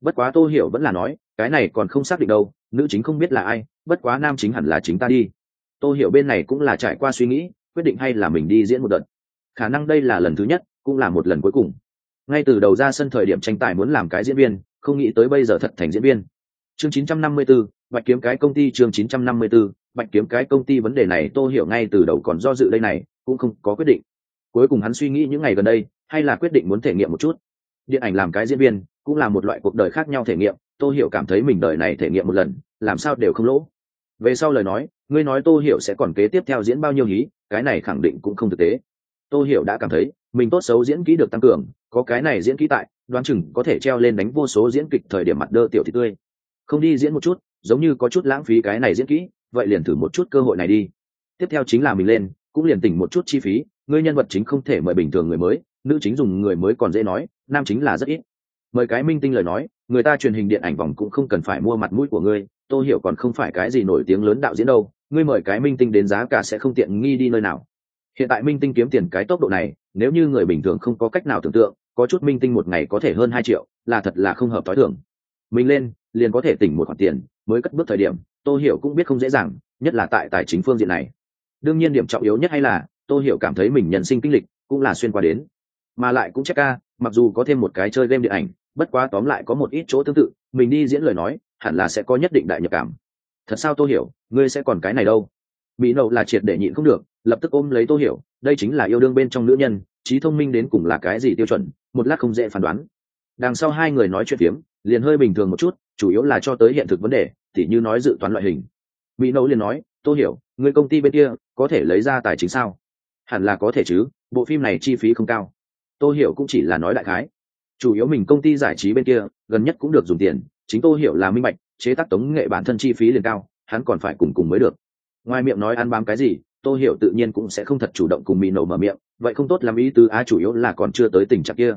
Bất quá tô hiểu vẫn là nói, cái này còn không xác định đâu, nữ chính không biết là ai, bất quá nam chính hẳn là chính ta đi. Tô hiểu bên này cũng là trải qua suy nghĩ quyết định hay là mình đi diễn một đợt. Khả năng đây là lần thứ nhất cũng là một lần cuối cùng. Ngay từ đầu ra sân thời điểm tranh tài muốn làm cái diễn viên không nghĩ tới bây giờ thật thành diễn viên. Chương 954, bạch kiếm cái công ty chương 954, bạch kiếm cái công ty vấn đề này tô hiểu ngay từ đầu còn do dự đây này cũng không có quyết định. Cuối cùng hắn suy nghĩ những ngày gần đây hay là quyết định muốn thể nghiệm một chút. Điện ảnh làm cái diễn viên cũng là một loại cuộc đời khác nhau thể nghiệm tô hiểu cảm thấy mình đời này thể nghiệm một lần làm sao đều không lỗ. Về sau lời nói ngươi nói tô hiểu sẽ còn kế tiếp theo diễn bao nhiêu hí cái này khẳng định cũng không thực tế. Tô hiểu đã cảm thấy, mình tốt xấu diễn kỹ được tăng cường, có cái này diễn kỹ tại, đoán chừng có thể treo lên đánh vô số diễn kịch thời điểm mặt đơ tiểu thị tươi. Không đi diễn một chút, giống như có chút lãng phí cái này diễn kỹ, vậy liền thử một chút cơ hội này đi. Tiếp theo chính là mình lên, cũng liền tỉnh một chút chi phí, ngươi nhân vật chính không thể mời bình thường người mới, nữ chính dùng người mới còn dễ nói, nam chính là rất ít. Mời cái minh tinh lời nói, người ta truyền hình điện ảnh vòng cũng không cần phải mua mặt mũi của ngươi tôi hiểu còn không phải cái gì nổi tiếng lớn đạo diễn đâu, ngươi mời cái minh tinh đến giá cả sẽ không tiện nghi đi nơi nào. Hiện tại minh tinh kiếm tiền cái tốc độ này, nếu như người bình thường không có cách nào tưởng tượng, có chút minh tinh một ngày có thể hơn hai triệu, là thật là không hợp t h ó i thường. Mình lên, liền có thể tỉnh một khoản tiền, mới cất bước thời điểm tôi hiểu cũng biết không dễ dàng, nhất là tại tài chính phương diện này. Đương nhiên điểm trọng yếu nhất hay là tôi hiểu cảm thấy mình nhân sinh kinh lịch, cũng là xuyên qua đến. Mà lại cũng chắc ca, mặc dù có thêm một cái chơi game điện ảnh, bất quá tóm lại có một ít chỗ tương tự, mình đi diễn lời nói hẳn là sẽ có nhất định đại nhập cảm. Thật sao tôi hiểu, ngươi sẽ còn cái này đâu? Mỹ nậu là triệt để nhịn không được, lập tức ôm lấy tô hiểu, đây chính là yêu đương bên trong nữ nhân, trí thông minh đến cùng là cái gì tiêu chuẩn, một lát không dễ phán đoán. Đằng sau hai người nói chuyện phiếm, liền hơi bình thường một chút, chủ yếu là cho tới hiện thực vấn đề, tỉ như nói dự toán loại hình. Mỹ nấu liền nói tôi hiểu người công ty bên kia có thể lấy ra tài chính sao? Hẳn là có thể chứ, bộ phim này chi phí không cao. Tôi hiểu cũng chỉ là nói đại khái. Chủ yếu mình công ty giải trí bên kia, gần nhất cũng được dùng tiền chính tôi hiểu là minh bạch, chế tác tống nghệ bản thân chi phí liền cao, hắn còn phải cùng cùng mới được. Ngoài miệng nói ăn bám cái gì tôi hiểu tự nhiên cũng sẽ không thật chủ động cùng mỹ nổ mở miệng, vậy không tốt làm ý tứ á chủ yếu là còn chưa tới tình trạng kia.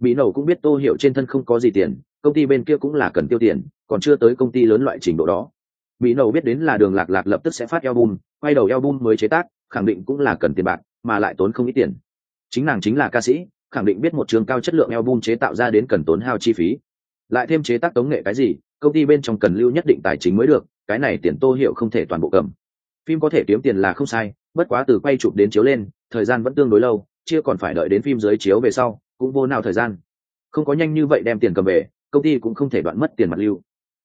Mỹ nổ cũng biết tôi hiểu trên thân không có gì tiền, công ty bên kia cũng là cần tiêu tiền, còn chưa tới công ty lớn loại trình độ đó. Mỹ nổ biết đến là đường lạc lạc lập tức sẽ phát album, quay đầu album mới chế tác, khẳng định cũng là cần tiền bạc, mà lại tốn không ít tiền. Chính nàng chính là ca sĩ, khẳng định biết một trường cao chất lượng album chế tạo ra đến cần tốn hao chi phí lại thêm chế tác tống nghệ cái gì, công ty bên trong cần lưu nhất định tài chính mới được, cái này tiền tô hiệu không thể toàn bộ cầm. Phim có thể kiếm tiền là không sai, bất quá từ quay chụp đến chiếu lên, thời gian vẫn tương đối lâu, chưa còn phải đợi đến phim dưới chiếu về sau, cũng vô nào thời gian. Không có nhanh như vậy đem tiền cầm về, công ty cũng không thể đoạn mất tiền mặt lưu.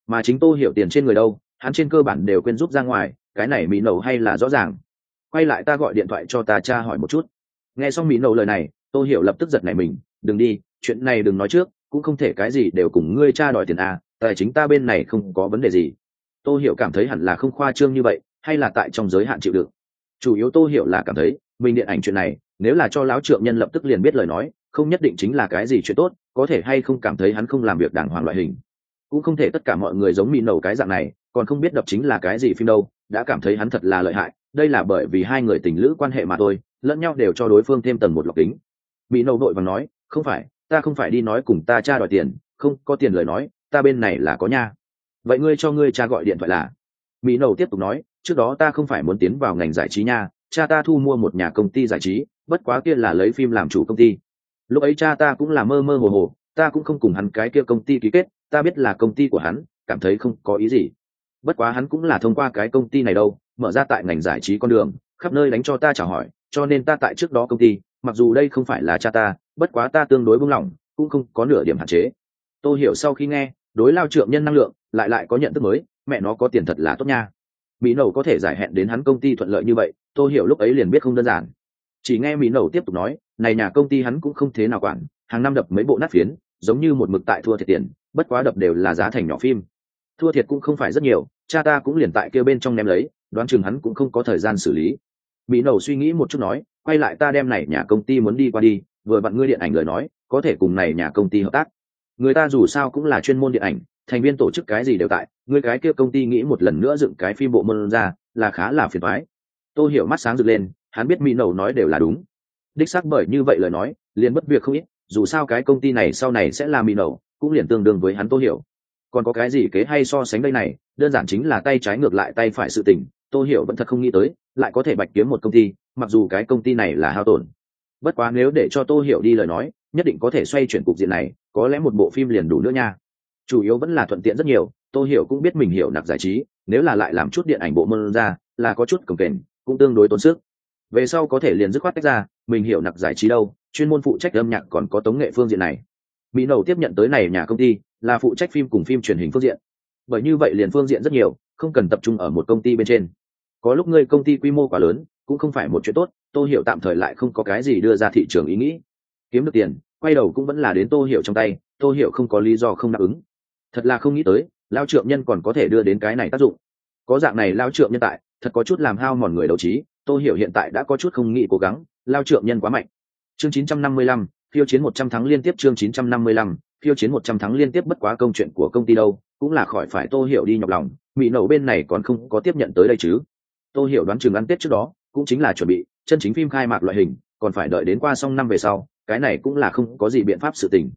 Mà chính tô hiểu tiền trên người đâu, hắn trên cơ bản đều quên rút ra ngoài, cái này mỹ nầu hay là rõ ràng. Quay lại ta gọi điện thoại cho ta cha hỏi một chút. Nghe xong mỹ nầu lời này, tô hiểu lập tức giật này mình, đừng đi, chuyện này đừng nói trước cũng không thể cái gì đều cùng ngươi cha đòi tiền à tài chính ta bên này không có vấn đề gì. Tô hiểu cảm thấy hẳn là không khoa trương như vậy, hay là tại trong giới hạn chịu đựng. Chủ yếu tô hiểu là cảm thấy, mình điện ảnh chuyện này, nếu là cho lão trượng nhân lập tức liền biết lời nói, không nhất định chính là cái gì chuyện tốt, có thể hay không cảm thấy hắn không làm việc đàng hoàng loại hình. Cũng không thể tất cả mọi người giống mì nầu cái dạng này, còn không biết đập chính là cái gì phim đâu, đã cảm thấy hắn thật là lợi hại, đây là bởi vì hai người tình lữ quan hệ mà thôi, lẫn nhau đều cho đối phương thêm tầng một lọc kính. Mỹ nâu đội và nói, không phải ta không phải đi nói cùng ta cha đòi tiền, không có tiền lời nói, ta bên này là có nha. Vậy ngươi cho ngươi cha gọi điện thoại là? Mỹ nầu tiếp tục nói, trước đó ta không phải muốn tiến vào ngành giải trí nha, cha ta thu mua một nhà công ty giải trí, bất quá kia là lấy phim làm chủ công ty. Lúc ấy cha ta cũng là mơ mơ hồ hồ, ta cũng không cùng hắn cái kia công ty ký kết, ta biết là công ty của hắn, cảm thấy không có ý gì. Bất quá hắn cũng là thông qua cái công ty này đâu, mở ra tại ngành giải trí con đường, khắp nơi đánh cho ta chào hỏi, cho nên ta tại trước đó công ty mặc dù đây không phải là cha ta, bất quá ta tương đối buông lỏng, cũng không có nửa điểm hạn chế. Tôi hiểu sau khi nghe, đối lao trượng nhân năng lượng, lại lại có nhận thức mới, mẹ nó có tiền thật là tốt nha. Mỹ nầu có thể giải hẹn đến hắn công ty thuận lợi như vậy tôi hiểu lúc ấy liền biết không đơn giản. Chỉ nghe mỹ nầu tiếp tục nói, này nhà công ty hắn cũng không thế nào quản, hàng năm đập mấy bộ nát phiến, giống như một mực tại thua thiệt tiền, bất quá đập đều là giá thành nhỏ phim. Thua thiệt cũng không phải rất nhiều, cha ta cũng liền tại kêu bên trong ném lấy, đoán chừng hắn cũng không có thời gian xử lý. Mỹ nầu suy nghĩ một chút nói quay lại ta đem này nhà công ty muốn đi qua đi, vừa vặn ngươi điện ảnh lời nói, có thể cùng này nhà công ty hợp tác. Người ta dù sao cũng là chuyên môn điện ảnh, thành viên tổ chức cái gì đều tại, người cái kia công ty nghĩ một lần nữa dựng cái phim bộ môn ra, là khá là phiền thoái tôi hiểu mắt sáng rực lên, hắn biết mỹ nầu nói đều là đúng. Đích xác bởi như vậy lời nói, liền bất việc không ít, dù sao cái công ty này sau này sẽ là mỹ nầu cũng liền tương đương với hắn tô hiểu. Còn có cái gì kế hay so sánh đây này, đơn giản chính là tay trái ngược lại tay phải sự tình, tô hiểu vẫn thật không nghĩ tới lại có thể bạch kiếm một công ty, mặc dù cái công ty này là hao tổn. Bất quá nếu để cho tô hiểu đi lời nói, nhất định có thể xoay chuyển cục diện này, có lẽ một bộ phim liền đủ nữa nha. Chủ yếu vẫn là thuận tiện rất nhiều, tô hiểu cũng biết mình hiểu nặc giải trí, nếu là lại làm chút điện ảnh bộ môn ra, là có chút cồng kềnh, cũng tương đối tốn sức. Về sau có thể liền dứt khoát tách ra, mình hiểu nặc giải trí đâu, chuyên môn phụ trách âm nhạc còn có tống nghệ phương diện này. Mỹ nầu tiếp nhận tới này nhà công ty, là phụ trách phim cùng phim truyền hình phương diện. Bởi như vậy liền phương diện rất nhiều, không cần tập trung ở một công ty bên trên có lúc ngươi công ty quy mô quá lớn cũng không phải một chuyện tốt tô hiểu tạm thời lại không có cái gì đưa ra thị trường ý nghĩ. Kiếm được tiền quay đầu cũng vẫn là đến tô hiểu trong tay tô hiểu không có lý do không đáp ứng. Thật là không nghĩ tới lao trượng nhân còn có thể đưa đến cái này tác dụng. Có dạng này lao trượng nhân tại thật có chút làm hao mòn người đấu trí tô hiểu hiện tại đã có chút không nghĩ cố gắng lao trượng nhân quá mạnh. Chương 955, phiêu chiến 100 tháng liên tiếp chương 955, phiêu chiến 100 tháng liên tiếp bất quá công chuyện của công ty đâu cũng là khỏi phải tô hiểu đi nhọc lòng mỹ nổ bên này còn không có tiếp nhận tới đây chứ. Tôi hiểu đoán chừng ăn tết trước đó, cũng chính là chuẩn bị, chân chính phim khai mạc loại hình, còn phải đợi đến qua xong năm về sau, cái này cũng là không có gì biện pháp sự tình.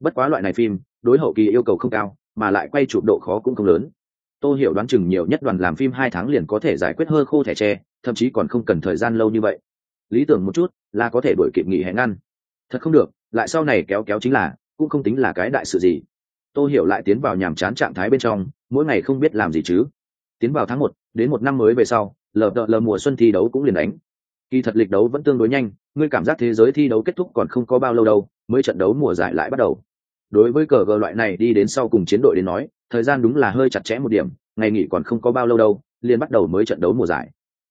Bất quá loại này phim, đối hậu kỳ yêu cầu không cao, mà lại quay chụp độ khó cũng không lớn. Tôi hiểu đoán chừng nhiều nhất đoàn làm phim hai tháng liền có thể giải quyết hơ khô thẻ tre, thậm chí còn không cần thời gian lâu như vậy. Lý tưởng một chút, là có thể đổi kịp nghỉ hè ngăn. Thật không được, lại sau này kéo kéo chính là, cũng không tính là cái đại sự gì. Tôi hiểu lại tiến vào nhàm chán trạng thái bên trong, mỗi ngày không biết làm gì chứ. Tiến vào tháng một, đến một năm mới về sau lờ đợ lờ mùa xuân thi đấu cũng liền đánh. Kỳ thật lịch đấu vẫn tương đối nhanh, ngươi cảm giác thế giới thi đấu kết thúc còn không có bao lâu đâu, mới trận đấu mùa giải lại bắt đầu. Đối với cờ gờ loại này đi đến sau cùng chiến đội đến nói, thời gian đúng là hơi chặt chẽ một điểm, ngày nghỉ còn không có bao lâu đâu, liền bắt đầu mới trận đấu mùa giải.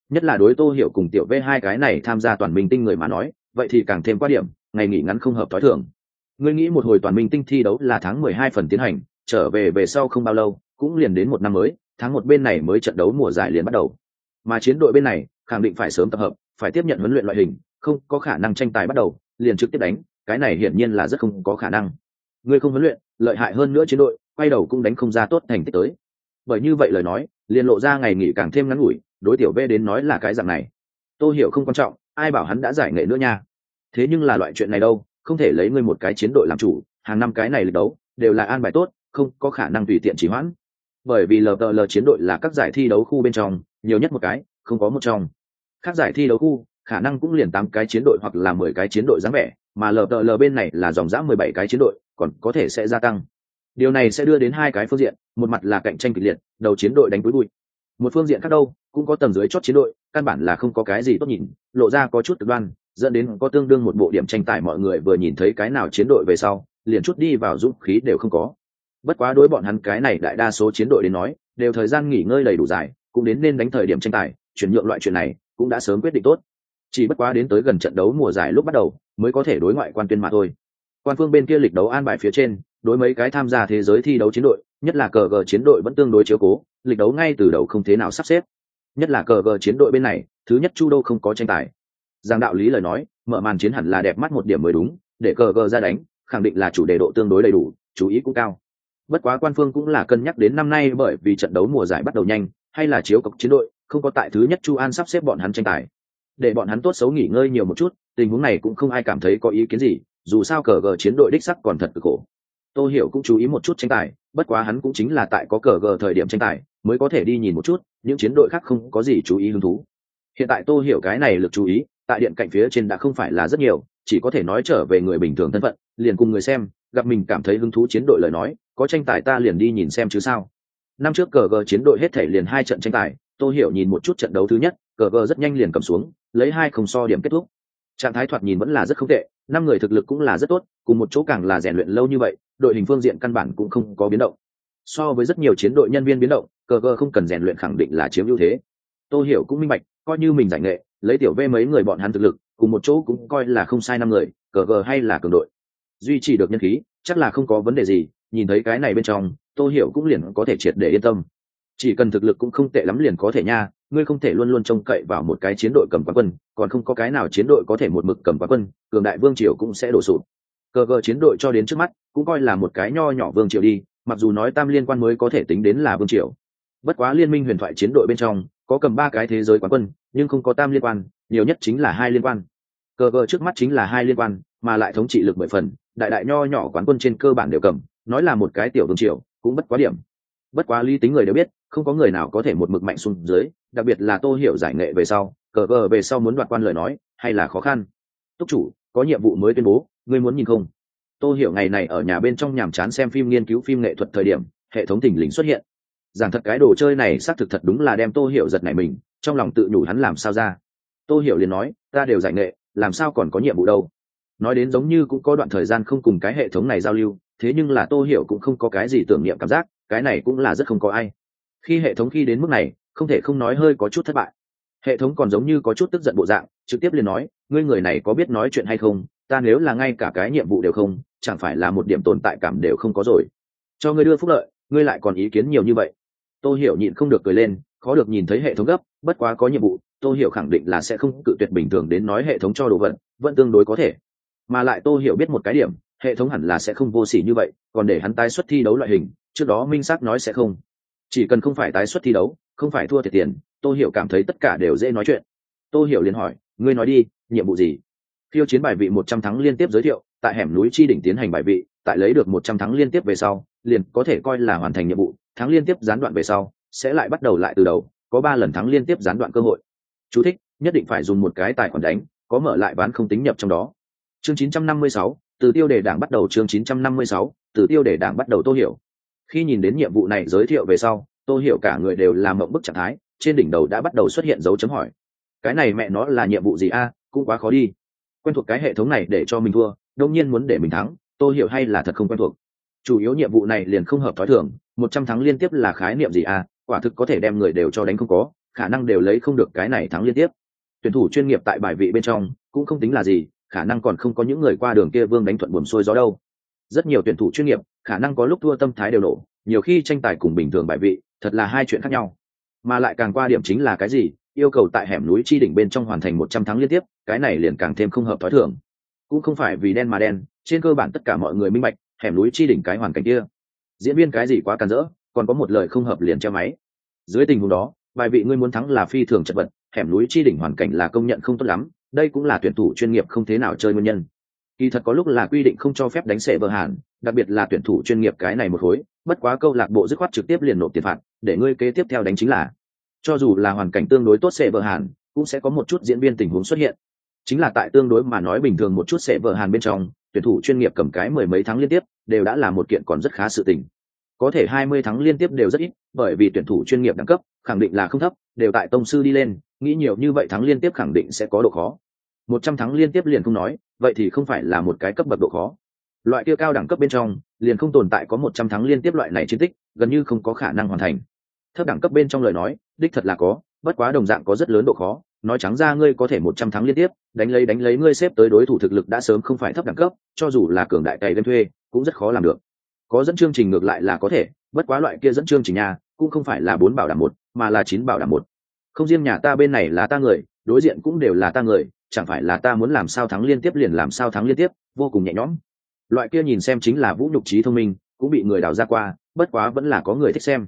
Nhất là đối tô hiểu cùng tiểu v hai cái này tham gia toàn minh tinh người mà nói, vậy thì càng thêm quan điểm, ngày nghỉ ngắn không hợp t h ó i thường. Ngươi nghĩ một hồi toàn minh tinh thi đấu là tháng mười hai phần tiến hành, trở về về sau không bao lâu, cũng liền đến một năm mới, tháng một bên này mới trận đấu mùa giải liền bắt đầu mà chiến đội bên này, khẳng định phải sớm tập hợp, phải tiếp nhận huấn luyện loại hình, không có khả năng tranh tài bắt đầu, liền trực tiếp đánh, cái này hiển nhiên là rất không có khả năng. Người không huấn luyện, lợi hại hơn nữa chiến đội, quay đầu cũng đánh không ra tốt thành tích tới. Bởi như vậy lời nói, liền lộ ra ngày nghỉ càng thêm ngắn ngủi, đối tiểu v đến nói là cái dạng này. Tôi hiểu không quan trọng, ai bảo hắn đã giải nghệ nữa nha. Thế nhưng là loại chuyện này đâu, không thể lấy ngươi một cái chiến đội làm chủ, hàng năm cái này lịch đấu, đều là an bài tốt, không có khả năng tùy tiện chỉ hoãn bởi vì lờ chiến đội là các giải thi đấu khu bên trong, nhiều nhất một cái, không có một trong. Các giải thi đấu khu, khả năng cũng liền tám cái chiến đội hoặc là mười cái chiến đội dáng vẻ, mà lờ bên này là dòng dã mười bảy cái chiến đội, còn có thể sẽ gia tăng. Điều này sẽ đưa đến hai cái phương diện, một mặt là cạnh tranh kịch liệt, đầu chiến đội đánh cuối bụi. Một phương diện khác đâu, cũng có tầng dưới chót chiến đội, căn bản là không có cái gì tốt nhìn, lộ ra có chút cực đoan, dẫn đến có tương đương một bộ điểm tranh tài mọi người vừa nhìn thấy cái nào chiến đội về sau, liền chút đi vào dũng khí đều không có bất quá đối bọn hắn cái này đại đa số chiến đội đến nói, đều thời gian nghỉ ngơi đầy đủ dài, cũng đến nên đánh thời điểm tranh tài, chuyển nhượng loại chuyện này cũng đã sớm quyết định tốt. Chỉ bất quá đến tới gần trận đấu mùa giải lúc bắt đầu, mới có thể đối ngoại quan tuyên mà thôi. Quan phương bên kia lịch đấu an bài phía trên, đối mấy cái tham gia thế giới thi đấu chiến đội, nhất là cờ gờ chiến đội vẫn tương đối chiếu cố, lịch đấu ngay từ đầu không thế nào sắp xếp. Nhất là cờ gờ chiến đội bên này, thứ nhất chu đô không có tranh tài. Giang đạo lý lời nói, mở màn chiến hẳn là đẹp mắt một điểm mới đúng, để cờ gờ ra đánh, khẳng định là chủ đề độ tương đối đầy đủ, chú ý cũng cao bất quá quan phương cũng là cân nhắc đến năm nay bởi vì trận đấu mùa giải bắt đầu nhanh, hay là chiếu cọc chiến đội, không có tại thứ nhất chu an sắp xếp bọn hắn tranh tài. Để bọn hắn tốt xấu nghỉ ngơi nhiều một chút, tình huống này cũng không ai cảm thấy có ý kiến gì, dù sao cờ gờ chiến đội đích sắc còn thật cực khổ. Tô hiểu cũng chú ý một chút tranh tài, bất quá hắn cũng chính là tại có cờ gờ thời điểm tranh tài, mới có thể đi nhìn một chút, những chiến đội khác không có gì chú ý hứng thú. Hiện tại tô hiểu cái này lực chú ý, tại điện cạnh phía trên đã không phải là rất nhiều, chỉ có thể nói trở về người bình thường thân phận, liền cùng người xem, gặp mình cảm thấy hứng thú chiến đội lời nói có tranh tài ta liền đi nhìn xem chứ sao? Năm trước cờ gờ chiến đội hết thể liền hai trận tranh tài, tô hiểu nhìn một chút trận đấu thứ nhất cờ gờ rất nhanh liền cầm xuống, lấy hai không so điểm kết thúc. Trạng thái thoạt nhìn vẫn là rất không tệ, năm người thực lực cũng là rất tốt, cùng một chỗ càng là rèn luyện lâu như vậy, đội hình phương diện căn bản cũng không có biến động. So với rất nhiều chiến đội nhân viên biến động cờ gờ không cần rèn luyện khẳng định là chiếm ưu thế. Tôi hiểu cũng minh bạch, coi như mình giải nghệ, lấy tiểu v mấy người bọn hắn thực lực, cùng một chỗ cũng coi là không sai năm người cờ gờ hay là cường đội. Duy trì được nhân khí, chắc là không có vấn đề gì nhìn thấy cái này bên trong, tô hiểu cũng liền có thể triệt để yên tâm. Chỉ cần thực lực cũng không tệ lắm liền có thể nha, ngươi không thể luôn luôn trông cậy vào một cái chiến đội cầm quán quân, còn không có cái nào chiến đội có thể một mực cầm quán quân, cường đại vương triều cũng sẽ đổ sụp. Cờ cờ chiến đội cho đến trước mắt, cũng coi là một cái nho nhỏ vương triều đi, mặc dù nói tam liên quan mới có thể tính đến là vương triều. Bất quá liên minh huyền thoại chiến đội bên trong, có cầm ba cái thế giới quán quân, nhưng không có tam liên quan, nhiều nhất chính là hai liên quan. Cờ cờ trước mắt chính là hai liên quan, mà lại thống trị lực mười phần, đại đại nho nhỏ quán quân trên cơ bản đều cầm nói là một cái tiểu vương triều, cũng bất quá điểm. Bất quá lý tính người đều biết, không có người nào có thể một mực mạnh xuống dưới, đặc biệt là tô hiểu giải nghệ về sau, cờ cờ về sau muốn đoạt quan lời nói, hay là khó khăn. Túc chủ, có nhiệm vụ mới tuyên bố, ngươi muốn nhìn không? Tô hiểu ngày này ở nhà bên trong nhàm chán xem phim nghiên cứu phim nghệ thuật thời điểm, hệ thống thỉnh lình xuất hiện. Giảng thật cái đồ chơi này xác thực thật đúng là đem tô hiểu giật này mình, trong lòng tự nhủ hắn làm sao ra. Tô hiểu liền nói, ta đều giải nghệ, làm sao còn có nhiệm vụ đâu? Nói đến giống như cũng có đoạn thời gian không cùng cái hệ thống này giao lưu thế nhưng là tô hiểu cũng không có cái gì tưởng niệm cảm giác, cái này cũng là rất không có ai. Khi hệ thống khi đến mức này, không thể không nói hơi có chút thất bại. Hệ thống còn giống như có chút tức giận bộ dạng, trực tiếp liền nói, ngươi người này có biết nói chuyện hay không? Ta nếu là ngay cả cái nhiệm vụ đều không, chẳng phải là một điểm tồn tại cảm đều không có rồi. Cho ngươi đưa phúc lợi, ngươi lại còn ý kiến nhiều như vậy. Tôi hiểu nhịn không được cười lên, khó được nhìn thấy hệ thống gấp, bất quá có nhiệm vụ tôi hiểu khẳng định là sẽ không cự tuyệt bình thường đến nói hệ thống cho đồ vật, vẫn tương đối có thể. Mà lại tôi hiểu biết một cái điểm hệ thống hẳn là sẽ không vô s ỉ như vậy còn để hắn tái xuất thi đấu loại hình trước đó minh xác nói sẽ không. Chỉ cần không phải tái xuất thi đấu không phải thua thiệt tiền tôi hiểu cảm thấy tất cả đều dễ nói chuyện. Tôi hiểu liền hỏi ngươi nói đi nhiệm vụ gì? Phiêu chiến bài vị một trăm thắng liên tiếp giới thiệu tại hẻm núi chi đỉnh tiến hành bài vị tại lấy được một trăm thắng liên tiếp về sau liền có thể coi là hoàn thành nhiệm vụ thắng liên tiếp gián đoạn về sau sẽ lại bắt đầu lại từ đầu có ba lần thắng liên tiếp gián đoạn cơ hội. Chú thích, nhất định phải dùng một cái tài khoản đánh có mở lại bán không tính nhập trong đó. Chương 956, từ tiêu đề đảng bắt đầu chương 956, từ tiêu đề đảng bắt đầu tô hiểu. Khi nhìn đến nhiệm vụ này giới thiệu về sau tô hiểu cả người đều làm mộng bức trạng thái trên đỉnh đầu đã bắt đầu xuất hiện dấu chấm hỏi. Cái này mẹ nó là nhiệm vụ gì a cũng quá khó đi. Quen thuộc cái hệ thống này để cho mình thua đông nhiên muốn để mình thắng tô hiểu hay là thật không quen thuộc. Chủ yếu nhiệm vụ này liền không hợp thói thường một trăm thắng liên tiếp là khái niệm gì à quả thực có thể đem người đều cho đánh không có khả năng đều lấy không được cái này thắng liên tiếp. Tuyển thủ chuyên nghiệp tại bài vị bên trong cũng không tính là gì khả năng còn không có những người qua đường kia vương đánh thuận buồm xuôi gió đâu. Rất nhiều tuyển thủ chuyên nghiệp, khả năng có lúc thua tâm thái đều nổ, nhiều khi tranh tài cùng bình thường bại vị, thật là hai chuyện khác nhau. Mà lại càng qua điểm chính là cái gì, yêu cầu tại hẻm núi chi đỉnh bên trong hoàn thành một trăm tháng liên tiếp, cái này liền càng thêm không hợp t h ó i thưởng cũng không phải vì đen mà đen, trên cơ bản tất cả mọi người minh bạch, hẻm núi chi đỉnh cái hoàn cảnh kia. Diễn viên cái gì quá càn rỡ, còn có một lời không hợp liền treo máy. Dưới tình huống đó, bài vị ngươi muốn thắng là phi thường chật vật, hẻm núi chi đỉnh hoàn cảnh là công nhận không tốt lắm đây cũng là tuyển thủ chuyên nghiệp không thế nào chơi nguyên nhân. Kỳ thật có lúc là quy định không cho phép đánh sệ vợ hàn, đặc biệt là tuyển thủ chuyên nghiệp cái này một khối, bất quá câu lạc bộ dứt khoát trực tiếp liền nộp tiền phạt, để ngươi kế tiếp theo đánh chính là. Cho dù là hoàn cảnh tương đối tốt sệ vợ hàn, cũng sẽ có một chút diễn viên tình huống xuất hiện. Chính là tại tương đối mà nói bình thường một chút sệ vợ hàn bên trong, tuyển thủ chuyên nghiệp cầm cái mười mấy tháng liên tiếp, đều đã là một kiện còn rất khá sự tình. Có thể hai mươi tháng liên tiếp đều rất ít, bởi vì tuyển thủ chuyên nghiệp đẳng cấp khẳng định là không thấp, đều tại tông sư đi lên, nghĩ nhiều như vậy thắng liên tiếp khẳng định sẽ có độ khó. Một trăm thắng liên tiếp liền không nói, vậy thì không phải là một cái cấp bậc độ khó. Loại kia cao đẳng cấp bên trong, liền không tồn tại có một trăm thắng liên tiếp loại này chiến tích, gần như không có khả năng hoàn thành. Thấp đẳng cấp bên trong lời nói, đích thật là có, bất quá đồng dạng có rất lớn độ khó, nói trắng ra ngươi có thể một trăm thắng liên tiếp, đánh lấy đánh lấy ngươi xếp tới đối thủ thực lực đã sớm không phải thấp đẳng cấp, cho dù là cường đại cày game thuê, cũng rất khó làm được. Có dẫn chương trình ngược lại là có thể, bất quá loại kia dẫn chương trình nhà cũng không phải là bốn bảo đảm một, mà là chín bảo đảm một. Không riêng nhà ta bên này là ta người, đối diện cũng đều là ta người, chẳng phải là ta muốn làm sao thắng liên tiếp liền làm sao thắng liên tiếp, vô cùng nhẹ nhõm. Loại kia nhìn xem chính là vũ nhục trí thông minh, cũng bị người đào ra qua, bất quá vẫn là có người thích xem.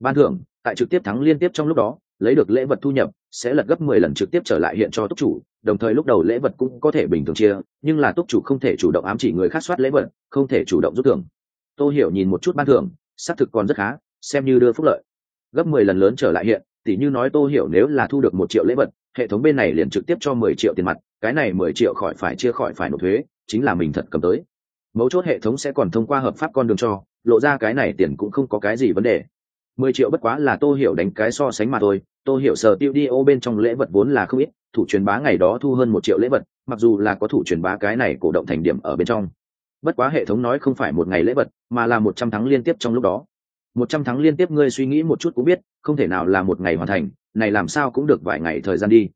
Ban thưởng, tại trực tiếp thắng liên tiếp trong lúc đó, lấy được lễ vật thu nhập, sẽ lật gấp mười lần trực tiếp trở lại hiện cho túc chủ, đồng thời lúc đầu lễ vật cũng có thể bình thường chia, nhưng là túc chủ không thể chủ động ám chỉ người khác soát lễ vật, không thể chủ động rút thưởng. Tô hiểu nhìn một chút ban thưởng, xác thực còn rất khá xem như đưa phúc lợi. Gấp mười lần lớn trở lại hiện, tỉ như nói tô hiểu nếu là thu được một triệu lễ vật, hệ thống bên này liền trực tiếp cho mười triệu tiền mặt, cái này mười triệu khỏi phải chia khỏi phải nộp thuế, chính là mình thật cầm tới. Mấu chốt hệ thống sẽ còn thông qua hợp pháp con đường cho, lộ ra cái này tiền cũng không có cái gì vấn đề. Mười triệu bất quá là tô hiểu đánh cái so sánh mà thôi, tô hiểu sở tiêu đi ô bên trong lễ vật vốn là không ít, thủ truyền bá ngày đó thu hơn một triệu lễ vật, mặc dù là có thủ truyền bá cái này cổ động thành điểm ở bên trong. Bất quá hệ thống nói không phải một ngày lễ vật, mà là một trăm tháng liên tiếp trong lúc đó một trăm tháng liên tiếp ngươi suy nghĩ một chút cũng biết, không thể nào là một ngày hoàn thành, này làm sao cũng được vài ngày thời gian đi.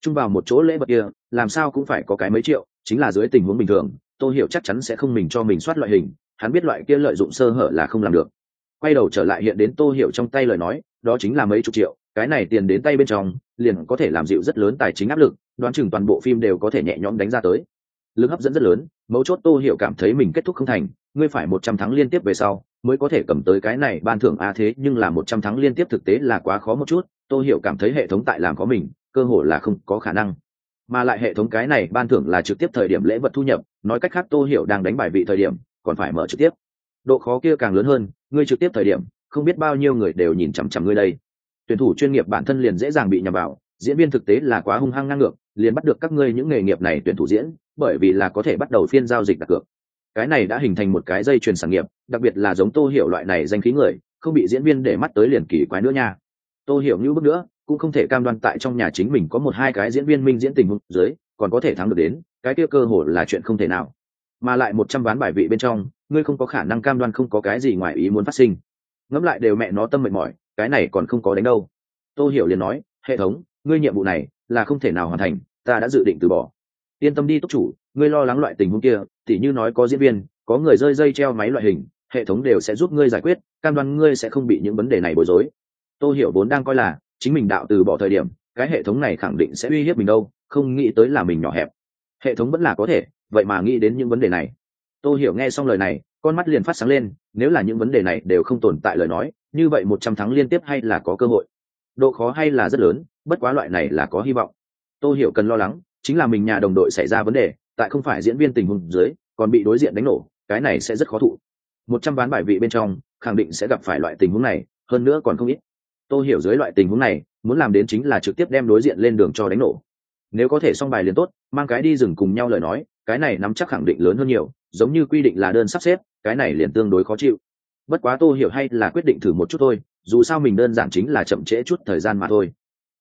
Chung vào một chỗ lễ vật kia, làm sao cũng phải có cái mấy triệu, chính là dưới tình huống bình thường tôi hiểu chắc chắn sẽ không mình cho mình soát loại hình, hắn biết loại kia lợi dụng sơ hở là không làm được. Quay đầu trở lại hiện đến tô hiểu trong tay lời nói, đó chính là mấy chục triệu, cái này tiền đến tay bên trong, liền có thể làm dịu rất lớn tài chính áp lực, đoán chừng toàn bộ phim đều có thể nhẹ nhõm đánh ra tới. Lực hấp dẫn rất lớn, mấu chốt tô hiểu cảm thấy mình kết thúc không thành ngươi phải một trăm tháng liên tiếp về sau, mới có thể cầm tới cái này ban thưởng a thế, nhưng là một trăm tháng liên tiếp thực tế là quá khó một chút, Tôi hiểu cảm thấy hệ thống tại làm có mình, cơ hội là không có khả năng. Mà lại hệ thống cái này ban thưởng là trực tiếp thời điểm lễ vật thu nhập, nói cách khác tô hiểu đang đánh bài vị thời điểm, còn phải mở trực tiếp. Độ khó kia càng lớn hơn, ngươi trực tiếp thời điểm, không biết bao nhiêu người đều nhìn chằm chằm ngươi đây. Tuyển thủ chuyên nghiệp bản thân liền dễ dàng bị nhầm vào, diễn viên thực tế là quá hung hăng ngang ngược, liền bắt được các ngươi những nghề nghiệp này tuyển thủ diễn, bởi vì là có thể bắt đầu phiên giao dịch đặt cược cái này đã hình thành một cái dây chuyền sản nghiệp, đặc biệt là giống tô hiểu loại này danh khí người, không bị diễn viên để mắt tới liền kỳ quái nữa nha. Tô hiểu như bước nữa, cũng không thể cam đoan tại trong nhà chính mình có một hai cái diễn viên minh diễn tình huống dưới, còn có thể thắng được đến, cái kia cơ hội là chuyện không thể nào. Mà lại một trăm ván bài vị bên trong, ngươi không có khả năng cam đoan không có cái gì ngoài ý muốn phát sinh. Ngẫm lại đều mẹ nó tâm mệt mỏi, cái này còn không có đánh đâu. Tô hiểu liền nói, hệ thống, ngươi nhiệm vụ này là không thể nào hoàn thành, ta đã dự định từ bỏ yên tâm đi túc chủ, ngươi lo lắng loại tình huống kia, tỉ như nói có diễn viên, có người rơi dây treo máy loại hình, hệ thống đều sẽ giúp ngươi giải quyết, cam đoan ngươi sẽ không bị những vấn đề này bối rối. Tôi hiểu vốn đang coi là, chính mình đạo từ bỏ thời điểm, cái hệ thống này khẳng định sẽ uy hiếp mình đâu, không nghĩ tới là mình nhỏ hẹp. Hệ thống vẫn là có thể, vậy mà nghĩ đến những vấn đề này. Tôi hiểu nghe xong lời này, con mắt liền phát sáng lên, nếu là những vấn đề này đều không tồn tại lời nói, như vậy một trăm tháng liên tiếp hay là có cơ hội? Độ khó hay là rất lớn, bất quá loại này là có hy vọng. Tôi hiểu cần lo lắng chính là mình nhà đồng đội xảy ra vấn đề, tại không phải diễn viên tình huống dưới, còn bị đối diện đánh nổ, cái này sẽ rất khó thụ. Một trăm ván bài vị bên trong, khẳng định sẽ gặp phải loại tình huống này, hơn nữa còn không ít. Tôi hiểu dưới loại tình huống này, muốn làm đến chính là trực tiếp đem đối diện lên đường cho đánh nổ. Nếu có thể xong bài liền tốt, mang cái đi dừng cùng nhau lời nói, cái này nắm chắc khẳng định lớn hơn nhiều, giống như quy định là đơn sắp xếp, cái này liền tương đối khó chịu. Bất quá tôi hiểu hay là quyết định thử một chút thôi, dù sao mình đơn giản chính là chậm trễ chút thời gian mà thôi.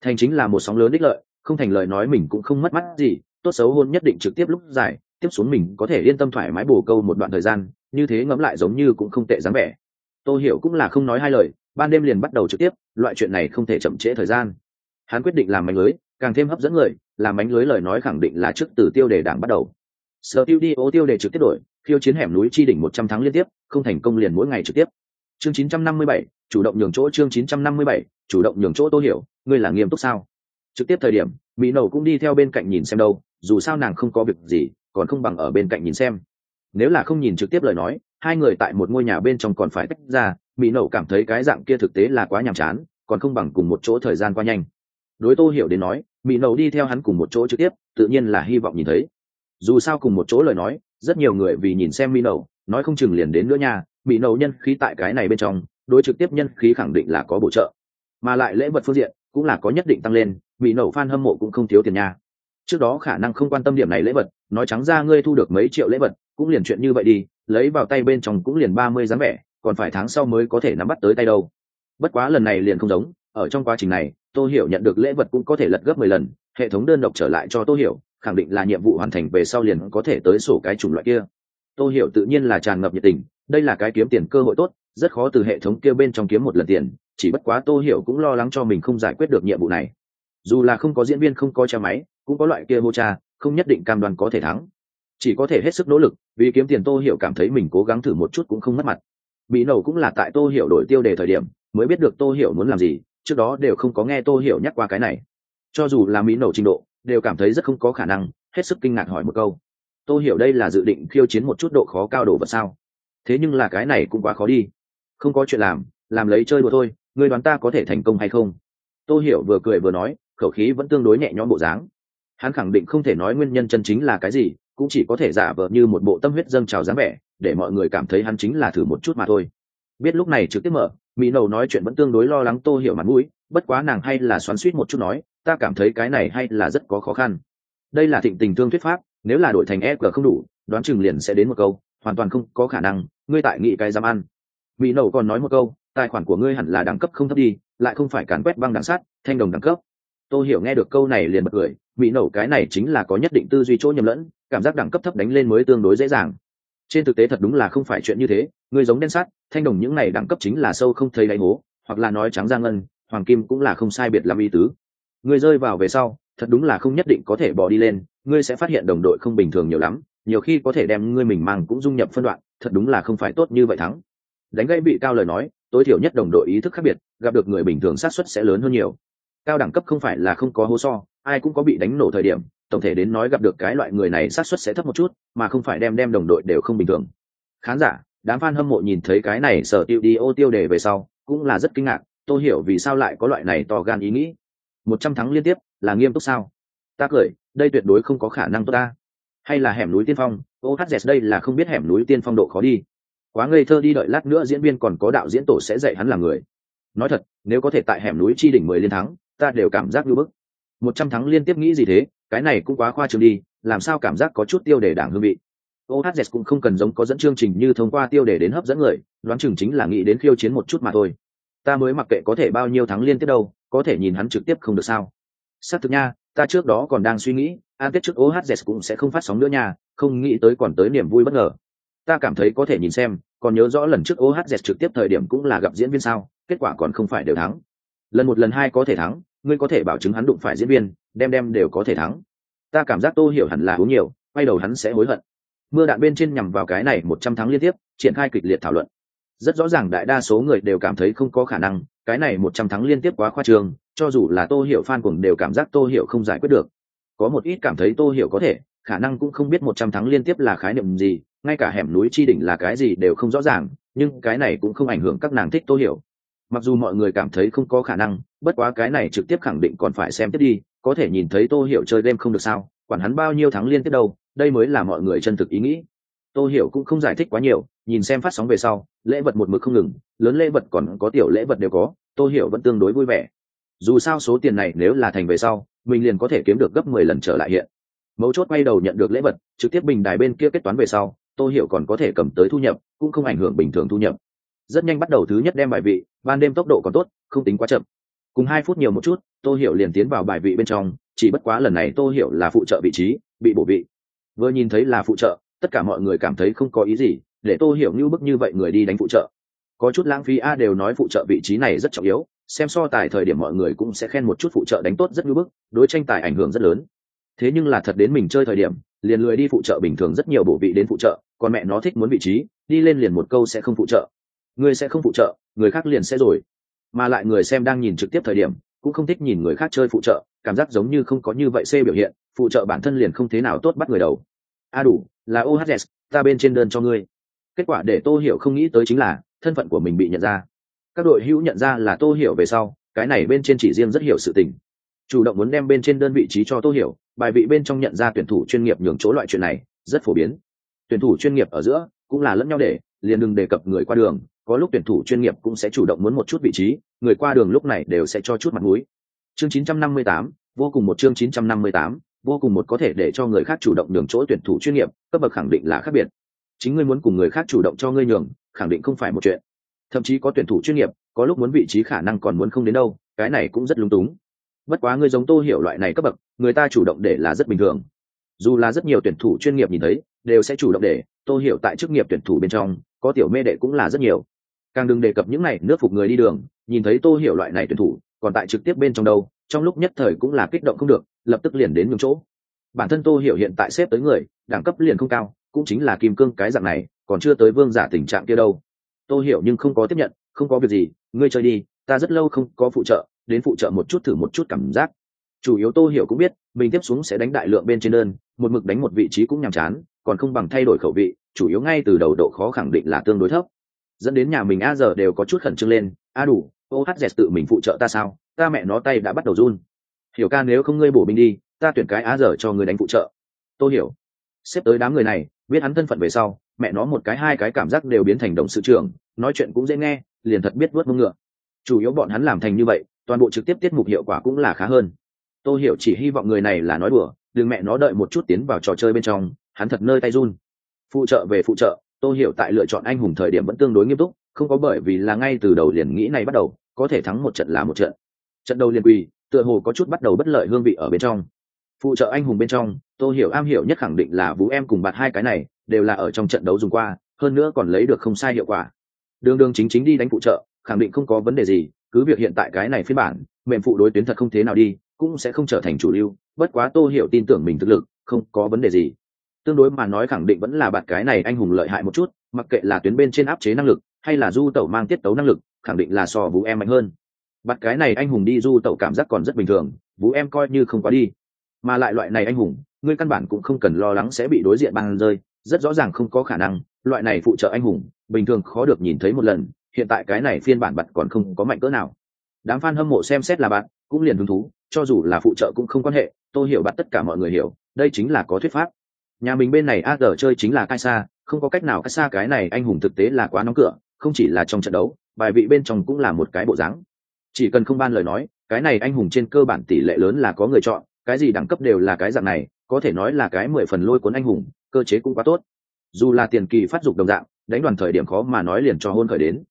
Thành chính là một sóng lớn đích lợi không thành lời nói mình cũng không mất mắt gì, tốt xấu hôn nhất định trực tiếp lúc dài tiếp xuống mình có thể yên tâm thoải mái bổ câu một đoạn thời gian, như thế ngẫm lại giống như cũng không tệ dáng vẻ. Tô hiểu cũng là không nói hai lời, ban đêm liền bắt đầu trực tiếp, loại chuyện này không thể chậm trễ thời gian. Hắn quyết định làm mánh lưới, càng thêm hấp dẫn người, làm mánh lưới lời nói khẳng định là trước từ tiêu đề đảng bắt đầu. Sở tiêu đi, ô tiêu đề trực tiếp đổi, khiêu chiến hẻm núi chi đỉnh một trăm tháng liên tiếp, không thành công liền mỗi ngày trực tiếp. Chương chín trăm năm mươi bảy, chủ động nhường chỗ, chương chín trăm năm mươi bảy, chủ động nhường chỗ tô hiểu, ngươi là nghiêm túc sao? Trực tiếp thời điểm, mỹ nầu cũng đi theo bên cạnh nhìn xem đâu, dù sao nàng không có việc gì, còn không bằng ở bên cạnh nhìn xem. Nếu là không nhìn trực tiếp lời nói, hai người tại một ngôi nhà bên trong còn phải tách ra, mỹ nầu cảm thấy cái dạng kia thực tế là quá nhàm chán, còn không bằng cùng một chỗ thời gian qua nhanh. Đối tô hiểu đến nói, mỹ nầu đi theo hắn cùng một chỗ trực tiếp, tự nhiên là hy vọng nhìn thấy. Dù sao cùng một chỗ lời nói, rất nhiều người vì nhìn xem mỹ nầu nói không chừng liền đến nữa nha, mỹ nầu nhân khí tại cái này bên trong, đối trực tiếp nhân khí khẳng định là có bổ trợ. Mà lại lễ vật phương diện cũng là có nhất định tăng lên bị nổ fan hâm mộ cũng không thiếu tiền nha. Trước đó khả năng không quan tâm điểm này lễ vật, nói trắng ra ngươi thu được mấy triệu lễ vật, cũng liền chuyện như vậy đi, lấy vào tay bên trong cũng liền ba mươi dáng vẻ, còn phải tháng sau mới có thể nắm bắt tới tay đâu. Bất quá lần này liền không giống, ở trong quá trình này, tô hiểu nhận được lễ vật cũng có thể lật gấp mười lần, hệ thống đơn độc trở lại cho tô hiểu, khẳng định là nhiệm vụ hoàn thành về sau liền có thể tới sổ cái chủng loại kia. Tô hiểu tự nhiên là tràn ngập nhiệt tình, đây là cái kiếm tiền cơ hội tốt, rất khó từ hệ thống kia bên trong kiếm một lần tiền chỉ bất quá tô hiểu cũng lo lắng cho mình không giải quyết được nhiệm vụ này. Dù là không có diễn viên, không có cha máy, cũng có loại kia hô cha, không nhất định cam đoan có thể thắng. Chỉ có thể hết sức nỗ lực, vì kiếm tiền tô hiểu cảm thấy mình cố gắng thử một chút cũng không mất mặt. Bị nầu cũng là tại tô hiểu đổi tiêu đề thời điểm, mới biết được tô hiểu muốn làm gì, trước đó đều không có nghe tô hiểu nhắc qua cái này. Cho dù là mỹ nổ trình độ, đều cảm thấy rất không có khả năng, hết sức kinh ngạc hỏi một câu. Tô hiểu đây là dự định khiêu chiến một chút độ khó cao độ vật sao? Thế nhưng là cái này cũng quá khó đi. Không có chuyện làm làm lấy chơi đùa thôi ngươi đoán ta có thể thành công hay không? Tô hiểu vừa cười vừa nói, khẩu khí vẫn tương đối nhẹ nhõm bộ dáng. Hắn khẳng định không thể nói nguyên nhân chân chính là cái gì, cũng chỉ có thể giả vờ như một bộ tâm huyết dâng trào dáng vẻ, để mọi người cảm thấy hắn chính là thử một chút mà thôi. Biết lúc này trực tiếp mở, mỹ nầu nói chuyện vẫn tương đối lo lắng tô hiểu mặt mũi, bất quá nàng hay là xoắn suýt một chút nói, ta cảm thấy cái này hay là rất có khó khăn. Đây là thịnh tình thương thuyết pháp, nếu là đổi thành e g không đủ, đoán chừng liền sẽ đến một câu, hoàn toàn không có khả năng, ngươi tại nghị cái dám ăn. Mỹ nầu còn nói một câu tài khoản của ngươi hẳn là đẳng cấp không thấp đi lại không phải càn quét băng đẳng sát thanh đồng đẳng cấp. Tôi hiểu nghe được câu này liền bật cười mỹ nổ cái này chính là có nhất định tư duy chỗ nhầm lẫn cảm giác đẳng cấp thấp đánh lên mới tương đối dễ dàng. Trên thực tế thật đúng là không phải chuyện như thế người giống đen sát, thanh đồng những này đẳng cấp chính là sâu không thấy đáy hố hoặc là nói trắng ra ngân hoàng kim cũng là không sai biệt làm y tứ. Người rơi vào về sau thật đúng là không nhất định có thể bỏ đi lên ngươi sẽ phát hiện đồng đội không bình thường nhiều lắm nhiều khi có thể đem ngươi mình mang cũng dung nhập phân đoạn thật đúng là không phải tốt như vậy thắng. Đánh gãy bị cao lời nói tối thiểu nhất đồng đội ý thức khác biệt, gặp được người bình thường sát xuất sẽ lớn hơn nhiều. Cao đẳng cấp không phải là không có hố so, ai cũng có bị đánh nổ thời điểm, tổng thể đến nói gặp được cái loại người này sát xuất sẽ thấp một chút, mà không phải đem đem đồng đội đều không bình thường. Khán giả, đám fan hâm mộ nhìn thấy cái này sở tiêu đi ô tiêu đề về sau, cũng là rất kinh ngạc tôi hiểu, vì sao lại có loại này to gan ý nghĩ? Một trăm thắng liên tiếp, là nghiêm túc sao? Ta cười, đây tuyệt đối không có khả năng tốt ta. Hay là hẻm núi tiên phong? Ô ohz đây là không biết hẻm núi tiên phong độ khó đi quá ngây thơ đi đợi lát nữa diễn viên còn có đạo diễn tổ sẽ dạy hắn làm người. Nói thật, nếu có thể tại hẻm núi chi đỉnh mười liên thắng, ta đều cảm giác như bức. Một trăm thắng liên tiếp nghĩ gì thế, cái này cũng quá khoa trương đi, làm sao cảm giác có chút tiêu đề đảng hương vị. Ohz cũng không cần giống có dẫn chương trình như thông qua tiêu đề đến hấp dẫn người, đoán chừng chính là nghĩ đến khiêu chiến một chút mà thôi. Ta mới mặc kệ có thể bao nhiêu thắng liên tiếp đâu, có thể nhìn hắn trực tiếp không được sao. Xác thực nha, ta trước đó còn đang suy nghĩ, an tết trước ohz cũng sẽ không phát sóng nữa nha, không nghĩ tới còn tới niềm vui bất ngờ ta cảm thấy có thể nhìn xem, còn nhớ rõ lần trước ohz trực tiếp thời điểm cũng là gặp diễn viên sao, kết quả còn không phải đều thắng. Lần một lần hai có thể thắng, ngươi có thể bảo chứng hắn đụng phải diễn viên, đem đem đều có thể thắng. Ta cảm giác tô hiểu hẳn là uống nhiều, quay đầu hắn sẽ hối hận. Mưa đạn bên trên nhằm vào cái này một trăm tháng liên tiếp, triển khai kịch liệt thảo luận. Rất rõ ràng đại đa số người đều cảm thấy không có khả năng, cái này một trăm tháng liên tiếp quá khoa trương, cho dù là tô hiểu fan cùng đều cảm giác tô hiểu không giải quyết được. Có một ít cảm thấy tô hiểu có thể khả năng cũng không biết một trăm tháng liên tiếp là khái niệm gì, ngay cả hẻm núi chi đỉnh là cái gì đều không rõ ràng, nhưng cái này cũng không ảnh hưởng các nàng thích tô hiểu. Mặc dù mọi người cảm thấy không có khả năng, bất quá cái này trực tiếp khẳng định còn phải xem tiếp đi, có thể nhìn thấy tô hiểu chơi game không được sao, quản hắn bao nhiêu tháng liên tiếp đâu, đây mới là mọi người chân thực ý nghĩ. Tô hiểu cũng không giải thích quá nhiều, nhìn xem phát sóng về sau, lễ vật một mực không ngừng, lớn lễ vật còn có tiểu lễ vật đều có, tô hiểu vẫn tương đối vui vẻ. Dù sao số tiền này nếu là thành về sau, mình liền có thể kiếm được gấp mười lần trở lại hiện mấu chốt quay đầu nhận được lễ vật, trực tiếp bình đài bên kia kết toán về sau, tô hiểu còn có thể cầm tới thu nhập, cũng không ảnh hưởng bình thường thu nhập. Rất nhanh bắt đầu thứ nhất đem bài vị, ban đêm tốc độ còn tốt, không tính quá chậm. Cùng hai phút nhiều một chút, tô hiểu liền tiến vào bài vị bên trong, chỉ bất quá lần này tô hiểu là phụ trợ vị trí, bị bổ vị. Vừa nhìn thấy là phụ trợ, tất cả mọi người cảm thấy không có ý gì, để tô hiểu như bức như vậy người đi đánh phụ trợ. Có chút lãng phí a đều nói phụ trợ vị trí này rất trọng yếu, xem so tài thời điểm mọi người cũng sẽ khen một chút phụ trợ đánh tốt rất như bức, đối tranh tài ảnh hưởng rất lớn thế nhưng là thật đến mình chơi thời điểm, liền lười đi phụ trợ bình thường rất nhiều bổ vị đến phụ trợ, còn mẹ nó thích muốn vị trí, đi lên liền một câu sẽ không phụ trợ. Người sẽ không phụ trợ, người khác liền sẽ rồi. Mà lại người xem đang nhìn trực tiếp thời điểm, cũng không thích nhìn người khác chơi phụ trợ, cảm giác giống như không có như vậy xê biểu hiện, phụ trợ bản thân liền không thế nào tốt bắt người đầu. A đủ, là ohs ta bên trên đơn cho ngươi. Kết quả để tô hiểu không nghĩ tới chính là, thân phận của mình bị nhận ra. Các đội hữu nhận ra là tô hiểu về sau, cái này bên trên chỉ riêng rất hiểu sự tình. Chủ động muốn đem bên trên đơn vị trí cho tô hiểu bài vị bên trong nhận ra tuyển thủ chuyên nghiệp nhường chỗ loại chuyện này rất phổ biến. Tuyển thủ chuyên nghiệp ở giữa cũng là lẫn nhau để liền đừng đề cập người qua đường có lúc tuyển thủ chuyên nghiệp cũng sẽ chủ động muốn một chút vị trí người qua đường lúc này đều sẽ cho chút mặt mũi. Chương 958, vô cùng một chương 958, vô cùng một có thể để cho người khác chủ động nhường chỗ tuyển thủ chuyên nghiệp cấp bậc khẳng định là khác biệt. Chính ngươi muốn cùng người khác chủ động cho ngươi nhường khẳng định không phải một chuyện. Thậm chí có tuyển thủ chuyên nghiệp có lúc muốn vị trí khả năng còn muốn không đến đâu cái này cũng rất lung túng. Bất quá ngươi giống tô hiểu loại này cấp bậc người ta chủ động để là rất bình thường. Dù là rất nhiều tuyển thủ chuyên nghiệp nhìn thấy, đều sẽ chủ động để. Tôi hiểu tại chức nghiệp tuyển thủ bên trong, có tiểu mê đệ cũng là rất nhiều. Càng đừng đề cập những này, nước phục người đi đường, nhìn thấy tôi hiểu loại này tuyển thủ, còn tại trực tiếp bên trong đâu, trong lúc nhất thời cũng là kích động không được, lập tức liền đến nhường chỗ. Bản thân tô hiểu hiện tại xếp tới người, đẳng cấp liền không cao, cũng chính là kim cương cái dạng này, còn chưa tới vương giả tình trạng kia đâu. Tô hiểu nhưng không có tiếp nhận, không có việc gì, ngươi chơi đi, ta rất lâu không có phụ trợ, đến phụ trợ một chút thử một chút cảm giác chủ yếu tô hiểu cũng biết, mình tiếp xuống sẽ đánh đại lượng bên trên đơn, một mực đánh một vị trí cũng nhàm chán, còn không bằng thay đổi khẩu vị, chủ yếu ngay từ đầu độ khó khẳng định là tương đối thấp. Dẫn đến nhà mình a giờ đều có chút khẩn trương lên, a đủ ô hát dẹt tự mình phụ trợ ta sao? Ta mẹ nó tay đã bắt đầu run. Hiểu ca, nếu không ngươi bổ binh đi, ta tuyển cái a giờ cho người đánh phụ trợ. Tôi hiểu xếp tới đám người này, biết hắn thân phận về sau, mẹ nó một cái hai cái cảm giác đều biến thành đồng sự trưởng, nói chuyện cũng dễ nghe, liền thật biết vớt mông ngựa. Chủ yếu bọn hắn làm thành như vậy, toàn bộ trực tiếp tiết mục hiệu quả cũng là khá hơn tôi hiểu chỉ hy vọng người này là nói đùa, đừng mẹ nó đợi một chút tiến vào trò chơi bên trong, hắn thật nơi tay run. Phụ trợ về phụ trợ tôi hiểu tại lựa chọn anh hùng thời điểm vẫn tương đối nghiêm túc, không có bởi vì là ngay từ đầu liền nghĩ này bắt đầu, có thể thắng một trận là một trận. Trận đầu liền quỳ, tựa hồ có chút bắt đầu bất lợi hương vị ở bên trong. Phụ trợ anh hùng bên trong tôi hiểu am hiểu nhất khẳng định là vũ em cùng bạt hai cái này, đều là ở trong trận đấu dùng qua, hơn nữa còn lấy được không sai hiệu quả. Đường đường chính chính đi đánh phụ trợ, khẳng định không có vấn đề gì, cứ việc hiện tại cái này phiên bản mềm phụ đối tuyến thật không thế nào đi cũng sẽ không trở thành chủ lưu, bất quá tô hiểu tin tưởng mình thực lực, không có vấn đề gì. Tương đối mà nói khẳng định vẫn là bạn cái này anh hùng lợi hại một chút, mặc kệ là tuyến bên trên áp chế năng lực, hay là du tẩu mang tiết tấu năng lực, khẳng định là so vũ em mạnh hơn. Bạn cái này anh hùng đi du tẩu cảm giác còn rất bình thường, vũ em coi như không quá đi. Mà lại loại này anh hùng, ngươi căn bản cũng không cần lo lắng sẽ bị đối diện băng rơi, rất rõ ràng không có khả năng, loại này phụ trợ anh hùng, bình thường khó được nhìn thấy một lần, hiện tại cái này phiên bản bật còn không có mạnh cỡ nào. Đám fan hâm mộ xem xét là bạn cũng liền hứng thú, cho dù là phụ trợ cũng không quan hệ, tôi hiểu bạn tất cả mọi người hiểu, đây chính là có thuyết pháp. Nhà mình bên này a chơi chính là cai xa không có cách nào cai xa cái này anh hùng thực tế là quá nóng cửa, không chỉ là trong trận đấu, bài vị bên trong cũng là một cái bộ dáng. Chỉ cần không ban lời nói, cái này anh hùng trên cơ bản tỷ lệ lớn là có người chọn, cái gì đẳng cấp đều là cái dạng này, có thể nói là cái mười phần lôi cuốn anh hùng, cơ chế cũng quá tốt. Dù là tiền kỳ phát dục đồng dạng, đánh đoàn thời điểm khó mà nói liền cho hôn khởi đến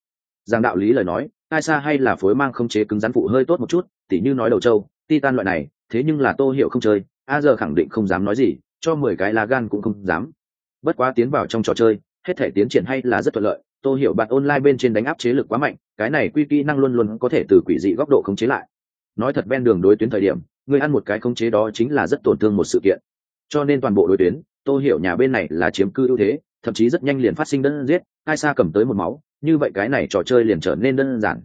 giang đạo lý lời nói, ai xa hay là phối mang không chế cứng rắn phụ hơi tốt một chút, tỉ như nói đầu châu titan loại này, thế nhưng là tô hiểu không chơi, a giờ khẳng định không dám nói gì, cho mười cái lá gan cũng không dám. Bất quá tiến vào trong trò chơi, hết thể tiến triển hay là rất thuận lợi, tô hiểu bạn online bên trên đánh áp chế lực quá mạnh, cái này quy kỹ năng luôn luôn có thể từ quỷ dị góc độ khống chế lại. Nói thật ven đường đối tuyến thời điểm, người ăn một cái khống chế đó chính là rất tổn thương một sự kiện. Cho nên toàn bộ đối tuyến, tô hiểu nhà bên này là chiếm cư ưu thế, thậm chí rất nhanh liền phát sinh đơn giết, ai xa cầm tới một máu như vậy cái này trò chơi liền trở nên đơn giản.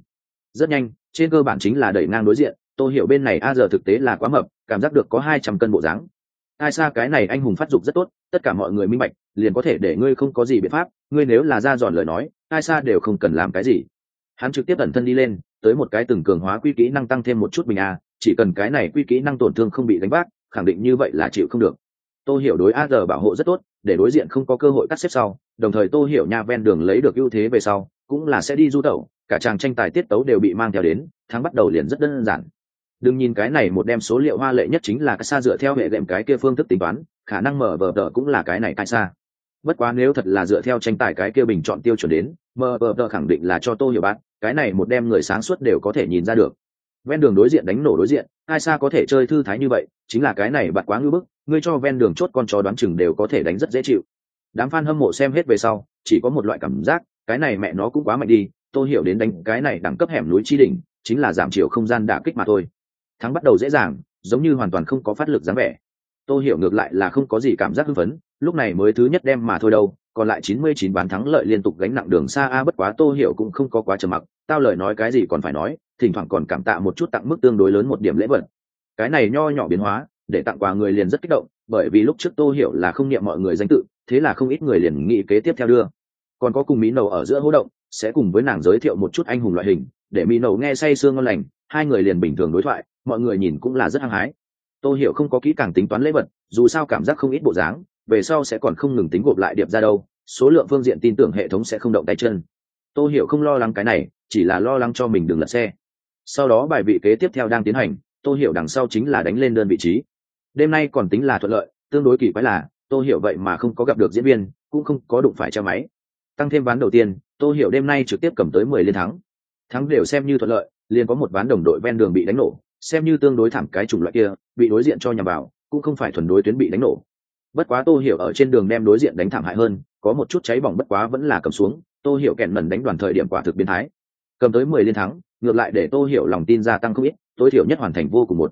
Rất nhanh, trên cơ bản chính là đẩy ngang đối diện, tôi hiểu bên này a giờ thực tế là quá mập, cảm giác được có hai trăm cân bộ dáng. Ai xa cái này anh hùng phát dục rất tốt, tất cả mọi người minh bạch, liền có thể để ngươi không có gì biện pháp, ngươi nếu là ra giòn lời nói, ai xa đều không cần làm cái gì. Hắn trực tiếp ẩn thân đi lên, tới một cái từng cường hóa quy kỹ năng tăng thêm một chút bình a, chỉ cần cái này quy kỹ năng tổn thương không bị đánh bác khẳng định như vậy là chịu không được tôi hiểu đối a giờ bảo hộ rất tốt, để đối diện không có cơ hội cắt xếp sau, đồng thời tôi hiểu nha ven đường lấy được ưu thế về sau, cũng là sẽ đi du tẩu, cả chàng tranh tài tiết tấu đều bị mang theo đến, thắng bắt đầu liền rất đơn giản. Đừng nhìn cái này một đem số liệu hoa lệ nhất chính là cái xa dựa theo hệ đệm cái kia phương thức tính toán, khả năng mở vờ tờ cũng là cái này cái xa. Bất quá nếu thật là dựa theo tranh tài cái kia bình chọn tiêu chuẩn đến, mở vờ tờ khẳng định là cho tô hiểu bạn, cái này một đem người sáng suốt đều có thể nhìn ra được. Ven đường đối diện đánh nổ đối diện hai xa có thể chơi thư thái như vậy, chính là cái này bạn quá ngưỡng bức ngươi cho ven đường chốt con chó đoán chừng đều có thể đánh rất dễ chịu. Đám fan hâm mộ xem hết về sau, chỉ có một loại cảm giác, cái này mẹ nó cũng quá mạnh đi, tôi hiểu đến đánh cái này đẳng cấp hẻm núi chi đỉnh, chính là giảm chiều không gian đả kích mà thôi. Thắng bắt đầu dễ dàng, giống như hoàn toàn không có phát lực dáng vẻ. Tôi hiểu ngược lại là không có gì cảm giác hưng phấn, lúc này mới thứ nhất đem mà thôi đâu, còn lại chín mươi chín bán thắng lợi liên tục gánh nặng đường xa a, bất quá tô hiểu cũng không có quá trầm mặc, tao lời nói cái gì còn phải nói, thỉnh thoảng còn cảm tạ một chút tặng mức tương đối lớn một điểm lễ vật. Cái này nho nhỏ biến hóa để tặng quà người liền rất kích động, bởi vì lúc trước tô hiểu là không niệm mọi người danh tự, thế là không ít người liền nghĩ kế tiếp theo đưa. Còn có cùng mỹ nầu ở giữa hỗ động, sẽ cùng với nàng giới thiệu một chút anh hùng loại hình, để mỹ nầu nghe say sương ngon lành, hai người liền bình thường đối thoại, mọi người nhìn cũng là rất hăng hái. Tô hiểu không có kỹ càng tính toán lễ vật, dù sao cảm giác không ít bộ dáng, về sau sẽ còn không ngừng tính gộp lại điệp ra đâu, số lượng phương diện tin tưởng hệ thống sẽ không động tay chân. Tô hiểu không lo lắng cái này, chỉ là lo lắng cho mình đừng lật xe. Sau đó bài vị kế tiếp theo đang tiến hành, tô hiểu đằng sau chính là đánh lên đơn vị trí đêm nay còn tính là thuận lợi, tương đối kỳ quái là, tô hiểu vậy mà không có gặp được diễn viên, cũng không có đụng phải treo máy. Tăng thêm ván đầu tiên, tô hiểu đêm nay trực tiếp cầm tới mười liên thắng. Thắng đều xem như thuận lợi, liền có một ván đồng đội ven đường bị đánh nổ, xem như tương đối thảm cái chủng loại kia, bị đối diện cho nhằm vào cũng không phải thuần đối tuyến bị đánh nổ. Bất quá tô hiểu ở trên đường đem đối diện đánh thảm hại hơn, có một chút cháy bỏng bất quá vẫn là cầm xuống, tô hiểu kẹn mần đánh đoàn thời điểm quả thực biến thái. Cầm tới mười liên thắng, ngược lại để tô hiểu lòng tin gia tăng không ít, tối thiểu nhất hoàn thành vô cùng một.